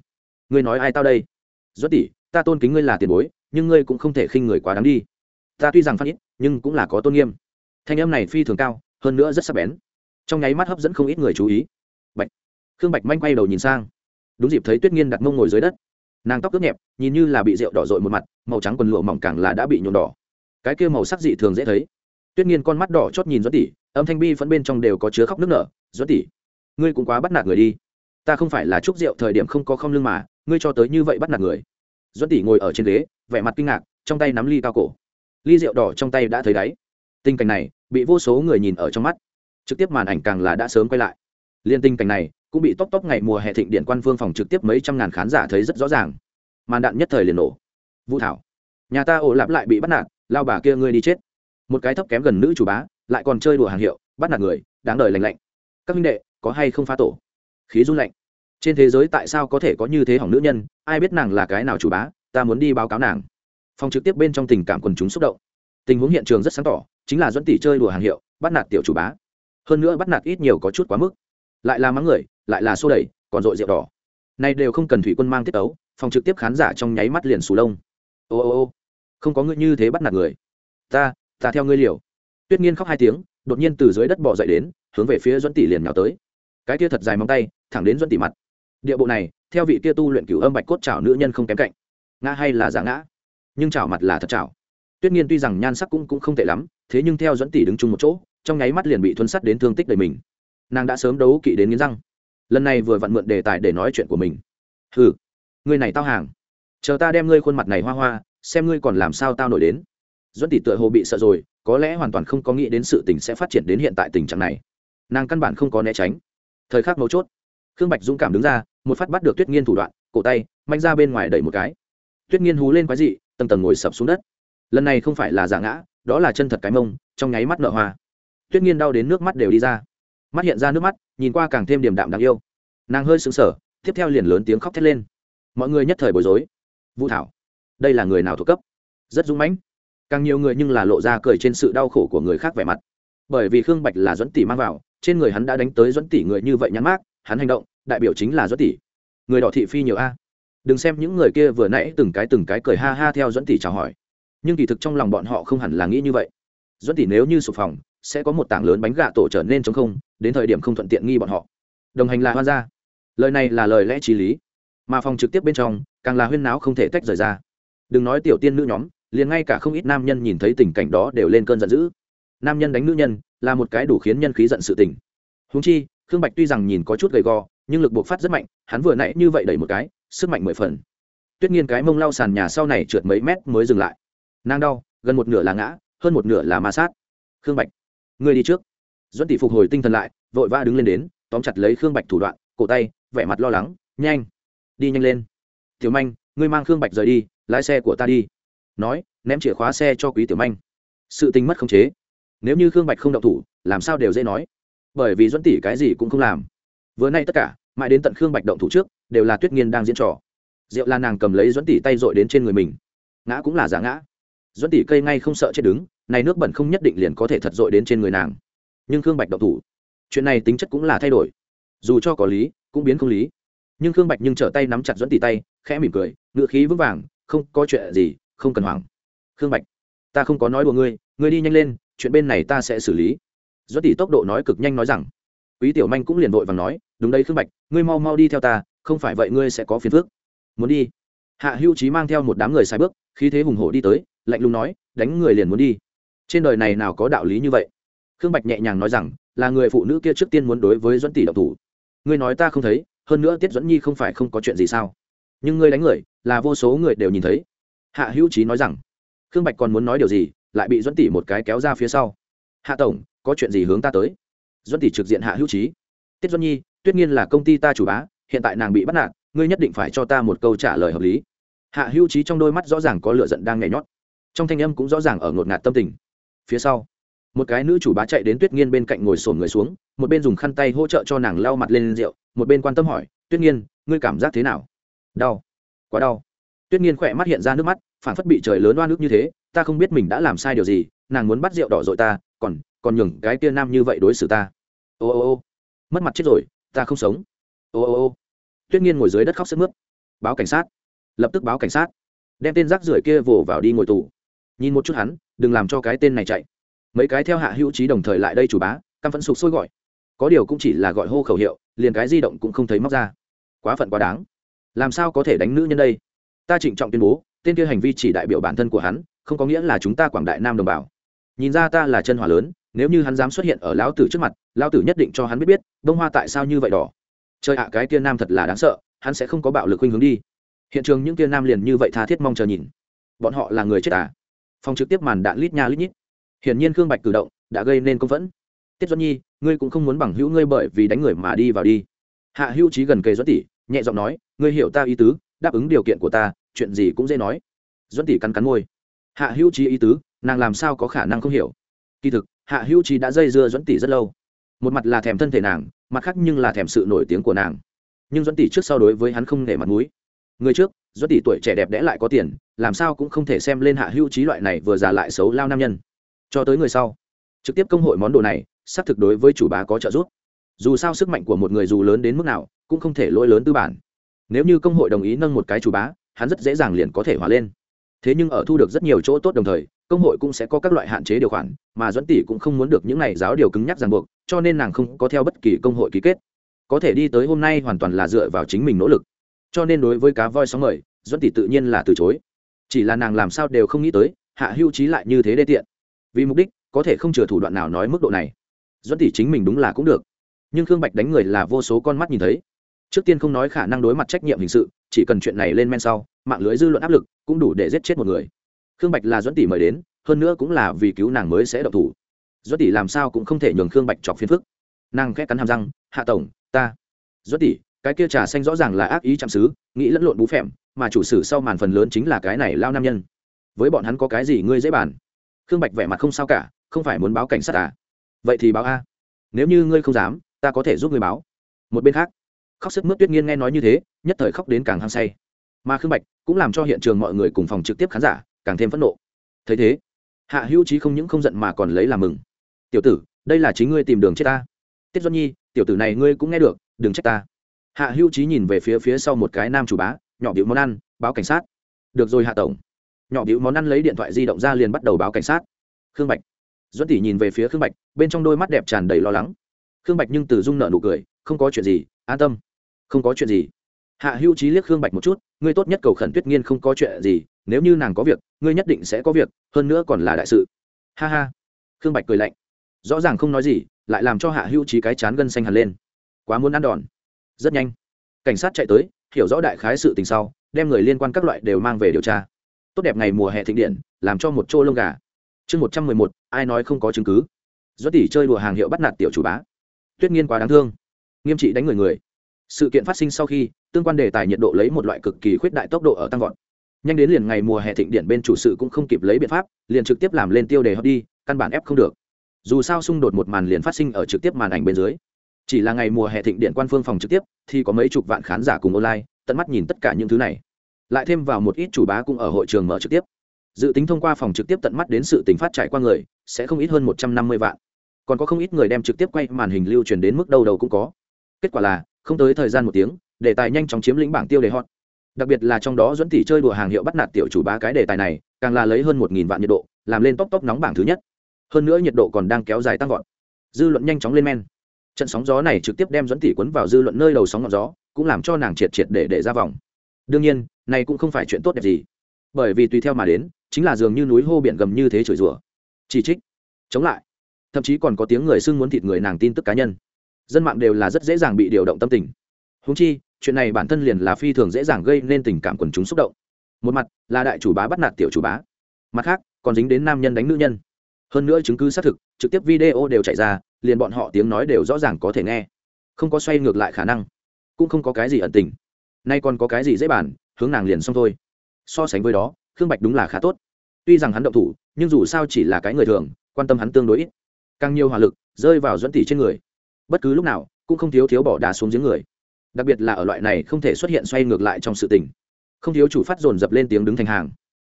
Ngươi nói ai tao đây? Doãn tỷ ta tôn kính ngươi là tiền bối, nhưng ngươi cũng không thể khinh người quá đáng đi ta tuy rằng phát ít, nhưng cũng là có tôn nghiêm. Thanh âm này phi thường cao, hơn nữa rất sắc bén. Trong nháy mắt hấp dẫn không ít người chú ý. Bạch. Khương bạch manh quay đầu nhìn sang. Đúng dịp thấy tuyết nghiên đặt mông ngồi dưới đất. Nàng tóc ướt nhẹp, nhìn như là bị rượu đỏ rội một mặt, màu trắng quần lụa mỏng càng là đã bị nhuộm đỏ. Cái kia màu sắc dị thường dễ thấy. Tuyết nghiên con mắt đỏ chót nhìn doãn tỷ, âm thanh bi phẫn bên trong đều có chứa khóc nước nở. Doãn tỷ, ngươi cũng quá bắt nạt người đi. Ta không phải là chúc rượu thời điểm không có không lưng mà, ngươi cho tới như vậy bắt nạt người. Doãn tỷ ngồi ở trên ghế, vẻ mặt kinh ngạc, trong tay nắm ly cao cổ ly rượu đỏ trong tay đã thấy đáy. Tình cảnh này bị vô số người nhìn ở trong mắt. Trực tiếp màn ảnh càng là đã sớm quay lại. Liên tình cảnh này cũng bị tóc tóc ngày mùa hè thịnh điện quan phương phòng trực tiếp mấy trăm ngàn khán giả thấy rất rõ ràng. Màn đạn nhất thời liền nổ. Vũ thảo, nhà ta ổ lạp lại bị bắt nạt, lao bà kia ngươi đi chết. Một cái thấp kém gần nữ chủ bá, lại còn chơi đùa hàng hiệu, bắt nạt người, đáng đời lành lạnh. Các minh đệ, có hay không phá tổ? Khí run lạnh. Trên thế giới tại sao có thể có như thế hỏng nữ nhân? Ai biết nàng là cái nào chủ bá? Ta muốn đi báo cáo nàng phòng trực tiếp bên trong tình cảm quần chúng xúc động. Tình huống hiện trường rất sáng tỏ, chính là dẫn tỷ chơi đùa hàng hiệu, bắt nạt tiểu chủ bá. Hơn nữa bắt nạt ít nhiều có chút quá mức. Lại là mắng người, lại là xô đẩy, còn dội rượu đỏ. Này đều không cần thủy quân mang tiết tấu, phòng trực tiếp khán giả trong nháy mắt liền sù lông. Ô ô ô, không có ngươi như thế bắt nạt người. Ta ta theo ngươi liều. Tuyết nghiên khóc hai tiếng, đột nhiên từ dưới đất bỏ dậy đến, hướng về phía duẫn tỷ liền nhào tới. Cái kia thật dài móng tay, thẳng đến duẫn tỷ mặt. Địa bộ này, theo vị kia tu luyện cửu âm bạch cốt chảo nữ nhân không kém cạnh. Ngã hay là giả ngã? Nhưng chảo mặt là thật chảo. Tuyết nghiên tuy rằng nhan sắc cũng cũng không tệ lắm, thế nhưng theo dẫn tỷ đứng chung một chỗ, trong nháy mắt liền bị thuấn sắt đến thương tích đầy mình. Nàng đã sớm đấu kỵ đến nghiến răng. Lần này vừa vặn mượn đề tài để nói chuyện của mình. Hừ, ngươi này tao hàng. Chờ ta đem ngươi khuôn mặt này hoa hoa, xem ngươi còn làm sao tao nổi đến. Duẫn tỷ tựa hồ bị sợ rồi, có lẽ hoàn toàn không có nghĩ đến sự tình sẽ phát triển đến hiện tại tình trạng này. Nàng căn bản không có né tránh. Thời khắc mấu chốt, khương bạch dũng cảm đứng ra, một phát bắt được tuyết nghiên thủ đoạn, cổ tay, manh ra bên ngoài đẩy một cái. Tuyết nghiên hú lên quái dị tầng tầng ngồi sập xuống đất. Lần này không phải là giả ngã, đó là chân thật cái mông, trong nháy mắt nợ hoa. Tuyết nghiên đau đến nước mắt đều đi ra. Mắt hiện ra nước mắt, nhìn qua càng thêm điểm đạm đáng yêu. Nàng hơi sững sờ, tiếp theo liền lớn tiếng khóc thét lên. Mọi người nhất thời bối rối. Vũ thảo, đây là người nào thuộc cấp? Rất dũng mãnh. Càng nhiều người nhưng là lộ ra cười trên sự đau khổ của người khác vẻ mặt. Bởi vì khương bạch là dẫn tỷ mang vào, trên người hắn đã đánh tới dẫn tỷ người như vậy nhắn mát hắn hành động, đại biểu chính là dẫn tỷ. Người đỏ thị phi nhiều a đừng xem những người kia vừa nãy từng cái từng cái cười ha ha theo dẫn tỷ chào hỏi. Nhưng kỳ thực trong lòng bọn họ không hẳn là nghĩ như vậy. Dẫn tỷ nếu như sụp phòng, sẽ có một tảng lớn bánh gà tổ trở nên chống không, đến thời điểm không thuận tiện nghi bọn họ. Đồng hành là hoan gia. Lời này là lời lẽ t r í lý. Mà phòng trực tiếp bên trong, càng là huyên náo không thể tách rời ra. Đừng nói tiểu tiên nữ nhóm, liền ngay cả không ít nam nhân nhìn thấy tình cảnh đó đều lên cơn giận dữ. Nam nhân đánh nữ nhân, là một cái đủ khiến nhân khí giận sự tình. Húng chi, khương bạch tuy rằng nhìn có chút gầy gò, nhưng lực buộc phát rất mạnh, hắn vừa nãy như vậy đẩy một cái sức mạnh mười phần. Tuyết nhiên cái mông lau sàn nhà sau này trượt mấy mét mới dừng lại. Nàng đau, gần một nửa là ngã, hơn một nửa là ma sát. Khương bạch, ngươi đi trước. Duẫn tỷ phục hồi tinh thần lại, vội vã đứng lên đến, tóm chặt lấy khương bạch thủ đoạn, cổ tay, vẻ mặt lo lắng, nhanh, đi nhanh lên. Tiểu manh, ngươi mang khương bạch rời đi, lái xe của ta đi. Nói, ném chìa khóa xe cho quý tiểu manh. Sự tình mất khống chế. Nếu như khương bạch không động thủ, làm sao đều dễ nói. Bởi vì duẫn tỷ cái gì cũng không làm. Vừa nay tất cả, mãi đến tận khương bạch động thủ trước đều là tuyết nghiên đang diễn trò. Rượu là nàng cầm lấy dẫn tỷ tay dội đến trên người mình. Ngã cũng là giả ngã. Dẫn tỷ cây ngay không sợ chết đứng, này nước bẩn không nhất định liền có thể thật dội đến trên người nàng. Nhưng khương bạch độc thủ. Chuyện này tính chất cũng là thay đổi. Dù cho có lý, cũng biến không lý. Nhưng khương bạch nhưng trở tay nắm chặt dẫn tỷ tay, khẽ mỉm cười, ngựa khí vững vàng, không có chuyện gì, không cần hoảng. Khương bạch, ta không có nói đùa ngươi ngươi đi nhanh lên, chuyện bên này ta sẽ xử lý. Dẫn tỷ tốc độ nói cực nhanh nói rằng. Quý tiểu manh cũng liền vội và nói, đúng đây khương bạch, ngươi mau mau đi theo ta không phải vậy ngươi sẽ có phiền phức. Muốn đi. Hạ hữu trí mang theo một đám người sai bước, khí thế hùng hổ đi tới, lạnh lùng nói, đánh người liền muốn đi. Trên đời này nào có đạo lý như vậy? Khương bạch nhẹ nhàng nói rằng, là người phụ nữ kia trước tiên muốn đối với dẫn tỷ độc thủ. Ngươi nói ta không thấy, hơn nữa tiết dẫn nhi không phải không có chuyện gì sao? Nhưng ngươi đánh người, là vô số người đều nhìn thấy. Hạ hữu trí nói rằng, khương bạch còn muốn nói điều gì, lại bị dẫn tỷ một cái kéo ra phía sau. Hạ tổng, có chuyện gì hướng ta tới? Dẫn tỷ trực diện hạ hữu trí tiết dẫn nhi, tuyết nhiên là công ty ta chủ bá hiện tại nàng bị bắt nạt, ngươi nhất định phải cho ta một câu trả lời hợp lý. Hạ hữu trí trong đôi mắt rõ ràng có lựa giận đang nhảy nhót. Trong thanh âm cũng rõ ràng ở ngột ngạt tâm tình. Phía sau, một cái nữ chủ bá chạy đến tuyết nghiên bên cạnh ngồi sổn người xuống, một bên dùng khăn tay hỗ trợ cho nàng lau mặt lên rượu, một bên quan tâm hỏi, tuyết nghiên, ngươi cảm giác thế nào? Đau, quá đau. Tuyết nghiên khỏe mắt hiện ra nước mắt phản phất bị trời lớn oan nước như thế, ta không biết mình đã làm sai điều gì, nàng muốn bắt rượu đỏ dội ta, còn còn nhường cái kia nam như vậy đối xử ta. Ô ô ô, mất mặt chết rồi, ta không sống. Ô ô ô tuyết nghiên ngồi dưới đất khóc sức mướt. Báo cảnh sát. Lập tức báo cảnh sát. Đem tên rác rưởi kia vồ vào đi ngồi tù. Nhìn một chút hắn, đừng làm cho cái tên này chạy. Mấy cái theo hạ hữu trí đồng thời lại đây chủ bá, căm phẫn sục sôi gọi. Có điều cũng chỉ là gọi hô khẩu hiệu, liền cái di động cũng không thấy móc ra. Quá phận quá đáng. Làm sao có thể đánh nữ nhân đây? Ta trịnh trọng tuyên bố, tên kia hành vi chỉ đại biểu bản thân của hắn, không có nghĩa là chúng ta quảng đại nam đồng bào. Nhìn ra ta là chân hỏa lớn, nếu như hắn dám xuất hiện ở lão tử trước mặt, lão tử nhất định cho hắn biết biết bông hoa tại sao như vậy đỏ chơi ạ, cái kia nam thật là đáng sợ, hắn sẽ không có bạo lực khuynh hướng đi. Hiện trường những kia nam liền như vậy tha thiết mong chờ nhìn. Bọn họ là người chết à? Phòng trực tiếp màn đạn lít nha lít nhít. Hiển nhiên khương bạch cử động đã gây nên công phẫn. Tiết doãn nhi, ngươi cũng không muốn bằng hữu ngươi bởi vì đánh người mà đi vào đi. Hạ hữu trí gần kề doãn tỷ, nhẹ giọng nói, ngươi hiểu ta ý tứ, đáp ứng điều kiện của ta, chuyện gì cũng dễ nói. Doãn tỷ cắn cắn môi. Hạ hữu trí ý tứ, nàng làm sao có khả năng không hiểu. Kỳ thực, hạ hữu trí đã dây dưa doãn tỷ rất lâu. Một mặt là thèm thân thể nàng mặt khác nhưng là thèm sự nổi tiếng của nàng. Nhưng doãn tỷ trước sau đối với hắn không nể mặt mũi. Người trước doãn tỷ tuổi trẻ đẹp đẽ lại có tiền, làm sao cũng không thể xem lên hạ hữu trí loại này vừa già lại xấu lao nam nhân. Cho tới người sau, trực tiếp công hội món đồ này, xác thực đối với chủ bá có trợ giúp. Dù sao sức mạnh của một người dù lớn đến mức nào, cũng không thể lỗi lớn tư bản. Nếu như công hội đồng ý nâng một cái chủ bá, hắn rất dễ dàng liền có thể hòa lên. Thế nhưng ở thu được rất nhiều chỗ tốt đồng thời công hội cũng sẽ có các loại hạn chế điều khoản, mà dẫn tỷ cũng không muốn được những này giáo điều cứng nhắc ràng buộc, cho nên nàng không có theo bất kỳ công hội ký kết. Có thể đi tới hôm nay hoàn toàn là dựa vào chính mình nỗ lực. Cho nên đối với cá voi sóng mời dẫn tỷ tự nhiên là từ chối. Chỉ là nàng làm sao đều không nghĩ tới, hạ hưu trí lại như thế đê tiện. Vì mục đích, có thể không chừa thủ đoạn nào nói mức độ này. Dẫn tỷ chính mình đúng là cũng được. Nhưng khương bạch đánh người là vô số con mắt nhìn thấy. Trước tiên không nói khả năng đối mặt trách nhiệm hình sự, chỉ cần chuyện này lên men sau, mạng lưới dư luận áp lực cũng đủ để giết chết một người khương bạch là dẫn tỷ mời đến, hơn nữa cũng là vì cứu nàng mới sẽ độc thủ. Dẫn tỷ làm sao cũng không thể nhường khương bạch chọc phiền phức. Nàng khét cắn hàm răng, hạ tổng, ta. Dẫn tỷ, cái kia trà xanh rõ ràng là ác ý chạm xứ, nghĩ lẫn lộn bú phèm, mà chủ sử sau màn phần lớn chính là cái này lao nam nhân. Với bọn hắn có cái gì ngươi dễ bàn? Khương bạch vẻ mặt không sao cả, không phải muốn báo cảnh sát à? Vậy thì báo a. Nếu như ngươi không dám, ta có thể giúp ngươi báo. Một bên khác, khóc sức mướt tuyết nghiên nghe nói như thế, nhất thời khóc đến càng hăng say. Mà khương bạch cũng làm cho hiện trường mọi người cùng phòng trực tiếp khán giả càng thêm phẫn nộ. Thấy thế, hạ hữu trí không những không giận mà còn lấy làm mừng. Tiểu tử, đây là chính ngươi tìm đường chết ta. Tiết doanh nhi, tiểu tử này ngươi cũng nghe được, đừng trách ta. Hạ hữu trí nhìn về phía phía sau một cái nam chủ bá, nhỏ điệu món ăn, báo cảnh sát. Được rồi hạ tổng. Nhỏ điệu món ăn lấy điện thoại di động ra liền bắt đầu báo cảnh sát. Khương bạch. Duẫn tỷ nhìn về phía khương bạch, bên trong đôi mắt đẹp tràn đầy lo lắng. Khương bạch nhưng từ dung nợ nụ cười, không có chuyện gì, an tâm. Không có chuyện gì. Hạ hữu trí liếc khương bạch một chút, ngươi tốt nhất cầu khẩn tuyết nghiên không có chuyện gì nếu như nàng có việc, ngươi nhất định sẽ có việc, hơn nữa còn là đại sự. Ha ha. Khương bạch cười lạnh. Rõ ràng không nói gì, lại làm cho hạ hữu trí cái chán gân xanh hẳn lên. Quá muốn ăn đòn. Rất nhanh. Cảnh sát chạy tới, hiểu rõ đại khái sự tình sau, đem người liên quan các loại đều mang về điều tra. Tốt đẹp ngày mùa hè thịnh điện, làm cho một chỗ lông gà. Chương một trăm mười một, ai nói không có chứng cứ? Do tỷ chơi đùa hàng hiệu bắt nạt tiểu chủ bá. Tuyết nghiên quá đáng thương. Nghiêm trị đánh người người. Sự kiện phát sinh sau khi, tương quan đề tài nhiệt độ lấy một loại cực kỳ khuyết đại tốc độ ở tăng vọt nhanh đến liền ngày mùa hè thịnh điện bên chủ sự cũng không kịp lấy biện pháp, liền trực tiếp làm lên tiêu đề hot đi, căn bản ép không được. Dù sao xung đột một màn liền phát sinh ở trực tiếp màn ảnh bên dưới. Chỉ là ngày mùa hè thịnh điện quan phương phòng trực tiếp, thì có mấy chục vạn khán giả cùng online, tận mắt nhìn tất cả những thứ này. Lại thêm vào một ít chủ bá cũng ở hội trường mở trực tiếp. Dự tính thông qua phòng trực tiếp tận mắt đến sự tình phát trải qua người, sẽ không ít hơn một trăm năm mươi vạn. Còn có không ít người đem trực tiếp quay màn hình lưu truyền đến mức đầu đầu cũng có. Kết quả là, không tới thời gian một tiếng, đề tài nhanh chóng chiếm lĩnh bảng tiêu đề hot đặc biệt là trong đó dẫn tỷ chơi đùa hàng hiệu bắt nạt tiểu chủ bá cái đề tài này, càng là lấy hơn một nghìn vạn nhiệt độ, làm lên tóc tóc nóng bảng thứ nhất. Hơn nữa nhiệt độ còn đang kéo dài tăng vọt. Dư luận nhanh chóng lên men. Trận sóng gió này trực tiếp đem dẫn tỷ quấn vào dư luận nơi đầu sóng ngọn gió, cũng làm cho nàng triệt triệt để để ra vòng. Đương nhiên, này cũng không phải chuyện tốt đẹp gì. Bởi vì tùy theo mà đến, chính là dường như núi hô biển gầm như thế chửi rủa. Chỉ trích. Chống lại. Thậm chí còn có tiếng người xưng muốn thịt người nàng tin tức cá nhân. Dân mạng đều là rất dễ dàng bị điều động tâm tình húng chi, chuyện này bản thân liền là phi thường dễ dàng gây nên tình cảm quần chúng xúc động. Một mặt, là đại chủ bá bắt nạt tiểu chủ bá. Mặt khác, còn dính đến nam nhân đánh nữ nhân. Hơn nữa chứng cứ xác thực, trực tiếp video đều chạy ra, liền bọn họ tiếng nói đều rõ ràng có thể nghe. Không có xoay ngược lại khả năng. Cũng không có cái gì ẩn tình. Nay còn có cái gì dễ bàn, hướng nàng liền xong thôi. So sánh với đó, khương bạch đúng là khá tốt. Tuy rằng hắn động thủ, nhưng dù sao chỉ là cái người thường, quan tâm hắn tương đối ít. Càng nhiều hỏa lực rơi vào dẫn tỷ trên người. Bất cứ lúc nào, cũng không thiếu thiếu bỏ đá xuống giếng người đặc biệt là ở loại này không thể xuất hiện xoay ngược lại trong sự tình. Không thiếu chủ phát dồn dập lên tiếng đứng thành hàng.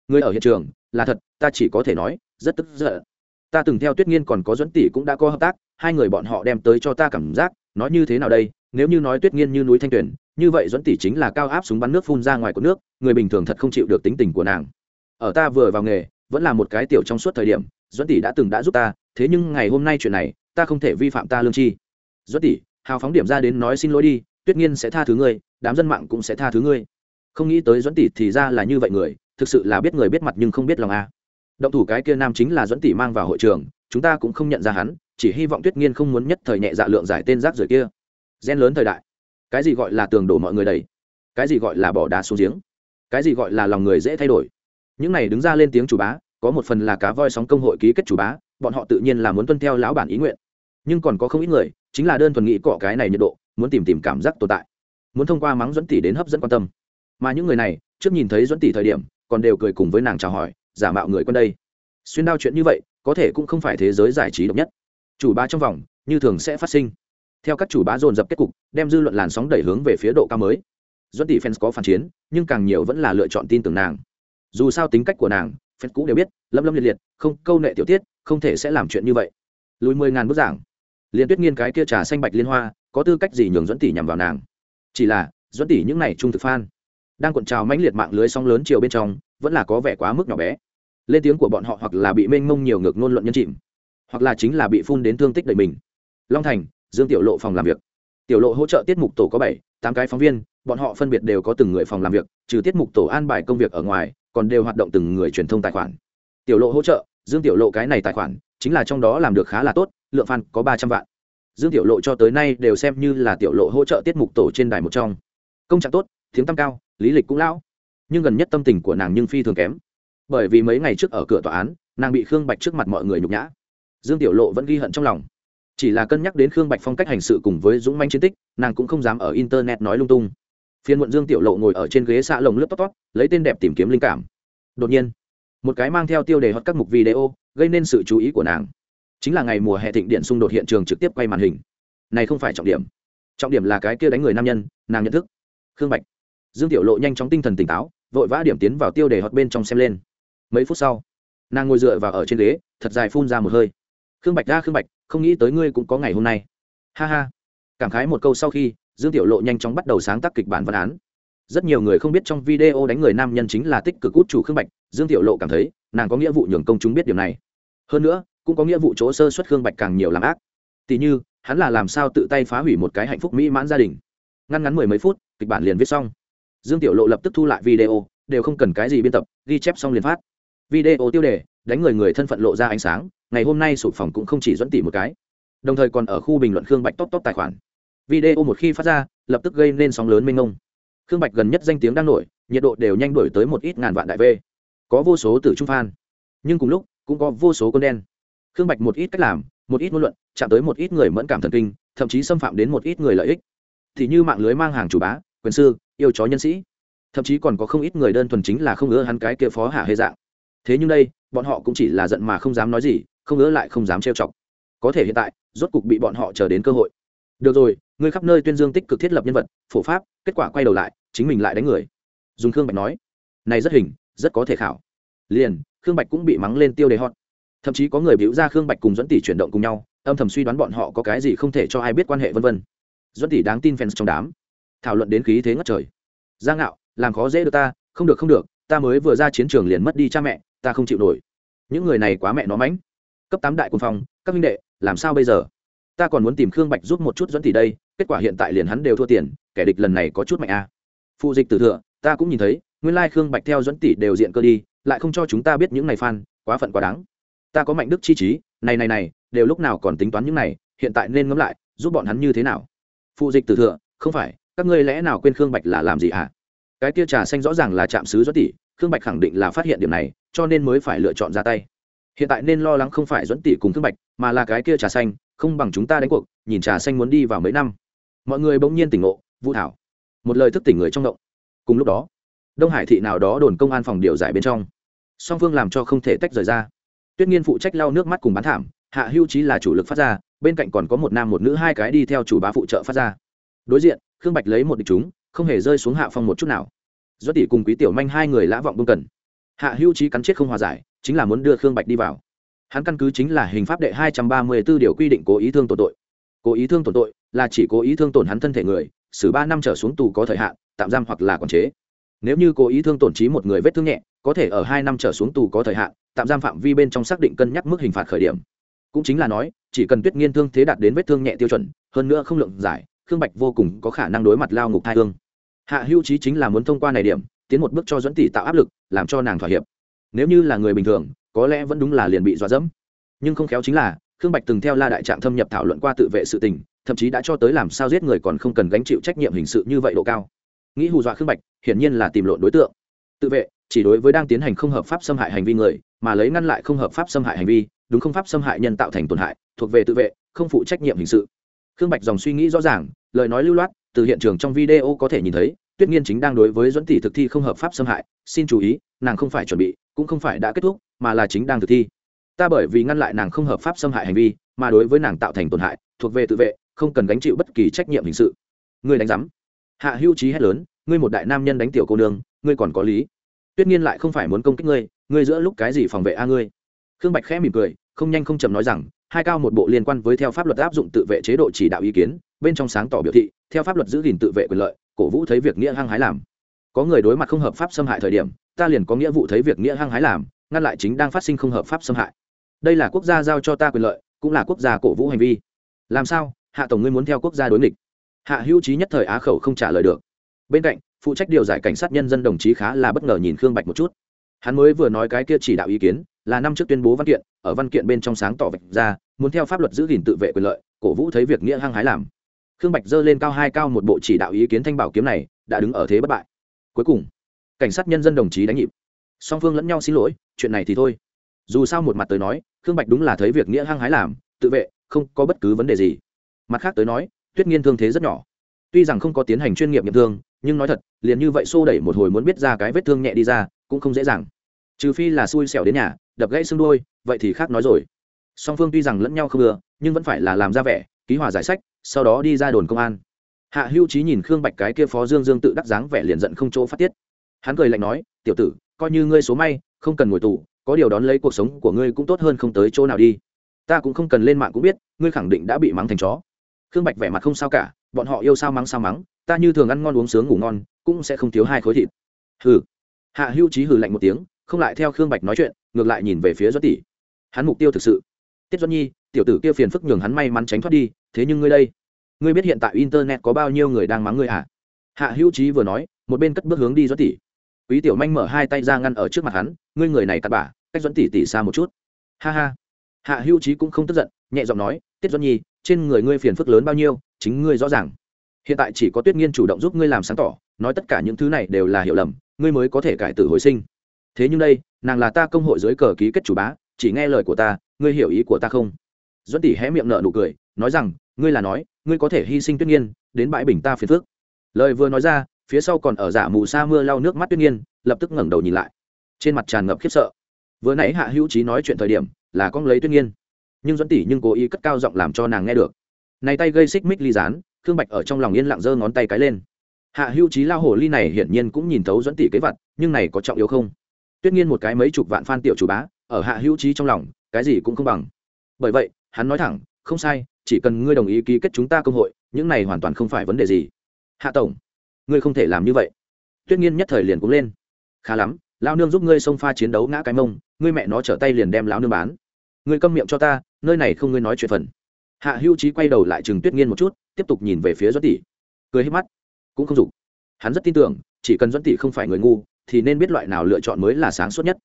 Người ở hiện trường, là thật, ta chỉ có thể nói, rất tức giận. Ta từng theo tuyết nghiên còn có dẫn tỷ cũng đã có hợp tác, hai người bọn họ đem tới cho ta cảm giác, nói như thế nào đây, nếu như nói tuyết nghiên như núi thanh tuyền, như vậy dẫn tỷ chính là cao áp súng bắn nước phun ra ngoài của nước, người bình thường thật không chịu được tính tình của nàng. Ở ta vừa vào nghề, vẫn là một cái tiểu trong suốt thời điểm dẫn tỷ đã từng đã giúp ta, thế nhưng ngày hôm nay chuyện này, ta không thể vi phạm ta lương chi dẫn tỷ, hào phóng điểm ra đến nói xin lỗi đi tuyết Nhiên sẽ tha thứ ngươi, đám dân mạng cũng sẽ tha thứ ngươi. Không nghĩ tới dẫn tỷ thì ra là như vậy người, thực sự là biết người biết mặt nhưng không biết lòng a. Động thủ cái kia nam chính là dẫn tỷ mang vào hội trường, chúng ta cũng không nhận ra hắn, chỉ hy vọng tuyết Nhiên không muốn nhất thời nhẹ dạ lượng giải tên rác rưởi kia. Gen lớn thời đại. Cái gì gọi là tường đổ mọi người đầy? Cái gì gọi là bỏ đá xuống giếng? Cái gì gọi là lòng người dễ thay đổi? Những này đứng ra lên tiếng chủ bá, có một phần là cá voi sóng công hội ký kết chủ bá, bọn họ tự nhiên là muốn tuân theo lão bản ý nguyện. Nhưng còn có không ít người, chính là đơn thuần nghĩ cọ cái này nhiệt độ muốn tìm tìm cảm giác tồn tại, muốn thông qua mắng dẫn tỷ đến hấp dẫn quan tâm. Mà những người này, trước nhìn thấy dẫn tỷ thời điểm, còn đều cười cùng với nàng chào hỏi, giả mạo người quân đây. Xuyên đao chuyện như vậy, có thể cũng không phải thế giới giải trí độc nhất. Chủ bá trong vòng, như thường sẽ phát sinh. Theo các chủ bá dồn dập kết cục, đem dư luận làn sóng đẩy hướng về phía độ cao mới. Dẫn tỷ fans có phản chiến, nhưng càng nhiều vẫn là lựa chọn tin tưởng nàng. Dù sao tính cách của nàng, fans cũ đều biết lâm lâm liệt liệt, không câu nệ tiểu tiết, không thể sẽ làm chuyện như vậy. Lùi mười ngàn bức giảng. Liên tuyết nghiên cái kia trà xanh bạch liên hoa có tư cách gì nhường dẫn tỷ nhằm vào nàng? Chỉ là dẫn tỷ những này trung thực phan đang cuộn trào mãnh liệt mạng lưới sóng lớn chiều bên trong, vẫn là có vẻ quá mức nhỏ bé. Lên tiếng của bọn họ hoặc là bị mênh mông nhiều ngược ngôn luận nhân chìm, hoặc là chính là bị phun đến thương tích đầy mình. Long thành, dương tiểu lộ phòng làm việc. Tiểu lộ hỗ trợ tiết mục tổ có bảy, tám cái phóng viên, bọn họ phân biệt đều có từng người phòng làm việc, trừ tiết mục tổ an bài công việc ở ngoài, còn đều hoạt động từng người truyền thông tài khoản. Tiểu lộ hỗ trợ, dương tiểu lộ cái này tài khoản, chính là trong đó làm được khá là tốt, lượng fan có ba trăm vạn dương tiểu lộ cho tới nay đều xem như là tiểu lộ hỗ trợ tiết mục tổ trên đài một trong. Công trạng tốt, tiếng tăm cao, lý lịch cũng lão. Nhưng gần nhất tâm tình của nàng nhưng phi thường kém. Bởi vì mấy ngày trước ở cửa tòa án, nàng bị khương bạch trước mặt mọi người nhục nhã. Dương tiểu lộ vẫn ghi hận trong lòng. Chỉ là cân nhắc đến khương bạch phong cách hành sự cùng với dũng manh chiến tích, nàng cũng không dám ở internet nói lung tung. Phiên muộn dương tiểu lộ ngồi ở trên ghế xạ lồng lướt tót tót, lấy tên đẹp tìm kiếm linh cảm. Đột nhiên, một cái mang theo tiêu đề hoặc các mục video, gây nên sự chú ý của nàng chính là ngày mùa hè thịnh điện xung đột hiện trường trực tiếp quay màn hình. Này không phải trọng điểm. Trọng điểm là cái kia đánh người nam nhân, nàng nhận thức. Khương bạch. Dương tiểu lộ nhanh chóng tinh thần tỉnh táo, vội vã điểm tiến vào tiêu đề hoặc bên trong xem lên. Mấy phút sau, nàng ngồi dựa vào ở trên ghế, thật dài phun ra một hơi. Khương bạch ra khương bạch, không nghĩ tới ngươi cũng có ngày hôm nay. Ha ha. Cảm khái một câu sau khi, dương tiểu lộ nhanh chóng bắt đầu sáng tác kịch bản văn án. Rất nhiều người không biết trong video đánh người nam nhân chính là tích cực út chủ khương bạch, dương tiểu lộ cảm thấy, nàng có nghĩa vụ nhường công chúng biết điều này. Hơn nữa cũng có nghĩa vụ chỗ sơ xuất khương bạch càng nhiều làm ác. Tỉ như, hắn là làm sao tự tay phá hủy một cái hạnh phúc mỹ mãn gia đình. Ngăn ngắn mười mấy phút, kịch bản liền viết xong. Dương tiểu lộ lập tức thu lại video, đều không cần cái gì biên tập, ghi chép xong liền phát. Video tiêu đề, đánh người người thân phận lộ ra ánh sáng, ngày hôm nay sụp phòng cũng không chỉ dẫn tỉ một cái. Đồng thời còn ở khu bình luận khương bạch top top tài khoản. Video một khi phát ra, lập tức gây nên sóng lớn mênh mông. Khương bạch gần nhất danh tiếng đang nổi, nhiệt độ đều nhanh đổi tới một ít ngàn vạn đại v. Có vô số tử trung phan nhưng cùng lúc, cũng có vô số con đen khương bạch một ít cách làm, một ít ngôn luận, chạm tới một ít người mẫn cảm thần kinh, thậm chí xâm phạm đến một ít người lợi ích. Thì như mạng lưới mang hàng chủ bá, quyền sư, yêu chó nhân sĩ. Thậm chí còn có không ít người đơn thuần chính là không ngỡ hắn cái kia phó hạ hê dạng. Thế nhưng đây, bọn họ cũng chỉ là giận mà không dám nói gì, không ngỡ lại không dám trêu chọc. Có thể hiện tại, rốt cục bị bọn họ chờ đến cơ hội. Được rồi ngươi khắp nơi tuyên dương tích cực thiết lập nhân vật, phổ pháp, kết quả quay đầu lại, chính mình lại đánh người. Dùng khương bạch nói, này rất hình, rất có thể khảo. Liền, khương bạch cũng bị mắng lên tiêu đề hot thậm chí có người biểu ra khương bạch cùng dẫn tỷ chuyển động cùng nhau âm thầm suy đoán bọn họ có cái gì không thể cho ai biết quan hệ vân vân. Dẫn tỷ đáng tin fans trong đám. Thảo luận đến khí thế ngất trời. Giang ngạo làm khó dễ được ta không được không được ta mới vừa ra chiến trường liền mất đi cha mẹ ta không chịu nổi. Những người này quá mẹ nó mánh, cấp tám đại quân phòng các minh đệ làm sao bây giờ? Ta còn muốn tìm khương bạch giúp một chút dẫn tỷ đây kết quả hiện tại liền hắn đều thua tiền kẻ địch lần này có chút mạnh a à. phụ dịch tử thừa ta cũng nhìn thấy nguyên lai khương bạch theo dẫn tỷ đều diện cơ đi lại không cho chúng ta biết những này phan quá phận quá đáng ta có mạnh đức chi trí, này này này, đều lúc nào còn tính toán những này, hiện tại nên ngẫm lại, giúp bọn hắn như thế nào? Phụ dịch tử thừa, không phải, các ngươi lẽ nào quên khương bạch là làm gì hả? Cái tia trà xanh rõ ràng là chạm sứ do tỷ, khương bạch khẳng định là phát hiện điểm này, cho nên mới phải lựa chọn ra tay. Hiện tại nên lo lắng không phải dẫn tỷ cùng khương bạch, mà là cái kia trà xanh, không bằng chúng ta đánh cuộc, nhìn trà xanh muốn đi vào mấy năm. Mọi người bỗng nhiên tỉnh ngộ, vũ thảo. Một lời thức tỉnh người trong động. Cùng lúc đó, đông hải thị nào đó đồn công an phòng điều giải bên trong. Song phương làm cho không thể tách rời ra tuyết nhiên phụ trách lau nước mắt cùng bán thảm, hạ hưu trí là chủ lực phát ra, bên cạnh còn có một nam một nữ hai cái đi theo chủ bá phụ trợ phát ra. Đối diện, khương bạch lấy một địch chúng, không hề rơi xuống hạ phong một chút nào. Do tỷ cùng quý tiểu manh hai người lã vọng bưng cần. Hạ hưu trí cắn chết không hòa giải, chính là muốn đưa khương bạch đi vào. Hắn căn cứ chính là hình pháp đệ hai trăm ba mươi b ố điều quy định cố ý thương tổn tội. Cố ý thương tổn tội là chỉ cố ý thương tổn hắn thân thể người, xử ba năm trở xuống tù có thời hạn, tạm giam hoặc là quản chế. Nếu như cố ý thương tổn trí một người vết thương nhẹ có thể ở hai năm trở xuống tù có thời hạn, tạm giam phạm vi bên trong xác định cân nhắc mức hình phạt khởi điểm. Cũng chính là nói, chỉ cần tuyết nghiên thương thế đạt đến vết thương nhẹ tiêu chuẩn, hơn nữa không lượng giải, khương bạch vô cùng có khả năng đối mặt lao ngục thai thương hạ hữu trí chính là muốn thông qua này điểm, tiến một bước cho dẫn tỷ tạo áp lực, làm cho nàng thỏa hiệp. Nếu như là người bình thường, có lẽ vẫn đúng là liền bị dọa dẫm. Nhưng không khéo chính là, khương bạch từng theo la đại trạng thâm nhập thảo luận qua tự vệ sự tình, thậm chí đã cho tới làm sao giết người còn không cần gánh chịu trách nhiệm hình sự như vậy độ cao. Nghĩ hù dọa khương bạch, hiển nhiên là tìm lộn đối tượng tự vệ, chỉ đối với đang tiến hành không hợp pháp xâm hại hành vi người, mà lấy ngăn lại không hợp pháp xâm hại hành vi, đúng không pháp xâm hại nhân tạo thành tổn hại, thuộc về tự vệ, không phụ trách nhiệm hình sự. Khương bạch dòng suy nghĩ rõ ràng, lời nói lưu loát, từ hiện trường trong video có thể nhìn thấy, tuyết nghiên chính đang đối với dẫn tỷ thực thi không hợp pháp xâm hại, xin chú ý, nàng không phải chuẩn bị, cũng không phải đã kết thúc, mà là chính đang thực thi. Ta bởi vì ngăn lại nàng không hợp pháp xâm hại hành vi, mà đối với nàng tạo thành tổn hại, thuộc về tự vệ, không cần gánh chịu bất kỳ trách nhiệm hình sự. Ngươi đánh giám. Hạ hữu trí hét lớn, ngươi một đại nam nhân đánh tiểu cô nương ngươi còn có lý. Tuyết nhiên lại không phải muốn công kích ngươi ngươi giữa lúc cái gì phòng vệ a ngươi? Khương bạch khẽ mỉm cười, không nhanh không chầm nói rằng, hai cao một bộ liên quan với theo pháp luật áp dụng tự vệ chế độ chỉ đạo ý kiến, bên trong sáng tỏ biểu thị, theo pháp luật giữ gìn tự vệ quyền lợi, cổ vũ thấy việc nghĩa hăng hái làm. Có người đối mặt không hợp pháp xâm hại thời điểm, ta liền có nghĩa vụ thấy việc nghĩa hăng hái làm, ngăn lại chính đang phát sinh không hợp pháp xâm hại. Đây là quốc gia giao cho ta quyền lợi, cũng là quốc gia cổ vũ hành vi. Làm sao? Hạ tổng ngươi muốn theo quốc gia đối nghịch. Hạ hữu trí nhất thời á khẩu không trả lời được. Bên cạnh phụ trách điều giải cảnh sát nhân dân đồng chí khá là bất ngờ nhìn khương bạch một chút. Hắn mới vừa nói cái kia chỉ đạo ý kiến, là năm trước tuyên bố văn kiện, ở văn kiện bên trong sáng tỏ vạch ra, muốn theo pháp luật giữ gìn tự vệ quyền lợi, cổ vũ thấy việc nghĩa hăng hái làm. Khương bạch dơ lên cao hai cao một bộ chỉ đạo ý kiến thanh bảo kiếm này, đã đứng ở thế bất bại. Cuối cùng, cảnh sát nhân dân đồng chí đánh nhịp. Song phương lẫn nhau xin lỗi, chuyện này thì thôi. Dù sao một mặt tới nói, khương bạch đúng là thấy việc nghĩa hăng hái làm, tự vệ, không có bất cứ vấn đề gì. Mặt khác tới nói, tuyết nghiên thương thế rất nhỏ. Tuy rằng không có tiến hành chuyên nghiệp nghiệm thương nhưng nói thật, liền như vậy xô đẩy một hồi muốn biết ra cái vết thương nhẹ đi ra, cũng không dễ dàng. Trừ phi là xui xẻo đến nhà, đập gãy xương đôi vậy thì khác nói rồi. Song phương tuy rằng lẫn nhau không ưa, nhưng vẫn phải là làm ra vẻ, ký hòa giải sách, sau đó đi ra đồn công an. Hạ hưu trí nhìn khương bạch cái kia phó dương dương tự đắc dáng vẻ liền giận không chỗ phát tiết. Hắn cười lạnh nói, tiểu tử, coi như ngươi số may, không cần ngồi tù, có điều đón lấy cuộc sống của ngươi cũng tốt hơn không tới chỗ nào đi. Ta cũng không cần lên mạng cũng biết, ngươi khẳng định đã bị mắng thành chó. Khương bạch vẻ mặt không sao cả, bọn họ yêu sao mắng sao mắng ta như thường ăn ngon uống sướng ngủ ngon, cũng sẽ không thiếu hai khối thịt. Hừ. Hạ hữu trí hừ lạnh một tiếng, không lại theo khương bạch nói chuyện, ngược lại nhìn về phía doãn tỷ. Hắn mục tiêu thực sự. Tiết doãn nhi, tiểu tử kia phiền phức nhường hắn may mắn tránh thoát đi, thế nhưng ngươi đây, ngươi biết hiện tại internet có bao nhiêu người đang mắng ngươi à hạ hữu trí vừa nói, một bên cất bước hướng đi doãn tỷ. Quý tiểu manh mở hai tay ra ngăn ở trước mặt hắn, ngươi người này cắt bà cách doãn tỷ tỷ xa một chút. Ha ha. Hạ hữu trí cũng không tức giận, nhẹ giọng nói, tiết doãn nhi, trên người ngươi phiền phức lớn bao nhiêu, chính ngươi rõ ràng hiện tại chỉ có tuyết nghiên chủ động giúp ngươi làm sáng tỏ, nói tất cả những thứ này đều là hiểu lầm, ngươi mới có thể cải tử hồi sinh. Thế nhưng đây, nàng là ta công hội dưới cờ ký kết chủ bá, chỉ nghe lời của ta, ngươi hiểu ý của ta không? Duẫn tỷ hé miệng nợ nụ cười, nói rằng, ngươi là nói, ngươi có thể hy sinh tuyết nghiên, đến bãi bình ta phiền phước lời vừa nói ra, phía sau còn ở giả mù sa mưa lau nước mắt tuyết nghiên, lập tức ngẩng đầu nhìn lại. Trên mặt tràn ngập khiếp sợ. Vừa nãy hạ hữu trí nói chuyện thời điểm, là con lấy tuyết nghiên. Nhưng duẫn tỷ nhưng cố ý cất cao giọng làm cho nàng nghe được. Này tay gây xích mích ly dán khương bạch ở trong lòng yên lặng giơ ngón tay cái lên. Hạ hữu trí lao hồ ly này hiển nhiên cũng nhìn thấu dẫn tỷ kế vật, nhưng này có trọng yếu không? Tuyết nghiên một cái mấy chục vạn fan tiểu chủ bá, ở hạ hữu trí trong lòng, cái gì cũng không bằng. Bởi vậy, hắn nói thẳng, không sai, chỉ cần ngươi đồng ý ký kết chúng ta công hội, những này hoàn toàn không phải vấn đề gì. Hạ tổng, ngươi không thể làm như vậy. Tuyết nghiên nhất thời liền cũng lên. Khá lắm lao nương giúp ngươi xông pha chiến đấu ngã cái mông, ngươi mẹ nó trở tay liền đem lão nương bán. Ngươi câm miệng cho ta, nơi này không ngươi nói chuyện phần. Hạ hữu trí quay đầu lại chừng tuyết nghiên một chút tiếp tục nhìn về phía doãn tỷ. Cười hết mắt. Cũng không dục. Hắn rất tin tưởng, chỉ cần doãn tỷ không phải người ngu, thì nên biết loại nào lựa chọn mới là sáng suốt nhất.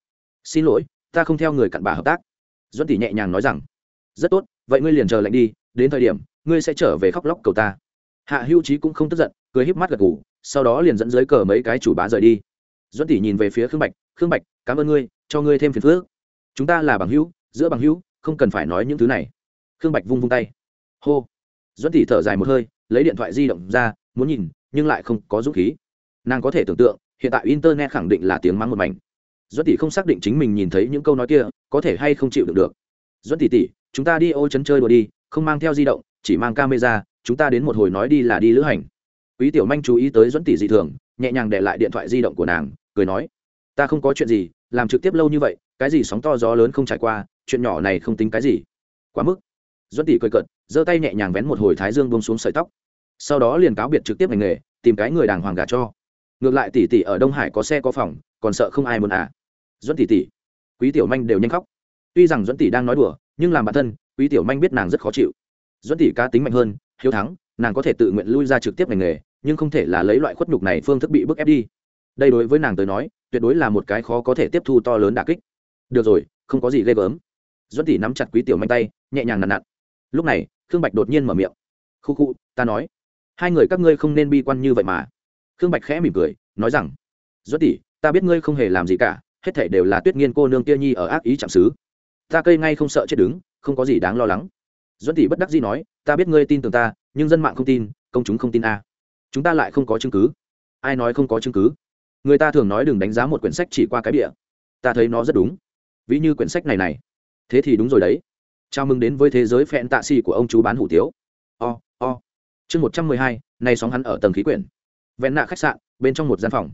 Xin lỗi, ta không theo người cặn bà hợp tác. Doãn tỷ nhẹ nhàng nói rằng, rất tốt, vậy ngươi liền chờ lệnh đi, đến thời điểm, ngươi sẽ trở về khóc lóc cầu ta. Hạ hữu trí cũng không tức giận, cười híp mắt gật ngủ sau đó liền dẫn dưới cờ mấy cái chủ bá rời đi. Doãn tỷ nhìn về phía khương bạch khương bạch, cảm ơn ngươi, cho ngươi thêm phiền phước chúng ta là bằng hữu, giữa bằng hữu, không cần phải nói những thứ này. Khương bạch vung vung tay. Hô doãn tỷ thở dài một hơi, lấy điện thoại di động ra, muốn nhìn, nhưng lại không có dũng khí. Nàng có thể tưởng tượng, hiện tại internet khẳng định là tiếng mắng một mảnh. Doãn tỷ không xác định chính mình nhìn thấy những câu nói kia, có thể hay không chịu được được. Doãn tỷ tỷ, chúng ta đi ô chấn chơi đùa đi, không mang theo di động, chỉ mang camera, chúng ta đến một hồi nói đi là đi lữ hành. Quý tiểu manh chú ý tới doãn tỷ dị thường, nhẹ nhàng để lại điện thoại di động của nàng, cười nói, ta không có chuyện gì, làm trực tiếp lâu như vậy, cái gì sóng to gió lớn không trải qua, chuyện nhỏ này không tính cái gì. Quá mức doãn tỷ cười cợt, giơ tay nhẹ nhàng vén một hồi thái dương bông xuống sợi tóc. Sau đó liền cáo biệt trực tiếp ngành nghề, tìm cái người đàng hoàng gà cho. Ngược lại tỷ tỷ ở đông hải có xe có phòng, còn sợ không ai muốn à. Doãn tỷ tỷ, quý tiểu manh đều nhanh khóc. Tuy rằng doãn tỷ đang nói đùa, nhưng làm bản thân, quý tiểu manh biết nàng rất khó chịu. Doãn tỷ cá tính mạnh hơn, hiếu thắng, nàng có thể tự nguyện lui ra trực tiếp ngành nghề, nhưng không thể là lấy loại khuất nhục này phương thức bị bức ép đi. Đây đối với nàng tới nói, tuyệt đối là một cái khó có thể tiếp thu to lớn đà kích. Được rồi, không có gì ghê gớm. Doãn tỷ nắm chặt quý tiểu manh tay, nhẹ nhàng nặn nặn lúc này, khương bạch đột nhiên mở miệng. Khu khu ta nói, hai người các ngươi không nên bi quan như vậy mà. Khương bạch khẽ mỉm cười, nói rằng doãn tỷ, ta biết ngươi không hề làm gì cả, hết thể đều là tuyết nghiên cô nương kia nhi ở ác ý chạm xứ. Ta cây ngay không sợ chết đứng, không có gì đáng lo lắng. Doãn tỷ bất đắc dĩ nói, ta biết ngươi tin tưởng ta, nhưng dân mạng không tin, công chúng không tin a. Chúng ta lại không có chứng cứ. Ai nói không có chứng cứ? Người ta thường nói đừng đánh giá một quyển sách chỉ qua cái bìa. Ta thấy nó rất đúng. Ví như quyển sách này này. Thế thì đúng rồi đấy chào mừng đến với thế giới phẹn tạ xì của ông chú bán hủ tiếu. O o. Chương một trăm mười hai nay sóng hắn ở tầng khí quyển. Vẹn nạ khách sạn, bên trong một gian phòng.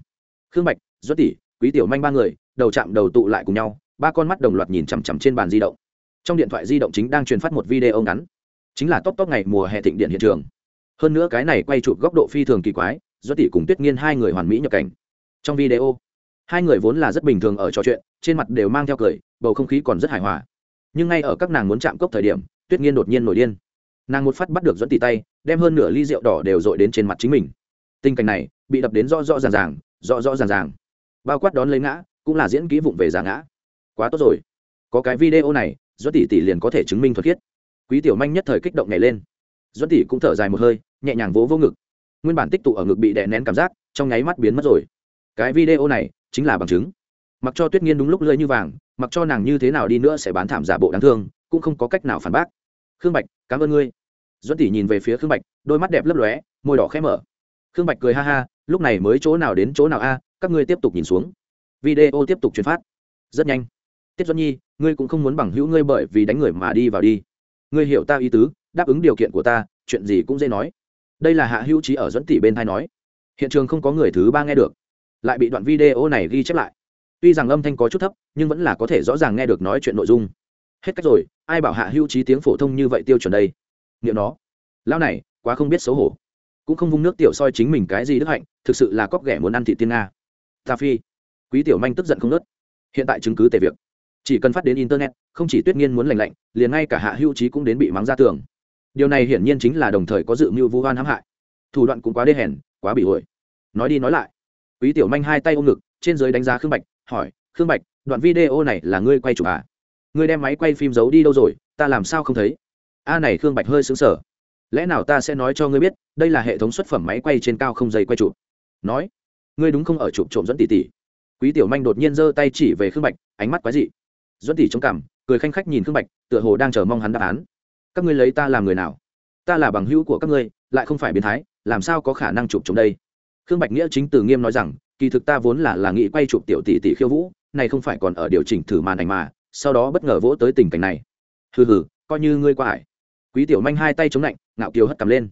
Khương bạch, duất tỷ, quý tiểu manh ba người, đầu chạm đầu tụ lại cùng nhau, ba con mắt đồng loạt nhìn chằm chằm trên bàn di động. Trong điện thoại di động chính đang truyền phát một video ngắn. Chính là top top ngày mùa hè thịnh điện hiện trường. Hơn nữa cái này quay chụp góc độ phi thường kỳ quái do tỷ cùng tuyết nghiên hai người hoàn mỹ nhập cảnh. Trong video, hai người vốn là rất bình thường ở trò chuyện, trên mặt đều mang theo cười, bầu không khí còn rất hài hòa nhưng ngay ở các nàng muốn chạm cốc thời điểm, tuyết nghiên đột nhiên nổi điên. Nàng một phát bắt được dẫn tỷ tay, đem hơn nửa ly rượu đỏ đều dội đến trên mặt chính mình. Tình cảnh này, bị đập đến rõ rõ ràng ràng, rõ rõ ràng ràng. Bao quát đón lấy ngã, cũng là diễn kỹ vụng về giả ngã. Quá tốt rồi. Có cái video này dẫn tỷ tỷ liền có thể chứng minh thuật khiết. Quý tiểu manh nhất thời kích động nhảy lên. Dẫn tỷ cũng thở dài một hơi, nhẹ nhàng vỗ vô ngực. Nguyên bản tích tụ ở ngực bị đè nén cảm giác, trong nháy mắt biến mất rồi. Cái video này, chính là bằng chứng mặc cho tuyết nghiên đúng lúc lơi như vàng, mặc cho nàng như thế nào đi nữa sẽ bán thảm giả bộ đáng thương, cũng không có cách nào phản bác. Khương bạch, cảm ơn ngươi. Duẫn tỷ nhìn về phía khương bạch, đôi mắt đẹp lấp lóe, môi đỏ khẽ mở. Khương bạch cười ha ha, lúc này mới chỗ nào đến chỗ nào a, các ngươi tiếp tục nhìn xuống. Video tiếp tục truyền phát. Rất nhanh. Tiết duẫn nhi, ngươi cũng không muốn bằng hữu ngươi bởi vì đánh người mà đi vào đi. Ngươi hiểu ta ý tứ, đáp ứng điều kiện của ta, chuyện gì cũng dễ nói. Đây là hạ hữu trí ở dẫn tỷ bên thai nói. Hiện trường không có người thứ ba nghe được. Lại bị đoạn video này ghi chép lại tuy rằng âm thanh có chút thấp, nhưng vẫn là có thể rõ ràng nghe được nói chuyện nội dung. Hết cách rồi, ai bảo hạ hữu trí tiếng phổ thông như vậy tiêu chuẩn đây? Nghiệm nó. Lão này, quá không biết xấu hổ. Cũng không vung nước tiểu soi chính mình cái gì đức hạnh, thực sự là cóc ghẻ muốn ăn thị tiên nga. Ta phi. Quý tiểu manh tức giận không nớt hiện tại chứng cứ tề việc. Chỉ cần phát đến internet, không chỉ tuyết nghiên muốn lành lạnh, liền ngay cả hạ hữu trí cũng đến bị mắng ra tường. Điều này hiển nhiên chính là đồng thời có dự mưu vu hoan hãm hại. Thủ đoạn cũng quá đê hèn, quá bị ổi nói đi nói lại. Quý tiểu manh hai tay ôm ngực, trên giới đánh giá khương bạch hỏi, khương bạch, đoạn video này là ngươi quay chụp à? Ngươi đem máy quay phim giấu đi đâu rồi? Ta làm sao không thấy? A à này khương bạch hơi xứng sở lẽ nào ta sẽ nói cho ngươi biết, đây là hệ thống xuất phẩm máy quay trên cao không dây quay chụp? Nói, ngươi đúng không ở chụp trộm dẫn tỷ tỷ? Quý tiểu manh đột nhiên giơ tay chỉ về khương bạch, ánh mắt quái dị. Dẫn tỷ trong cảm cười khanh khách nhìn khương bạch, tựa hồ đang chờ mong hắn đáp án. Các ngươi lấy ta làm người nào? Ta là bằng hữu của các ngươi, lại không phải biến thái, làm sao có khả năng chụp trộm đây? Khương bạch nghĩa chính từ nghiêm nói rằng kỳ thực ta vốn là là nghĩ quay chụp tiểu tỷ tỷ khiêu vũ này không phải còn ở điều chỉnh thử màn ảnh mà, sau đó bất ngờ vỗ tới tình cảnh này. Hừ hừ, coi như ngươi qua hải quý tiểu manh hai tay chống lạnh, ngạo kiều hất cầm lên.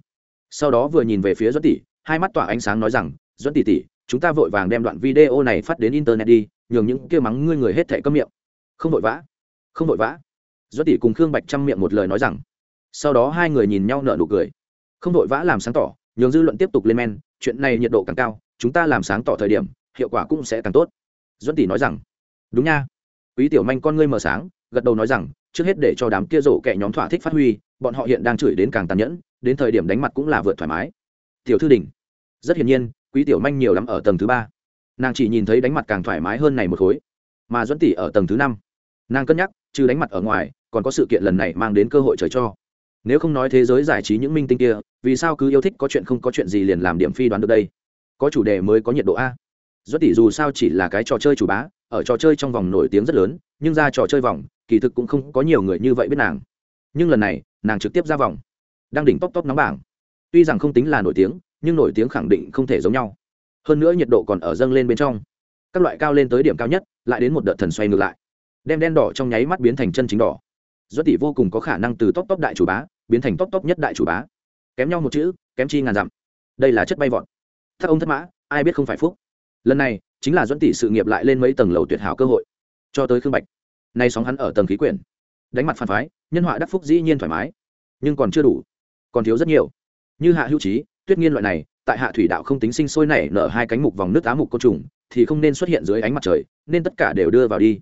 Sau đó vừa nhìn về phía duẫn tỷ, hai mắt tỏa ánh sáng nói rằng, duẫn tỷ tỷ, chúng ta vội vàng đem đoạn video này phát đến internet đi, nhường những kia mắng ngươi người hết thảy câm miệng. Không vội vã, không vội vã. Duẫn tỷ cùng khương bạch chăm miệng một lời nói rằng. Sau đó hai người nhìn nhau nở nụ cười. Không vội vã làm sáng tỏ, nhường dư luận tiếp tục lên men, chuyện này nhiệt độ càng cao chúng ta làm sáng tỏ thời điểm, hiệu quả cũng sẽ càng tốt. Duẫn tỷ nói rằng, đúng nha. Quý tiểu manh con ngươi mờ sáng, gật đầu nói rằng, trước hết để cho đám kia rổ kẻ nhóm thỏa thích phát huy, bọn họ hiện đang chửi đến càng tàn nhẫn, đến thời điểm đánh mặt cũng là vượt thoải mái. Tiểu thư đỉnh. Rất hiển nhiên, quý tiểu manh nhiều lắm ở tầng thứ ba. Nàng chỉ nhìn thấy đánh mặt càng thoải mái hơn này một khối. Mà duẫn tỷ ở tầng thứ năm. Nàng cân nhắc, trừ đánh mặt ở ngoài, còn có sự kiện lần này mang đến cơ hội trời cho. Nếu không nói thế giới giải trí những minh tinh kia, vì sao cứ yêu thích có chuyện không có chuyện gì liền làm điểm phi đoán được đây? Có chủ đề mới có nhiệt độ a. Duẫn tỷ dù sao chỉ là cái trò chơi chủ bá, ở trò chơi trong vòng nổi tiếng rất lớn, nhưng ra trò chơi vòng, kỳ thực cũng không có nhiều người như vậy biết nàng. Nhưng lần này, nàng trực tiếp ra vòng. Đang đỉnh top top nóng bảng. Tuy rằng không tính là nổi tiếng, nhưng nổi tiếng khẳng định không thể giống nhau. Hơn nữa nhiệt độ còn ở dâng lên bên trong. Các loại cao lên tới điểm cao nhất, lại đến một đợt thần xoay ngược lại. Đem đen đỏ trong nháy mắt biến thành chân chính đỏ. Do tỷ vô cùng có khả năng từ top top đại chủ bá, biến thành top top nhất đại chủ bá. Kém nhau một chữ, kém chi ngàn dặm. Đây là chất bay vọt thắc ông thất mã, ai biết không phải phúc. Lần này, chính là dẫn tỷ sự nghiệp lại lên mấy tầng lầu tuyệt hảo cơ hội. Cho tới khương bạch, nay sóng hắn ở tầng khí quyển. Đánh mặt phản phái, nhân họa đắc phúc dĩ nhiên thoải mái, nhưng còn chưa đủ, còn thiếu rất nhiều. Như hạ hữu trí tuyết nghiên loại này, tại hạ thủy đạo không tính sinh sôi nảy nở hai cánh mục vòng nước á mục côn trùng, thì không nên xuất hiện dưới ánh mặt trời, nên tất cả đều đưa vào đi.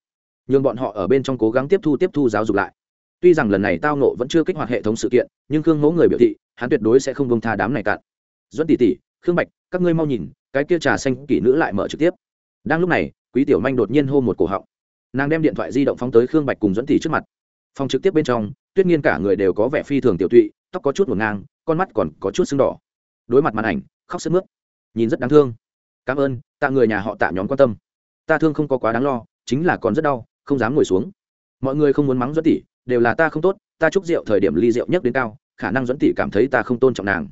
Nhưng bọn họ ở bên trong cố gắng tiếp thu tiếp thu giáo dục lại. Tuy rằng lần này tao nộ vẫn chưa kích hoạt hệ thống sự kiện, nhưng khương mẫu người biểu thị, hắn tuyệt đối sẽ không bông tha đám này cạn. Dẫn tỷ tỷ khương bạch, các ngươi mau nhìn, cái kia trà xanh kỷ nữ lại mở trực tiếp. Đang lúc này, quý tiểu manh đột nhiên hô một cổ họng. Nàng đem điện thoại di động phóng tới khương bạch cùng dẫn tỷ trước mặt. Phòng trực tiếp bên trong, tuyết nhiên cả người đều có vẻ phi thường tiểu tụy, tóc có chút một ngang, con mắt còn có chút sưng đỏ. Đối mặt màn ảnh, khóc sức mướt. Nhìn rất đáng thương. Cảm ơn, tạ người nhà họ tạ nhóm quan tâm. Ta thương không có quá đáng lo, chính là còn rất đau, không dám ngồi xuống. Mọi người không muốn mắng dẫn tỷ, đều là ta không tốt, ta chúc rượu thời điểm ly rượu nhất đến cao, khả năng dẫn tỷ cảm thấy ta không tôn trọng nàng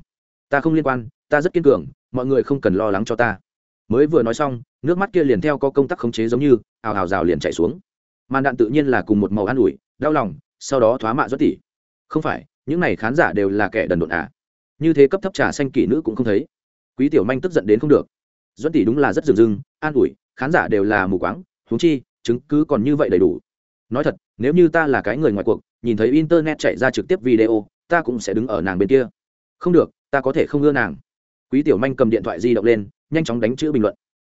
ta không liên quan, ta rất kiên cường, mọi người không cần lo lắng cho ta. Mới vừa nói xong, nước mắt kia liền theo có công tác khống chế giống như, ào ào rào liền chạy xuống. Màn đạn tự nhiên là cùng một màu an ủi, đau lòng, sau đó thoá mạ rất tỷ không phải, những này khán giả đều là kẻ đần độn à? Như thế cấp thấp trà xanh kỷ nữ cũng không thấy. Quý tiểu manh tức giận đến không được. Duẫn tỷ đúng là rất dừng dưng, an ủi, khán giả đều là mù quáng thú chi, chứng cứ còn như vậy đầy đủ. Nói thật, nếu như ta là cái người ngoài cuộc, nhìn thấy internet chạy ra trực tiếp video, ta cũng sẽ đứng ở nàng bên kia. Không được ta có thể không ưa nàng. Quý tiểu manh cầm điện thoại di động lên, nhanh chóng đánh chữ bình luận.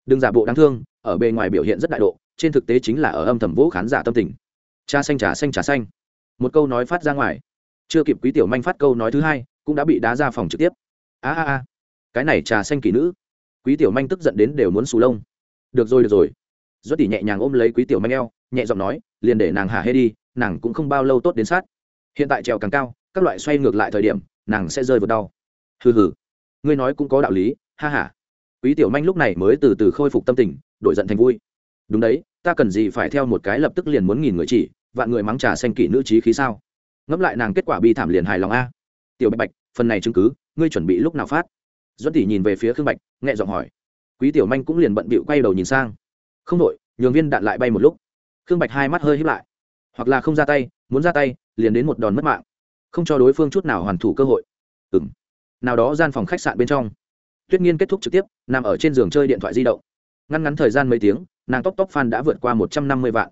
Đừng giả bộ đáng thương, ở bề ngoài biểu hiện rất đại độ, trên thực tế chính là ở âm thầm vũ khán giả tâm tình. Cha xanh, trà xanh trà xanh. Một câu nói phát ra ngoài. Chưa kịp quý tiểu manh phát câu nói thứ hai, cũng đã bị đá ra phòng trực tiếp. A a a. Cái này trà xanh kỳ nữ. Quý tiểu manh tức giận đến đều muốn xù lông. Được rồi được rồi. Do tỷ nhẹ nhàng ôm lấy quý tiểu manh eo, nhẹ giọng nói, liền để nàng hà hê đi, nàng cũng không bao lâu tốt đến sát. Hiện tại trèo càng cao, các loại xoay ngược lại thời điểm, nàng sẽ rơi vào đau hừ hừ. Ngươi nói cũng có đạo lý, ha ha. Quý tiểu manh lúc này mới từ từ khôi phục tâm tình, đổi giận thành vui. Đúng đấy, ta cần gì phải theo một cái lập tức liền muốn nghìn người chỉ, vạn người mắng trà xanh kỷ nữ trí khí sao? Ngẫm lại nàng kết quả bi thảm liền hài lòng a. Tiểu bạch bạch, phần này chứng cứ, ngươi chuẩn bị lúc nào phát? Duẫn tỷ nhìn về phía khương bạch, nhẹ giọng hỏi. Quý tiểu manh cũng liền bận bịu quay đầu nhìn sang. Không đội nhường viên đạn lại bay một lúc. Khương bạch hai mắt hơi híp lại. Hoặc là không ra tay, muốn ra tay, liền đến một đòn mất mạng. Không cho đối phương chút nào hoàn thủ cơ hội. Ừng nào đó gian phòng khách sạn bên trong. Tuyết nghiên kết thúc trực tiếp, nằm ở trên giường chơi điện thoại di động. Ngăn ngắn thời gian mấy tiếng, nàng tóc tóc fan đã vượt qua một trăm năm mươi vạn.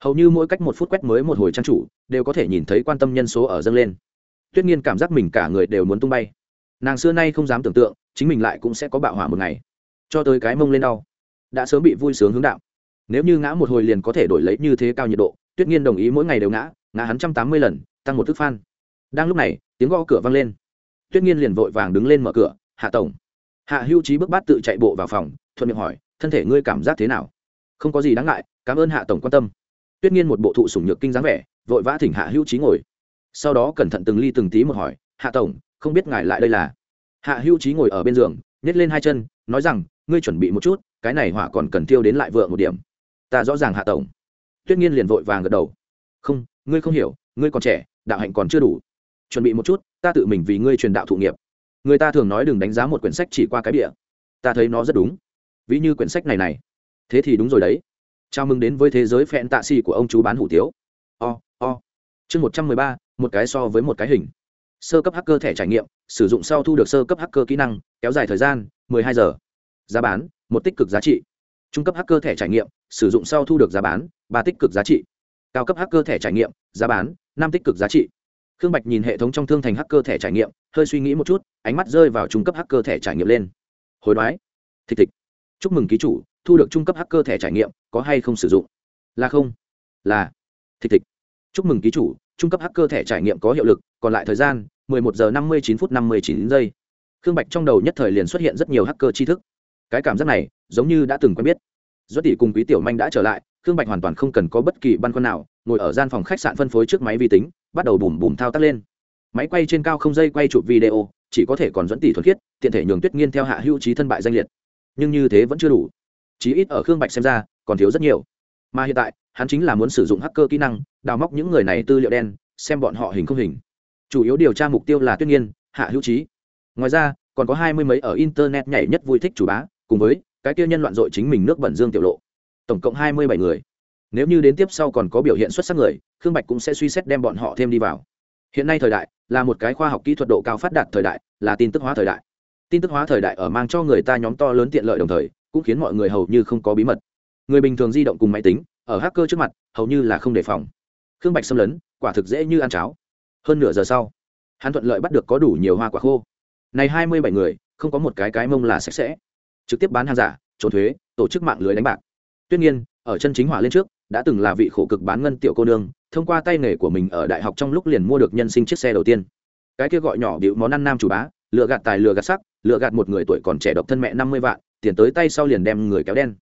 Hầu như mỗi cách một phút quét mới một hồi trang chủ, đều có thể nhìn thấy quan tâm nhân số ở dâng lên. Tuyết nghiên cảm giác mình cả người đều muốn tung bay. Nàng xưa nay không dám tưởng tượng, chính mình lại cũng sẽ có bạo hỏa một ngày. Cho tới cái mông lên đau, đã sớm bị vui sướng hướng đạo. Nếu như ngã một hồi liền có thể đổi lấy như thế cao nhiệt độ, tuyết nghiên đồng ý mỗi ngày đều ngã ngã hắn trăm tám mươi lần, tăng một thức phan đang lúc này, tiếng gõ cửa vang lên tuyết nghiên liền vội vàng đứng lên mở cửa, hạ tổng. Hạ hưu trí bước bát tự chạy bộ vào phòng, thuận miệng hỏi, thân thể ngươi cảm giác thế nào? Không có gì đáng ngại, cảm ơn hạ tổng quan tâm. Tuyết nghiên một bộ thụ sủng nhược kinh dáng vẻ, vội vã thỉnh hạ hưu trí ngồi. Sau đó cẩn thận từng ly từng tí một hỏi, hạ tổng, không biết ngài lại đây là? Hạ hưu trí ngồi ở bên giường nhét lên hai chân, nói rằng, ngươi chuẩn bị một chút, cái này hỏa còn cần tiêu đến lại vợ một điểm. Ta rõ ràng, hạ tổng. Tuyết nghiên liền vội vàng gật đầu. Không, ngươi không hiểu, ngươi còn trẻ, đạo hạnh còn chưa đủ chuẩn bị một chút ta tự mình vì ngươi truyền đạo thụ nghiệp. Người ta thường nói đừng đánh giá một quyển sách chỉ qua cái bìa. Ta thấy nó rất đúng. Ví như quyển sách này này. Thế thì đúng rồi đấy. Chào mừng đến với thế giới phẹn tạ xì của ông chú bán hủ tiếu. O、oh, o、oh. chương một trăm mười ba một cái so với một cái hình. Sơ cấp hacker thẻ trải nghiệm sử dụng sau thu được sơ cấp hacker kỹ năng kéo dài thời gian 12 giờ. Giá bán một tích cực giá trị. Trung cấp hacker thẻ trải nghiệm sử dụng sau thu được giá bán ba tích cực giá trị. Cao cấp hacker thẻ trải nghiệm giá bán năm tích cực giá trị khương bạch nhìn hệ thống trong thương thành hacker thẻ trải nghiệm, hơi suy nghĩ một chút, ánh mắt rơi vào trung cấp hacker thẻ trải nghiệm lên. Hồi đoái. Thịch thịch. Chúc mừng ký chủ, thu được trung cấp hacker thẻ trải nghiệm, có hay không sử dụng? Là không. Là. Thịch thịch. Chúc mừng ký chủ, trung cấp hacker thẻ trải nghiệm có hiệu lực, còn lại thời gian 11 giờ 59 phút 59 giây. Khương bạch trong đầu nhất thời liền xuất hiện rất nhiều hacker tri thức. Cái cảm giác này, giống như đã từng quen biết. Do tỷ cùng quý tiểu manh đã trở lại, khương bạch hoàn toàn không cần có bất kỳ băn khoăn nào, ngồi ở gian phòng khách sạn phân phối trước máy vi tính bắt đầu bùm bùm thao tác lên. Máy quay trên cao không dây quay chụp video, chỉ có thể còn dẫn tỷ thuần khiết, tiện thể nhường tuyết nghiên theo hạ hữu trí thân bại danh liệt. Nhưng như thế vẫn chưa đủ. Chí ít ở khương bạch xem ra, còn thiếu rất nhiều. Mà hiện tại, hắn chính là muốn sử dụng hacker kỹ năng, đào móc những người này tư liệu đen, xem bọn họ hình không hình. Chủ yếu điều tra mục tiêu là tuyết nghiên, hạ hữu trí. Ngoài ra, còn có hai mươi mấy ở internet nhảy nhất vui thích chủ bá, cùng với cái kia nhân loạn dội chính mình nước bẩn dương tiểu lộ. Tổng cộng hai mươi bảy người nếu như đến tiếp sau còn có biểu hiện xuất sắc người, khương bạch cũng sẽ suy xét đem bọn họ thêm đi vào. Hiện nay thời đại là một cái khoa học kỹ thuật độ cao phát đạt thời đại, là tin tức hóa thời đại. Tin tức hóa thời đại ở mang cho người ta nhóm to lớn tiện lợi đồng thời, cũng khiến mọi người hầu như không có bí mật. Người bình thường di động cùng máy tính, ở hacker trước mặt, hầu như là không đề phòng. Khương bạch xâm lấn, quả thực dễ như ăn cháo. Hơn nửa giờ sau, hắn thuận lợi bắt được có đủ nhiều hoa quả khô. Này hai mươi bảy người, không có một cái cái mông là sạch sẽ. Trực tiếp bán hàng giả, trốn thuế, tổ chức mạng lưới đánh bạc. Tuy nhiên, ở chân chính hỏa lên trước đã từng là vị khổ cực bán ngân tiểu cô nương, thông qua tay nghề của mình ở đại học trong lúc liền mua được nhân sinh chiếc xe đầu tiên. Cái kia gọi nhỏ điệu món ăn nam chủ bá, lựa gạt tài lựa gạt sắc, lựa gạt một người tuổi còn trẻ độc thân mẹ năm mươi vạn, tiền tới tay sau liền đem người kéo đen.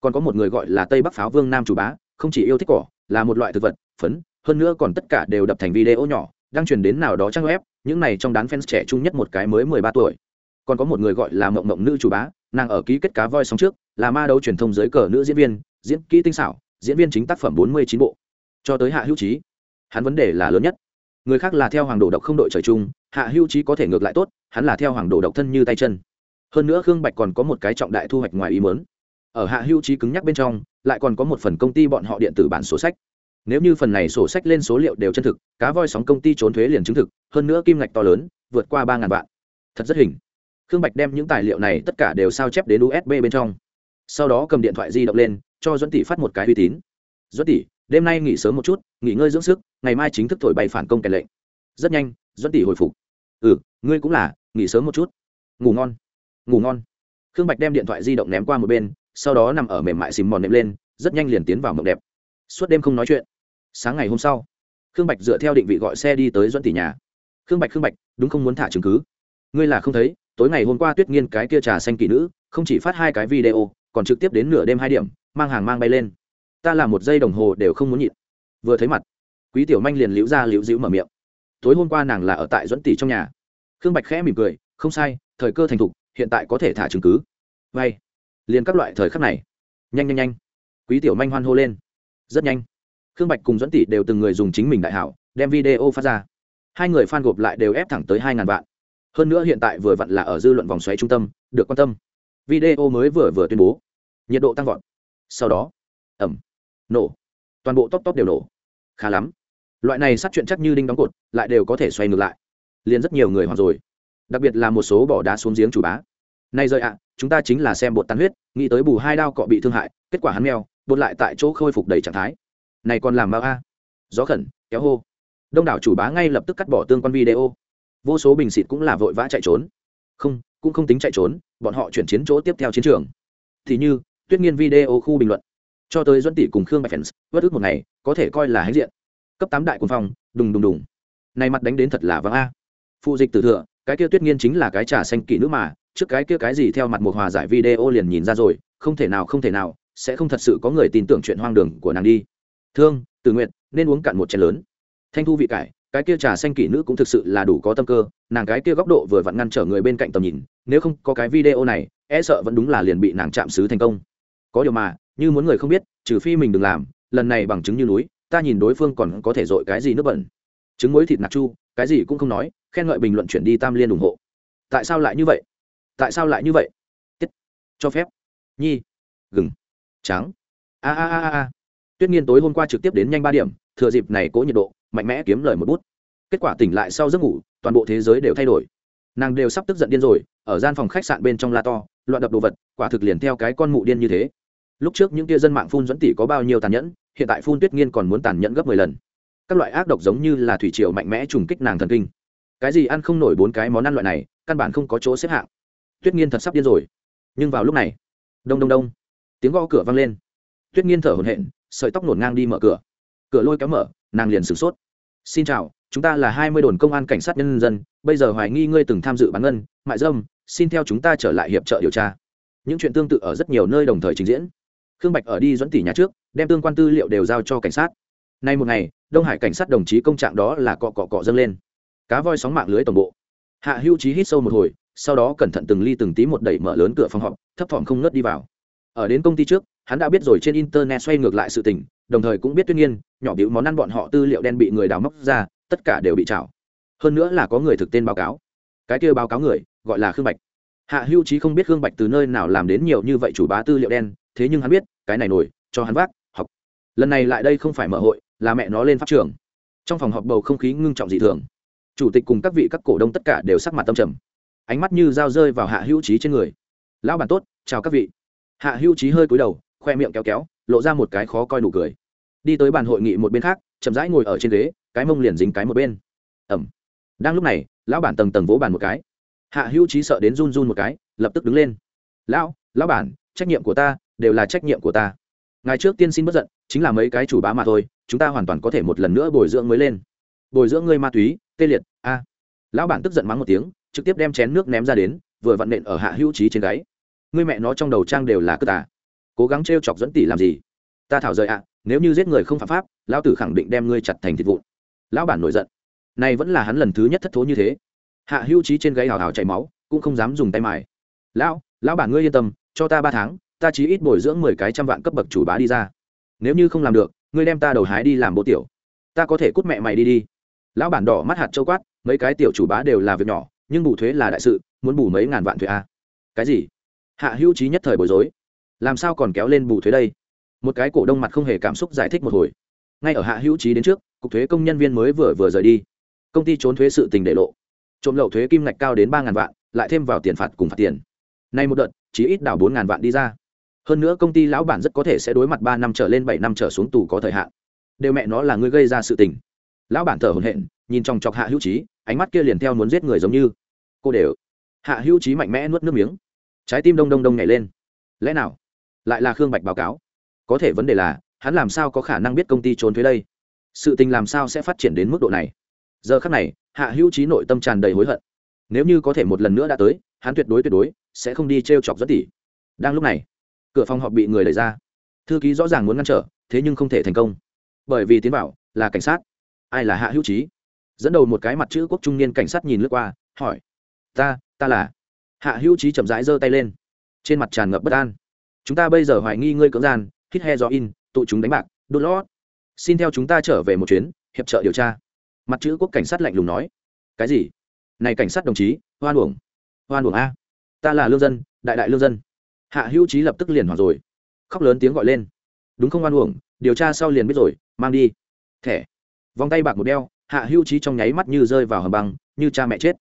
Còn có một người gọi là tây bắc pháo vương nam chủ bá, không chỉ yêu thích cỏ, là một loại thực vật, phấn, hơn nữa còn tất cả đều đập thành video nhỏ, đang truyền đến nào đó trang web, những này trong đám fans trẻ trung nhất một cái mới mười ba tuổi. Còn có một người gọi là mộng mộng nữ chủ bá, nàng ở ký kết cá voi sóng trước, là ma đấu truyền thông giới cờ nữ diễn viên, diễn kỹ tinh xảo diễn viên chính tác phẩm bốn mươi chín bộ. Cho tới hạ hữu trí hắn vấn đề là lớn nhất. Người khác là theo hoàng đồ độc không đội trời chung, hạ hữu trí có thể ngược lại tốt, hắn là theo hoàng đồ độc thân như tay chân. Hơn nữa khương bạch còn có một cái trọng đại thu hoạch ngoài ý mớn ở hạ hữu trí cứng nhắc bên trong, lại còn có một phần công ty bọn họ điện tử bản sổ sách. Nếu như phần này sổ sách lên số liệu đều chân thực, cá voi sóng công ty trốn thuế liền chứng thực, hơn nữa kim ngạch to lớn, vượt qua ba ngàn vạn. Thật rất hình. Khương bạch đem những tài liệu này tất cả đều sao chép đến usb bên trong sau đó cầm điện thoại di động lên, cho dẫn tỷ phát một cái uy tín. Dẫn tỷ, đêm nay nghỉ sớm một chút, nghỉ ngơi dưỡng sức, ngày mai chính thức thổi bay phản công kèn lệnh. Rất nhanh dẫn tỷ hồi phục. Ừ ngươi cũng là, nghỉ sớm một chút. Ngủ ngon. Ngủ ngon. Khương bạch đem điện thoại di động ném qua một bên, sau đó nằm ở mềm mại xìm mòn nệm lên, rất nhanh liền tiến vào mộng đẹp. Suốt đêm không nói chuyện. Sáng ngày hôm sau, khương bạch dựa theo định vị gọi xe đi tới dẫn tỷ nhà. Khương bạch khương bạch, đúng không muốn thả chứng cứ? Ngươi là không thấy, tối ngày hôm qua tuyết nghiên cái kia trà xanh kỳ nữ, không chỉ phát hai cái video còn trực tiếp đến nửa đêm hai điểm, mang hàng mang bay lên. Ta làm một giây đồng hồ đều không muốn nhịn. Vừa thấy mặt, quý tiểu manh liền liễu ra liễu dĩu mở miệng. Tối hôm qua nàng là ở tại dẫn tỷ trong nhà. Khương bạch khẽ mỉm cười, không sai, thời cơ thành thục, hiện tại có thể thả chứng cứ. Vay. Liền các loại thời khắc này. Nhanh nhanh nhanh. Quý tiểu manh hoan hô lên. Rất nhanh. Khương bạch cùng dẫn tỷ đều từng người dùng chính mình đại hảo, đem video phát ra. Hai người f gộp lại đều ép thẳng tới hai ngàn vạn. Hơn nữa hiện tại vừa vặn là ở dư luận vòng xoáy trung tâm, được quan tâm. Video mới vừa vừa tuyên bố nhiệt độ tăng vọt. Sau đó, ẩm, nổ. Toàn bộ tóc tóc đều nổ. Khá lắm. Loại này sát chuyện chắc như đinh đóng cột, lại đều có thể xoay ngược lại. Liền rất nhiều người hoặc rồi. Đặc biệt là một số bỏ đá xuống giếng chủ bá. Nay rơi ạ, chúng ta chính là xem bột tan huyết, nghĩ tới bù hai đao cọ bị thương hại, kết quả hắn mèo bột lại tại chỗ khôi phục đầy trạng thái. Này còn làm bao a? Gió khẩn, kéo hô. Đông đảo chủ bá ngay lập tức cắt bỏ tương quan video. Vô số bình xịt cũng là vội vã chạy trốn. Không, cũng không tính chạy trốn, bọn họ chuyển chiến chỗ tiếp theo chiến trường. Thì như tuyết nghiên video khu bình luận. Cho tới dẫn tỷ cùng khương bạch fans vất ức một ngày, có thể coi là hãnh diện. Cấp tám đại quân phong, đùng đùng đùng. Này mặt đánh đến thật là vắng a. Phụ dịch từ thừa cái kia tuyết nghiên chính là cái trà xanh kỷ nữ mà, trước cái kia cái gì theo mặt một hòa giải video liền nhìn ra rồi, không thể nào, không thể nào, sẽ không thật sự có người tin tưởng chuyện hoang đường của nàng đi. Thương tự nguyện nên uống cạn một chén lớn. Thanh thu vị cải, cái kia trà xanh kỷ nữ cũng thực sự là đủ có tâm cơ, nàng cái kia góc độ vừa vặn ngăn trở người bên cạnh tầm nhìn, nếu không có cái video này e sợ vẫn đúng là liền bị nàng chạm xứ thành công có điều mà, như muốn người không biết, trừ phi mình đừng làm, lần này bằng chứng như núi, ta nhìn đối phương còn có thể dội cái gì nước bẩn. Trứng muối thịt nạc chu, cái gì cũng không nói, khen ngợi bình luận chuyển đi tam liên ủng hộ. Tại sao lại như vậy? Tại sao lại như vậy? Tiết. Cho phép. Nhi. Gừng. Trắng. A a a a. Tuyết nghiên tối hôm qua trực tiếp đến nhanh ba điểm, thừa dịp này cố nhiệt độ, mạnh mẽ kiếm lời một bút. Kết quả tỉnh lại sau giấc ngủ, toàn bộ thế giới đều thay đổi. Nàng đều sắp tức giận điên rồi, ở gian phòng khách sạn bên trong la to, loạn đập đồ vật, quả thực liền theo cái con mụ điên như thế lúc trước những tia dân mạng phun dẫn tỷ có bao nhiêu tàn nhẫn, hiện tại phun tuyết nghiên còn muốn tàn nhẫn gấp mười lần. Các loại ác độc giống như là thủy triều mạnh mẽ trùng kích nàng thần kinh. Cái gì ăn không nổi bốn cái món ăn loại này, căn bản không có chỗ xếp hạng. Tuyết nghiên thật sắp điên rồi. Nhưng vào lúc này, đông đông đông, tiếng gõ cửa vang lên. Tuyết nghiên thở hổn hển, sợi tóc nổn ngang đi mở cửa. Cửa lôi kéo mở, nàng liền sửng sốt. Xin chào, chúng ta là hai mươi đồn công an cảnh sát nhân dân, bây giờ hoài nghi ngươi từng tham dự bán ngân, mại dâm, xin theo chúng ta trở lại hiệp trợ điều tra. Những chuyện tương tự ở rất nhiều nơi đồng thời trình diễn khương bạch ở đi dẫn tỷ nhà trước, đem tương quan tư liệu đều giao cho cảnh sát. Nay một ngày, đông hải cảnh sát đồng chí công trạng đó là cọ cọ cọ dâng lên. Cá voi sóng mạng lưới tổng bộ. Hạ hữu trí hít sâu một hồi, sau đó cẩn thận từng ly từng tí một đẩy mở lớn cửa phòng họp, thấp thỏm không ngớt đi vào. Ở đến công ty trước, hắn đã biết rồi trên internet xoay ngược lại sự tình, đồng thời cũng biết tuyên nhiên nhỏ biểu món ăn bọn họ tư liệu đen bị người đào móc ra, tất cả đều bị trảo hơn nữa là có người thực tên báo cáo. Cái kia báo cáo người, gọi là khương bạch. Hạ hữu trí không biết khương bạch từ nơi nào làm đến nhiều như vậy chủ bá tư liệu đen thế nhưng hắn biết, cái này nổi, cho hắn vác, học. Lần này lại đây không phải mở hội, là mẹ nó lên pháp trường. Trong phòng họp bầu không khí ngưng trọng dị thường. Chủ tịch cùng các vị các cổ đông tất cả đều sắc mặt tâm trầm. Ánh mắt như dao rơi vào hạ hữu trí trên người. Lão bản tốt, chào các vị. Hạ hữu trí hơi cúi đầu, khoe miệng kéo kéo, lộ ra một cái khó coi nụ cười. Đi tới bàn hội nghị một bên khác, chậm rãi ngồi ở trên ghế, cái mông liền dính cái một bên. Ẩm. Đang lúc này, lão bản tầng tầng vỗ bàn một cái. Hạ hữu trí sợ đến run run một cái, lập tức đứng lên. Lão lão bản, trách nhiệm của ta đều là trách nhiệm của ta. Ngày trước tiên xin bất giận, chính là mấy cái chủ bá mà thôi, chúng ta hoàn toàn có thể một lần nữa bồi dưỡng mới lên. Bồi dưỡng ngươi ma túy, tê liệt, a. Lão bản tức giận mắng một tiếng, trực tiếp đem chén nước ném ra đến, vừa vặn nện ở hạ hữu trí trên gáy. Ngươi mẹ nó trong đầu trang đều là cất à cố gắng t chọc dẫn tỷ làm gì? Ta thảo rời ạ, nếu như giết người không phạm pháp, lão tử khẳng định đem ngươi chặt thành thịt vụn. Lão bản nổi giận. Này vẫn là hắn lần thứ nhất thất thố như thế. Hạ hữu trí trên gáy hào hào chảy máu, cũng không dám dùng tay mài. Lão lão bản ngươi yên tâm, cho ta ba tháng ta chỉ ít bồi dưỡng mười cái trăm vạn cấp bậc chủ bá đi ra. Nếu như không làm được, ngươi đem ta đầu hái đi làm bộ tiểu. Ta có thể cút mẹ mày đi đi. Lão bản đỏ mắt hạt châu quát, mấy cái tiểu chủ bá đều là việc nhỏ, nhưng bù thuế là đại sự, muốn bù mấy ngàn vạn thuế a à? cái gì? Hạ hữu trí nhất thời bối rối. Làm sao còn kéo lên bù thuế đây? Một cái cổ đông mặt không hề cảm xúc giải thích một hồi. Ngay ở hạ hữu trí đến trước, cục thuế công nhân viên mới vừa vừa rời đi. Công ty trốn thuế sự tình để lộ. Trộm lậu thuế kim ngạch cao đến ba ngàn vạn, lại thêm vào tiền phạt cùng phạt tiền. Nay một đợt chỉ ít đảo bốn ngàn vạn đi ra hơn nữa công ty lão bản rất có thể sẽ đối mặt ba năm trở lên, bảy năm trở xuống tù có thời hạn. Đều mẹ nó là người gây ra sự tình. Lão bản thở hồn hện nhìn trong chọc hạ hữu trí ánh mắt kia liền theo muốn giết người giống như. Cô đều. Hạ hữu trí mạnh mẽ nuốt nước miếng. Trái tim đông đông đông nhảy lên. Lẽ nào? Lại là khương bạch báo cáo. Có thể vấn đề là, hắn làm sao có khả năng biết công ty trốn thuế đây? Sự tình làm sao sẽ phát triển đến mức độ này? Giờ khắc này, hạ hữu trí nội tâm tràn đầy hối hận. Nếu như có thể một lần nữa đã tới, hắn tuyệt đối tuyệt đối sẽ không đi t r e o chọc rất tỉ đang lúc này cửa phòng họp bị người đẩy ra. Thư ký rõ ràng muốn ngăn trở, thế nhưng không thể thành công. Bởi vì tiến bảo là cảnh sát, ai là hạ hữu trí? Dẫn đầu một cái mặt chữ quốc trung niên cảnh sát nhìn lướt qua, hỏi, ta ta là? Hạ hữu trí chậm rãi giơ tay lên. Trên mặt tràn ngập bất an. Chúng ta bây giờ hoài nghi ngươi cưỡng gian, hít he do in, tụ chúng đánh bạc, đốt lót. Xin theo chúng ta trở về một chuyến, hiệp trợ điều tra. Mặt chữ quốc cảnh sát lạnh lùng nói. Cái gì? Này cảnh sát đồng chí, hoan uổng. Hoan uổng a. Ta là lương dân, đại đại lương dân hạ hữu trí lập tức liền hoảng rồi. Khóc lớn tiếng gọi lên. Đúng không oan uổng, điều tra sau liền biết rồi, mang đi. Thẻ. Vòng tay bạc một đeo, hạ hữu trí trong nháy mắt như rơi vào hầm băng, như cha mẹ chết.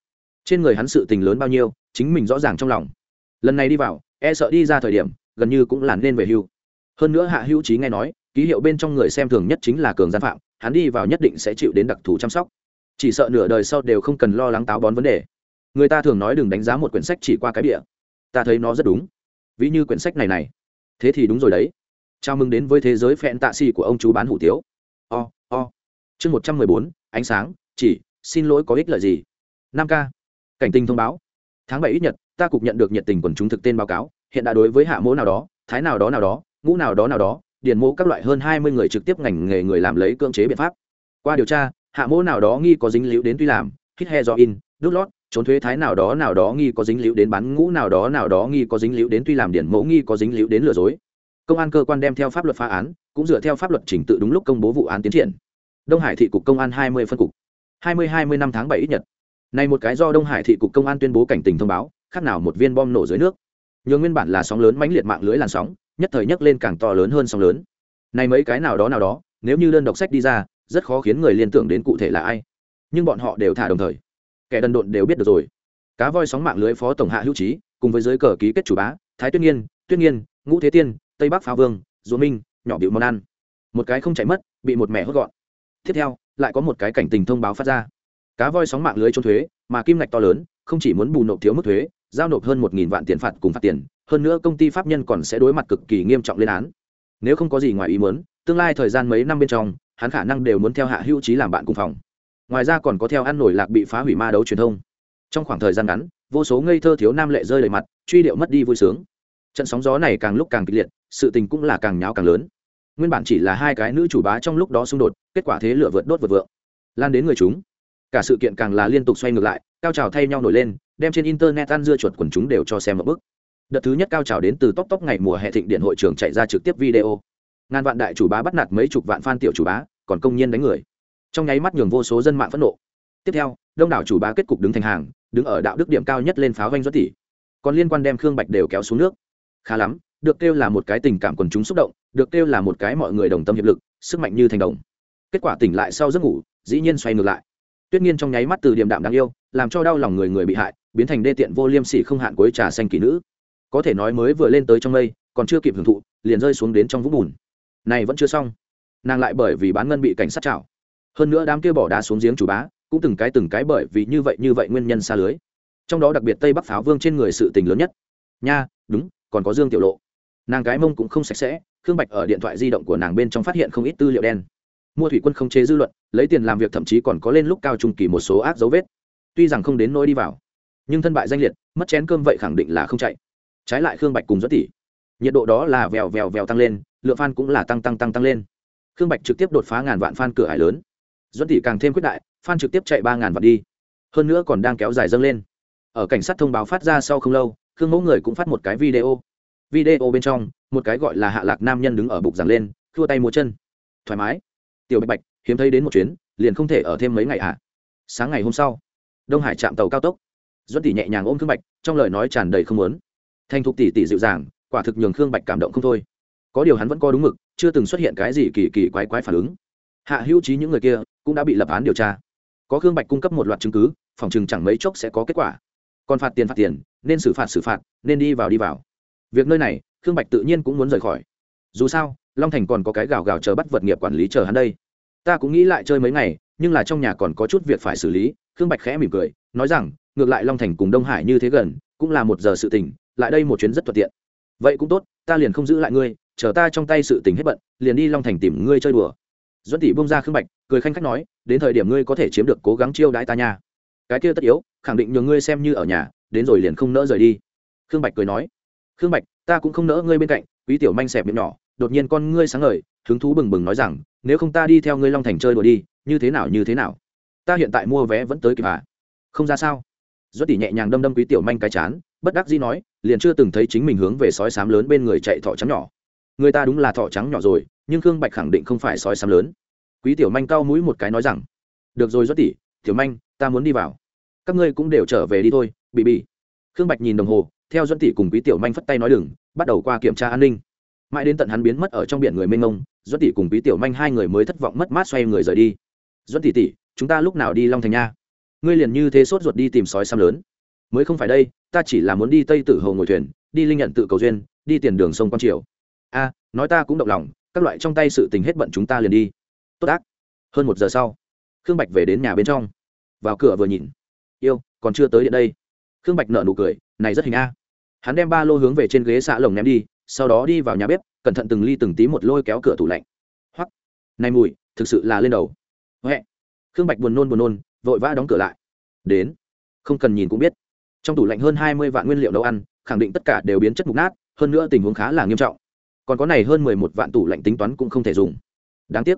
Trên người hắn sự tình lớn bao nhiêu, chính mình rõ ràng trong lòng. Lần này đi vào e sợ đi ra thời điểm, gần như cũng là nên về hưu. Hơn nữa hạ hữu trí nghe nói, ký hiệu bên trong người xem thường nhất chính là cường gian phạm, hắn đi vào nhất định sẽ chịu đến đặc thù chăm sóc. Chỉ sợ nửa đời sau đều không cần lo lắng táo bón vấn đề. Người ta thường nói đừng đánh giá một quyển sách chỉ qua cái địa ta thấy nó rất đúng ví như quyển sách này này. Thế thì đúng rồi đấy. Chào mừng đến với thế giới phẹn tạ xì của ông chú bán hủ tiếu. O o. Chương một trăm mười bốn, ánh sáng, chỉ, xin lỗi có ích lợi gì? Năm k. Cảnh tình thông báo. Tháng bảy ít nhật, ta cục nhận được nhiệt tình quần chúng thực tên báo cáo, hiện đã đối với hạ mỗ nào đó, thái nào đó nào đó, ngũ nào đó nào đó, điền mỗ các loại hơn hai mươi người trực tiếp ngành nghề người làm lấy cưỡng chế biện pháp. Qua điều tra, hạ mỗ nào đó nghi có dính liễu đến tuy làm, hít he do in, đút lót trốn thuế thái nào đó nào đó nghi có dính liễu đến bán ngũ nào đó nào đó nghi có dính liễu đến tuy làm điển mẫu nghi có dính liễu đến lừa dối. Công an cơ quan đem theo pháp luật phá án, cũng dựa theo pháp luật trình tự đúng lúc công bố vụ án tiến triển. Đông hải thị cục công an hai mươi phân cục. Hai mươi hai mươi năm tháng bảy ít nhật. Này một cái do đông hải thị cục công an tuyên bố cảnh tình thông báo, khác nào một viên bom nổ dưới nước. Nhường nguyên bản là sóng lớn mãnh liệt mạng lưới làn sóng, nhất thời nhấc lên càng to lớn hơn sóng lớn. Này mấy cái nào đó nào đó, nếu như đơn độc sách đi ra, rất khó khiến người liên tưởng đến cụ thể là ai. Nhưng bọn họ đều thả đồng thời kẻ đần độn đều biết được rồi. Cá voi sóng mạng lưới phó tổng hạ hữu trí, cùng với giới cờ ký kết chủ bá, thái tuyên nhiên tuyên nhiên ngũ thế tiên, tây bắc phá vương dỗ minh, nhỏ bịu món ăn một cái không chạy mất, bị một mẹ hốt gọn. Tiếp theo, lại có một cái cảnh tình thông báo phát ra. Cá voi sóng mạng lưới trốn thuế, mà kim ngạch to lớn, không chỉ muốn bù nộp thiếu mức thuế, giao nộp hơn một vạn tiền phạt cùng phạt tiền, hơn nữa công ty pháp nhân còn sẽ đối mặt cực kỳ nghiêm trọng lên án. Nếu không có gì ngoài ý muốn, tương lai thời gian mấy năm bên trong, hắn khả năng đều muốn theo hạ hữu trí làm bạn cùng phòng ngoài ra còn có theo ăn nổi lạc bị phá hủy ma đấu truyền thông. Trong khoảng thời gian ngắn, vô số ngây thơ thiếu nam lệ rơi đầy mặt, truy điệu mất đi vui sướng. Trận sóng gió này càng lúc càng kịch liệt, sự tình cũng là càng nháo càng lớn. Nguyên bản chỉ là hai cái nữ chủ bá trong lúc đó xung đột, kết quả thế lửa vượt đốt vượt vượng. Lan đến người chúng. Cả sự kiện càng là liên tục xoay ngược lại, cao trào thay nhau nổi lên, đem trên internet ăn dưa chuột quần chúng đều cho xem một bức. Đợt thứ nhất cao trào đến từ tóc tóc ngày mùa hè thịnh điện hội trường chạy ra trực tiếp video. Ngàn vạn đại chủ bá bắt nạt mấy chục vạn fan tiểu chủ bá, còn công nhiên đánh người trong nháy mắt nhường vô số dân mạng phẫn nộ. Tiếp theo, đông đảo chủ bá kết cục đứng thành hàng, đứng ở đạo đức điểm cao nhất lên pháo doanh doãn tỷ. Còn liên quan đem khương bạch đều kéo xuống nước. Khá lắm, được kêu là một cái tình cảm quần chúng xúc động, được kêu là một cái mọi người đồng tâm hiệp lực, sức mạnh như thành đồng. Kết quả tỉnh lại sau giấc ngủ, dĩ nhiên xoay ngược lại. Tuyết nhiên trong nháy mắt từ điểm đạm đáng yêu, làm cho đau lòng người người bị hại, biến thành đê tiện vô liêm sỉ không hạn cuối trà xanh kỷ nữ. Có thể nói mới vừa lên tới trong mây, còn chưa kịp hưởng thụ, liền rơi xuống đến trong vũng bùn. Này vẫn chưa xong. Nàng lại bởi vì bán ngân bị cảnh sát chảo hơn nữa đám kia bỏ đá xuống giếng chủ bá, cũng từng cái từng cái bởi vì như vậy như vậy nguyên nhân xa lưới. Trong đó đặc biệt tây bắc pháo vương trên người sự tình lớn nhất. Nha, đúng, còn có dương tiểu lộ. Nàng cái mông cũng không sạch sẽ, khương bạch ở điện thoại di động của nàng bên trong phát hiện không ít tư liệu đen. Mua thủy quân không chế dư luận, lấy tiền làm việc thậm chí còn có lên lúc cao trung kỳ một số ác dấu vết. Tuy rằng không đến nỗi đi vào, nhưng thân bại danh liệt, mất chén cơm vậy khẳng định là không chạy. Trái lại khương bạch cùng rất tỷ, nhiệt độ đó là vèo vèo vèo tăng lên, lượng f cũng là tăng tăng tăng tăng lên. Khương bạch trực tiếp đột phá ngàn vạn f cửa hải lớn duẫn tỷ càng thêm quyết đại, phan trực tiếp chạy ba ngàn vạn đi. Hơn nữa còn đang kéo dài dâng lên. Ở cảnh sát thông báo phát ra sau không lâu, khương mẫu người cũng phát một cái video. Video bên trong, một cái gọi là hạ lạc nam nhân đứng ở bục giảng lên, thua tay múa chân. Thoải mái. Tiểu bạch bạch, hiếm thấy đến một chuyến, liền không thể ở thêm mấy ngày ạ à. sáng ngày hôm sau, đông hải chạm tàu cao tốc. Duẫn tỷ nhẹ nhàng ôm khương bạch, trong lời nói tràn đầy không lớn thanh thục tỷ tỷ dịu dàng, quả thực nhường khương bạch cảm động không thôi. Có điều hắn vẫn có đúng mực, chưa từng xuất hiện cái gì kỳ kỳ quái quái phản ứng hạ hữu trí những người kia cũng đã bị lập án điều tra. Có khương bạch cung cấp một loạt chứng cứ, phòng chừng chẳng mấy chốc sẽ có kết quả. Còn phạt tiền phạt tiền, nên xử phạt xử phạt, nên đi vào đi vào. Việc nơi này, khương bạch tự nhiên cũng muốn rời khỏi. Dù sao, long thành còn có cái gào gào chờ bắt vật nghiệp quản lý chờ hắn đây. Ta cũng nghĩ lại chơi mấy ngày, nhưng là trong nhà còn có chút việc phải xử lý, khương bạch khẽ mỉm cười, nói rằng, ngược lại long thành cùng đông hải như thế gần, cũng là một giờ sự tình, lại đây một chuyến rất thuận tiện. Vậy cũng tốt, ta liền không giữ lại ngươi, chờ ta trong tay sự tình hết bận, liền đi long thành tìm ngươi chơi đùa duẫn tỷ bông ra khương bạch, cười khanh khách nói, đến thời điểm ngươi có thể chiếm được cố gắng chiêu đãi ta nha. Cái kia tất yếu, khẳng định nhường ngươi xem như ở nhà, đến rồi liền không nỡ rời đi. Khương bạch cười nói, khương bạch, ta cũng không nỡ ngươi bên cạnh, quý tiểu manh xẹp miệng nhỏ, đột nhiên con ngươi sáng ngời, hứng thú bừng bừng nói rằng, nếu không ta đi theo ngươi long thành chơi đùa đi, như thế nào, như thế nào? Ta hiện tại mua vé vẫn tới kịp à? Không ra sao? Duất tỷ nhẹ nhàng đâm đâm quý tiểu manh cái chán, bất đắc dĩ nói, liền chưa từng thấy chính mình hướng về sói sám lớn bên người chạy thọ trắng nhỏ. Người ta đúng là thọ trắng nhỏ rồi nhưng khương bạch khẳng định không phải sói sám lớn. Quý tiểu manh cau mũi một cái nói rằng, được rồi Doãn tỷ, tiểu manh, ta muốn đi vào. Các ngươi cũng đều trở về đi thôi, bị bị. Khương bạch nhìn đồng hồ, theo Doãn tỷ cùng quý tiểu manh phất tay nói đừng, bắt đầu qua kiểm tra an ninh. Mãi đến tận hắn biến mất ở trong biển người mênh mông Doãn tỷ cùng quý tiểu manh hai người mới thất vọng mất mát xoay người rời đi. Doãn tỷ tỷ, chúng ta lúc nào đi long thành nha? Ngươi liền như thế sốt ruột đi tìm sói xăm lớn. Mới không phải đây, ta chỉ là muốn đi tây tử hồ ngồi thuyền, đi linh nhận tự cầu duyên, đi tiền đường sông quan triều. A, nói ta cũng động lòng các loại trong tay sự tình hết bận chúng ta liền đi. Tốt ác. Hơn một giờ sau, khương bạch về đến nhà bên trong. Vào cửa vừa nhìn. Yêu, còn chưa tới điện đây. Khương bạch nợ nụ cười, này rất hình a. Hắn đem ba lô hướng về trên ghế xạ lồng ném đi, sau đó đi vào nhà bếp, cẩn thận từng ly từng tí một lôi kéo cửa tủ lạnh. Hoắc. Này mùi, thực sự là lên đầu. Huệ. Khương bạch buồn nôn buồn nôn, vội vã đóng cửa lại. Đến. Không cần nhìn cũng biết. Trong tủ lạnh hơn hai mươi vạn nguyên liệu nấu ăn, khẳng định tất cả đều biến chất mục nát, hơn nữa tình huống khá là nghiêm trọng còn có này hơn mười một vạn tủ lạnh tính toán cũng không thể dùng. Đáng tiếc.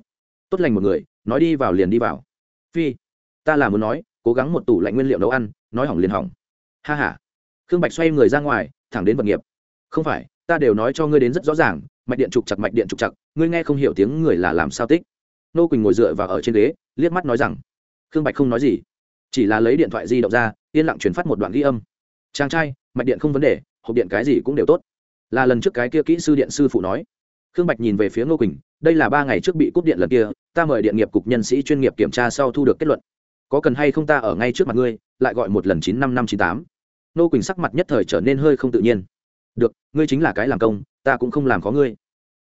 Tốt lành một người, nói đi vào liền đi vào. Phi, ta là muốn nói, cố gắng một tủ lạnh nguyên liệu nấu ăn, nói hỏng liền hỏng. Ha h a khương bạch xoay người ra ngoài, thẳng đến vật nghiệp. Không phải, ta đều nói cho ngươi đến rất rõ ràng, mạch điện trục chặt mạch điện trục chặt ngươi nghe không hiểu tiếng người là làm sao tích. Nô quỳnh ngồi dựa vào ở trên ghế, liếc mắt nói rằng, khương bạch không nói gì, chỉ là lấy điện thoại di động ra, yên lặng chuyển phát một đoạn ghi âm. Chàng trai, mạch điện không vấn đề, hộp điện cái gì cũng đều tốt là lần trước cái kia kỹ sư điện sư phụ nói. Khương bạch nhìn về phía ngô quỳnh, đây là ba ngày trước bị cúp điện lần kia, ta mời điện nghiệp cục nhân sĩ chuyên nghiệp kiểm tra sau thu được kết luận. Có cần hay không ta ở ngay trước mặt ngươi, lại gọi một lần chín năm năm chín tám. Nô quỳnh sắc mặt nhất thời trở nên hơi không tự nhiên. Được, ngươi chính là cái làm công, ta cũng không làm có ngươi.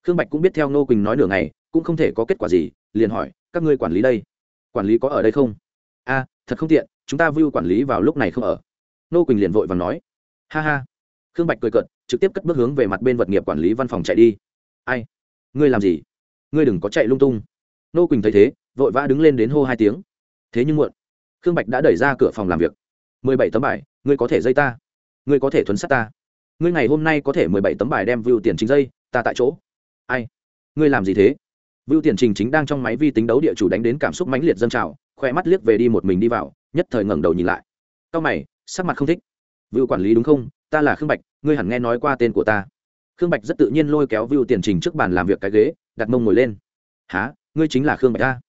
Khương bạch cũng biết theo nô quỳnh nói nửa ngày, cũng không thể có kết quả gì, liền hỏi, các ngươi quản lý đây? Quản lý có ở đây không? A, thật không tiện, chúng ta view quản lý vào lúc này không ở. Nô quỳnh liền vội và nói. Ha ha. Khương bạch cười cợt trực tiếp cất bước hướng về mặt bên vật nghiệp quản lý văn phòng chạy đi. Ai? Ngươi làm gì? Ngươi đừng có chạy lung tung. Nô quỳnh thấy thế, vội vã đứng lên đến hô hai tiếng. Thế nhưng muộn, khương bạch đã đẩy ra cửa phòng làm việc. Mười bảy tấm bài, ngươi có thể dây ta. Ngươi có thể thuấn sát ta. Ngươi ngày hôm nay có thể mười bảy tấm bài đem view tiền chính dây, ta tại chỗ. Ai? Ngươi làm gì thế? View tiền trình chính đang trong máy vi tính đấu địa chủ đánh đến cảm xúc mãnh liệt dân trào khoe mắt liếc về đi một mình đi vào, nhất thời ngẩng đầu nhìn lại. Cao mày, sắc mặt không thích. View quản lý đúng không? Ta là khương bạch, ngươi hẳn nghe nói qua tên của ta. Khương bạch rất tự nhiên lôi kéo vưu tiền trình trước bàn làm việc cái ghế, đặt mông ngồi lên. Há ngươi chính là khương bạch ta?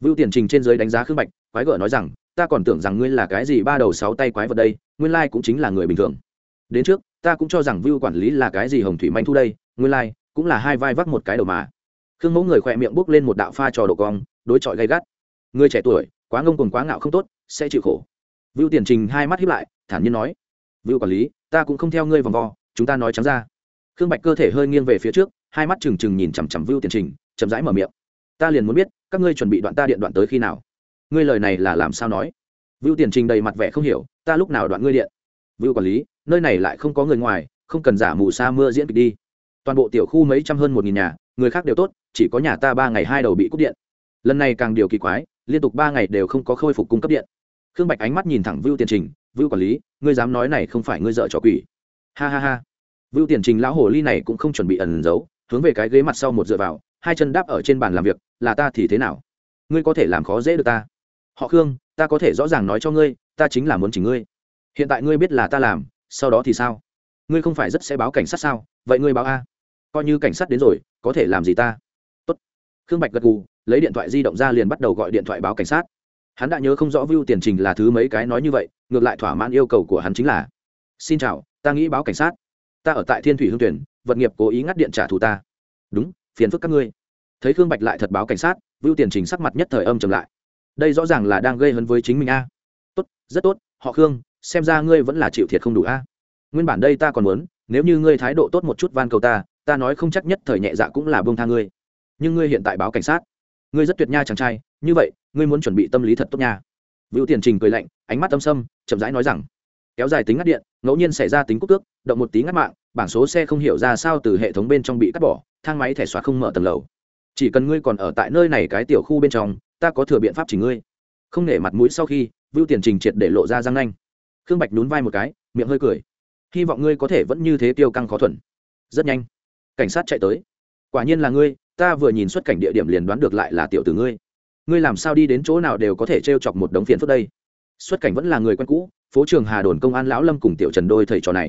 Vưu tiền trình trên giới đánh giá khương bạch, quái gở nói rằng, ta còn tưởng rằng ngươi là cái gì ba đầu sáu tay quái vật đây, nguyên lai cũng chính là người bình thường. Đến trước, ta cũng cho rằng vưu quản lý là cái gì hồng thủy manh thu đây, nguyên lai, cũng là hai vai vác một cái đầu mà. Khương mẫu người khỏe miệng bốc lên một đạo pha trò đồ cong, đối chọi gay gắt. Người trẻ tuổi, quá ngông cùng quá ngạo không tốt, sẽ chịu khổ. Vưu tiền trình hai mắt hiếp lại, thản nhiên nói vưu quản lý, ta cũng không theo ngươi vòng vo, chúng ta nói trắng ra. Khương bạch cơ thể hơi nghiêng về phía trước, hai mắt trừng trừng nhìn chằm chằm vưu tiền trình, chậm rãi mở miệng. Ta liền muốn biết, các ngươi chuẩn bị đoạn ta điện đoạn tới khi nào? Ngươi lời này là làm sao nói? Vưu tiền trình đầy mặt vẻ không hiểu, ta lúc nào đoạn ngươi điện? Vưu quản lý, nơi này lại không có người ngoài, không cần giả mù sa mưa diễn kịch đi. Toàn bộ tiểu khu mấy trăm hơn một nghìn nhà, người khác đều tốt, chỉ có nhà ta ba ngày hai đầu bị cúp điện. Lần này càng điều kỳ quái, liên tục ba ngày đều không có khôi phục cung cấp điện. Khương bạch ánh mắt nhìn thẳng vưu tiền trình vưu quản lý, ngươi dám nói này không phải ngươi dợ trò quỷ. Ha ha ha. Vưu tiền trình lão hồ ly này cũng không chuẩn bị ẩn giấu, hướng về cái ghế mặt sau một dựa vào, hai chân đáp ở trên bàn làm việc, là ta thì thế nào? Ngươi có thể làm khó dễ được ta. Họ khương, ta có thể rõ ràng nói cho ngươi, ta chính là muốn chỉnh ngươi. Hiện tại ngươi biết là ta làm, sau đó thì sao? Ngươi không phải rất sẽ báo cảnh sát sao? Vậy ngươi báo a. Coi như cảnh sát đến rồi, có thể làm gì ta? Tốt. khương bạch gật gù, lấy điện thoại di động ra liền bắt đầu gọi điện thoại báo cảnh sát. Hắn đã nhớ không rõ view tiền trình là thứ mấy cái nói như vậy ngược lại thỏa mãn yêu cầu của hắn chính là, xin chào, ta nghĩ báo cảnh sát. Ta ở tại thiên thủy hương tuyển, vật nghiệp cố ý ngắt điện trả thù ta. Đúng, phiền phức các ngươi. Thấy khương bạch lại thật báo cảnh sát, vưu tiền trình sắc mặt nhất thời âm trầm lại. Đây rõ ràng là đang gây hấn với chính mình a. Tốt, rất tốt, họ khương, xem ra ngươi vẫn là chịu thiệt không đủ a. Nguyên bản đây ta còn muốn, nếu như ngươi thái độ tốt một chút van cầu ta ta nói không chắc nhất thời nhẹ dạ cũng là bông tha ngươi. Nhưng ngươi hiện tại báo cảnh sát, ngươi rất tuyệt nha chàng trai, như vậy, ngươi muốn chuẩn bị tâm lý thật tốt nha vưu tiền trình cười lạnh, ánh mắt âm sâm, chậm rãi nói rằng, kéo dài tính ngắt điện, ngẫu nhiên xảy ra tính cúp tước động một tí ngắt mạng, bảng số xe không hiểu ra sao từ hệ thống bên trong bị cắt bỏ, thang máy thẻ xóa không mở tầng lầu. Chỉ cần ngươi còn ở tại nơi này cái tiểu khu bên trong, ta có thừa biện pháp chỉ ngươi. Không nể mặt mũi sau khi vưu tiền trình triệt để lộ ra răng nanh. Khương bạch nhún vai một cái, miệng hơi cười. Hy vọng ngươi có thể vẫn như thế tiêu căng khó thuần. Rất nhanh. Cảnh sát chạy tới. Quả nhiên là ngươi, ta vừa nhìn xuất cảnh địa điểm liền đoán được lại là tiểu tử ngươi ngươi làm sao đi đến chỗ nào đều có thể t r e o chọc một đống phiền phức đây? Xuất cảnh vẫn là người quen cũ, phố trường hà đồn công an lão lâm cùng tiểu trần đôi thầy trò này.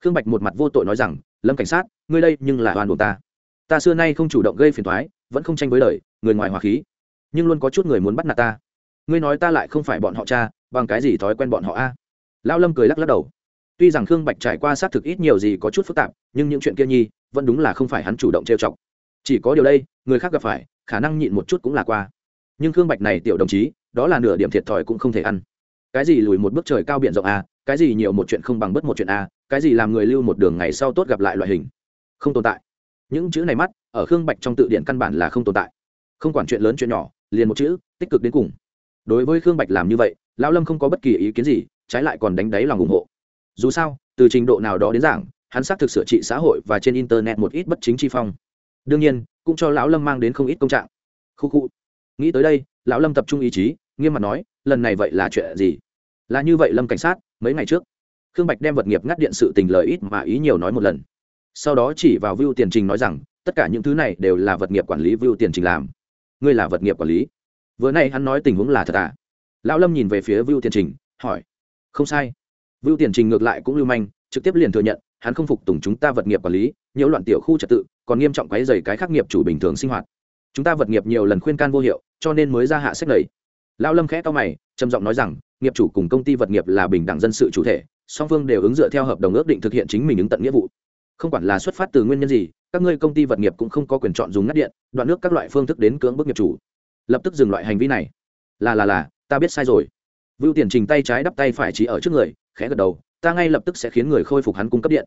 Khương bạch một mặt vô tội nói rằng, lâm cảnh sát, ngươi đây nhưng là oan buộc ta. Ta xưa nay không chủ động gây phiền thoái vẫn không tranh với lời người ngoài hòa khí, nhưng luôn có chút người muốn bắt nạt ta. Ngươi nói ta lại không phải bọn họ cha, bằng cái gì thói quen bọn họ a? Lão lâm cười lắc lắc đầu. Tuy rằng khương bạch trải qua xác thực ít nhiều gì có chút phức tạp, nhưng những chuyện kia nhi, vẫn đúng là không phải hắn chủ động trêu chọc. Chỉ có điều đây, người khác gặp phải, khả năng nhịn một chút cũng là qua nhưng khương bạch này tiểu đồng chí, đó là nửa điểm thiệt thòi cũng không thể ăn. Cái gì lùi một bước trời cao biển rộng a cái gì nhiều một chuyện không bằng bất một chuyện a cái gì làm người lưu một đường ngày sau tốt gặp lại loại hình. Không tồn tại. Những chữ này mắt, ở khương bạch trong tự điện căn bản là không tồn tại. Không quản chuyện lớn chuyện nhỏ, liền một chữ, tích cực đến cùng. Đối với khương bạch làm như vậy, lão lâm không có bất kỳ ý kiến gì, trái lại còn đánh đáy lòng ủng hộ. Dù sao, từ trình độ nào đó đến giảng, hắn xác thực sửa trị xã hội và trên internet một ít bất chính chi phong. Đương nhiên, cũng cho lão lâm mang đến không ít công trạng. Khu khu nghĩ tới đây, lão lâm tập trung ý chí, nghiêm mặt nói, lần này vậy là chuyện gì? Là như vậy lâm cảnh sát, mấy ngày trước, khương bạch đem vật nghiệp ngắt điện sự tình lời ít mà ý nhiều nói một lần. Sau đó chỉ vào view tiền trình nói rằng, tất cả những thứ này đều là vật nghiệp quản lý view tiền trình làm. Ngươi là vật nghiệp quản lý. Vừa nay hắn nói tình huống là thật à? Lão lâm nhìn về phía view tiền trình, hỏi, không sai. View tiền trình ngược lại cũng lưu manh, trực tiếp liền thừa nhận, hắn không phục tùng chúng ta vật nghiệp quản lý, nhiễu loạn tiểu khu trật tự, còn nghiêm trọng quấy dày cái khắc nghiệp chủ bình thường sinh hoạt. Chúng ta vật nghiệp nhiều lần khuyên can vô hiệu cho nên mới ra hạ sách này, lao lâm khẽ to mày trầm giọng nói rằng nghiệp chủ cùng công ty vật nghiệp là bình đẳng dân sự chủ thể song phương đều ứng dựa theo hợp đồng ước định thực hiện chính mình ứng tận nghĩa vụ. Không quản là xuất phát từ nguyên nhân gì các ngươi công ty vật nghiệp cũng không có quyền chọn dùng ngắt điện đoạn nước các loại phương thức đến cưỡng bức nghiệp chủ. Lập tức dừng loại hành vi này. Là là là ta biết sai rồi. Vưu tiền trình tay trái đắp tay phải trí ở trước người khẽ gật đầu ta ngay lập tức sẽ khiến người khôi phục hắn cung cấp điện.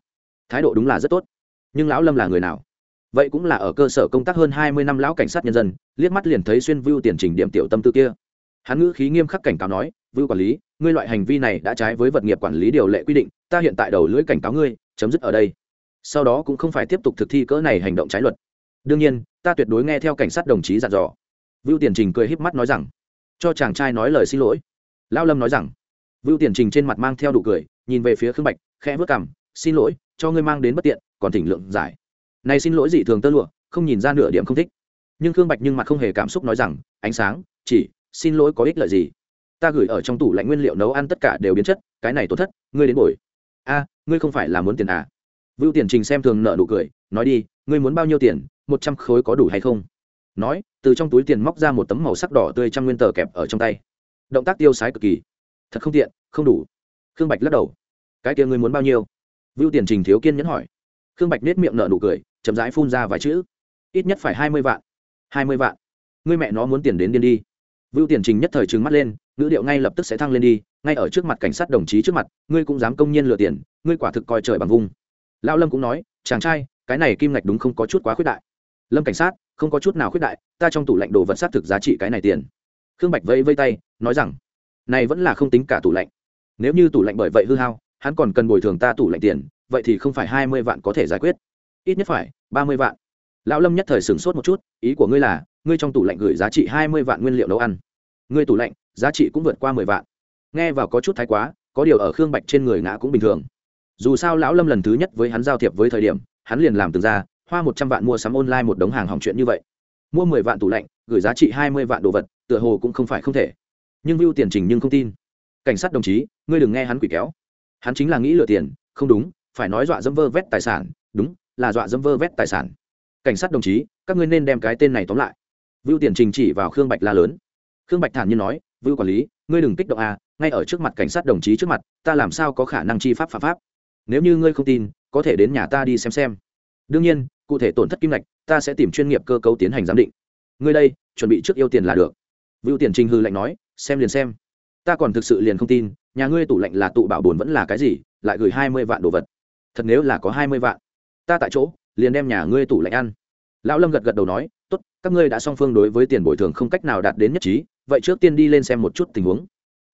Thái độ đúng là rất tốt. Nhưng lão lâm là người nào? Vậy cũng là ở cơ sở công tác hơn hai mươi năm lão cảnh sát nhân dân, liếc mắt liền thấy xuyên vưu tiền trình điểm tiểu tâm tư kia. Hắn ngữ khí nghiêm khắc cảnh cáo nói, vưu quản lý, ngươi loại hành vi này đã trái với vật nghiệp quản lý điều lệ quy định, ta hiện tại đầu lưỡi cảnh cáo ngươi, chấm dứt ở đây. Sau đó cũng không phải tiếp tục thực thi cỡ này hành động trái luật. Đương nhiên, ta tuyệt đối nghe theo cảnh sát đồng chí dặn dò. Vưu tiền trình cười híp mắt nói rằng, cho chàng trai nói lời xin lỗi. Lao lâm nói rằng, vưu tiền trình trên mặt mang theo đủ cười, nhìn về phía khương bạch, khẽ vớt cằm, xin lỗi, cho ngươi mang đến bất tiện, còn thỉnh lượng giải này xin lỗi dị thường tơ lụa, không nhìn ra nửa điểm không thích. Nhưng khương bạch nhưng mặt không hề cảm xúc nói rằng, ánh sáng, chỉ, xin lỗi có ích lợi gì? Ta gửi ở trong tủ lạnh nguyên liệu nấu ăn tất cả đều biến chất, cái này tổn thất, ngươi đến bồi. A, ngươi không phải là muốn tiền à? Vưu tiền trình xem thường nợ nụ cười, nói đi, ngươi muốn bao nhiêu tiền, một trăm khối có đủ hay không? Nói, từ trong túi tiền móc ra một tấm màu sắc đỏ tươi trăm nguyên tờ kẹp ở trong tay. Động tác tiêu sái cực kỳ. Thật không tiện, không đủ. Khương bạch lắc đầu. Cái kia ngươi muốn bao nhiêu? Vưu tiền trình thiếu kiên nhẫn hỏi. Khương bạch nết miệng nợ nụ cười chậm rãi phun ra vài chữ. Ít nhất phải hai mươi vạn. Hai mươi vạn. Ngươi mẹ nó muốn tiền đến điên đi. Vưu tiền trình nhất thời trừng mắt lên, ngữ điệu ngay lập tức sẽ thăng lên đi, ngay ở trước mặt cảnh sát đồng chí trước mặt, ngươi cũng dám công nhiên lừa tiền, ngươi quả thực coi trời bằng vung lão lâm cũng nói, chàng trai, cái này kim ngạch đúng không có chút quá khuyết đại. Lâm cảnh sát, không có chút nào khuyết đại, ta trong tủ lạnh đồ vật xác thực giá trị cái này tiền. Khương bạch vẫy vây tay, nói rằng, này vẫn là không tính cả tủ lạnh. Nếu như tủ lạnh bởi vậy hư hao, hắn còn cần bồi thường ta tủ lạnh tiền, vậy thì không phải hai mươi vạn có thể giải quyết ít nhất phải ba mươi vạn. Lão lâm nhất thời sửng sốt một chút, ý của ngươi là, ngươi trong tủ lạnh gửi giá trị hai mươi vạn nguyên liệu nấu ăn. Ngươi tủ lạnh, giá trị cũng vượt qua mười vạn. Nghe vào có chút thái quá, có điều ở khương bạch trên người ngã cũng bình thường. Dù sao lão lâm lần thứ nhất với hắn giao thiệp với thời điểm, hắn liền làm từng ra, hoa một trăm vạn mua sắm online một đống hàng hỏng chuyện như vậy. Mua mười vạn tủ lạnh, gửi giá trị hai mươi vạn đồ vật, tựa hồ cũng không phải không thể. Nhưng view tiền trình nhưng không tin. Cảnh sát đồng chí, ngươi đừng nghe hắn quỷ kéo. Hắn chính là nghĩ lừa tiền, không đúng, phải nói dọa dẫm vơ vét tài sản, đúng là dọa dẫm vơ vét tài sản. Cảnh sát đồng chí, các ngươi nên đem cái tên này tóm lại. Vưu tiền trình chỉ vào khương bạch la lớn. Khương bạch thản nhiên nói, vưu quản lý, ngươi đừng kích động à ngay ở trước mặt cảnh sát đồng chí trước mặt, ta làm sao có khả năng chi pháp phạm pháp? Nếu như ngươi không tin, có thể đến nhà ta đi xem xem. Đương nhiên, cụ thể tổn thất kim ngạch, ta sẽ tìm chuyên nghiệp cơ cấu tiến hành giám định. Ngươi đây, chuẩn bị trước yêu tiền là được. Vưu tiền trình hư lạnh nói, xem liền xem. Ta còn thực sự liền không tin, nhà ngươi tủ lạnh là tụ bảo bồn vẫn là cái gì, lại gửi hai mươi vạn đồ vật. Thật nếu là có hai mươi vạn ta tại chỗ, liền đem nhà ngươi tủ lạnh ăn. Lão lâm gật gật đầu nói, tốt, các ngươi đã song phương đối với tiền bồi thường không cách nào đạt đến nhất trí, vậy trước tiên đi lên xem một chút tình huống.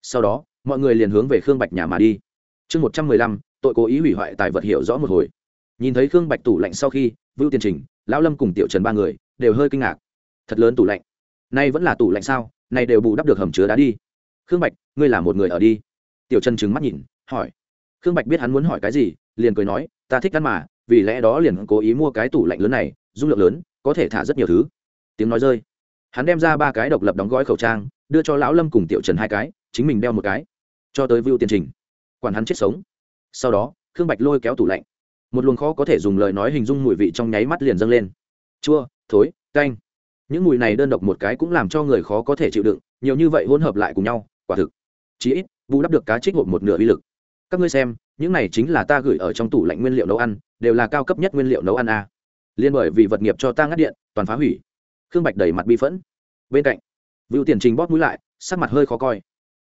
Sau đó, mọi người liền hướng về khương bạch nhà mà đi. Chương một trăm mười lăm, tội cố ý hủy hoại tài vật hiểu rõ một hồi. Nhìn thấy khương bạch tủ lạnh sau khi, vưu tiền trình, lão lâm cùng tiểu trần ba người đều hơi kinh ngạc. Thật lớn tủ lạnh. Nay vẫn là tủ lạnh sao? Nay đều bù đắp được hầm chứa đá đi. Khương bạch, ngươi là một người ở đi. Tiểu trần trừng mắt nhìn, hỏi. Khương bạch biết hắn muốn hỏi cái gì, liền cười nói, ta thích ăn mà vì lẽ đó liền cố ý mua cái tủ lạnh lớn này, dung lượng lớn, có thể thả rất nhiều thứ. Tiếng nói rơi. Hắn đem ra ba cái độc lập đóng gói khẩu trang, đưa cho lão lâm cùng tiểu trần hai cái, chính mình đeo một cái. Cho tới view tiền trình. Quản hắn chết sống. Sau đó, khương bạch lôi kéo tủ lạnh. Một luồng khó có thể dùng lời nói hình dung mùi vị trong nháy mắt liền dâng lên. Chua, thối, canh. Những mùi này đơn độc một cái cũng làm cho người khó có thể chịu đựng, nhiều như vậy hỗn hợp lại cùng nhau, quả thực. Chí ít, bù đắp được cá trích hộp một nửa uy lực. Các ngươi xem những này chính là ta gửi ở trong tủ lạnh nguyên liệu nấu ăn, đều là cao cấp nhất nguyên liệu nấu ăn a. Liên bởi vì vật nghiệp cho ta ngắt điện, toàn phá hủy. Khương bạch đầy mặt bi phẫn. Bên cạnh vựu tiền trình bóp mũi lại, sắc mặt hơi khó coi.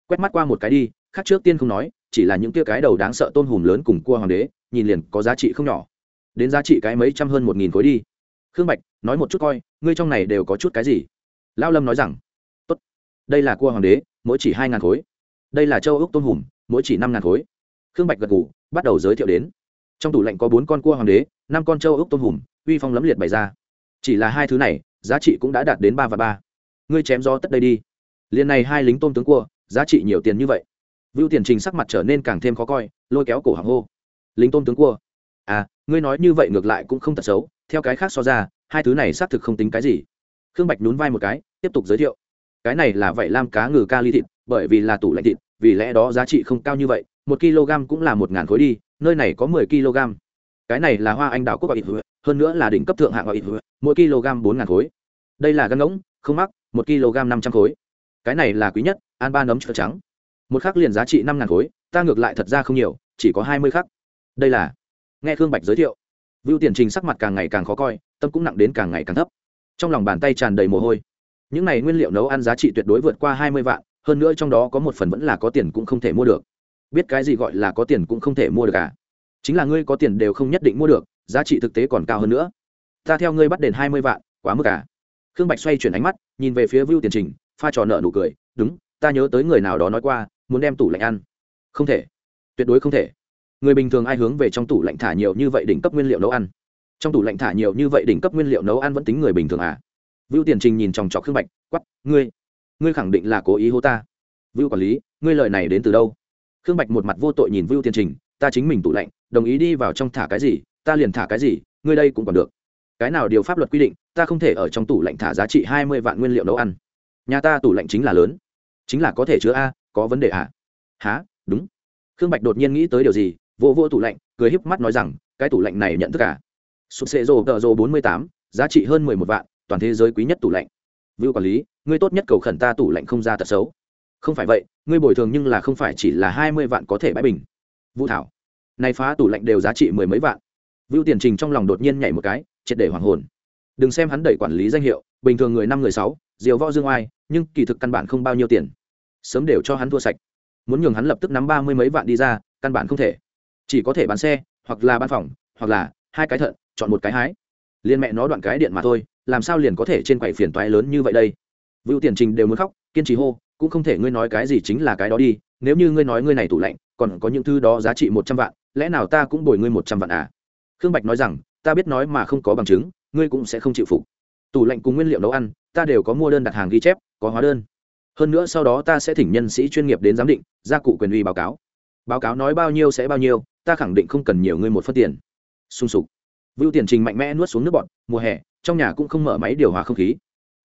Quét mắt qua một cái đi, khác trước tiên không nói, chỉ là những tia cái đầu đáng sợ tôn hùm lớn cùng cua hoàng đế, nhìn liền có giá trị không nhỏ. Đến giá trị cái mấy trăm hơn một nghìn khối đi. Khương bạch, nói một chút coi, ngươi trong này đều có chút cái gì? Lao lâm nói rằng, tốt, đây là cua hoàng đế, mỗi chỉ hai ngàn khối. Đây là châu ốc tôn hùm, mỗi chỉ năm ngàn khối khương bạch gật ngủ bắt đầu giới thiệu đến. Trong tủ lạnh có bốn con cua hoàng đế, năm con châu ốc tôn hùm, uy phong lấm liệt bày ra. Chỉ là hai thứ này, giá trị cũng đã đạt đến ba và ba. Ngươi chém gió tất đây đi. Liền này hai lính tôm tướng cua, giá trị nhiều tiền như vậy. Vưu tiền trình sắc mặt trở nên càng thêm khó coi, lôi kéo cổ hàng hô. Lính tôm tướng cua. À ngươi nói như vậy ngược lại cũng không tật xấu, theo cái khác so ra, hai thứ này xác thực không tính cái gì. Khương bạch nhún vai một cái, tiếp tục giới thiệu. Cái này là vậy lam cá ngừ ca ly thịt, bởi vì là tủ lạnh thịt, vì lẽ đó giá trị không cao như vậy một kg cũng là một ngàn khối đi, nơi này có mười kg. Cái này là hoa anh đào quốc ít hơn nữa là đỉnh cấp thượng hạng ít mỗi kg bốn ngàn khối. Đây là gân ngỗng không mắc, một kg năm trăm khối. Cái này là quý nhất an ba nấm chợ trắng. Một khắc liền giá trị năm ngàn khối, ta ngược lại thật ra không nhiều, chỉ có hai mươi khắc. Đây là, nghe khương bạch giới thiệu. Vưu tiền trình sắc mặt càng ngày càng khó coi, tâm cũng nặng đến càng ngày càng thấp. Trong lòng bàn tay tràn đầy mồ hôi. Những này nguyên liệu nấu ăn giá trị tuyệt đối vượt qua hai mươi vạn, hơn nữa trong đó có một phần vẫn là có tiền cũng không thể mua được biết cái gì gọi là có tiền cũng không thể mua được cả à? chính là ngươi có tiền đều không nhất định mua được, giá trị thực tế còn cao hơn nữa. Ta theo ngươi bắt đền hai mươi vạn, quá mức cả à? khương bạch xoay chuyển ánh mắt, nhìn về phía vưu tiền trình, pha trò nợ nụ cười, đúng, ta nhớ tới người nào đó nói qua, muốn đem tủ lạnh ăn. Không thể. Tuyệt đối không thể. Người bình thường ai hướng về trong tủ lạnh thả nhiều như vậy đỉnh cấp nguyên liệu nấu ăn? Trong tủ lạnh thả nhiều như vậy đỉnh cấp nguyên liệu nấu ăn vẫn tính người bình thường à? Vưu tiền trình nhìn chòng chọc khương bạch quắp ngươi ngươi khẳng định là cố ý hô ta. Vưu quản lý, ngươi lời này đến từ đâu? Khương bạch một mặt vô tội nhìn vưu tiên trình, ta chính mình tủ lạnh, đồng ý đi vào trong thả cái gì, ta liền thả cái gì, ngươi đây cũng còn được. Cái nào điều pháp luật quy định, ta không thể ở trong tủ lạnh thả giá trị hai mươi vạn nguyên liệu nấu ăn. Nhà ta tủ lạnh chính là lớn, chính là có thể chứa a, có vấn đề à há đúng. Khương bạch đột nhiên nghĩ tới điều gì vô vô tủ lạnh, cười híp mắt nói rằng, cái tủ lạnh này nhận thức à? cả sụt xệ rồ tợ rồ bốn mươi tám, giá trị hơn mười một vạn, toàn thế giới quý nhất tủ lạnh. Vưu quản lý, ngươi tốt nhất cầu khẩn ta tủ lạnh không ra tật xấu không phải vậy, ngươi bồi thường nhưng là không phải chỉ là hai mươi vạn có thể bãi bình. Vũ thảo này phá tủ lạnh đều giá trị mười mấy vạn. Vưu tiền trình trong lòng đột nhiên nhảy một cái, triệt để hoàng hồn. Đừng xem hắn đẩy quản lý danh hiệu, bình thường người năm người sáu diều võ dương oai, nhưng kỳ thực căn bản không bao nhiêu tiền. Sớm đều cho hắn thua sạch. Muốn nhường hắn lập tức nắm ba mươi mấy vạn đi ra, căn bản không thể. Chỉ có thể bán xe, hoặc là bán phòng, hoặc là hai cái thận, chọn một cái hái. Liên mẹ nó đoạn cái điện mà thôi, làm sao liền có thể trên quầy phiền toái lớn như vậy đây? Vưu tiền trình đều muốn khóc, kiên trì hô cũng không thể ngươi nói cái gì chính là cái đó đi, nếu như ngươi nói ngươi này tủ lạnh, còn có những thứ đó giá trị một trăm vạn, lẽ nào ta cũng bồi ngươi một trăm vạn à? Khương bạch nói rằng, ta biết nói mà không có bằng chứng, ngươi cũng sẽ không chịu phục. Tủ lạnh cùng nguyên liệu nấu ăn, ta đều có mua đơn đặt hàng ghi chép, có hóa đơn. Hơn nữa sau đó ta sẽ thỉnh nhân sĩ chuyên nghiệp đến giám định, gia cụ quyền uy báo cáo. Báo cáo nói bao nhiêu sẽ bao nhiêu, ta khẳng định không cần nhiều ngươi một phân tiền. Sung sục. Vưu tiền trình mạnh mẽ nuốt xuống nước bọn mùa hè, trong nhà cũng không mở máy điều hòa không khí.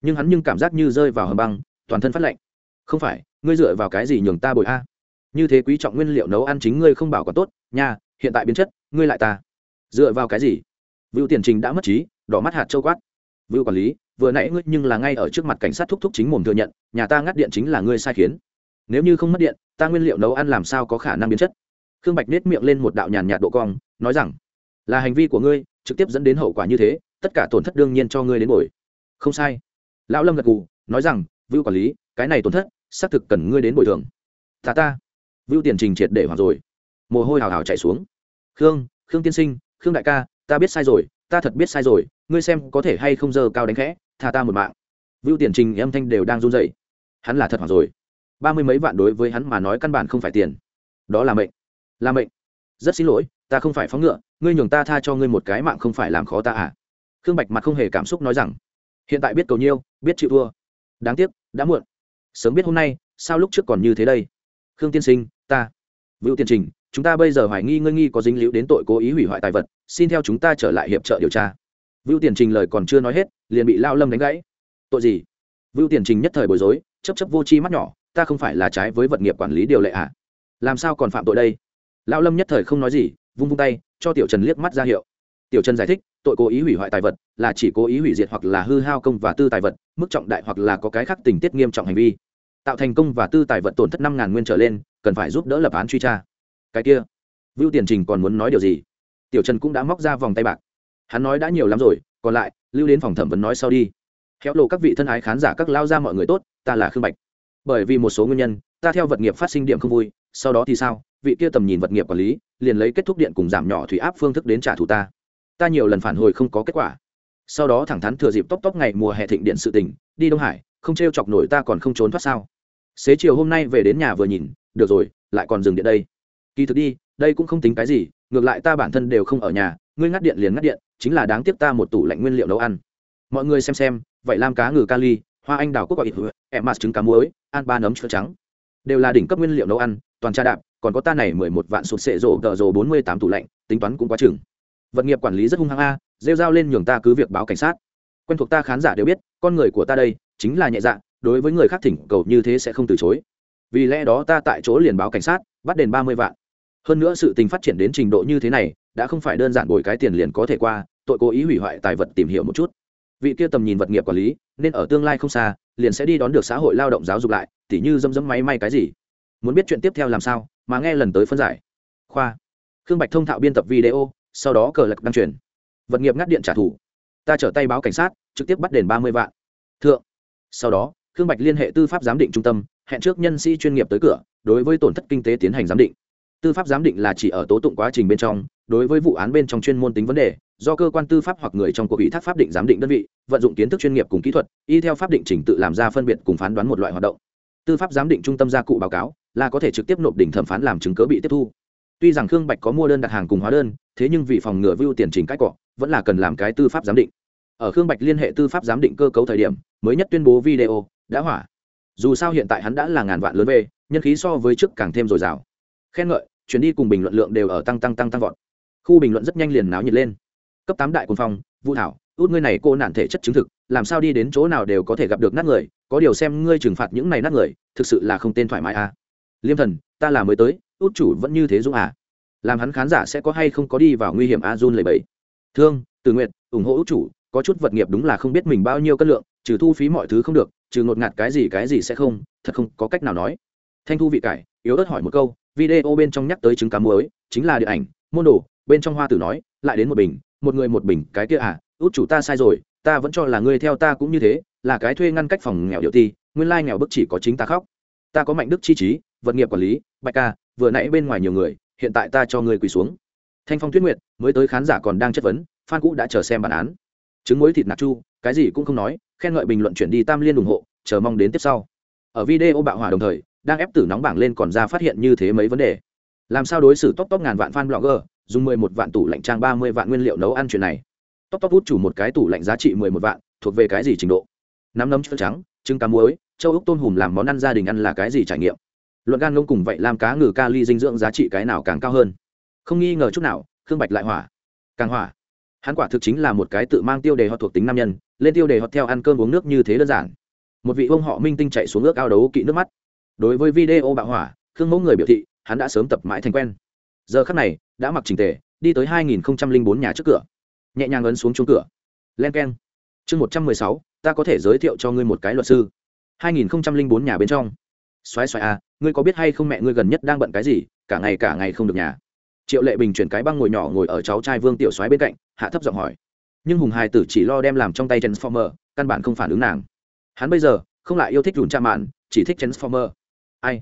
Nhưng hắn nhưng cảm giác như rơi vào hầm băng, toàn thân phát lạnh không phải, ngươi dựa vào cái gì nhường ta bồi a? Như thế quý trọng nguyên liệu nấu ăn chính ngươi không bảo quản tốt, nha, hiện tại biến chất, ngươi lại ta. Dựa vào cái gì? Vưu tiền trình đã mất trí, đỏ mắt hạt châu quát. Vưu quản lý, vừa nãy ngươi nhưng là ngay ở trước mặt cảnh sát thúc thúc chính mồm thừa nhận, nhà ta ngắt điện chính là ngươi sai khiến. Nếu như không mất điện, ta nguyên liệu nấu ăn làm sao có khả năng biến chất? Khương bạch nết miệng lên một đạo nhàn nhạt độ cong, nói rằng, là hành vi của ngươi, trực tiếp dẫn đến hậu quả như thế, tất cả tổn thất đương nhiên cho ngươi đến bồi. Không sai. Lão lâm gật gù, nói rằng, vưu quản lý cái này tổn thất, xác thực cần ngươi đến bồi thường. Ta ta. Vưu tiền trình triệt để hoặc rồi. Mồ hôi hào hào chạy xuống. Khương khương tiên sinh, khương đại ca, ta biết sai rồi, ta thật biết sai rồi, ngươi xem có thể hay không dơ cao đánh khẽ, tha ta một mạng. Vưu tiền trình âm thanh đều đang run dậy hắn là thật hoặc rồi. Ba mươi mấy vạn đối với hắn mà nói căn bản không phải tiền. Đó là mệnh. Là mệnh. Rất xin lỗi, ta không phải phóng ngựa, ngươi nhường ta tha cho ngươi một cái mạng không phải làm khó ta à? Khương bạch mặt không hề cảm xúc nói rằng, hiện tại biết cầu nhiêu, biết chịu thua. Đáng tiếc, đã muộn sớm biết hôm nay, sao lúc trước còn như thế đây? Khương tiên sinh, ta. Vũ tiên trình, chúng ta bây giờ hoài nghi ngươi nghi có dính liễu đến tội cố ý hủy hoại tài vật, xin theo chúng ta trở lại hiệp trợ điều tra. Vưu tiền trình lời còn chưa nói hết, liền bị lao lâm đánh gãy. Tội gì? Vưu tiền trình nhất thời bối rối chấp chấp vô chi mắt nhỏ, ta không phải là trái với vật nghiệp quản lý điều lệ à? làm sao còn phạm tội đây? Lao lâm nhất thời không nói gì, vung vung tay, cho tiểu trần liếc mắt ra hiệu. Tiểu trần giải thích, tội cố ý hủy hoại tài vật là chỉ cố ý hủy diệt hoặc là hư hao công và tư tài vật mức trọng đại hoặc là có cái khác tình tiết nghiêm trọng hành vi. Tạo thành công và tư tài vật tổn thất năm ngàn nguyên trở lên, cần phải giúp đỡ lập án truy tra. Cái kia vưu tiền trình còn muốn nói điều gì? Tiểu trần cũng đã móc ra vòng tay bạc. Hắn nói đã nhiều lắm rồi, còn lại, lưu đến phòng thẩm vấn nói sau đi. Khéo lộ các vị thân ái khán giả các lao ra mọi người tốt, ta là khương bạch. Bởi vì một số nguyên nhân, ta theo vật nghiệp phát sinh điểm không vui, sau đó thì sao? Vị kia tầm nhìn vật nghiệp quản lý, liền lấy kết thúc điện cùng giảm nhỏ thủy áp phương thức đến trả thù ta. Ta nhiều lần phản hồi không có kết quả sau đó thẳng thắn thừa dịp tóc tóc ngày mùa hè thịnh điện sự tình, đi đông hải, không t r e o chọc nổi ta còn không trốn thoát sao? Xế chiều hôm nay về đến nhà vừa nhìn, được rồi, lại còn dừng điện đây. Kỳ thực đi, đây cũng không tính cái gì, ngược lại ta bản thân đều không ở nhà, ngươi ngắt điện liền ngắt điện, chính là đáng tiếc ta một tủ lạnh nguyên liệu nấu ăn. Mọi người xem xem, vậy lam cá ngừ kali hoa anh đào quốc gọi em mát trứng cá muối, ăn ba nấm chữa trắng. Đều là đỉnh cấp nguyên liệu nấu ăn, toàn tra đạp, còn có ta này mười một vạn sụt sệ rổ tờ rổ bốn mươi tám tủ lạnh, tính toán cũng quá chừng. Vật nghiệp quản lý rất hung hăng a rêu dao lên nhường ta cứ việc báo cảnh sát. Quen thuộc ta khán giả đều biết, con người của ta đây chính là nhẹ dạ đối với người khác thỉnh cầu như thế sẽ không từ chối. Vì lẽ đó ta tại chỗ liền báo cảnh sát, bắt đền ba mươi vạn. Hơn nữa sự tình phát triển đến trình độ như thế này, đã không phải đơn giản bồi cái tiền liền có thể qua, tội cố ý hủy hoại tài vật tìm hiểu một chút. Vị kia tầm nhìn vật nghiệp quản lý, nên ở tương lai không xa, liền sẽ đi đón được xã hội lao động giáo dục lại, tỉ như dâm dấm máy may cái gì. Muốn biết chuyện tiếp theo làm sao, mà nghe lần tới phân giải. Khoa. Khương bạch thông thạo biên tập video, sau đó cờ lật đăng truyền vật nghiệp ngắt điện trả thù. Ta trở tay báo cảnh sát, trực tiếp bắt đền ba mươi vạn. Thượng. Sau đó, khương bạch liên hệ tư pháp giám định trung tâm, hẹn trước nhân sĩ chuyên nghiệp tới cửa, đối với tổn thất kinh tế tiến hành giám định. Tư pháp giám định là chỉ ở tố tụng quá trình bên trong, đối với vụ án bên trong chuyên môn tính vấn đề, do cơ quan tư pháp hoặc người trong cuộc ủy thác pháp định giám định đơn vị, vận dụng kiến thức chuyên nghiệp cùng kỹ thuật, y theo pháp định trình tự làm ra phân biệt cùng phán đoán một loại hoạt động. Tư pháp giám định trung tâm gia cụ báo cáo, là có thể trực tiếp nộp đỉnh thẩm phán làm chứng cớ bị tiếp thu. Tuy rằng khương bạch có mua đơn đặt hàng cùng hóa đơn, thế nhưng vì phòng ngừa vưu tiền trình cãi cọ vẫn là cần làm cái tư pháp giám định. Ở khương bạch liên hệ tư pháp giám định cơ cấu thời điểm, mới nhất tuyên bố video đã hỏa. Dù sao hiện tại hắn đã là ngàn vạn lớn về, nhân khí so với trước càng thêm dồi dào. Khen ngợi chuyến đi cùng bình luận lượng đều ở tăng tăng tăng tăng vọt. Khu bình luận rất nhanh liền náo nhiệt lên. Cấp tám đại quân phong, vũ thảo, út ngươi này cô nạn thể chất chứng thực, làm sao đi đến chỗ nào đều có thể gặp được nát người, có điều xem ngươi trừng phạt những này nát người, thực sự là không tên thoải mái à. Liêm thần, ta là mới tới, út chủ vẫn như thế dũng à. Làm hắn khán giả sẽ có hay không có đi vào nguy hiểm a run lầy bẫy thương, từ nguyện ủng hộ út chủ, có chút vật nghiệp đúng là không biết mình bao nhiêu cân lượng, trừ thu phí mọi thứ không được, trừ ngột ngạt cái gì cái gì sẽ không, thật không có cách nào nói. Thanh thu vị cải, yếu ớt hỏi một câu, video bên trong nhắc tới trứng cá muối, chính là điện ảnh, môn đồ, bên trong hoa tử nói, lại đến một bình, một người một bình, cái kia à út chủ ta sai rồi, ta vẫn cho là ngươi theo ta cũng như thế, là cái thuê ngăn cách phòng nghèo điệu ti, nguyên lai nghèo bức chỉ có chính ta khóc. Ta có mạnh đức chi trí, vật nghiệp quản lý, bạch ca, vừa nãy bên ngoài nhiều người, hiện tại ta cho ngươi quỳ xuống thanh phong tuyết nguyệt, mới tới khán giả còn đang chất vấn phan cũ đã chờ xem bản án. Chứng mối thịt nạc chu, cái gì cũng không nói, khen ngợi bình luận chuyển đi tam liên ủng hộ, chờ mong đến tiếp sau. Ở video bạo hỏa đồng thời, đang ép tử nóng bảng lên còn ra phát hiện như thế mấy vấn đề. Làm sao đối xử top top ngàn vạn fan blogger, dùng mười một vạn tủ lạnh trang ba mươi vạn nguyên liệu nấu ăn chuyện này. Top top hút chủ một cái tủ lạnh giá trị mười một vạn, thuộc về cái gì trình độ? Nắm nấm chân trắng, trứng cá muối, châu ốc tôm hùm làm món ăn gia đình ăn là cái gì trải nghiệm? Luận gan ngông cùng vậy làm cá ngừ kali dinh dưỡng giá trị cái nào càng cao hơn? Không nghi ngờ chút nào, khương bạch lại hỏa. Càng hỏa. Hắn quả thực chính là một cái tự mang tiêu đề họ thuộc tính nam nhân, lên tiêu đề họ theo ăn cơm uống nước như thế đơn giản. Một vị ông họ minh tinh chạy xuống nước ao đấu kỵ nước mắt. Đối với video bạo hỏa, khương mẫu người biểu thị, hắn đã sớm tập mãi thành quen. Giờ khắc này, đã mặc trình tề, đi tới 2004 nhà trước cửa. Nhẹ nhàng ấn xuống chuông cửa. Len k e n chương một trăm mười sáu, ta có thể giới thiệu cho ngươi một cái luật sư. 2004 nhà bên trong. Xoáy xoáy à ngươi có biết hay không mẹ ngươi gần nhất đang bận cái gì, cả ngày cả ngày không được nhà? Triệu lệ bình chuyển cái băng ngồi nhỏ ngồi ở cháu trai vương tiểu Soái bên cạnh, hạ thấp giọng hỏi. Nhưng hùng hai tử chỉ lo đem làm trong tay transformer, căn bản không phản ứng nàng. Hắn bây giờ không lại yêu thích dùn cha mạn, chỉ thích transformer. Ai?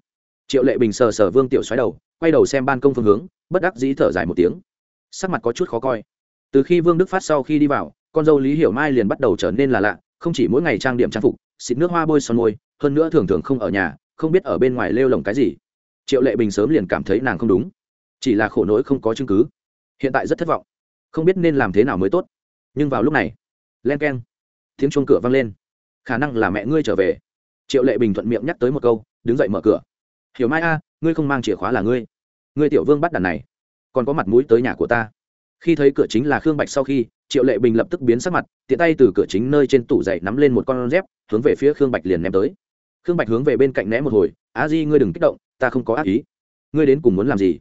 Triệu lệ bình sờ sờ vương tiểu xoáy đầu, quay đầu xem ban công phương hướng, bất đắc dĩ thở dài một tiếng. Sắc mặt có chút khó coi. Từ khi vương đức phát sau khi đi vào, con dâu lý hiểu mai liền bắt đầu trở nên là lạ, không chỉ mỗi ngày trang điểm trang phục, xịt nước hoa bôi son môi, hơn nữa thường thường không ở nhà, không biết ở bên ngoài lêu lồng cái gì. Triệu lệ bình sớm liền cảm thấy nàng không đúng chỉ là khổ nỗi không có chứng cứ. Hiện tại rất thất vọng. Không biết nên làm thế nào mới tốt. Nhưng vào lúc này, len k e n tiếng chuông cửa vang lên. Khả năng là mẹ ngươi trở về. Triệu lệ bình thuận miệng nhắc tới một câu, đứng dậy mở cửa. Hiểu mai a, ngươi không mang chìa khóa là ngươi. Ngươi tiểu vương bắt đàn này, còn có mặt mũi tới nhà của ta. Khi thấy cửa chính là khương bạch sau khi, triệu lệ bình lập tức biến sắc mặt, tiện tay từ cửa chính nơi trên tủ dậy nắm lên một con dép, hướng về phía khương bạch liền ném tới. Khương bạch hướng về bên cạnh né một hồi, a di, ngươi đừng kích động, ta không có ác ý. Ngươi đến cùng muốn làm gì?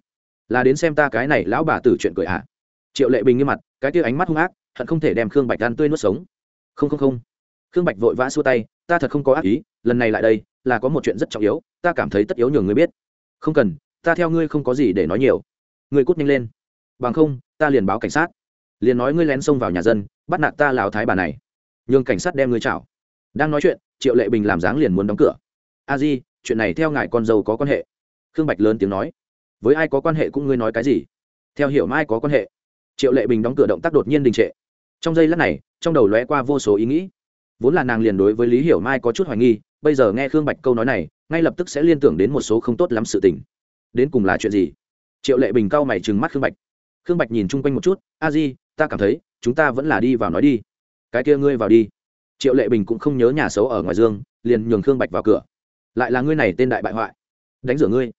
Là đến xem ta cái này lão bà tử chuyện cười ạ. À? triệu lệ bình nghiêm mặt, cái tia ánh mắt hung ác, hận không thể đem khương bạch ăn tươi nuốt sống. Không không không. Khương bạch vội vã xua tay, ta thật không có ác ý, lần này lại đây, là có một chuyện rất trọng yếu, ta cảm thấy tất yếu nhường ngươi biết. Không cần, ta theo ngươi không có gì để nói nhiều. Ngươi cút nhanh lên. Bằng không, ta liền báo cảnh sát. Liền nói ngươi lén xông vào nhà dân, bắt nạt ta lào thái bà này. Nhường cảnh sát đem ngươi chảo. Đang nói chuyện, triệu lệ bình làm dáng liền muốn đóng cửa. A di, chuyện này theo ngài con dâu có quan hệ. Khương bạch lớn tiếng nói với ai có quan hệ cũng ngươi nói cái gì? Theo hiểu mai có quan hệ. Triệu lệ bình đóng cửa động tác đột nhiên đình trệ. Trong giây lát này, trong đầu lóe qua vô số ý nghĩ. Vốn là nàng liền đối với lý hiểu mai có chút hoài nghi, bây giờ nghe khương bạch câu nói này, ngay lập tức sẽ liên tưởng đến một số không tốt lắm sự tình. Đến cùng là chuyện gì? Triệu lệ bình cau mày trừng mắt khương bạch. Khương bạch nhìn chung quanh một chút, a di, ta cảm thấy chúng ta vẫn là đi vào nói đi. Cái kia ngươi vào đi. Triệu lệ bình cũng không nhớ nhà xấu ở ngoài dương, liền nhường khương bạch vào cửa. Lại là ngươi này tên đại bại hoại. Đánh rửa ngươi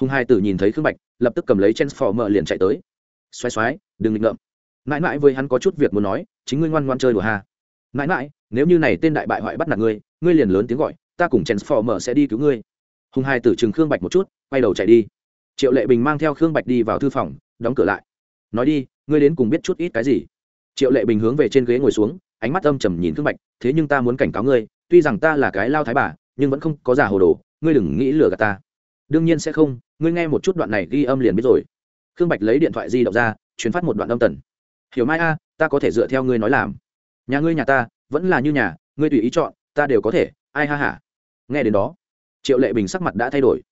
hùng hai tử nhìn thấy khương bạch, lập tức cầm lấy chen phò mờ liền chạy tới. Xoáy xoáy đừng nghịch ngợm. Mãi mãi với hắn có chút việc muốn nói, chính ngươi ngoan ngoan chơi đùa ha. Mãi mãi, nếu như này tên đại bại hoại bắt nạt ngươi ngươi liền lớn tiếng gọi, ta cùng chen phò mờ sẽ đi cứu ngươi. Hùng hai tử chừng khương bạch một chút, quay đầu chạy đi. Triệu lệ bình mang theo khương bạch đi vào thư phòng, đóng cửa lại. Nói đi, ngươi đến cùng biết chút ít cái gì? Triệu lệ bình hướng về trên ghế ngồi xuống, ánh mắt âm trầm nhìn khương bạch, thế nhưng ta muốn cảnh cáo ngươi, tuy rằng ta là cái lao thái bà, nhưng vẫn không có giả hồ đồ, ngươi đừng nghĩ lừa gạt ta đương nhiên sẽ không, ngươi nghe một chút đoạn này ghi âm liền biết rồi. Khương bạch lấy điện thoại di động ra chuyến phát một đoạn âm tần. Hiểu mai a, ta có thể dựa theo ngươi nói làm. Nhà ngươi nhà ta, vẫn là như nhà, ngươi tùy ý chọn, ta đều có thể, ai ha hả nghe đến đó, triệu lệ bình sắc mặt đã thay đổi.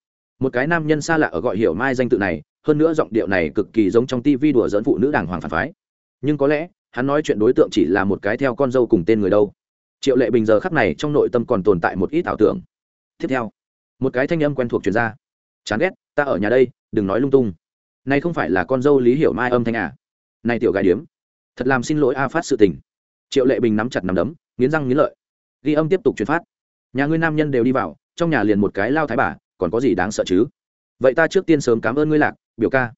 Một cái nam nhân xa lạ ở gọi hiểu mai danh tự này, hơn nữa giọng điệu này cực kỳ giống trong tivi đùa dẫn phụ nữ đàng hoàng phản phái. Nhưng có lẽ, hắn nói chuyện đối tượng chỉ là một cái theo con dâu cùng tên người đâu. Triệu lệ bình giờ khắc này trong nội tâm còn tồn tại một ít ảo tưởng. Tiếp theo, một cái thanh âm quen thuộc truyền ra chán ghét, ta ở nhà đây, đừng nói lung tung. Này không phải là con dâu lý hiểu mai âm thanh à? Này tiểu gái điếm, thật làm xin lỗi a phát sự tình. Triệu lệ bình nắm chặt nắm đấm, nghiến răng nghiến lợi. Ghi âm tiếp tục truyền phát. Nhà ngươi nam nhân đều đi vào, trong nhà liền một cái lao thái bà, còn có gì đáng sợ chứ? Vậy ta trước tiên sớm cảm ơn ngươi lạc, biểu ca.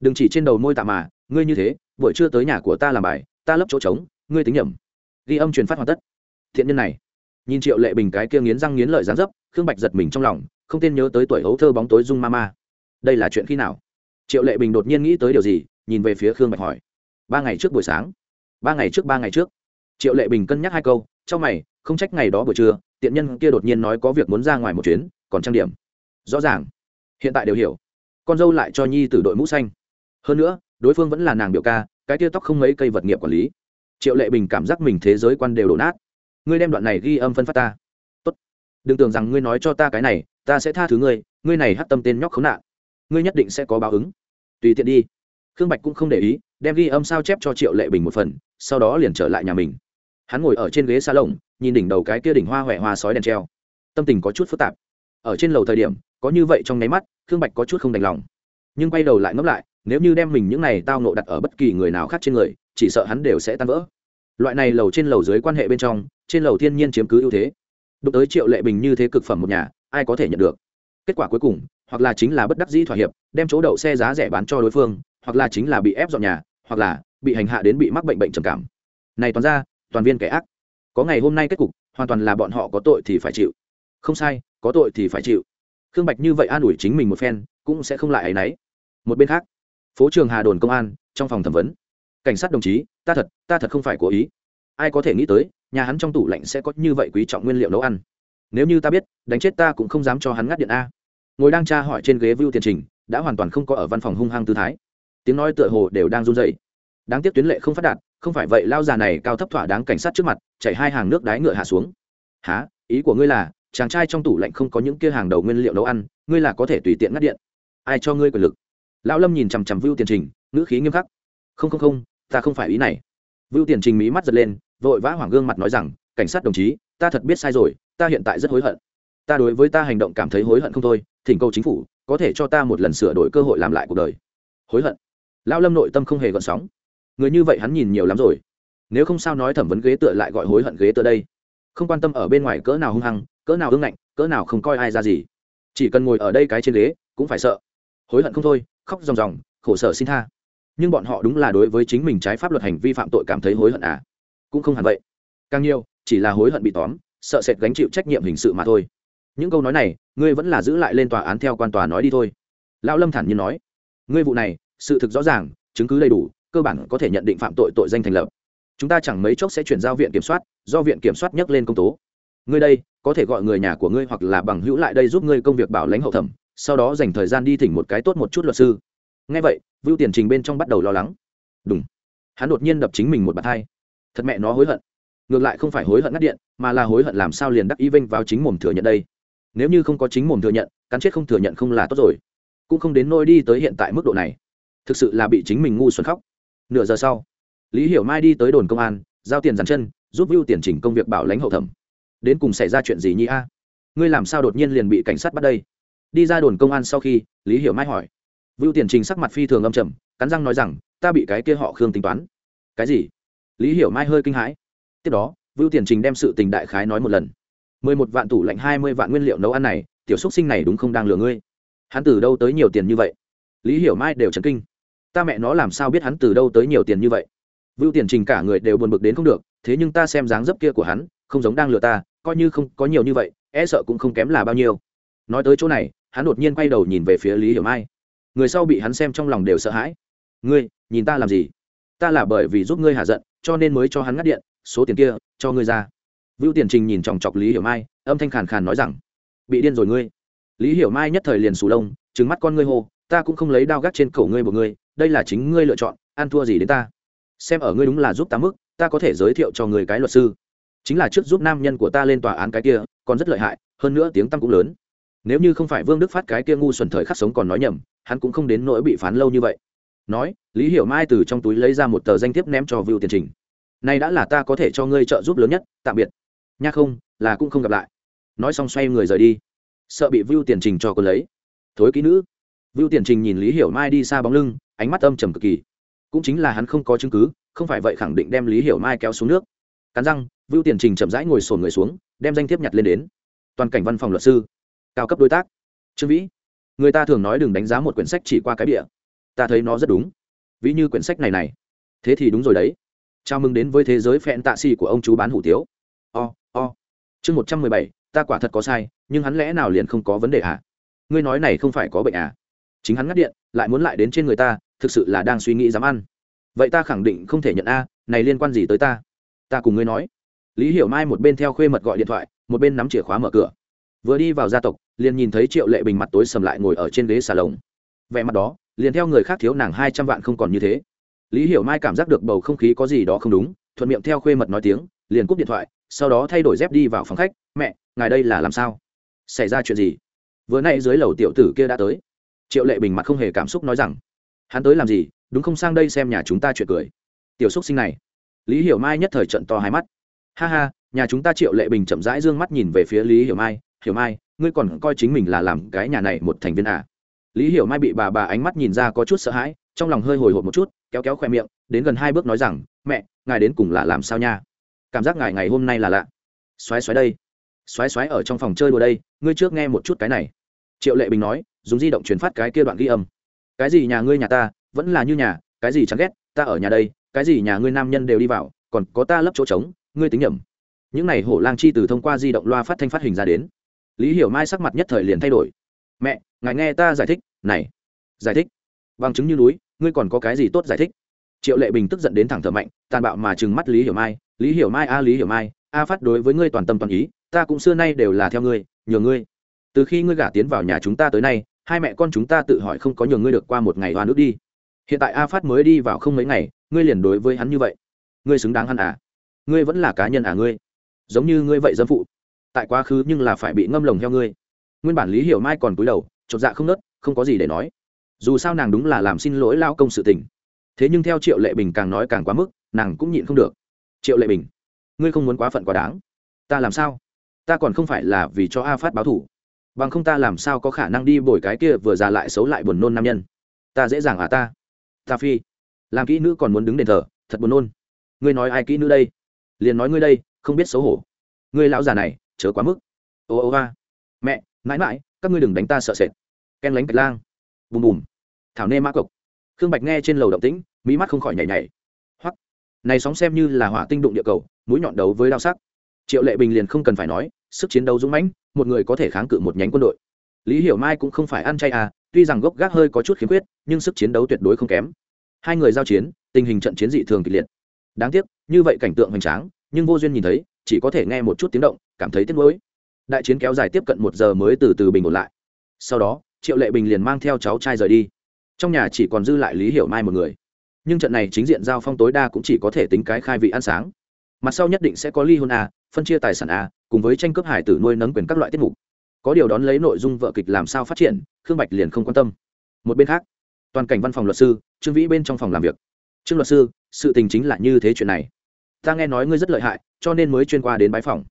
Đừng chỉ trên đầu môi tạ mà, ngươi như thế, buổi trưa tới nhà của ta làm bài, ta lấp chỗ trống, ngươi tính nhầm. Ghi âm truyền phát hoàn tất. Thiện nhân này nhìn triệu lệ bình cái kia nghiến răng nghiến lợi dán dấp, khương bạch giật mình trong lòng, không tên nhớ tới tuổi hấu thơ bóng tối dung ma ma. Đây là chuyện khi nào? Triệu lệ bình đột nhiên nghĩ tới điều gì, nhìn về phía khương bạch hỏi. Ba ngày trước buổi sáng. Ba ngày trước, ba ngày trước. Triệu lệ bình cân nhắc hai câu trong mày, không trách ngày đó buổi trưa, tiện nhân kia đột nhiên nói có việc muốn ra ngoài một chuyến, còn trang điểm. Rõ ràng. Hiện tại đều hiểu. Con dâu lại cho nhi từ đội mũ xanh. Hơn nữa, đối phương vẫn là nàng biểu ca, cái tia tóc không mấy cây vật nghiệp quản lý. Triệu lệ bình cảm giác mình thế giới quan đều đổ nát ngươi đem đoạn này ghi âm phân phát ta. Tốt. đừng tưởng rằng ngươi nói cho ta cái này, ta sẽ tha thứ ngươi ngươi này hát tâm tên nhóc khốn nạn. Ngươi nhất định sẽ có báo ứng. Tùy tiện đi. Khương bạch cũng không để ý, đem ghi âm sao chép cho triệu lệ bình một phần, sau đó liền trở lại nhà mình. Hắn ngồi ở trên ghế xa lồng nhìn đỉnh đầu cái kia đỉnh hoa huệ hoa sói đèn treo. Tâm tình có chút phức tạp. Ở trên lầu thời điểm, có như vậy trong nháy mắt, khương bạch có chút không đành lòng. Nhưng quay đầu lại ngẫm lại, nếu như đem mình những này tao nộ đặt ở bất kỳ người nào khác trên người, chỉ sợ hắn đều sẽ tan vỡ. Loại này lầu trên lầu dưới quan hệ bên trong trên lầu thiên nhiên chiếm cứ ưu thế. Đụng tới triệu lệ bình như thế cực phẩm một nhà, ai có thể nhận được? Kết quả cuối cùng, hoặc là chính là bất đắc dĩ thỏa hiệp, đem chỗ đậu xe giá rẻ bán cho đối phương, hoặc là chính là bị ép dọn nhà, hoặc là bị hành hạ đến bị mắc bệnh bệnh trầm cảm. Này toàn ra, toàn viên kẻ ác. Có ngày hôm nay kết cục, hoàn toàn là bọn họ có tội thì phải chịu. Không sai, có tội thì phải chịu. Khương bạch như vậy an ủi chính mình một phen, cũng sẽ không lại áy náy. Một bên khác, phố trường hà đồn công an, trong phòng thẩm vấn. Cảnh sát đồng chí, ta thật ta thật không phải cố ý ai có thể nghĩ tới, nhà hắn trong tủ lạnh sẽ có như vậy quý trọng nguyên liệu nấu ăn. Nếu như ta biết, đánh chết ta cũng không dám cho hắn ngắt điện a. Ngồi đang tra hỏi trên ghế vưu tiền trình, đã hoàn toàn không có ở văn phòng hung hăng tư thái. Tiếng nói tựa hồ đều đang run dậy đáng tiếc tuyến lệ không phát đạt, không phải vậy lao già này cao thấp thỏa đáng cảnh sát trước mặt, chảy hai hàng nước đái ngựa hạ xuống. Há ý của ngươi là, chàng trai trong tủ lạnh không có những kia hàng đầu nguyên liệu nấu ăn, ngươi là có thể tùy tiện ngắt điện. Ai cho ngươi quyền lực? Lão lâm nhìn chằm chằm vưu tiền trình, ngữ khí nghiêm khắc. Không không không, ta không phải ý này vưu tiền trình mí mắt giật lên, vội vã hoảng gương mặt nói rằng, cảnh sát đồng chí, ta thật biết sai rồi, ta hiện tại rất hối hận. Ta đối với ta hành động cảm thấy hối hận không thôi, thỉnh cầu chính phủ, có thể cho ta một lần sửa đổi cơ hội làm lại cuộc đời. Hối hận. Lão lâm nội tâm không hề gợn sóng. Người như vậy hắn nhìn nhiều lắm rồi. Nếu không sao nói thẩm vấn ghế tựa lại gọi hối hận ghế tựa đây. Không quan tâm ở bên ngoài cỡ nào hung hăng, cỡ nào ương ngạnh, cỡ nào không coi ai ra gì. Chỉ cần ngồi ở đây cái trên ghế, cũng phải sợ. Hối hận không thôi, khóc ròng ròng, khổ sở xin tha nhưng bọn họ đúng là đối với chính mình trái pháp luật hành vi phạm tội cảm thấy hối hận à. Cũng không hẳn vậy. Càng nhiều, chỉ là hối hận bị tóm, sợ sệt gánh chịu trách nhiệm hình sự mà thôi. Những câu nói này, ngươi vẫn là giữ lại lên tòa án theo quan tòa nói đi thôi. Lão lâm thản nhiên nói, ngươi vụ này, sự thực rõ ràng, chứng cứ đầy đủ, cơ bản có thể nhận định phạm tội tội danh thành lập. Chúng ta chẳng mấy chốc sẽ chuyển giao viện kiểm soát, do viện kiểm soát nhắc lên công tố. Ngươi đây, có thể gọi người nhà của ngươi hoặc là bằng hữu lại đây giúp ngươi công việc bảo lãnh hậu thẩm, sau đó dành thời gian đi thỉnh một cái tốt một chút luật sư ngay vậy, vưu tiền trình bên trong bắt đầu lo lắng. Đúng hắn đột nhiên đập chính mình một bàn thai thật mẹ nó hối hận. Ngược lại không phải hối hận ngắt điện, mà là hối hận làm sao liền đắc y vinh vào chính mồm thừa nhận đây. Nếu như không có chính mồm thừa nhận, cắn chết không thừa nhận không là tốt rồi. Cũng không đến nôi đi tới hiện tại mức độ này. Thực sự là bị chính mình ngu xuân khóc. Nửa giờ sau, lý hiểu mai đi tới đồn công an, giao tiền dàn chân, giúp vưu tiền chỉnh công việc bảo lãnh hậu thẩm. Đến cùng xảy ra chuyện gì nhi a? Ngươi làm sao đột nhiên liền bị cảnh sát bắt đây? Đi ra đồn công an sau khi, lý hiểu mai hỏi vưu tiền trình sắc mặt phi thường âm trầm, cắn răng nói rằng, ta bị cái kia họ khương tính toán. Cái gì? Lý hiểu mai hơi kinh hãi. Tiếp đó, vưu tiền trình đem sự tình đại khái nói một lần. Mười một vạn tủ lạnh, hai mươi vạn nguyên liệu nấu ăn này, tiểu xúc sinh này đúng không đang lừa ngươi? Hắn từ đâu tới nhiều tiền như vậy? Lý hiểu mai đều chấn kinh. Ta mẹ nó làm sao biết hắn từ đâu tới nhiều tiền như vậy? Vưu tiền trình cả người đều buồn bực đến không được, thế nhưng ta xem dáng dấp kia của hắn, không giống đang lừa ta, coi như không có nhiều như vậy e sợ cũng không kém là bao nhiêu. Nói tới chỗ này, hắn đột nhiên quay đầu nhìn về phía lý hiểu mai người sau bị hắn xem trong lòng đều sợ hãi. Ngươi, nhìn ta làm gì? Ta là bởi vì giúp ngươi hạ giận, cho nên mới cho hắn ngắt điện, số tiền kia, cho ngươi ra. Vưu tiền trình nhìn chòng chọc lý hiểu mai, âm thanh khàn khàn nói rằng, bị điên rồi ngươi. Lý hiểu mai nhất thời liền sù lông trứng mắt con ngươi hô, ta cũng không lấy đao gác trên cổ ngươi của ngươi, đây là chính ngươi lựa chọn, ăn thua gì đến ta? Xem ở ngươi đúng là giúp ta mức, ta có thể giới thiệu cho người cái luật sư. Chính là trước giúp nam nhân của ta lên tòa án cái kia, còn rất lợi hại, hơn nữa tiếng tăm cũng lớn nếu như không phải vương đức phát cái kia ngu xuẩn thời khắc sống còn nói nhầm, hắn cũng không đến nỗi bị phán lâu như vậy. Nói, lý hiểu mai từ trong túi lấy ra một tờ danh thiếp ném cho vưu tiền trình. Này đã là ta có thể cho ngươi trợ giúp lớn nhất, tạm biệt. Nha không, là cũng không gặp lại. Nói xong xoay người rời đi. Sợ bị vưu tiền trình cho cô lấy. Thối kỹ nữ. Vưu tiền trình nhìn lý hiểu mai đi xa bóng lưng, ánh mắt âm trầm cực kỳ. Cũng chính là hắn không có chứng cứ, không phải vậy khẳng định đem lý hiểu mai kéo xuống nước. Cắn răng, vưu tiền trình chậm rãi ngồi sổn người xuống, đem danh thiếp nhặt lên đến. Toàn cảnh văn phòng luật sư cao cấp đối tác. Trương vĩ, người ta thường nói đừng đánh giá một quyển sách chỉ qua cái bìa. Ta thấy nó rất đúng. Ví như quyển sách này này. Thế thì đúng rồi đấy. Chào mừng đến với thế giới phẹn tạ xì của ông chú bán hủ tiếu. O o. Chương một trăm mười bảy, ta quả thật có sai, nhưng hắn lẽ nào liền không có vấn đề à? Ngươi nói này không phải có bệnh à? Chính hắn ngắt điện, lại muốn lại đến trên người ta, thực sự là đang suy nghĩ dám ăn. Vậy ta khẳng định không thể nhận a, này liên quan gì tới ta? Ta cùng ngươi nói. Lý hiểu mai một bên theo khuê mật gọi điện thoại, một bên nắm chìa khóa mở cửa. Vừa đi vào gia tộc liền nhìn thấy triệu lệ bình mặt tối sầm lại ngồi ở trên ghế xà lồng vẻ mặt đó, liền theo người khác thiếu nàng hai trăm vạn không còn như thế. Lý hiểu mai cảm giác được bầu không khí có gì đó không đúng, thuận miệng theo khuê mật nói tiếng, liền cúp điện thoại, sau đó thay đổi dép đi vào phòng khách. Mẹ, ngài đây là làm sao? Xảy ra chuyện gì? Vừa nay dưới lầu tiểu tử kia đã tới. Triệu lệ bình mặt không hề cảm xúc nói rằng, hắn tới làm gì? Đúng không sang đây xem nhà chúng ta chuyện cười. Tiểu xúc sinh này. Lý hiểu mai nhất thời trận to hai mắt. Ha ha, nhà chúng ta triệu lệ bình chậm rãi d ư ơ n g mắt nhìn về phía lý hiểu mai. Hiểu mai ngươi còn coi chính mình là làm cái nhà này một thành viên à. lý hiểu mai bị bà bà ánh mắt nhìn ra có chút sợ hãi, trong lòng hơi hồi hộp một chút, kéo kéo khoe miệng, đến gần hai bước nói rằng, mẹ, ngài đến cùng là làm sao nha? Cảm giác ngài ngày hôm nay là lạ. Xoáy xoáy đây xoáy xoáy ở trong phòng chơi đùa đây, ngươi trước nghe một chút cái này. Triệu lệ bình nói, dùng di động truyền phát cái kia đoạn ghi âm. Cái gì nhà ngươi nhà ta, vẫn là như nhà, cái gì chẳng ghét, ta ở nhà đây, cái gì nhà ngươi nam nhân đều đi vào, còn có ta lấp chỗ trống, ngươi tính nhầm. Những này hổ lang chi từ thông qua di động loa phát thanh phát hình ra đến lý hiểu mai sắc mặt nhất thời liền thay đổi. Mẹ, ngài nghe ta giải thích, này, giải thích. Bằng chứng như núi, ngươi còn có cái gì tốt giải thích? Triệu lệ bình tức giận đến thẳng thở mạnh, tàn bạo mà trừng mắt lý hiểu mai. Lý hiểu mai, a, lý hiểu mai, a phát đối với ngươi toàn tâm toàn ý, ta cũng xưa nay đều là theo ngươi, nhờ ngươi. Từ khi ngươi gả tiến vào nhà chúng ta tới nay, hai mẹ con chúng ta tự hỏi không có nhờ ngươi được qua một ngày hoa nước đi. Hiện tại a phát mới đi vào không mấy ngày, ngươi liền đối với hắn như vậy. Ngươi xứng đáng hắn à? Ngươi vẫn là cá nhân à ngươi? Giống như ngươi vậy dâm phụ tại quá khứ nhưng là phải bị ngâm lồng theo ngươi. Nguyên bản lý hiểu mai còn cúi đầu, chột dạ không nớt, không có gì để nói. Dù sao nàng đúng là làm xin lỗi lao công sự tình. Thế nhưng theo triệu lệ bình càng nói càng quá mức, nàng cũng nhịn không được. Triệu lệ bình, ngươi không muốn quá phận quá đáng. Ta làm sao? Ta còn không phải là vì cho a phát báo thủ bằng không ta làm sao có khả năng đi bồi cái kia vừa già lại xấu lại buồn nôn nam nhân. Ta dễ dàng à ta? Ta phi. Làm kỹ nữ còn muốn đứng đền thờ, thật buồn nôn. Ngươi nói ai kỹ nữ đây? Liền nói ngươi đây, không biết xấu hổ. Ngươi lão già này chớ quá mức. Ô ô va mẹ, mãi mãi, các ngươi đừng đánh ta sợ sệt. Ken lánh cạch lang. Bùm bùm. Thảo nê mã cộc. Khương bạch nghe trên lầu động tĩnh mỹ mắt không khỏi nhảy nhảy. Hoắc. Này sóng xem như là hỏa tinh đụng địa cầu, mũi nhọn đấu với đao sắc. Triệu lệ bình liền không cần phải nói, sức chiến đấu dũng mãnh, một người có thể kháng cự một nhánh quân đội. Lý hiểu mai cũng không phải ăn chay à tuy rằng gốc gác hơi có chút khiếm khuyết, nhưng sức chiến đấu tuyệt đối không kém. Hai người giao chiến, tình hình trận chiến dị thường kịch liệt. Đáng tiếc, như vậy cảnh tượng hoành tráng, nhưng vô duyên nhìn thấy, chỉ có thể nghe một chút tiếng động cảm thấy tiếc nuối. Đại chiến kéo dài tiếp cận một giờ mới từ từ bình ổn lại. Sau đó, triệu lệ bình liền mang theo cháu trai rời đi. Trong nhà chỉ còn dư lại lý hiểu mai một người. Nhưng trận này chính diện giao phong tối đa cũng chỉ có thể tính cái khai vị ăn sáng. Mặt sau nhất định sẽ có ly hôn a, phân chia tài sản a, cùng với tranh cướp hải tử nuôi nấng quyền các loại tiết mục. Có điều đón lấy nội dung vợ kịch làm sao phát triển, khương bạch liền không quan tâm. Một bên khác, toàn cảnh văn phòng luật sư, trương vĩ bên trong phòng làm việc. Trương luật sư, sự tình chính là như thế chuyện này. Ta nghe nói ngươi rất lợi hại, cho nên mới chuyên qua đến bái phòng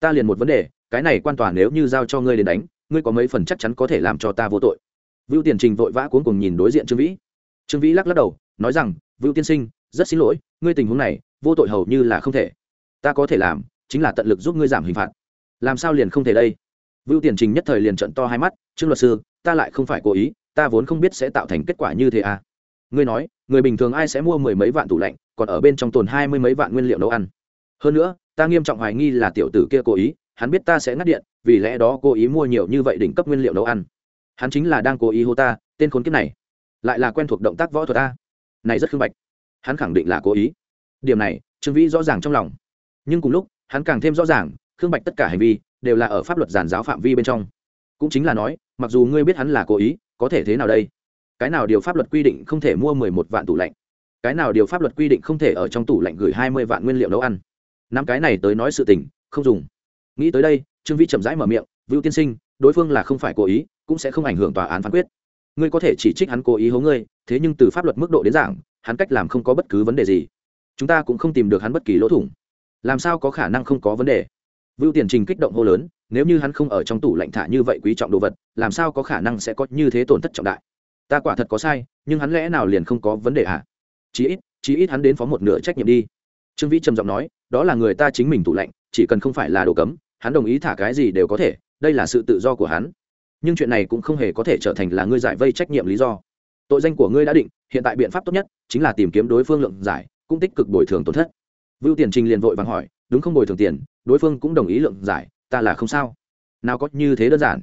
ta liền một vấn đề, cái này quan tòa nếu như giao cho ngươi đến đánh, ngươi có mấy phần chắc chắn có thể làm cho ta vô tội. Vưu tiền trình vội vã cuốn cùng nhìn đối diện trương vĩ. Trương vĩ lắc lắc đầu, nói rằng, vưu tiên sinh, rất xin lỗi, ngươi tình huống này, vô tội hầu như là không thể. Ta có thể làm, chính là tận lực giúp ngươi giảm hình phạt. Làm sao liền không thể đây? Vưu tiền trình nhất thời liền trận to hai mắt, trương luật sư, ta lại không phải cố ý, ta vốn không biết sẽ tạo thành kết quả như thế à. Ngươi nói, người bình thường ai sẽ mua mười mấy vạn tủ lạnh, còn ở bên trong tồn hai mươi mấy vạn nguyên liệu nấu ăn. Hơn nữa ta nghiêm trọng hoài nghi là tiểu tử kia cố ý, hắn biết ta sẽ ngắt điện, vì lẽ đó cố ý mua nhiều như vậy đỉnh cấp nguyên liệu nấu ăn. Hắn chính là đang cố ý hô ta, tên khốn kiếp này. Lại là quen thuộc động tác võ thuật ta. Này rất khương bạch. Hắn khẳng định là cố ý. Điểm này, trương vĩ rõ ràng trong lòng. Nhưng cùng lúc, hắn càng thêm rõ ràng, khương bạch tất cả hành vi đều là ở pháp luật giàn giáo phạm vi bên trong. Cũng chính là nói, mặc dù ngươi biết hắn là cố ý, có thể thế nào đây? Cái nào điều pháp luật quy định không thể mua mười một vạn tủ lạnh? Cái nào điều pháp luật quy định không thể ở trong tủ lạnh gửi hai mươi vạn nguyên liệu nấu ăn? Năm cái này tới nói sự tình, không dùng. Nghĩ tới đây, trương vĩ chậm rãi mở miệng, vưu tiên sinh, đối phương là không phải cố ý, cũng sẽ không ảnh hưởng tòa án phán quyết. Ngươi có thể chỉ trích hắn cố ý hố ngươi, thế nhưng từ pháp luật mức độ đến giảng, hắn cách làm không có bất cứ vấn đề gì. Chúng ta cũng không tìm được hắn bất kỳ lỗ thủng. Làm sao có khả năng không có vấn đề? Vưu tiền trình kích động hô lớn, nếu như hắn không ở trong tủ lạnh thả như vậy quý trọng đồ vật, làm sao có khả năng sẽ có như thế tổn thất trọng đại? Ta quả thật có sai, nhưng hắn lẽ nào liền không có vấn đề à chí ít chí ít hắn đến phó một nửa trách nhiệm đi. Trương vĩ trầm giọng nói đó là người ta chính mình tủ lạnh, chỉ cần không phải là đồ cấm, hắn đồng ý thả cái gì đều có thể, đây là sự tự do của hắn. Nhưng chuyện này cũng không hề có thể trở thành là ngươi giải vây trách nhiệm lý do. Tội danh của ngươi đã định, hiện tại biện pháp tốt nhất chính là tìm kiếm đối phương lượng giải, cũng tích cực bồi thường tổn thất. Vưu tiền trình liền vội vàng hỏi, đúng không bồi thường tiền, đối phương cũng đồng ý lượng giải, ta là không sao. Nào có như thế đơn giản.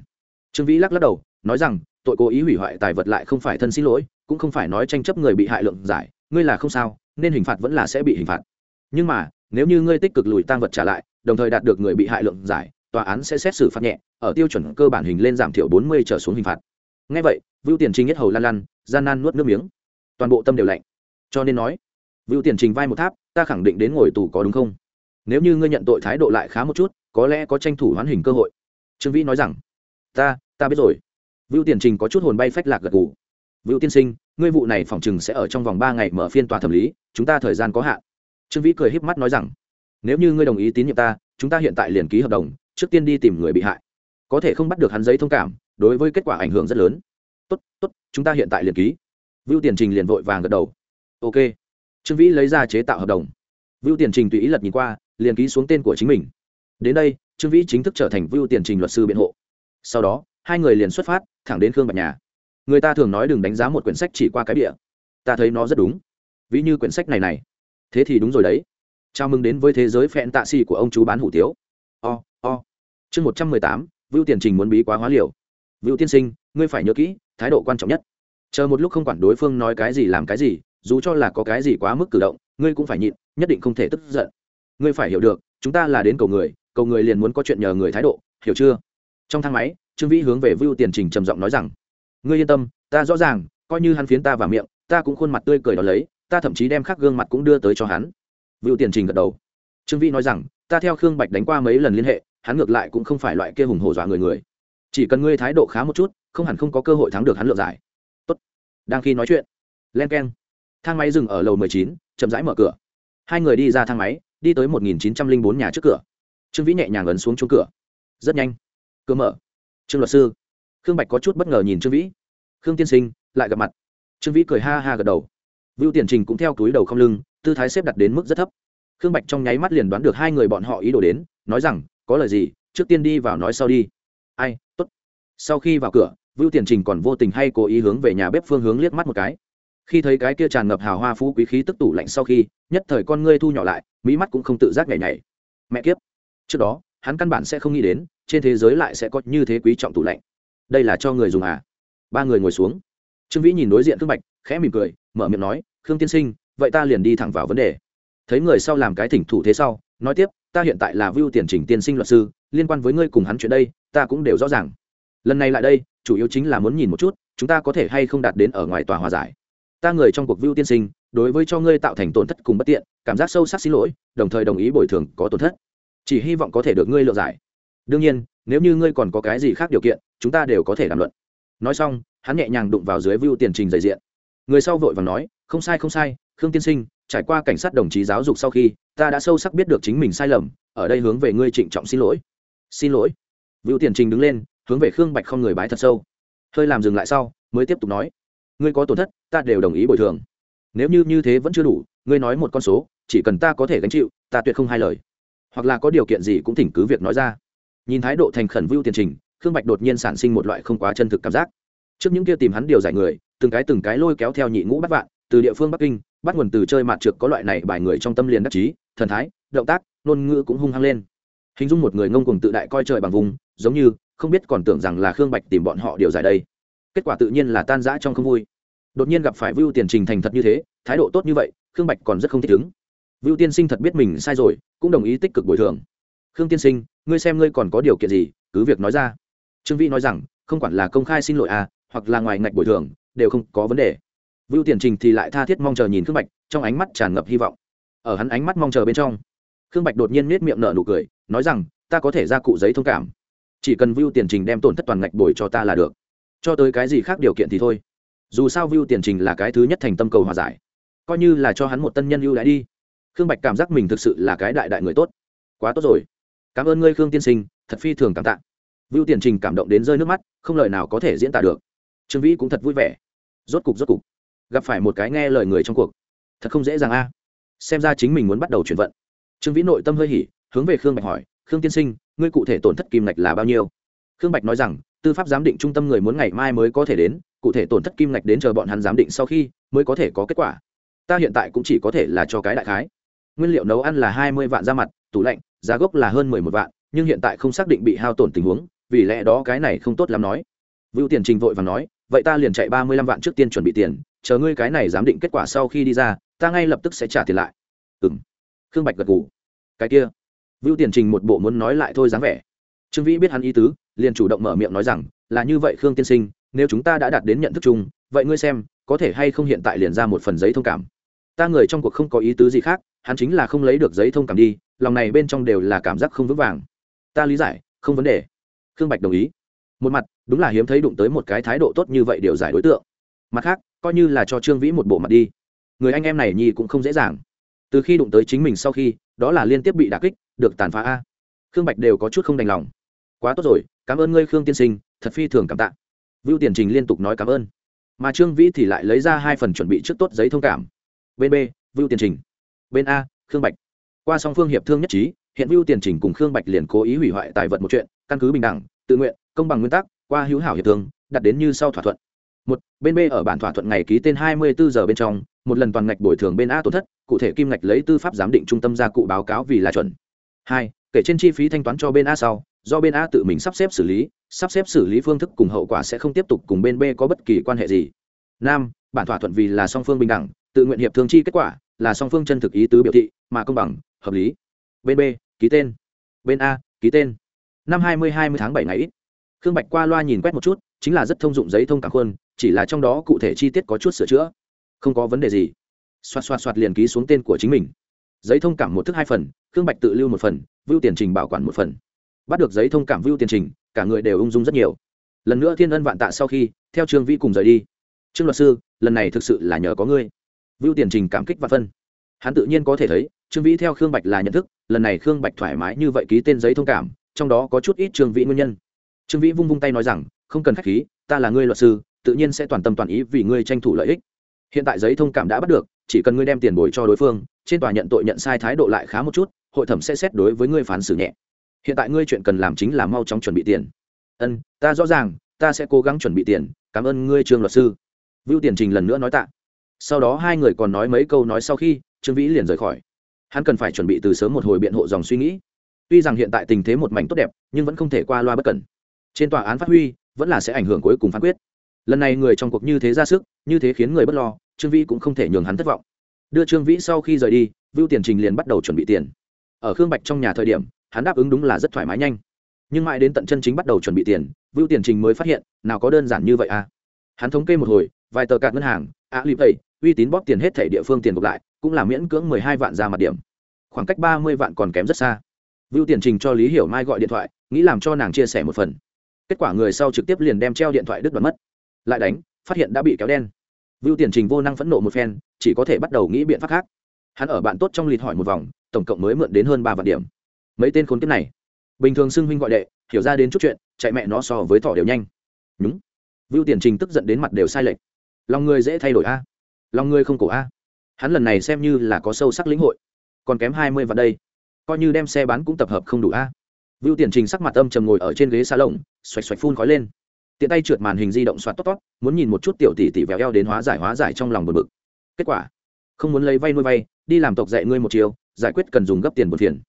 Trương vĩ lắc lắc đầu, nói rằng, tội cố ý hủy hoại tài vật lại không phải thân xin lỗi, cũng không phải nói tranh chấp người bị hại lượng giải, ngươi là không sao, nên hình phạt vẫn là sẽ bị hình phạt. Nhưng mà nếu như ngươi tích cực lùi tăng vật trả lại, đồng thời đạt được người bị hại lượng giải, tòa án sẽ xét xử phạt nhẹ, ở tiêu chuẩn cơ bản hình lên giảm thiểu bốn mươi trở xuống hình phạt. Ngay vậy, vưu tiền trình nhất hầu lan lan gian nan nuốt nước miếng. Toàn bộ tâm đều lạnh. Cho nên nói, vưu tiền trình vai một tháp, ta khẳng định đến ngồi tù có đúng không? Nếu như ngươi nhận tội thái độ lại khá một chút, có lẽ có tranh thủ hoán hình cơ hội. Trương vĩ nói rằng, ta ta biết rồi. Vưu tiền trình có chút hồn bay phách lạc gật gù. Vưu tiên sinh, ngươi vụ này phòng chừng sẽ ở trong vòng ba ngày mở phiên tòa thẩm lý, chúng ta thời gian có hạn trương vĩ cười híp mắt nói rằng, nếu như ngươi đồng ý tín nhiệm ta, chúng ta hiện tại liền ký hợp đồng, trước tiên đi tìm người bị hại. Có thể không bắt được hắn giấy thông cảm, đối với kết quả ảnh hưởng rất lớn. Tốt tốt, chúng ta hiện tại liền ký. Vưu tiền trình liền vội vàng gật đầu. Ok. Trương vĩ lấy ra chế tạo hợp đồng. Vưu tiền trình tùy ý lật nhìn qua, liền ký xuống tên của chính mình. Đến đây, trương vĩ chính thức trở thành vưu tiền trình luật sư biện hộ. Sau đó, hai người liền xuất phát, thẳng đến khương bạch nhà. Người ta thường nói đừng đánh giá một quyển sách chỉ qua cái địa ta thấy nó rất đúng. Ví như quyển sách này này thế thì đúng rồi đấy. Chào mừng đến với thế giới phẹn tạ xì của ông chú bán hủ tiếu. O o. Chương một trăm mười tám, vưu tiền trình muốn bí quá hóa liều. Vưu tiên sinh, ngươi phải nhớ kỹ, thái độ quan trọng nhất. Chờ một lúc không quản đối phương nói cái gì làm cái gì, dù cho là có cái gì quá mức cử động, ngươi cũng phải nhịn, nhất định không thể tức giận. Ngươi phải hiểu được, chúng ta là đến cầu người cầu người liền muốn có chuyện nhờ người thái độ, hiểu chưa? Trong thang máy, trương vĩ hướng về vưu tiền trình trầm giọng nói rằng, ngươi yên tâm, ta rõ ràng, coi như hắn phiến ta vào miệng, ta cũng khuôn mặt tươi cười đó lấy ta thậm chí đem khắc gương mặt cũng đưa tới cho hắn. Vựu tiền trình gật đầu. Trương vĩ nói rằng, ta theo khương bạch đánh qua mấy lần liên hệ, hắn ngược lại cũng không phải loại kia hùng hổ dọa người người. Chỉ cần ngươi thái độ khá một chút, không hẳn không có cơ hội thắng được hắn lượng giải. Tốt. Đang khi nói chuyện, len k e n thang máy dừng ở lầu mười chín, chậm rãi mở cửa. Hai người đi ra thang máy, đi tới một nghìn chín trăm linh bốn nhà trước cửa. Trương vĩ nhẹ nhàng ấn xuống chỗ cửa. Rất nhanh. Cửa mở. Trương luật sư. Khương bạch có chút bất ngờ nhìn trương vĩ. Khương tiên sinh, lại gặp mặt. Trương vĩ cười ha ha gật đầu vưu tiền trình cũng theo túi đầu không lưng, tư thái xếp đặt đến mức rất thấp. Khương bạch trong nháy mắt liền đoán được hai người bọn họ ý đồ đến, nói rằng, có lời gì, trước tiên đi vào nói sau đi. Ai t ố t sau khi vào cửa, vưu tiền trình còn vô tình hay cố ý hướng về nhà bếp phương hướng liếc mắt một cái. Khi thấy cái kia tràn ngập hào hoa phú quý khí tức tủ lạnh sau khi, nhất thời con ngươi thu nhỏ lại, mỹ mắt cũng không tự giác nhảy nhảy. Mẹ kiếp! Trước đó, hắn căn bản sẽ không nghĩ đến, trên thế giới lại sẽ có như thế quý trọng tủ lạnh. Đây là cho người dùng à? Ba người ngồi xuống. Trương vĩ nhìn đối diện khương bạch, khẽ mỉm cười mở miệng nói, khương tiên sinh, vậy ta liền đi thẳng vào vấn đề. Thấy người sau làm cái thỉnh thủ thế sau, nói tiếp, ta hiện tại là vưu tiền trình tiên sinh luật sư, liên quan với ngươi cùng hắn chuyện đây, ta cũng đều rõ ràng. Lần này lại đây, chủ yếu chính là muốn nhìn một chút, chúng ta có thể hay không đạt đến ở ngoài tòa hòa giải. Ta người trong cuộc vưu tiên sinh, đối với cho ngươi tạo thành tổn thất cùng bất tiện, cảm giác sâu sắc xin lỗi, đồng thời đồng ý bồi thường có tổn thất. Chỉ hy vọng có thể được ngươi lựa giải. Đương nhiên, nếu như ngươi còn có cái gì khác điều kiện, chúng ta đều có thể đàm luận. Nói xong, hắn nhẹ nhàng đụng vào dưới vưu tiền trình dày diện người sau vội và nói, không sai không sai, khương tiên sinh, trải qua cảnh sát đồng chí giáo dục sau khi, ta đã sâu sắc biết được chính mình sai lầm, ở đây hướng về ngươi trịnh trọng xin lỗi. Xin lỗi? Vũ tiền trình đứng lên, hướng về khương bạch không người bái thật sâu. Hơi làm dừng lại sau, mới tiếp tục nói, ngươi có tổn thất, ta đều đồng ý bồi thường. Nếu như như thế vẫn chưa đủ, ngươi nói một con số, chỉ cần ta có thể gánh chịu, ta tuyệt không hai lời. Hoặc là có điều kiện gì cũng thỉnh cứ việc nói ra. Nhìn thái độ thành khẩn vưu tiền trình, khương bạch đột nhiên sản sinh một loại không quá chân thực cảm giác trước những kia tìm hắn điều giải người, từng cái từng cái lôi kéo theo nhị ngũ bắt vạn, từ địa phương bắc kinh, bắt nguồn từ chơi mặt trượt có loại này bài người trong tâm liền đắc chí, thần thái, động tác, ngôn ngữ cũng hung hăng lên. Hình dung một người ngông cuồng tự đại coi trời bằng vùng, giống như không biết còn tưởng rằng là khương bạch tìm bọn họ điều giải đây. Kết quả tự nhiên là tan rã trong không vui. Đột nhiên gặp phải vưu tiền trình thành thật như thế, thái độ tốt như vậy, khương bạch còn rất không thích ứng. Vưu tiên sinh thật biết mình sai rồi, cũng đồng ý tích cực bồi thường. Khương tiên sinh, ngươi xem ngươi còn có điều kiện gì, cứ việc nói ra. Trương vĩ nói rằng, không quản là công khai xin lỗi à hoặc là ngoài ngạch bồi thường, đều không có vấn đề. Vưu tiền trình thì lại tha thiết mong chờ nhìn khương bạch, trong ánh mắt tràn ngập hy vọng. Ở hắn ánh mắt mong chờ bên trong, khương bạch đột nhiên nết miệng nở nụ cười, nói rằng, ta có thể ra cụ giấy thông cảm. Chỉ cần vưu tiền trình đem tổn thất toàn ngạch bồi cho ta là được. Cho tới cái gì khác điều kiện thì thôi. Dù sao vưu tiền trình là cái thứ nhất thành tâm cầu hòa giải. Coi như là cho hắn một tân nhân ưu đãi đi, khương bạch cảm giác mình thực sự là cái đại đại người tốt. Quá tốt rồi. Cảm ơn ngươi, khương tiên sinh, thật phi thường cảm tạ. Vưu tiền trình cảm động đến rơi nước mắt, không lời nào có thể diễn tả được trương vĩ cũng thật vui vẻ. Rốt cục rốt cục. Gặp phải một cái nghe lời người trong cuộc. Thật không dễ dàng a. Xem ra chính mình muốn bắt đầu chuyển vận. Trương vĩ nội tâm hơi hỉ, hướng về khương bạch hỏi, khương tiên sinh, ngươi cụ thể tổn thất kim ngạch là bao nhiêu? Khương bạch nói rằng, tư pháp giám định trung tâm người muốn ngày mai mới có thể đến, cụ thể tổn thất kim ngạch đến chờ bọn hắn giám định sau khi mới có thể có kết quả. Ta hiện tại cũng chỉ có thể là cho cái đại khái. Nguyên liệu nấu ăn là hai mươi vạn da mặt, tủ lạnh, giá gốc là hơn mười một vạn, nhưng hiện tại không xác định bị hao tổn tình huống, vì lẽ đó cái này không tốt lắm nói. Vưu tiền trình vội và nói vậy ta liền chạy ba mươi lăm vạn trước tiên chuẩn bị tiền, chờ ngươi cái này giám định kết quả sau khi đi ra, ta ngay lập tức sẽ trả tiền lại. Ừ m khương bạch gật ngủ cái kia. Vưu tiền trình một bộ muốn nói lại thôi dáng vẻ. Trương vĩ biết hắn ý tứ, liền chủ động mở miệng nói rằng, là như vậy khương tiên sinh, nếu chúng ta đã đạt đến nhận thức chung, vậy ngươi xem, có thể hay không hiện tại liền ra một phần giấy thông cảm? Ta người trong cuộc không có ý tứ gì khác, hắn chính là không lấy được giấy thông cảm đi, lòng này bên trong đều là cảm giác không vững vàng. Ta lý giải, không vấn đề. Khương bạch đồng ý. Một mặt đúng là hiếm thấy đụng tới một cái thái độ tốt như vậy điều giải đối tượng. Mặt khác, coi như là cho trương vĩ một bộ mặt đi. Người anh em này nhi cũng không dễ dàng. Từ khi đụng tới chính mình sau khi, đó là liên tiếp bị đà kích, được tàn phá a. Khương bạch đều có chút không đành lòng. Quá tốt rồi, cảm ơn ngươi khương tiên sinh, thật phi thường cảm tạ. Vưu tiền trình liên tục nói cảm ơn. Mà trương vĩ thì lại lấy ra hai phần chuẩn bị trước tốt giấy thông cảm. Bên b, vưu tiền trình. Bên a, khương bạch. Qua song phương hiệp thương nhất trí, hiện vưu tiền trình cùng khương bạch liền cố ý hủy hoại tài vật một chuyện, căn cứ bình đẳng, tự nguyện, công bằng nguyên tắc qua hữu hảo hiệp thương, đặt đến như sau thỏa thuận. Một, bên b ở bản thỏa thuận ngày ký tên hai mươi bốn giờ bên trong, một lần toàn ngạch bồi thường bên a tổn thất, cụ thể kim ngạch lấy tư pháp giám định trung tâm gia cụ báo cáo vì là chuẩn. Hai, kể trên chi phí thanh toán cho bên a sau, do bên a tự mình sắp xếp xử lý, sắp xếp xử lý phương thức cùng hậu quả sẽ không tiếp tục cùng bên b có bất kỳ quan hệ gì. Năm, bản thỏa thuận vì là song phương bình đẳng, tự nguyện hiệp thương chi kết quả, là song phương chân thực ý tứ biểu thị, mà công bằng, hợp lý. Bên b, ký tên. Bên a, ký tên. Năm hai mươi hai mươi tháng bảy ngày ít khương bạch qua loa nhìn quét một chút, chính là rất thông dụng giấy thông cảm khuôn, chỉ là trong đó cụ thể chi tiết có chút sửa chữa. Không có vấn đề gì. Xoạt xoạt xoạt liền ký xuống tên của chính mình. Giấy thông cảm một thức hai phần, khương bạch tự lưu một phần, vưu tiền trình bảo quản một phần. Bắt được giấy thông cảm vưu tiền trình, cả người đều ung dung rất nhiều. Lần nữa thiên ân vạn tạ sau khi, theo trương vĩ cùng rời đi. Trương luật sư, lần này thực sự là nhờ có ngươi. Vưu tiền trình cảm kích và phân. Hắn tự nhiên có thể thấy, trương vĩ theo khương bạch là nhận thức, lần này khương bạch thoải mái như vậy ký tên giấy thông cảm, trong đó có chút ít trương vĩ nguyên nhân trương vĩ vung vung tay nói rằng, không cần k h á c h khí, ta là ngươi luật sư, tự nhiên sẽ toàn tâm toàn ý vì ngươi tranh thủ lợi ích. Hiện tại giấy thông cảm đã bắt được, chỉ cần ngươi đem tiền bồi cho đối phương, trên tòa nhận tội nhận sai thái độ lại khá một chút, hội thẩm sẽ xét đối với ngươi phán xử nhẹ. Hiện tại ngươi chuyện cần làm chính là mau chóng chuẩn bị tiền. Ân, ta rõ ràng, ta sẽ cố gắng chuẩn bị tiền, cảm ơn ngươi, trương luật sư. Vưu tiền trình lần nữa nói tạ. Sau đó hai người còn nói mấy câu nói sau khi, trương vĩ liền rời khỏi. Hắn cần phải chuẩn bị từ sớm một hồi biện hộ dòng suy nghĩ. Tuy rằng hiện tại tình thế một mảnh tốt đẹp, nhưng vẫn không thể qua loa bất cẩn trên tòa án phát huy, vẫn là sẽ ảnh hưởng cuối cùng phán quyết. Lần này người trong cuộc như thế ra sức, như thế khiến người bất lo, trương vĩ cũng không thể nhường hắn thất vọng. Đưa trương vĩ sau khi rời đi, vưu tiền trình liền bắt đầu chuẩn bị tiền. Ở khương bạch trong nhà thời điểm, hắn đáp ứng đúng là rất thoải mái nhanh. Nhưng mãi đến tận chân chính bắt đầu chuẩn bị tiền, vưu tiền trình mới phát hiện, nào có đơn giản như vậy à? Hắn thống kê một hồi, vài tờ cạt ngân hàng, ạ lip tẩy uy tín bóp tiền hết thẻ địa phương tiền gộp lại, cũng là miễn cưỡng mười hai vạn ra mặt điểm. Khoảng cách ba mươi vạn còn kém rất xa. Vưu tiền trình cho lý hiểu mai gọi điện thoại, nghĩ làm cho nàng chia sẻ một phần kết quả người sau trực tiếp liền đem treo điện thoại đứt đoạn mất. Lại đánh, phát hiện đã bị kéo đen. Vưu tiền trình vô năng phẫn nộ một phen, chỉ có thể bắt đầu nghĩ biện pháp khác. Hắn ở bạn tốt trong lịt hỏi một vòng, tổng cộng mới mượn đến hơn ba vạn điểm. Mấy tên khốn kiếp này? Bình thường xưng huynh gọi đệ, hiểu ra đến chút chuyện, chạy mẹ nó so với thỏ đều nhanh. Nhúng. Vưu tiền trình tức giận đến mặt đều sai lệch. Lòng người dễ thay đổi a. Lòng người không cổ a. Hắn lần này xem như là có sâu sắc lĩnh hội. Còn kém hai mươi vạn đây. Coi như đem xe bán cũng tập hợp không đủ a vưu tiền trình sắc mặt âm trầm ngồi ở trên ghế xa lồng xoạch xoạch phun khói lên. Tiện tay trượt màn hình di động xoạt tót tót, muốn nhìn một chút tiểu tỷ tỷ vèo eo đến hóa giải hóa giải trong lòng bực bực. Kết quả, không muốn lấy vay nuôi vay, đi làm tộc dạy ngươi một chiều, giải quyết cần dùng gấp tiền buồn phiền.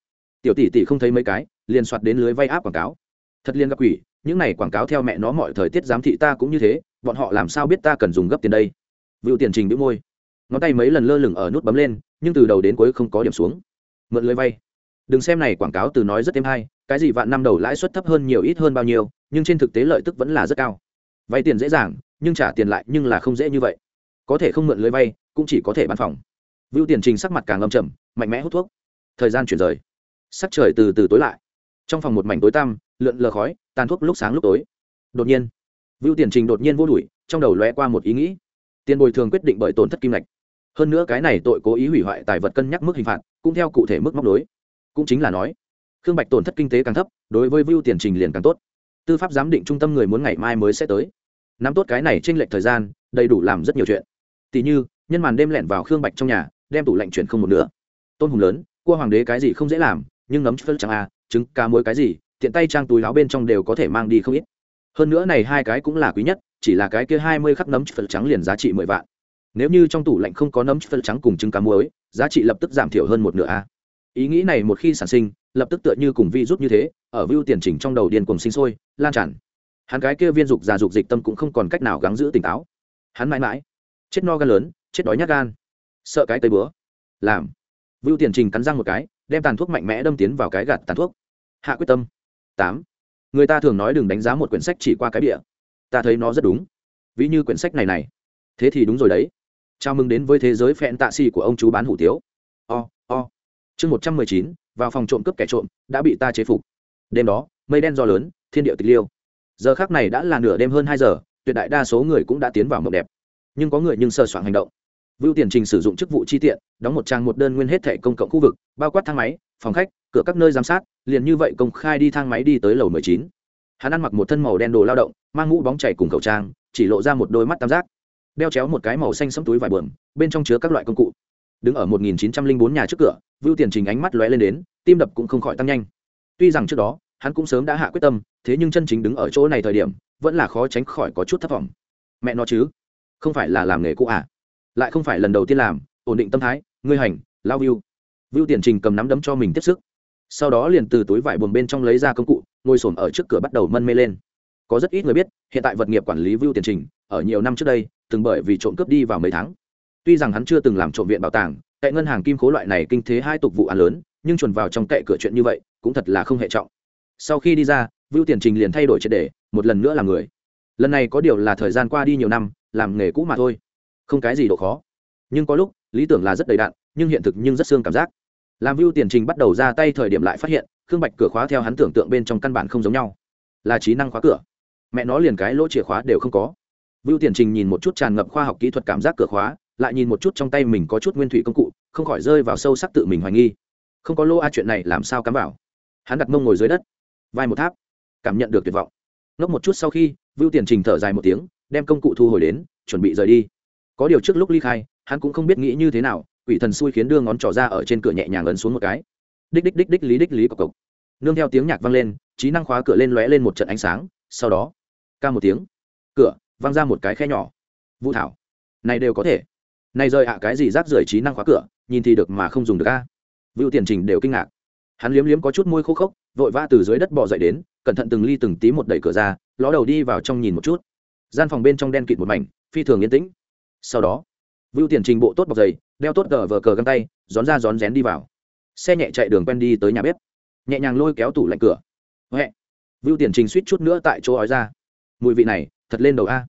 Tiểu tỷ tỷ không thấy mấy cái, liền xoạt đến lưới vay áp quảng cáo. Thật liên gặp quỷ, những này quảng cáo theo mẹ nó mọi thời tiết giám thị ta cũng như thế, bọn họ làm sao biết ta cần dùng gấp tiền đây? Vưu tiền trình bĩu môi. Ngón tay mấy lần lơ lửng ở nút bấm lên, nhưng từ đầu đến cuối không có điểm xuống. Mượn lưới vay. Đừng xem này quảng cáo từ nói rất êm hay cái gì vạn năm đầu lãi suất thấp hơn nhiều ít hơn bao nhiêu, nhưng trên thực tế lợi tức vẫn là rất cao. Vay tiền dễ dàng, nhưng trả tiền lại nhưng là không dễ như vậy. Có thể không mượn lưới vay, cũng chỉ có thể bán phòng. Vưu tiền trình sắc mặt càng âm trầm, mạnh mẽ hút thuốc. Thời gian chuyển rời. Sắc trời từ từ tối lại. Trong phòng một mảnh tối tăm, lượn lờ khói, tàn thuốc lúc sáng lúc tối. Đột nhiên, vưu tiền trình đột nhiên vô đuổi, trong đầu lóe qua một ý nghĩ. Tiền bồi thường quyết định bởi tổn thất kim lạch hơn nữa cái này tội cố ý hủy hoại tài vật cân nhắc mức hình phạt, cũng theo cụ thể mức móc đối cũng chính là nói khương bạch tổn thất kinh tế càng thấp, đối với view tiền trình liền càng tốt. Tư pháp giám định trung tâm người muốn ngày mai mới sẽ tới. Nắm tốt cái này t r ê n lệch thời gian, đầy đủ làm rất nhiều chuyện. Tỉ như, nhân màn đêm lẻn vào khương bạch trong nhà, đem tủ lạnh chuyển không một nữa tôn hùng lớn, cua hoàng đế cái gì không dễ làm, nhưng ngấm chất chẳng à trứng, cá muối cái gì, tiện tay trang túi láo bên trong đều có thể mang đi không ít. Hơn nữa này hai cái cũng là quý nhất, chỉ là cái kia hai mươi khắc nấm phân trắng liền giá trị mười vạn. Nếu như trong tủ lạnh không có nấm phân trắng cùng trứng, cá muối, giá trị lập tức giảm thiểu hơn một nửa a ý nghĩ này một khi sản sinh lập tức tựa như cùng vi rút như thế, ở view tiền chỉnh trong đầu điên cùng sinh sôi, lan tràn. Hắn cái kia viên dục già dục dịch tâm cũng không còn cách nào gắng giữ tỉnh táo. Hắn mãi mãi, chết no gan lớn, chết đói nhát gan. Sợ cái tây bữa. Làm. View tiền trình cắn răng một cái, đem tàn thuốc mạnh mẽ đâm tiến vào cái gạt tàn thuốc. Hạ quyết tâm. Tám. Người ta thường nói đừng đánh giá một quyển sách chỉ qua cái địa ta thấy nó rất đúng. Ví như quyển sách này này. Thế thì đúng rồi đấy. Chào mừng đến với thế giới phẹn tạ xì của ông chú bán hủ tiếu. O o. Chương một trăm mười chín vào phòng trộm cướp kẻ trộm, đã bị ta chế phục. Đêm đó, mây đen do lớn, thiên địa tịch liêu. Giờ khác này đã là nửa đêm hơn hai giờ, tuyệt đại đa số người cũng đã tiến vào mộng đẹp. Nhưng có người nhưng sơ soạn hành động. Vưu tiền trình sử dụng chức vụ chi tiện, đóng một trang một đơn nguyên hết thẻ công cộng khu vực, bao quát thang máy, phòng khách, cửa các nơi giám sát, liền như vậy công khai đi thang máy đi tới lầu mười chín. Hắn ăn mặc một thân màu đen đồ lao động, mang mũ bóng chảy cùng khẩu trang, chỉ lộ ra một đôi mắt tam giác. Đeo chéo một cái màu xanh sẫm túi vải bờm, bên trong chứa các loại công cụ đứng ở 1904 nhà trước cửa, vưu tiền trình ánh mắt lóe lên đến, tim đập cũng không khỏi tăng nhanh. Tuy rằng trước đó, hắn cũng sớm đã hạ quyết tâm, thế nhưng chân chính đứng ở chỗ này thời điểm, vẫn là khó tránh khỏi có chút thất vọng. Mẹ nó chứ, không phải là làm nghề cũ à? Lại không phải lần đầu tiên làm, ổn định tâm thái, ngươi hành, lao view vưu tiền trình cầm nắm đấm cho mình tiếp sức. Sau đó liền từ túi vải buồn bên trong lấy ra công cụ, ngồi xổm ở trước cửa bắt đầu mân mê lên. Có rất ít người biết, hiện tại vật nghiệp quản lý vưu tiền trình, ở nhiều năm trước đây, từng bởi vì trộm cướp đi vào mấy tháng tuy rằng hắn chưa từng làm trộm viện bảo tàng cậy ngân hàng kim khố loại này kinh thế hai tục vụ án lớn, nhưng chuẩn vào trong cậy cửa chuyện như vậy, cũng thật là không hệ trọng. Sau khi đi ra, vưu tiền trình liền thay đổi triệt đề một lần nữa làm người. Lần này có điều là thời gian qua đi nhiều năm, làm nghề cũ mà thôi. Không cái gì độ khó. Nhưng có lúc, lý tưởng là rất đầy đạn nhưng hiện thực nhưng rất xương cảm giác. Làm vưu tiền trình bắt đầu ra tay thời điểm lại phát hiện, khương bạch cửa khóa theo hắn tưởng tượng bên trong căn bản không giống nhau. Là trí năng khóa cửa. Mẹ nó liền cái lỗ chìa khóa đều không có. Vưu tiền trình nhìn một chút tràn ngập khoa học kỹ thuật cảm giác cửa khóa lại nhìn một chút trong tay mình có chút nguyên thủy công cụ, không khỏi rơi vào sâu sắc tự mình hoài nghi. Không có lô a chuyện này làm sao cắm vào? Hắn đặt mông ngồi dưới đất, vai một tháp, cảm nhận được tuyệt vọng. Ngốc một chút sau khi, vưu tiền trình thở dài một tiếng, đem công cụ thu hồi đến, chuẩn bị rời đi. Có điều trước lúc ly khai, hắn cũng không biết nghĩ như thế nào, quỷ thần xui khiến đưa ngón trỏ ra ở trên cửa nhẹ nhàng ấn xuống một cái. Đích đích đích đích lý đích lý cộc cộc. Nương theo tiếng nhạc vang lên, trí năng khóa cửa lên lóe lên một trận ánh sáng, sau đó, ca một tiếng, cửa văng ra một cái khe nhỏ. Vũ thảo, này đều có thể này rơi ạ à, cái gì rác rưởi trí năng khóa cửa, nhìn thì được mà không dùng được a. Vựu tiền trình đều kinh ngạc. Hắn liếm liếm có chút môi khô khốc, vội vã từ dưới đất bò dậy đến, cẩn thận từng ly từng tí một đẩy cửa ra, ló đầu đi vào trong nhìn một chút. Gian phòng bên trong đen kịt một mảnh, phi thường yên tĩnh. Sau đó vựu tiền trình bộ tốt bọc giày, đeo tốt cờ vờ cờ găng tay rón ra rón rén đi vào. Xe nhẹ chạy đường quen đi tới nhà bếp. Nhẹ nhàng lôi kéo tủ lạnh cửa. Huệ. Vựu tiền trình suýt chút nữa tại chỗ ói ra. Mùi vị này, thật lên đầu a.